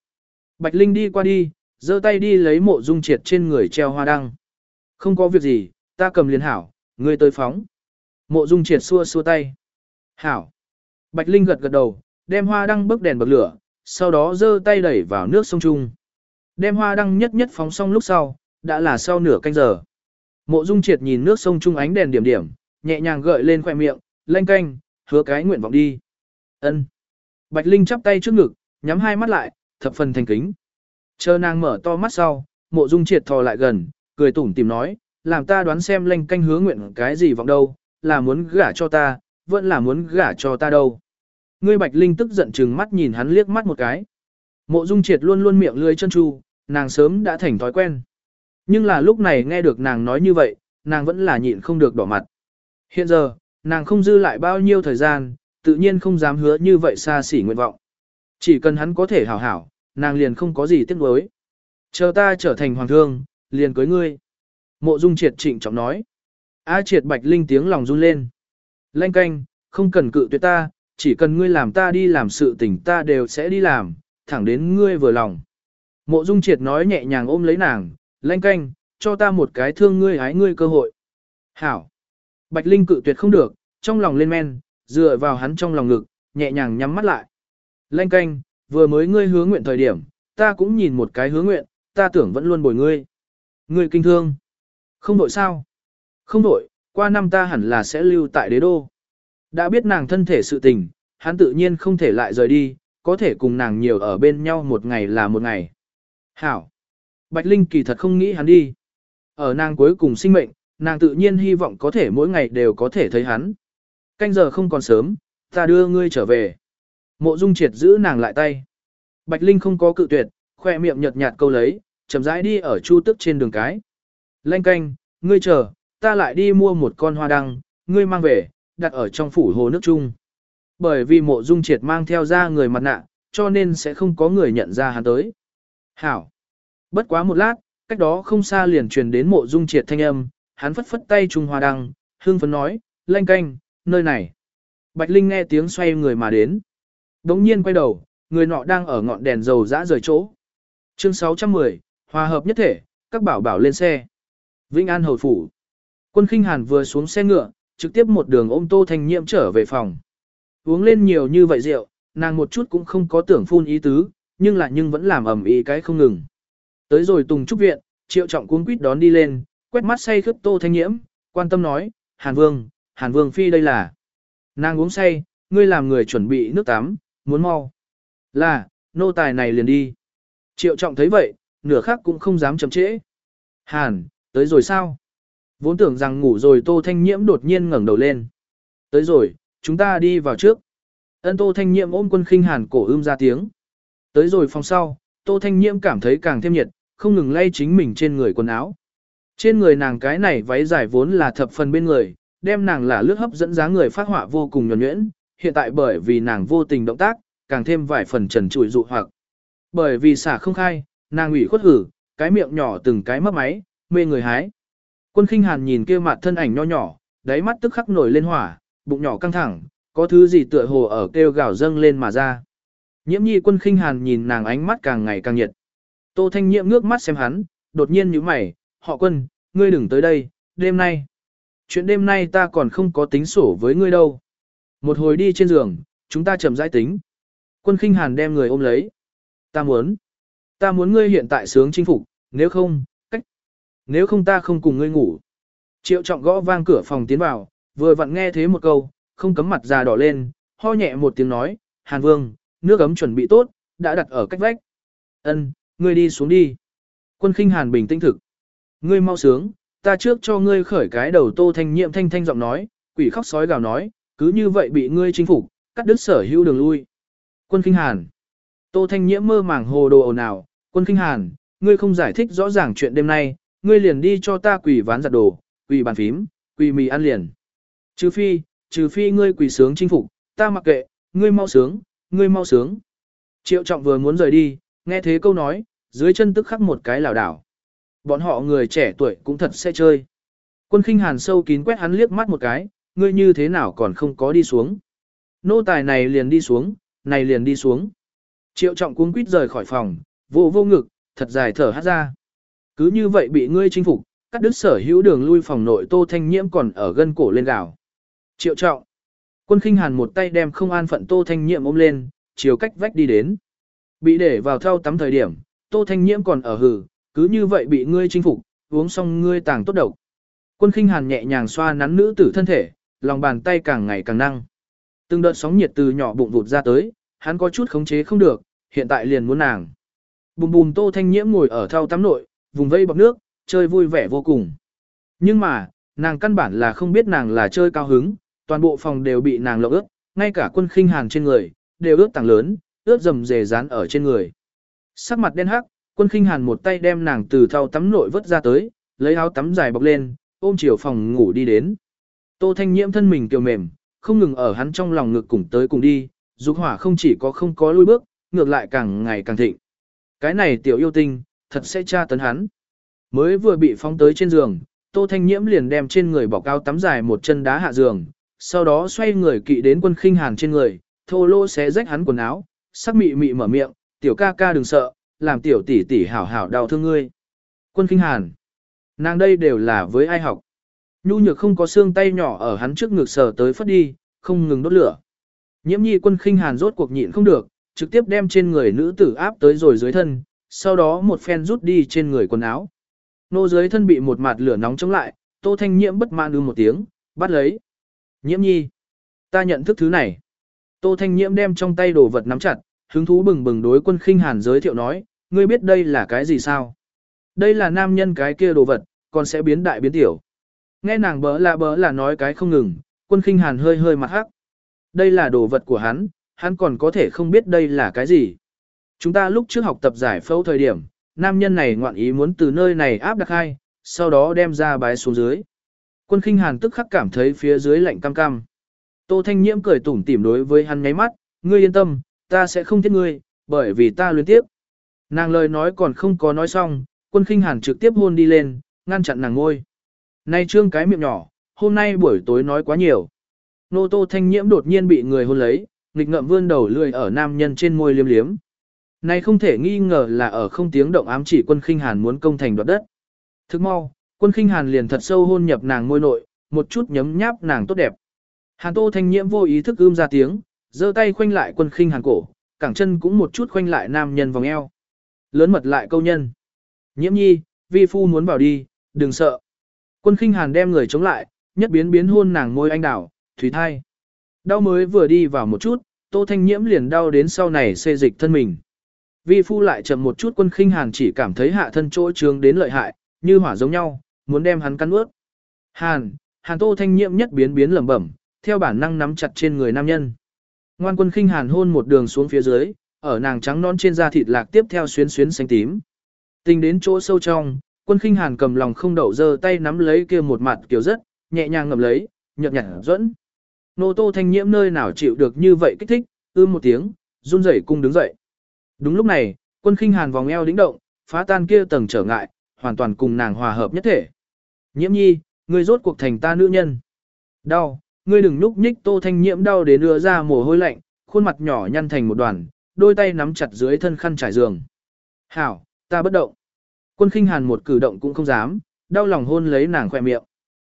Bạch Linh đi qua đi, giơ tay đi lấy mộ dung triệt trên người treo hoa đăng. Không có việc gì, ta cầm liền hảo, ngươi tới phóng. Mộ dung triệt xua xua tay. Hảo. Bạch Linh gật gật đầu, đem hoa đăng bức đèn bật lửa, sau đó giơ tay đẩy vào nước sông Trung. Đem hoa đăng nhất nhất phóng xong lúc sau, đã là sau nửa canh giờ. Mộ dung triệt nhìn nước sông Trung ánh đèn điểm điểm, nhẹ nhàng gợi lên khoẻ miệng, lanh canh, hứa cái nguyện vọng đi. ân Bạch Linh chắp tay trước ngực, nhắm hai mắt lại, thập phần thành kính. Chờ nàng mở to mắt sau, mộ dung triệt thò lại gần, cười tủm tìm nói, làm ta đoán xem lanh canh hứa nguyện cái gì vọng đâu, là muốn gả cho ta, vẫn là muốn gả cho ta đâu. Ngươi bạch linh tức giận chừng mắt nhìn hắn liếc mắt một cái. Mộ dung triệt luôn luôn miệng lưỡi chân chu, nàng sớm đã thành thói quen. Nhưng là lúc này nghe được nàng nói như vậy, nàng vẫn là nhịn không được đỏ mặt. Hiện giờ, nàng không dư lại bao nhiêu thời gian, tự nhiên không dám hứa như vậy xa xỉ nguyện vọng. Chỉ cần hắn có thể hảo hảo, nàng liền không có gì tiếc nuối. Chờ ta trở thành hoàng thương, liền cưới ngươi. Mộ dung triệt trịnh trọng nói. A triệt bạch linh tiếng lòng run lên. Lanh canh, không cần cự tuyệt ta, chỉ cần ngươi làm ta đi làm sự tình ta đều sẽ đi làm, thẳng đến ngươi vừa lòng. Mộ Dung Triệt nói nhẹ nhàng ôm lấy nàng, lanh canh, cho ta một cái thương ngươi hái ngươi cơ hội. Hảo. Bạch Linh cự tuyệt không được, trong lòng lên men, dựa vào hắn trong lòng ngực, nhẹ nhàng nhắm mắt lại. Lanh canh, vừa mới ngươi hứa nguyện thời điểm, ta cũng nhìn một cái hứa nguyện, ta tưởng vẫn luôn bồi ngươi. Ngươi kinh thương. Không đội sao? Không đội, qua năm ta hẳn là sẽ lưu tại đế đô. Đã biết nàng thân thể sự tình, hắn tự nhiên không thể lại rời đi, có thể cùng nàng nhiều ở bên nhau một ngày là một ngày. Hảo. Bạch Linh kỳ thật không nghĩ hắn đi. Ở nàng cuối cùng sinh mệnh, nàng tự nhiên hy vọng có thể mỗi ngày đều có thể thấy hắn. Canh giờ không còn sớm, ta đưa ngươi trở về. Mộ Dung triệt giữ nàng lại tay. Bạch Linh không có cự tuyệt, khoe miệng nhợt nhạt câu lấy, chậm rãi đi ở chu tức trên đường cái. Lanh canh, ngươi chờ, ta lại đi mua một con hoa đăng, ngươi mang về, đặt ở trong phủ hồ nước chung. Bởi vì mộ dung triệt mang theo ra người mặt nạ, cho nên sẽ không có người nhận ra hắn tới. Hảo. Bất quá một lát, cách đó không xa liền truyền đến mộ dung triệt thanh âm, hắn phất phất tay trung hoa đăng, hương phấn nói, lanh canh, nơi này. Bạch Linh nghe tiếng xoay người mà đến. Đống nhiên quay đầu, người nọ đang ở ngọn đèn dầu dã rời chỗ. Chương 610, hòa hợp nhất thể, các bảo bảo lên xe. Vĩnh An Hầu Phủ. Quân khinh hàn vừa xuống xe ngựa, trực tiếp một đường ôm Tô Thanh nhiệm trở về phòng. Uống lên nhiều như vậy rượu, nàng một chút cũng không có tưởng phun ý tứ, nhưng lại nhưng vẫn làm ẩm ý cái không ngừng. Tới rồi Tùng Trúc Viện, Triệu Trọng cuống quýt đón đi lên, quét mắt say khướp Tô Thanh Nhiễm, quan tâm nói, Hàn Vương, Hàn Vương Phi đây là. Nàng uống say, ngươi làm người chuẩn bị nước tắm, muốn mau. Là, nô tài này liền đi. Triệu Trọng thấy vậy, nửa khắc cũng không dám chậm trễ. Hàn, tới rồi sao? Vốn tưởng rằng ngủ rồi Tô Thanh Nhiễm đột nhiên ngẩng đầu lên. Tới rồi, chúng ta đi vào trước. Ân Tô Thanh Nhiễm ôm quân khinh hàn cổ ưm ra tiếng. Tới rồi phòng sau, Tô Thanh Nhiễm cảm thấy càng thêm nhiệt, không ngừng lay chính mình trên người quần áo. Trên người nàng cái này váy dài vốn là thập phần bên người, đem nàng là lướt hấp dẫn dáng người phát họa vô cùng nhuẩn nhuyễn, hiện tại bởi vì nàng vô tình động tác, càng thêm vài phần trần trụi dụ hoặc. Bởi vì xả không khai, nàng ủy khuất hử, cái miệng nhỏ từng cái mấp máy, mê người hái. Quân khinh hàn nhìn kia mặt thân ảnh nho nhỏ, đáy mắt tức khắc nổi lên hỏa, bụng nhỏ căng thẳng, có thứ gì tựa hồ ở kêu gào dâng lên mà ra. Nhiễm nhi quân khinh hàn nhìn nàng ánh mắt càng ngày càng nhiệt. Tô thanh nhiễm ngước mắt xem hắn, đột nhiên nhíu mày, họ quân, ngươi đừng tới đây, đêm nay. Chuyện đêm nay ta còn không có tính sổ với ngươi đâu. Một hồi đi trên giường, chúng ta chậm rãi tính. Quân khinh hàn đem người ôm lấy. Ta muốn. Ta muốn ngươi hiện tại sướng chinh phục, nếu không, cách. Nếu không ta không cùng ngươi ngủ. Triệu trọng gõ vang cửa phòng tiến vào, vừa vặn nghe thế một câu, không cấm mặt già đỏ lên, ho nhẹ một tiếng nói, Hàn Vương, nước ấm chuẩn bị tốt, đã đặt ở cách vách. Ân, ngươi đi xuống đi. Quân khinh Hàn bình tĩnh thực. Ngươi mau sướng, ta trước cho ngươi khởi cái đầu tô thanh nhiệm thanh thanh giọng nói, quỷ khóc sói gào nói, cứ như vậy bị ngươi chinh phục, cắt đứt sở hữu đường lui. Quân khinh Hàn. Tô thanh nhiễm mơ màng hồ đồ ồn ào, quân khinh Hàn, ngươi không giải thích rõ ràng chuyện đêm nay, ngươi liền đi cho ta quỷ ván giặt đồ, quỷ bàn phím, quỷ mì ăn liền. Trừ phi, trừ phi ngươi quỷ sướng chinh phục, ta mặc kệ, ngươi mau sướng, ngươi mau sướng. Triệu trọng vừa muốn rời đi, nghe thế câu nói, dưới chân tức khắc một cái lảo đảo. Bọn họ người trẻ tuổi cũng thật sẽ chơi. Quân khinh hàn sâu kín quét hắn liếc mắt một cái, ngươi như thế nào còn không có đi xuống. Nô tài này liền đi xuống, này liền đi xuống. Triệu trọng cuống quýt rời khỏi phòng, vô vô ngực, thật dài thở hát ra. Cứ như vậy bị ngươi chinh phục, cắt đứt sở hữu đường lui phòng nội tô thanh nhiễm còn ở gân cổ lên gào. Triệu trọng. Quân khinh hàn một tay đem không an phận Tô Thanh Nhiệm ôm lên, chiều cách vách đi đến. Bị để vào thao tắm thời điểm, Tô Thanh Nhiệm còn ở hử, cứ như vậy bị ngươi chinh phục, uống xong ngươi tàng tốt độc. Quân khinh hàn nhẹ nhàng xoa nắn nữ tử thân thể, lòng bàn tay càng ngày càng năng. Từng đợt sóng nhiệt từ nhỏ bụng vụt ra tới, hắn có chút khống chế không được, hiện tại liền muốn nàng. Bùm bùm Tô Thanh Nhiễm ngồi ở thao tắm nội, vùng vây bọc nước, chơi vui vẻ vô cùng. Nhưng mà, nàng căn bản là không biết nàng là chơi cao hứng, toàn bộ phòng đều bị nàng lộng ướt, ngay cả quân khinh hàn trên người, đều ướt tàng lớn, ướt dầm dề dán ở trên người. Sắc mặt đen hắc, quân khinh hàn một tay đem nàng từ thau tắm nội vớt ra tới, lấy áo tắm dài bọc lên, ôm chiều phòng ngủ đi đến. Tô Thanh Nhiễm thân mình kiều mềm, không ngừng ở hắn trong lòng ngực cùng tới cùng đi, dục hỏa không chỉ có không có lui bước, ngược lại càng ngày càng thịnh. Cái này tiểu yêu tinh, thật sẽ tra tấn hắn. Mới vừa bị phóng tới trên giường, Tô Thanh Nhiễm liền đem trên người bọc áo tắm dài một chân đá hạ giường, sau đó xoay người kỵ đến quân khinh hàn trên người, thô lô xé rách hắn quần áo, sắc mị mị mở miệng, tiểu ca ca đừng sợ, làm tiểu tỷ tỷ hảo hảo đau thương ngươi. Quân kinh hàn. Nàng đây đều là với ai học. Nhu nhược không có xương tay nhỏ ở hắn trước ngực sờ tới phất đi, không ngừng đốt lửa. Nhiễm nhi quân khinh hàn rốt cuộc nhịn không được, trực tiếp đem trên người nữ tử áp tới rồi dưới thân, sau đó một phen rút đi trên người quần áo. Nô dưới thân bị một mặt lửa nóng chống lại, tô thanh nhiễm bất mãn ư một tiếng, bắt lấy. Nhiễm nhi, ta nhận thức thứ này. Tô thanh nhiễm đem trong tay đồ vật nắm chặt, hứng thú bừng bừng đối quân khinh hàn giới thiệu nói, ngươi biết đây là cái gì sao? Đây là nam nhân cái kia đồ vật, còn sẽ biến đại biến tiểu. Nghe nàng bỡ là bỡ là nói cái không ngừng, quân khinh hàn hơi hơi mặt hắc. Đây là đồ vật của hắn, hắn còn có thể không biết đây là cái gì. Chúng ta lúc trước học tập giải phẫu thời điểm, nam nhân này ngoạn ý muốn từ nơi này áp đặt hai, sau đó đem ra bái xuống dưới. Quân khinh hàn tức khắc cảm thấy phía dưới lạnh cam cam. Tô Thanh Nhiễm cười tủm tỉm đối với hắn nháy mắt, ngươi yên tâm, ta sẽ không thiết ngươi, bởi vì ta luyến tiếp. Nàng lời nói còn không có nói xong, quân khinh hàn trực tiếp hôn đi lên, ngăn chặn nàng ngôi. Nay trương cái miệng nhỏ, hôm nay buổi tối nói quá nhiều. Nô tô thanh nhiễm đột nhiên bị người hôn lấy, nghịch ngậm vươn đầu lười ở nam nhân trên môi liếm liếm. Này không thể nghi ngờ là ở không tiếng động ám chỉ quân khinh hàn muốn công thành đoạt đất. Thức mau, quân khinh hàn liền thật sâu hôn nhập nàng môi nội, một chút nhấm nháp nàng tốt đẹp. Hàn tô thanh nhiễm vô ý thức ưm ra tiếng, giơ tay khoanh lại quân khinh hàn cổ, cẳng chân cũng một chút khoanh lại nam nhân vòng eo. Lớn mật lại câu nhân. Nhiễm nhi, vi phu muốn vào đi, đừng sợ. Quân khinh hàn đem người chống lại, nhất biến biến hôn nàng môi anh đảo, thủy thai. Đau mới vừa đi vào một chút, tô thanh nhiễm liền đau đến sau này xê dịch thân mình. Vi phu lại chậm một chút quân khinh hàn chỉ cảm thấy hạ thân chỗ trướng đến lợi hại, như hỏa giống nhau, muốn đem hắn cắn ướt. Hàn, hàn tô thanh nhiệm nhất biến biến lẩm bẩm, theo bản năng nắm chặt trên người nam nhân. Ngoan quân khinh hàn hôn một đường xuống phía dưới, ở nàng trắng non trên da thịt lạc tiếp theo xuyến xuyến xanh tím. Tình đến chỗ sâu trong, quân khinh hàn cầm lòng không đậu giơ tay nắm lấy kia một mặt kiểu rất, nhẹ nhàng ngậm lấy, nhợt nhạt dẫn. Nô tô thanh nhiễm nơi nào chịu được như vậy kích thích, ưm một tiếng, run rẩy cung đứng dậy. Đúng lúc này, quân khinh hàn vòng eo đĩnh động, phá tan kia tầng trở ngại, hoàn toàn cùng nàng hòa hợp nhất thể. Nhiễm nhi, ngươi rốt cuộc thành ta nữ nhân. Đau, ngươi đừng núp nhích tô thanh nhiễm đau đến đưa ra mồ hôi lạnh, khuôn mặt nhỏ nhăn thành một đoàn, đôi tay nắm chặt dưới thân khăn trải giường. Hảo, ta bất động. Quân khinh hàn một cử động cũng không dám, đau lòng hôn lấy nàng khoe miệng.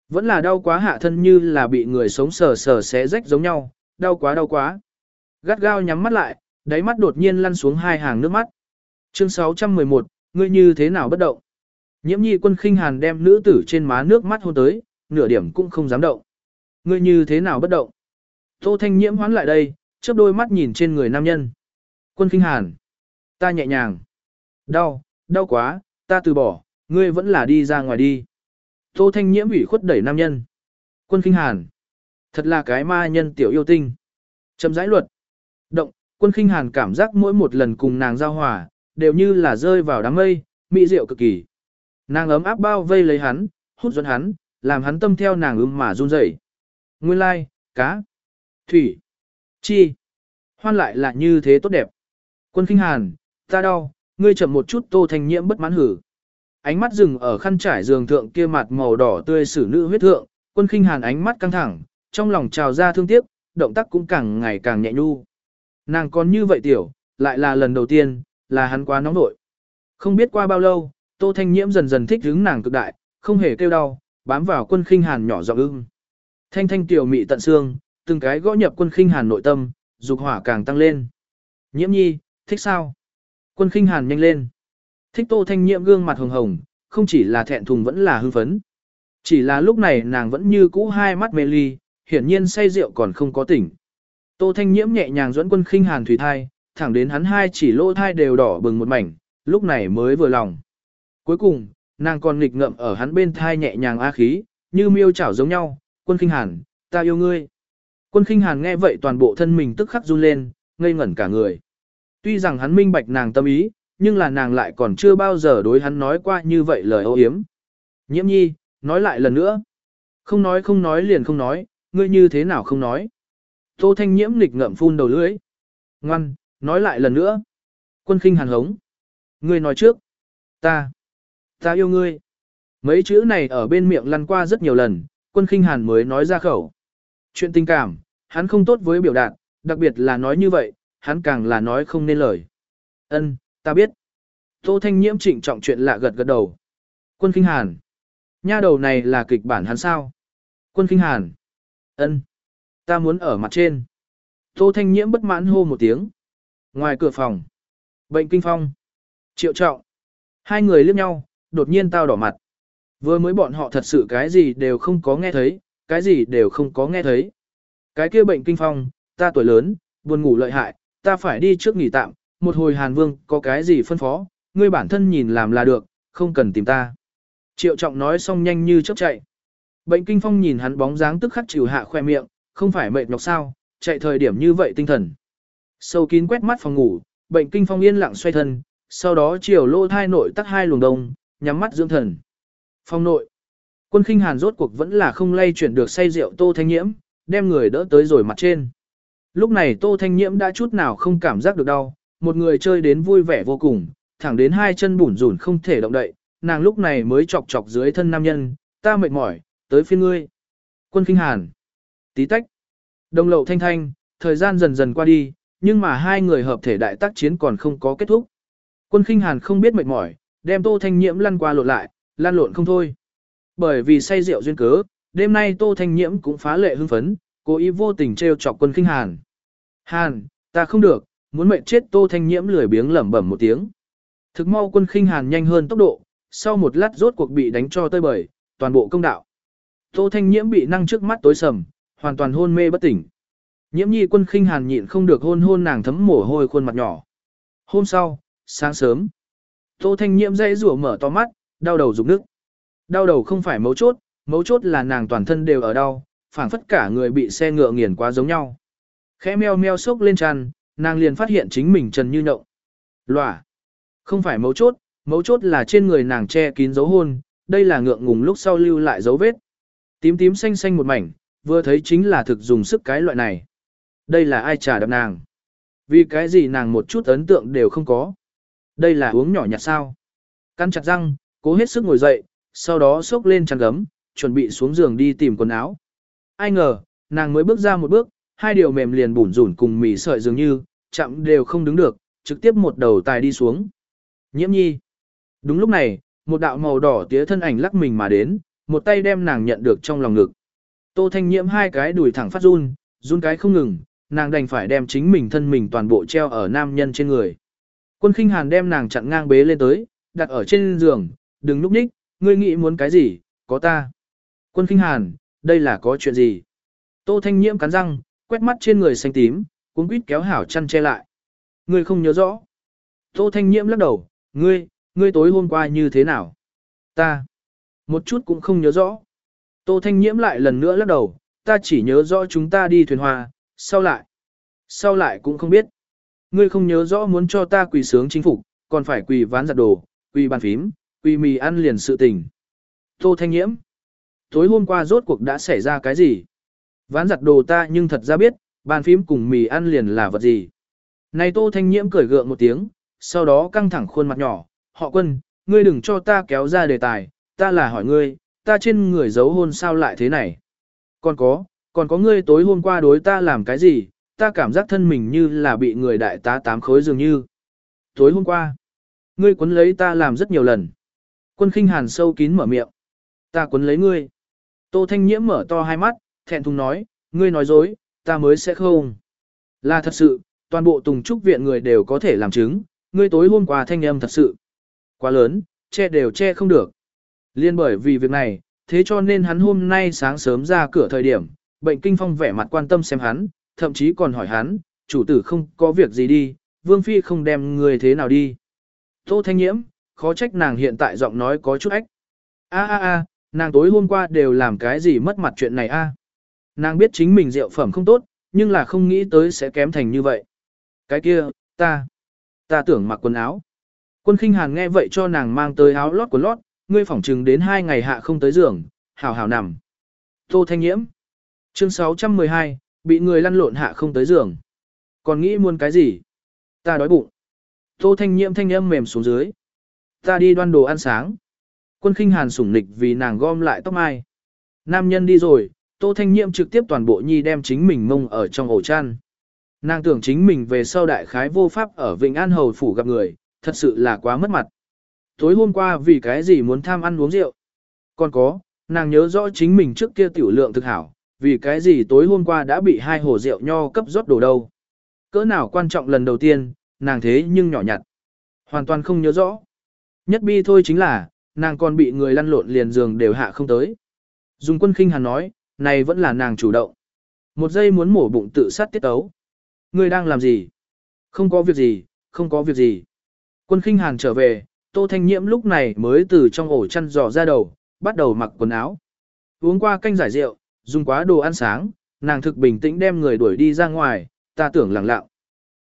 Vẫn là đau quá hạ thân như là bị người sống sờ sờ xé rách giống nhau, đau quá đau quá. Gắt gao nhắm mắt lại, đáy mắt đột nhiên lăn xuống hai hàng nước mắt. Chương 611, ngươi như thế nào bất động? Nhiễm nhi quân khinh hàn đem nữ tử trên má nước mắt hôn tới, nửa điểm cũng không dám động. Ngươi như thế nào bất động? Tô thanh nhiễm hoán lại đây, chớp đôi mắt nhìn trên người nam nhân. Quân khinh hàn. Ta nhẹ nhàng. Đau, đau quá, ta từ bỏ, ngươi vẫn là đi ra ngoài đi. Tô Thanh Nhiễm ủy khuất đẩy nam nhân. Quân Kinh Hàn. Thật là cái ma nhân tiểu yêu tinh. Chấm giải luật. Động, quân Kinh Hàn cảm giác mỗi một lần cùng nàng giao hòa, đều như là rơi vào đám mây, mỹ diệu cực kỳ. Nàng ấm áp bao vây lấy hắn, hút dẫn hắn, làm hắn tâm theo nàng ưng mà run rẩy. Nguyên lai, cá, thủy, chi. Hoan lại là như thế tốt đẹp. Quân Kinh Hàn, ta đau, ngươi chậm một chút tô thanh nhiễm bất mãn hử. Ánh mắt dừng ở khăn trải giường thượng kia mặt màu đỏ tươi sử nữ huyết thượng, quân khinh hàn ánh mắt căng thẳng, trong lòng trào ra thương tiếc, động tác cũng càng ngày càng nhẹ nhu. Nàng còn như vậy tiểu, lại là lần đầu tiên, là hắn quá nóng nội. Không biết qua bao lâu, Tô Thanh Nhiễm dần dần thích hứng nàng cực đại, không hề kêu đau, bám vào quân khinh hàn nhỏ giọng ưng. Thanh thanh tiểu mị tận xương, từng cái gõ nhập quân khinh hàn nội tâm, dục hỏa càng tăng lên. Nhiễm nhi, thích sao? Quân khinh hàn nhanh lên. Thích tô thanh nhiễm gương mặt hồng hồng, không chỉ là thẹn thùng vẫn là hưng phấn. Chỉ là lúc này nàng vẫn như cũ hai mắt mê ly, hiển nhiên say rượu còn không có tỉnh. Tô thanh nhiễm nhẹ nhàng dẫn quân khinh hàn thủy thai, thẳng đến hắn hai chỉ lỗ thai đều đỏ bừng một mảnh, lúc này mới vừa lòng. Cuối cùng, nàng còn nghịch ngậm ở hắn bên thai nhẹ nhàng a khí, như miêu chảo giống nhau, quân khinh hàn, ta yêu ngươi. Quân khinh hàn nghe vậy toàn bộ thân mình tức khắc run lên, ngây ngẩn cả người. Tuy rằng hắn minh bạch nàng tâm ý, nhưng là nàng lại còn chưa bao giờ đối hắn nói qua như vậy lời ô hiếm. Nhiễm nhi, nói lại lần nữa. Không nói không nói liền không nói, ngươi như thế nào không nói. Tô thanh nhiễm nghịch ngậm phun đầu lưỡi. Ngoan, nói lại lần nữa. Quân khinh hàn hống. Ngươi nói trước. Ta. Ta yêu ngươi. Mấy chữ này ở bên miệng lăn qua rất nhiều lần, quân khinh hàn mới nói ra khẩu. Chuyện tình cảm, hắn không tốt với biểu đạt, đặc biệt là nói như vậy, hắn càng là nói không nên lời. Ân, Ta biết. Tô Thanh Nhiễm trịnh trọng chuyện lạ gật gật đầu. Quân Kinh Hàn. Nha đầu này là kịch bản hắn sao? Quân Kinh Hàn. ân, Ta muốn ở mặt trên. Tô Thanh Nhiễm bất mãn hô một tiếng. Ngoài cửa phòng. Bệnh kinh phong. Triệu trọng. Hai người liếc nhau, đột nhiên tao đỏ mặt. Vừa mới bọn họ thật sự cái gì đều không có nghe thấy, cái gì đều không có nghe thấy. Cái kia bệnh kinh phong, ta tuổi lớn, buồn ngủ lợi hại, ta phải đi trước nghỉ tạm, một hồi Hàn Vương có cái gì phân phó, ngươi bản thân nhìn làm là được, không cần tìm ta. Triệu trọng nói xong nhanh như chớp chạy. Bệnh kinh phong nhìn hắn bóng dáng tức khắc chịu hạ khoe miệng, không phải mệt nhọc sao, chạy thời điểm như vậy tinh thần. Sâu kín quét mắt phòng ngủ, bệnh kinh phong yên lặng xoay thân, sau đó chiều lô thai nội tắt hai luồng đông, nhắm mắt dưỡng thần. Phong nội, quân khinh hàn rốt cuộc vẫn là không lay chuyển được say rượu tô thanh nhiễm, đem người đỡ tới rồi mặt trên. Lúc này tô thanh nhiễm đã chút nào không cảm giác được đau, một người chơi đến vui vẻ vô cùng, thẳng đến hai chân bủn rủn không thể động đậy, nàng lúc này mới chọc chọc dưới thân nam nhân, ta mệt mỏi, tới phiên ngươi. Quân khinh hàn, tí tách, đồng lậu thanh thanh, thời gian dần dần qua đi, nhưng mà hai người hợp thể đại tác chiến còn không có kết thúc. Quân khinh hàn không biết mệt mỏi, đem tô thanh nhiễm lăn qua lộn lại, lăn lộn không thôi. Bởi vì say rượu duyên cớ, đêm nay tô thanh nhiễm cũng phá lệ hưng phấn, cố ý vô tình trêu chọc quân khinh hàn. Hàn, ta không được, muốn mệnh chết tô thanh nhiễm lười biếng lẩm bẩm một tiếng. Thực mau quân khinh hàn nhanh hơn tốc độ, sau một lát rốt cuộc bị đánh cho tơi bời, toàn bộ công đạo. Tô thanh nhiễm bị năng trước mắt tối sầm, hoàn toàn hôn mê bất tỉnh. Nhiễm nhi quân khinh hàn nhịn không được hôn hôn nàng thấm mồ hôi khuôn mặt nhỏ. Hôm sau, sáng sớm, Tô thanh nhiễm dãy rủa mở to mắt, đau đầu rụng nước. Đau đầu không phải mấu chốt, mấu chốt là nàng toàn thân đều ở đau, phảng phất cả người bị xe ngựa nghiền quá giống nhau. Khẽ meo meo sốc lên tràn, nàng liền phát hiện chính mình trần như nhộng. Lòa. Không phải mấu chốt, mấu chốt là trên người nàng che kín dấu hôn, đây là ngượng ngùng lúc sau lưu lại dấu vết. Tím tím xanh xanh một mảnh, vừa thấy chính là thực dùng sức cái loại này. Đây là ai trả đập nàng? Vì cái gì nàng một chút ấn tượng đều không có. Đây là uống nhỏ nhặt sao? Căn chặt răng, cố hết sức ngồi dậy, sau đó xốc lên chăn gấm, chuẩn bị xuống giường đi tìm quần áo. Ai ngờ, nàng mới bước ra một bước, hai điều mềm liền bủn rủn cùng mì sợi dường như, chậm đều không đứng được, trực tiếp một đầu tài đi xuống. Nhiễm nhi. Đúng lúc này, một đạo màu đỏ tía thân ảnh lắc mình mà đến, một tay đem nàng nhận được trong lòng ngực. Tô Thanh Nhiễm hai cái đùi thẳng phát run, run cái không ngừng, nàng đành phải đem chính mình thân mình toàn bộ treo ở nam nhân trên người. Quân khinh hàn đem nàng chặn ngang bế lên tới, đặt ở trên giường, đừng núp ních, ngươi nghĩ muốn cái gì, có ta. Quân khinh hàn, đây là có chuyện gì? Tô Thanh Nhiễm cắn răng, quét mắt trên người xanh tím, cuốn quýt kéo hảo chăn che lại. Ngươi không nhớ rõ. Tô Thanh Nhiễm lắc đầu, ngươi, ngươi tối hôm qua như thế nào? Ta, một chút cũng không nhớ rõ. Tô Thanh Nhiễm lại lần nữa lắc đầu, ta chỉ nhớ rõ chúng ta đi thuyền hoa, sau lại. Sau lại cũng không biết. Ngươi không nhớ rõ muốn cho ta quỳ sướng chính phục, còn phải quỳ ván giặt đồ, quỳ bàn phím, quỳ mì ăn liền sự tình. Tô Thanh Nhiễm. Tối hôm qua rốt cuộc đã xảy ra cái gì? Ván giặt đồ ta nhưng thật ra biết, bàn phím cùng mì ăn liền là vật gì. Này Tô Thanh Nhiễm cười gượng một tiếng, sau đó căng thẳng khuôn mặt nhỏ, họ quân, ngươi đừng cho ta kéo ra đề tài, ta là hỏi ngươi, ta trên người giấu hôn sao lại thế này. Còn có, còn có ngươi tối hôm qua đối ta làm cái gì, ta cảm giác thân mình như là bị người đại tá tám khối dường như. Tối hôm qua, ngươi quấn lấy ta làm rất nhiều lần. Quân khinh hàn sâu kín mở miệng. Ta quấn lấy ngươi. Tô Thanh Nhiễm mở to hai mắt, thẹn thùng nói, ngươi nói dối, ta mới sẽ không. Là thật sự, toàn bộ tùng trúc viện người đều có thể làm chứng, ngươi tối hôm qua thanh âm thật sự. Quá lớn, che đều che không được. Liên bởi vì việc này, thế cho nên hắn hôm nay sáng sớm ra cửa thời điểm, bệnh kinh phong vẻ mặt quan tâm xem hắn, thậm chí còn hỏi hắn, chủ tử không có việc gì đi, vương phi không đem người thế nào đi. Tô thanh nhiễm, khó trách nàng hiện tại giọng nói có chút ách. A a a, nàng tối hôm qua đều làm cái gì mất mặt chuyện này a. Nàng biết chính mình rượu phẩm không tốt, nhưng là không nghĩ tới sẽ kém thành như vậy. Cái kia, ta, ta tưởng mặc quần áo. Quân khinh hàn nghe vậy cho nàng mang tới áo lót của lót, ngươi phỏng trừng đến hai ngày hạ không tới giường, hào hào nằm. Tô Thanh Nhiễm Chương 612, bị người lăn lộn hạ không tới giường. Còn nghĩ muốn cái gì? Ta đói bụng. Tô Thanh Nhiễm thanh âm mềm xuống dưới. Ta đi đoan đồ ăn sáng. Quân khinh hàn sủng nịch vì nàng gom lại tóc mai. Nam nhân đi rồi, Tô Thanh Nhiễm trực tiếp toàn bộ nhi đem chính mình mông ở trong ổ chăn. Nàng tưởng chính mình về sau đại khái vô pháp ở Vịnh An Hầu Phủ gặp người, thật sự là quá mất mặt. Tối hôm qua vì cái gì muốn tham ăn uống rượu? Còn có, nàng nhớ rõ chính mình trước kia tiểu lượng thực hảo, vì cái gì tối hôm qua đã bị hai hồ rượu nho cấp rót đồ đâu. Cỡ nào quan trọng lần đầu tiên, nàng thế nhưng nhỏ nhặt. Hoàn toàn không nhớ rõ. Nhất bi thôi chính là, nàng còn bị người lăn lộn liền giường đều hạ không tới. Dùng quân khinh hàn nói, này vẫn là nàng chủ động. Một giây muốn mổ bụng tự sát tiết tấu. người đang làm gì? Không có việc gì, không có việc gì. Quân khinh hàn trở về, Tô Thanh Nhiễm lúc này mới từ trong ổ chăn dò ra đầu, bắt đầu mặc quần áo. Uống qua canh giải rượu, dùng quá đồ ăn sáng, nàng thực bình tĩnh đem người đuổi đi ra ngoài, ta tưởng lặng lặng.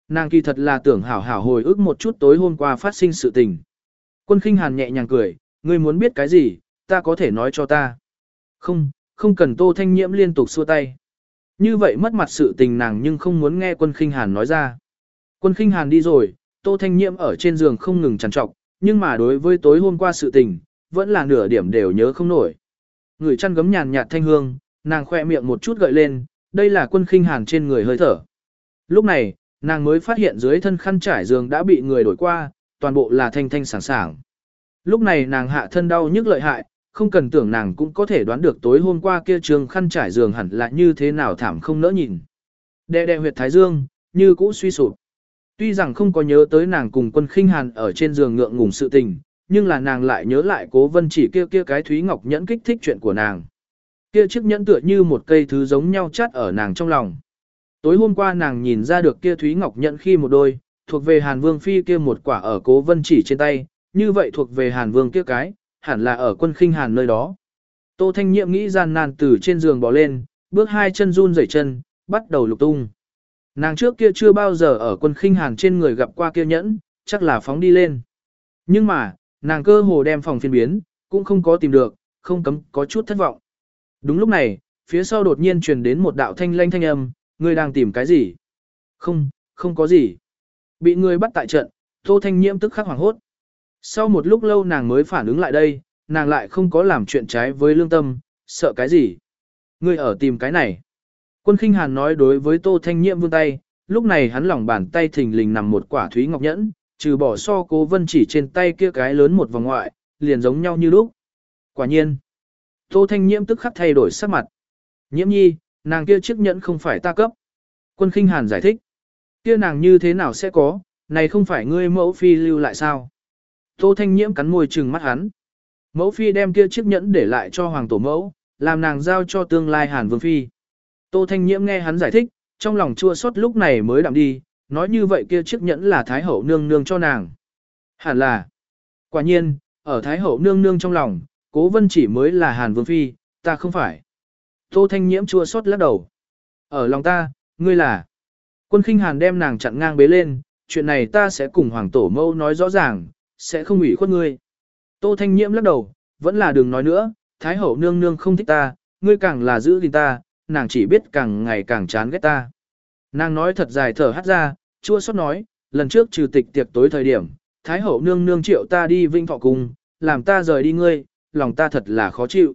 Nàng kỳ thật là tưởng hảo hảo hồi ức một chút tối hôm qua phát sinh sự tình. Quân khinh hàn nhẹ nhàng cười, ngươi muốn biết cái gì, ta có thể nói cho ta. Không, không cần tô thanh nhiễm liên tục xua tay. Như vậy mất mặt sự tình nàng nhưng không muốn nghe quân khinh hàn nói ra. Quân khinh hàn đi rồi, tô thanh nhiễm ở trên giường không ngừng trằn trọc, nhưng mà đối với tối hôm qua sự tình, vẫn là nửa điểm đều nhớ không nổi. Người chăn gấm nhàn nhạt thanh hương, nàng khoe miệng một chút gợi lên, đây là quân khinh hàn trên người hơi thở. Lúc này, nàng mới phát hiện dưới thân khăn trải giường đã bị người đổi qua, toàn bộ là thanh thanh sảng sảng. Lúc này nàng hạ thân đau nhức lợi hại, không cần tưởng nàng cũng có thể đoán được tối hôm qua kia trường khăn trải giường hẳn là như thế nào thảm không nỡ nhìn. Đệ đệ huyệt thái dương, như cũ suy sụp. Tuy rằng không có nhớ tới nàng cùng quân khinh hàn ở trên giường ngượng ngùng sự tình, nhưng là nàng lại nhớ lại cố vân chỉ kia kia cái thúy ngọc nhẫn kích thích chuyện của nàng. Kia chiếc nhẫn tựa như một cây thứ giống nhau chắt ở nàng trong lòng. Tối hôm qua nàng nhìn ra được kia thúy ngọc nhẫn khi một đôi, thuộc về Hàn Vương Phi kia một quả ở cố vân chỉ trên tay, như vậy thuộc về Hàn Vương kia cái, hẳn là ở quân khinh Hàn nơi đó. Tô Thanh Nhiệm nghĩ gian nan từ trên giường bò lên, bước hai chân run rẩy chân, bắt đầu lục tung. Nàng trước kia chưa bao giờ ở quân khinh Hàn trên người gặp qua kia nhẫn, chắc là phóng đi lên. Nhưng mà, nàng cơ hồ đem phòng phiên biến, cũng không có tìm được, không cấm có chút thất vọng. Đúng lúc này, phía sau đột nhiên truyền đến một đạo thanh lanh thanh âm, ngươi đang tìm cái gì? Không, không có gì. Bị người bắt tại trận, Tô Thanh Nhiễm tức khắc hoảng hốt. Sau một lúc lâu nàng mới phản ứng lại đây, nàng lại không có làm chuyện trái với lương tâm, sợ cái gì? Ngươi ở tìm cái này. Quân khinh hàn nói đối với Tô Thanh Nhiễm vươn tay, lúc này hắn lòng bàn tay thình lình nằm một quả thúy ngọc nhẫn, trừ bỏ so cố vân chỉ trên tay kia cái lớn một vòng ngoại, liền giống nhau như lúc. Quả nhiên, Tô Thanh Nhiễm tức khắc thay đổi sắc mặt. Nhiễm nhi, nàng kia chiếc nhẫn không phải ta cấp. Quân khinh hàn giải thích. Kia nàng như thế nào sẽ có, này không phải ngươi mẫu phi lưu lại sao? Tô Thanh Nhiễm cắn môi trừng mắt hắn. Mẫu phi đem kia chiếc nhẫn để lại cho hoàng tổ mẫu, làm nàng giao cho tương lai hàn vương phi. Tô Thanh Nhiễm nghe hắn giải thích, trong lòng chua xót lúc này mới đạm đi, nói như vậy kia chiếc nhẫn là Thái Hậu nương nương cho nàng. Hẳn là. Quả nhiên, ở Thái Hậu nương nương trong lòng, cố vân chỉ mới là Hàn Vương Phi, ta không phải. Tô Thanh Nhiễm chua xót lắc đầu. Ở lòng ta, ngươi là. Quân khinh Hàn đem nàng chặn ngang bế lên, chuyện này ta sẽ cùng Hoàng Tổ Mâu nói rõ ràng, sẽ không ủy khuất ngươi. Tô Thanh Nhiễm lắc đầu, vẫn là đừng nói nữa, Thái Hậu nương nương không thích ta, ngươi càng là giữ gìn ta, nàng chỉ biết càng ngày càng chán ghét ta. Nàng nói thật dài thở hắt ra, chua xót nói, lần trước trừ tịch tiệc tối thời điểm, Thái hậu nương nương triệu ta đi vinh thọ cùng, làm ta rời đi ngươi, lòng ta thật là khó chịu.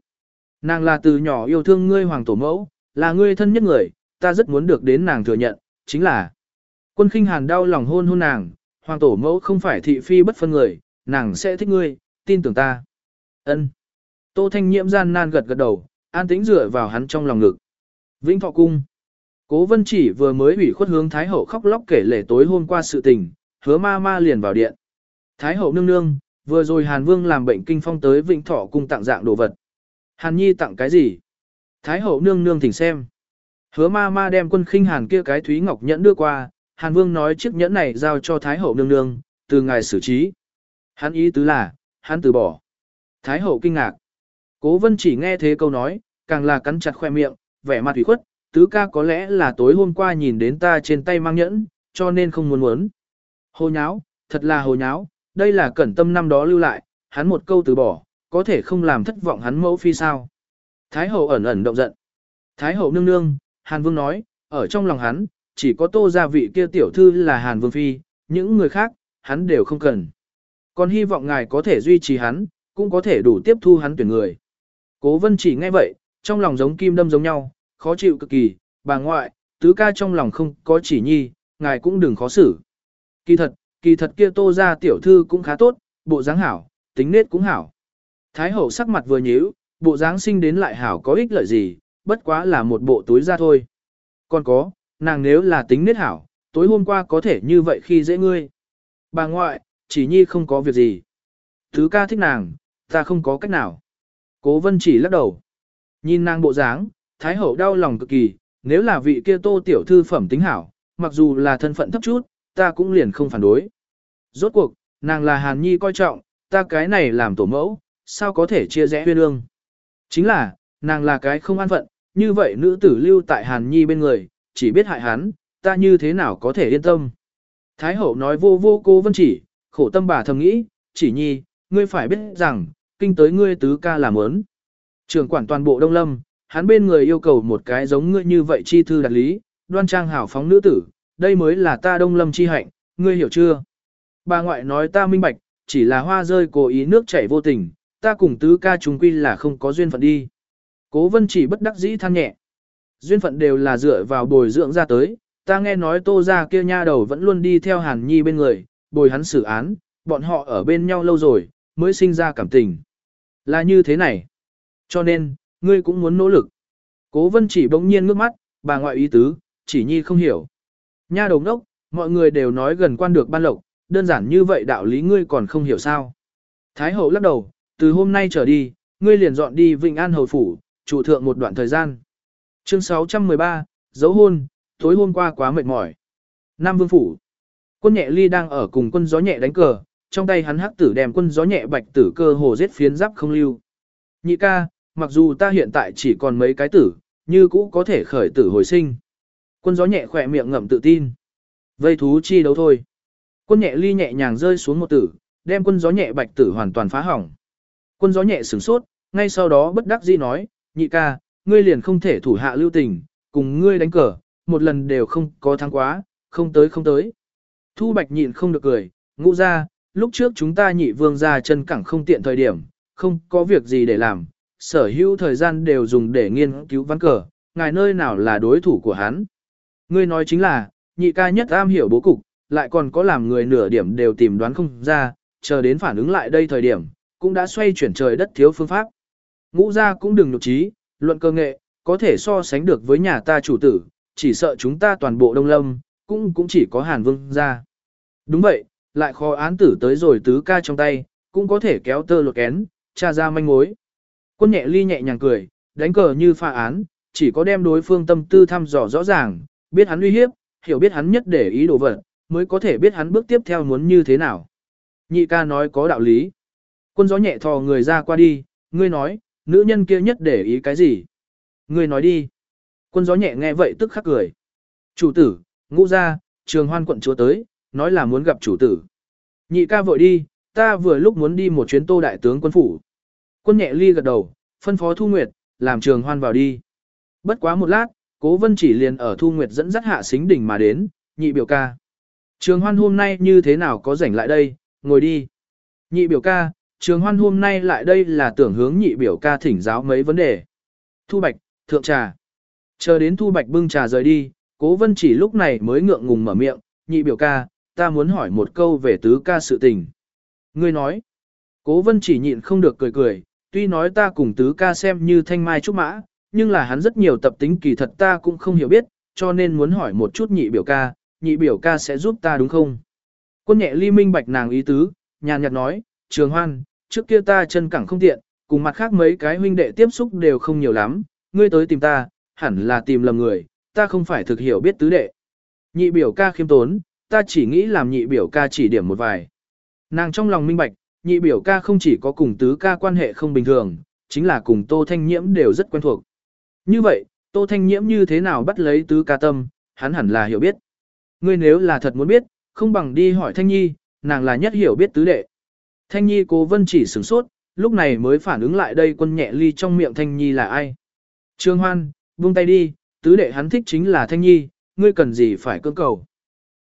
Nàng là từ nhỏ yêu thương ngươi hoàng tổ mẫu, là ngươi thân nhất người, ta rất muốn được đến nàng thừa nhận, chính là quân khinh hàn đau lòng hôn hôn nàng, hoàng tổ mẫu không phải thị phi bất phân người, nàng sẽ thích ngươi, tin tưởng ta. Ân. Tô Thanh Nhiễm gian nan gật gật đầu, an tĩnh dựa vào hắn trong lòng ngực. Vĩnh Thọ cung. Cố Vân Chỉ vừa mới ủy khuất hướng Thái hậu khóc lóc kể lể tối hôm qua sự tình, hứa ma ma liền vào điện. Thái hậu nương nương, vừa rồi Hàn Vương làm bệnh kinh phong tới Vĩnh Thọ cung tặng dạng đồ vật. Hàn Nhi tặng cái gì? Thái hậu nương nương thỉnh xem. Hứa ma ma đem quân khinh Hàn kia cái Thúy Ngọc nhẫn đưa qua, Hàn Vương nói chiếc nhẫn này giao cho Thái hậu nương nương, từ ngài xử trí. Hắn ý tứ là, hắn từ bỏ. Thái hậu kinh ngạc. Cố Vân chỉ nghe thế câu nói, càng là cắn chặt khoe miệng, vẻ mặt ủy khuất, tứ ca có lẽ là tối hôm qua nhìn đến ta trên tay mang nhẫn, cho nên không muốn muốn. Hồ nháo, thật là hồ nháo, đây là cẩn tâm năm đó lưu lại, hắn một câu từ bỏ, có thể không làm thất vọng hắn mẫu phi sao. Thái hậu ẩn ẩn động giận. Thái hậu nương nương, Hàn Vương nói, ở trong lòng hắn, chỉ có tô gia vị kia tiểu thư là Hàn Vương phi, những người khác, hắn đều không cần. Còn hy vọng ngài có thể duy trì hắn, cũng có thể đủ tiếp thu hắn tuyển người. Cố vân chỉ nghe vậy, trong lòng giống kim đâm giống nhau, khó chịu cực kỳ, bà ngoại, tứ ca trong lòng không có chỉ nhi, ngài cũng đừng khó xử. Kỳ thật, kỳ thật kia tô ra tiểu thư cũng khá tốt, bộ dáng hảo, tính nết cũng hảo. Thái hậu sắc mặt vừa nhíu, bộ dáng sinh đến lại hảo có ích lợi gì, bất quá là một bộ túi ra thôi. Còn có, nàng nếu là tính nết hảo, tối hôm qua có thể như vậy khi dễ ngươi. Bà ngoại, chỉ nhi không có việc gì. Thứ ca thích nàng, ta không có cách nào. Cố vân chỉ lắc đầu. Nhìn nàng bộ dáng, Thái hậu đau lòng cực kỳ, nếu là vị kia tô tiểu thư phẩm tính hảo, mặc dù là thân phận thấp chút, ta cũng liền không phản đối. Rốt cuộc, nàng là Hàn Nhi coi trọng, ta cái này làm tổ mẫu, sao có thể chia rẽ huyên ương. Chính là, nàng là cái không an phận, như vậy nữ tử lưu tại Hàn Nhi bên người, chỉ biết hại hắn, ta như thế nào có thể yên tâm. Thái hậu nói vô vô cô vân chỉ, khổ tâm bà thầm nghĩ, chỉ nhi, ngươi phải biết rằng, kinh tới ngươi tứ ca làm ớn. Trường quản toàn bộ Đông Lâm, hắn bên người yêu cầu một cái giống ngươi như vậy chi thư đặt lý, đoan trang hảo phóng nữ tử, đây mới là ta Đông Lâm chi hạnh, ngươi hiểu chưa? Bà ngoại nói ta minh bạch, chỉ là hoa rơi cố ý nước chảy vô tình, ta cùng tứ ca chúng quy là không có duyên phận đi. Cố vân chỉ bất đắc dĩ than nhẹ. Duyên phận đều là dựa vào bồi dưỡng ra tới, ta nghe nói tô ra kia nha đầu vẫn luôn đi theo hàn nhi bên người, bồi hắn xử án, bọn họ ở bên nhau lâu rồi, mới sinh ra cảm tình. Là như thế này. Cho nên, ngươi cũng muốn nỗ lực. Cố vân chỉ bỗng nhiên ngước mắt, bà ngoại ý tứ, chỉ nhi không hiểu. Nha đầu đốc, mọi người đều nói gần quan được ban lộc, đơn giản như vậy đạo lý ngươi còn không hiểu sao. Thái hậu lắc đầu, từ hôm nay trở đi, ngươi liền dọn đi Vịnh An Hầu Phủ, chủ thượng một đoạn thời gian. Chương 613, dấu hôn, tối hôm qua quá mệt mỏi. Nam Vương Phủ. Quân nhẹ ly đang ở cùng quân gió nhẹ đánh cờ, trong tay hắn hắc tử đem quân gió nhẹ bạch tử cơ hồ giết phiến giáp không lưu. Nhị ca, mặc dù ta hiện tại chỉ còn mấy cái tử, như cũ có thể khởi tử hồi sinh. Quân gió nhẹ khỏe miệng ngậm tự tin. Vây thú chi đấu thôi. Quân nhẹ ly nhẹ nhàng rơi xuống một tử, đem quân gió nhẹ bạch tử hoàn toàn phá hỏng. Quân gió nhẹ sửng sốt, ngay sau đó bất đắc dĩ nói, nhị ca, ngươi liền không thể thủ hạ lưu tình, cùng ngươi đánh cờ, một lần đều không có thắng quá, không tới không tới. Thu bạch nhịn không được cười, ngũ ra, lúc trước chúng ta nhị vương ra chân cẳng không tiện thời điểm, không có việc gì để làm, sở hữu thời gian đều dùng để nghiên cứu ván cờ, ngài nơi nào là đối thủ của hắn. Ngươi nói chính là, nhị ca nhất am hiểu bố cục, lại còn có làm người nửa điểm đều tìm đoán không ra, chờ đến phản ứng lại đây thời điểm, cũng đã xoay chuyển trời đất thiếu phương pháp. Ngũ gia cũng đừng nhục trí, luận cơ nghệ, có thể so sánh được với nhà ta chủ tử, chỉ sợ chúng ta toàn bộ đông lâm, cũng cũng chỉ có hàn vương gia. Đúng vậy, lại khó án tử tới rồi tứ ca trong tay, cũng có thể kéo tơ lột kén, tra ra manh mối. Quân nhẹ ly nhẹ nhàng cười, đánh cờ như pha án, chỉ có đem đối phương tâm tư thăm dò rõ ràng, biết hắn uy hiếp, hiểu biết hắn nhất để ý đồ vật, mới có thể biết hắn bước tiếp theo muốn như thế nào. Nhị ca nói có đạo lý. Quân gió nhẹ thò người ra qua đi, ngươi nói, nữ nhân kia nhất để ý cái gì? Ngươi nói đi. Quân gió nhẹ nghe vậy tức khắc cười. Chủ tử, ngũ ra, trường hoan quận chúa tới, nói là muốn gặp chủ tử. Nhị ca vội đi, ta vừa lúc muốn đi một chuyến tô đại tướng quân phủ. Quân nhẹ ly gật đầu, phân phó Thu Nguyệt, làm trường hoan vào đi. Bất quá một lát, cố vân chỉ liền ở Thu Nguyệt dẫn dắt hạ xính đỉnh mà đến, nhị biểu ca. Trường hoan hôm nay như thế nào có rảnh lại đây, ngồi đi. Nhị biểu ca, trường hoan hôm nay lại đây là tưởng hướng nhị biểu ca thỉnh giáo mấy vấn đề. Thu Bạch, thượng trà. Chờ đến Thu Bạch bưng trà rời đi, cố vân chỉ lúc này mới ngượng ngùng mở miệng, nhị biểu ca, ta muốn hỏi một câu về tứ ca sự tình. Ngươi nói, cố vân chỉ nhịn không được cười cười, tuy nói ta cùng tứ ca xem như thanh mai trúc mã, nhưng là hắn rất nhiều tập tính kỳ thật ta cũng không hiểu biết, cho nên muốn hỏi một chút nhị biểu ca, nhị biểu ca sẽ giúp ta đúng không? Quân nhẹ ly minh bạch nàng ý tứ, nhàn nhạt nói, trường hoan, trước kia ta chân cẳng không tiện, cùng mặt khác mấy cái huynh đệ tiếp xúc đều không nhiều lắm, ngươi tới tìm ta, hẳn là tìm lầm người, ta không phải thực hiểu biết tứ đệ. Nhị biểu ca khiêm tốn, ta chỉ nghĩ làm nhị biểu ca chỉ điểm một vài. Nàng trong lòng minh bạch, nhị biểu ca không chỉ có cùng tứ ca quan hệ không bình thường, chính là cùng Tô Thanh Nhiễm đều rất quen thuộc. Như vậy, Tô Thanh Nhiễm như thế nào bắt lấy tứ ca tâm, hắn hẳn là hiểu biết. Ngươi nếu là thật muốn biết, không bằng đi hỏi Thanh Nhi, nàng là nhất hiểu biết tứ đệ. Thanh Nhi cố vân chỉ sửng sốt, lúc này mới phản ứng lại đây quân nhẹ ly trong miệng Thanh Nhi là ai. Trương Hoan, buông tay đi, tứ đệ hắn thích chính là Thanh Nhi, ngươi cần gì phải cưỡng cầu.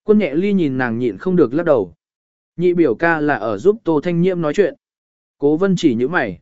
Quân nhẹ ly nhìn nàng nhịn không được lắc đầu. Nhị biểu ca là ở giúp Tô Thanh Nhiễm nói chuyện. Cố vân chỉ như mày.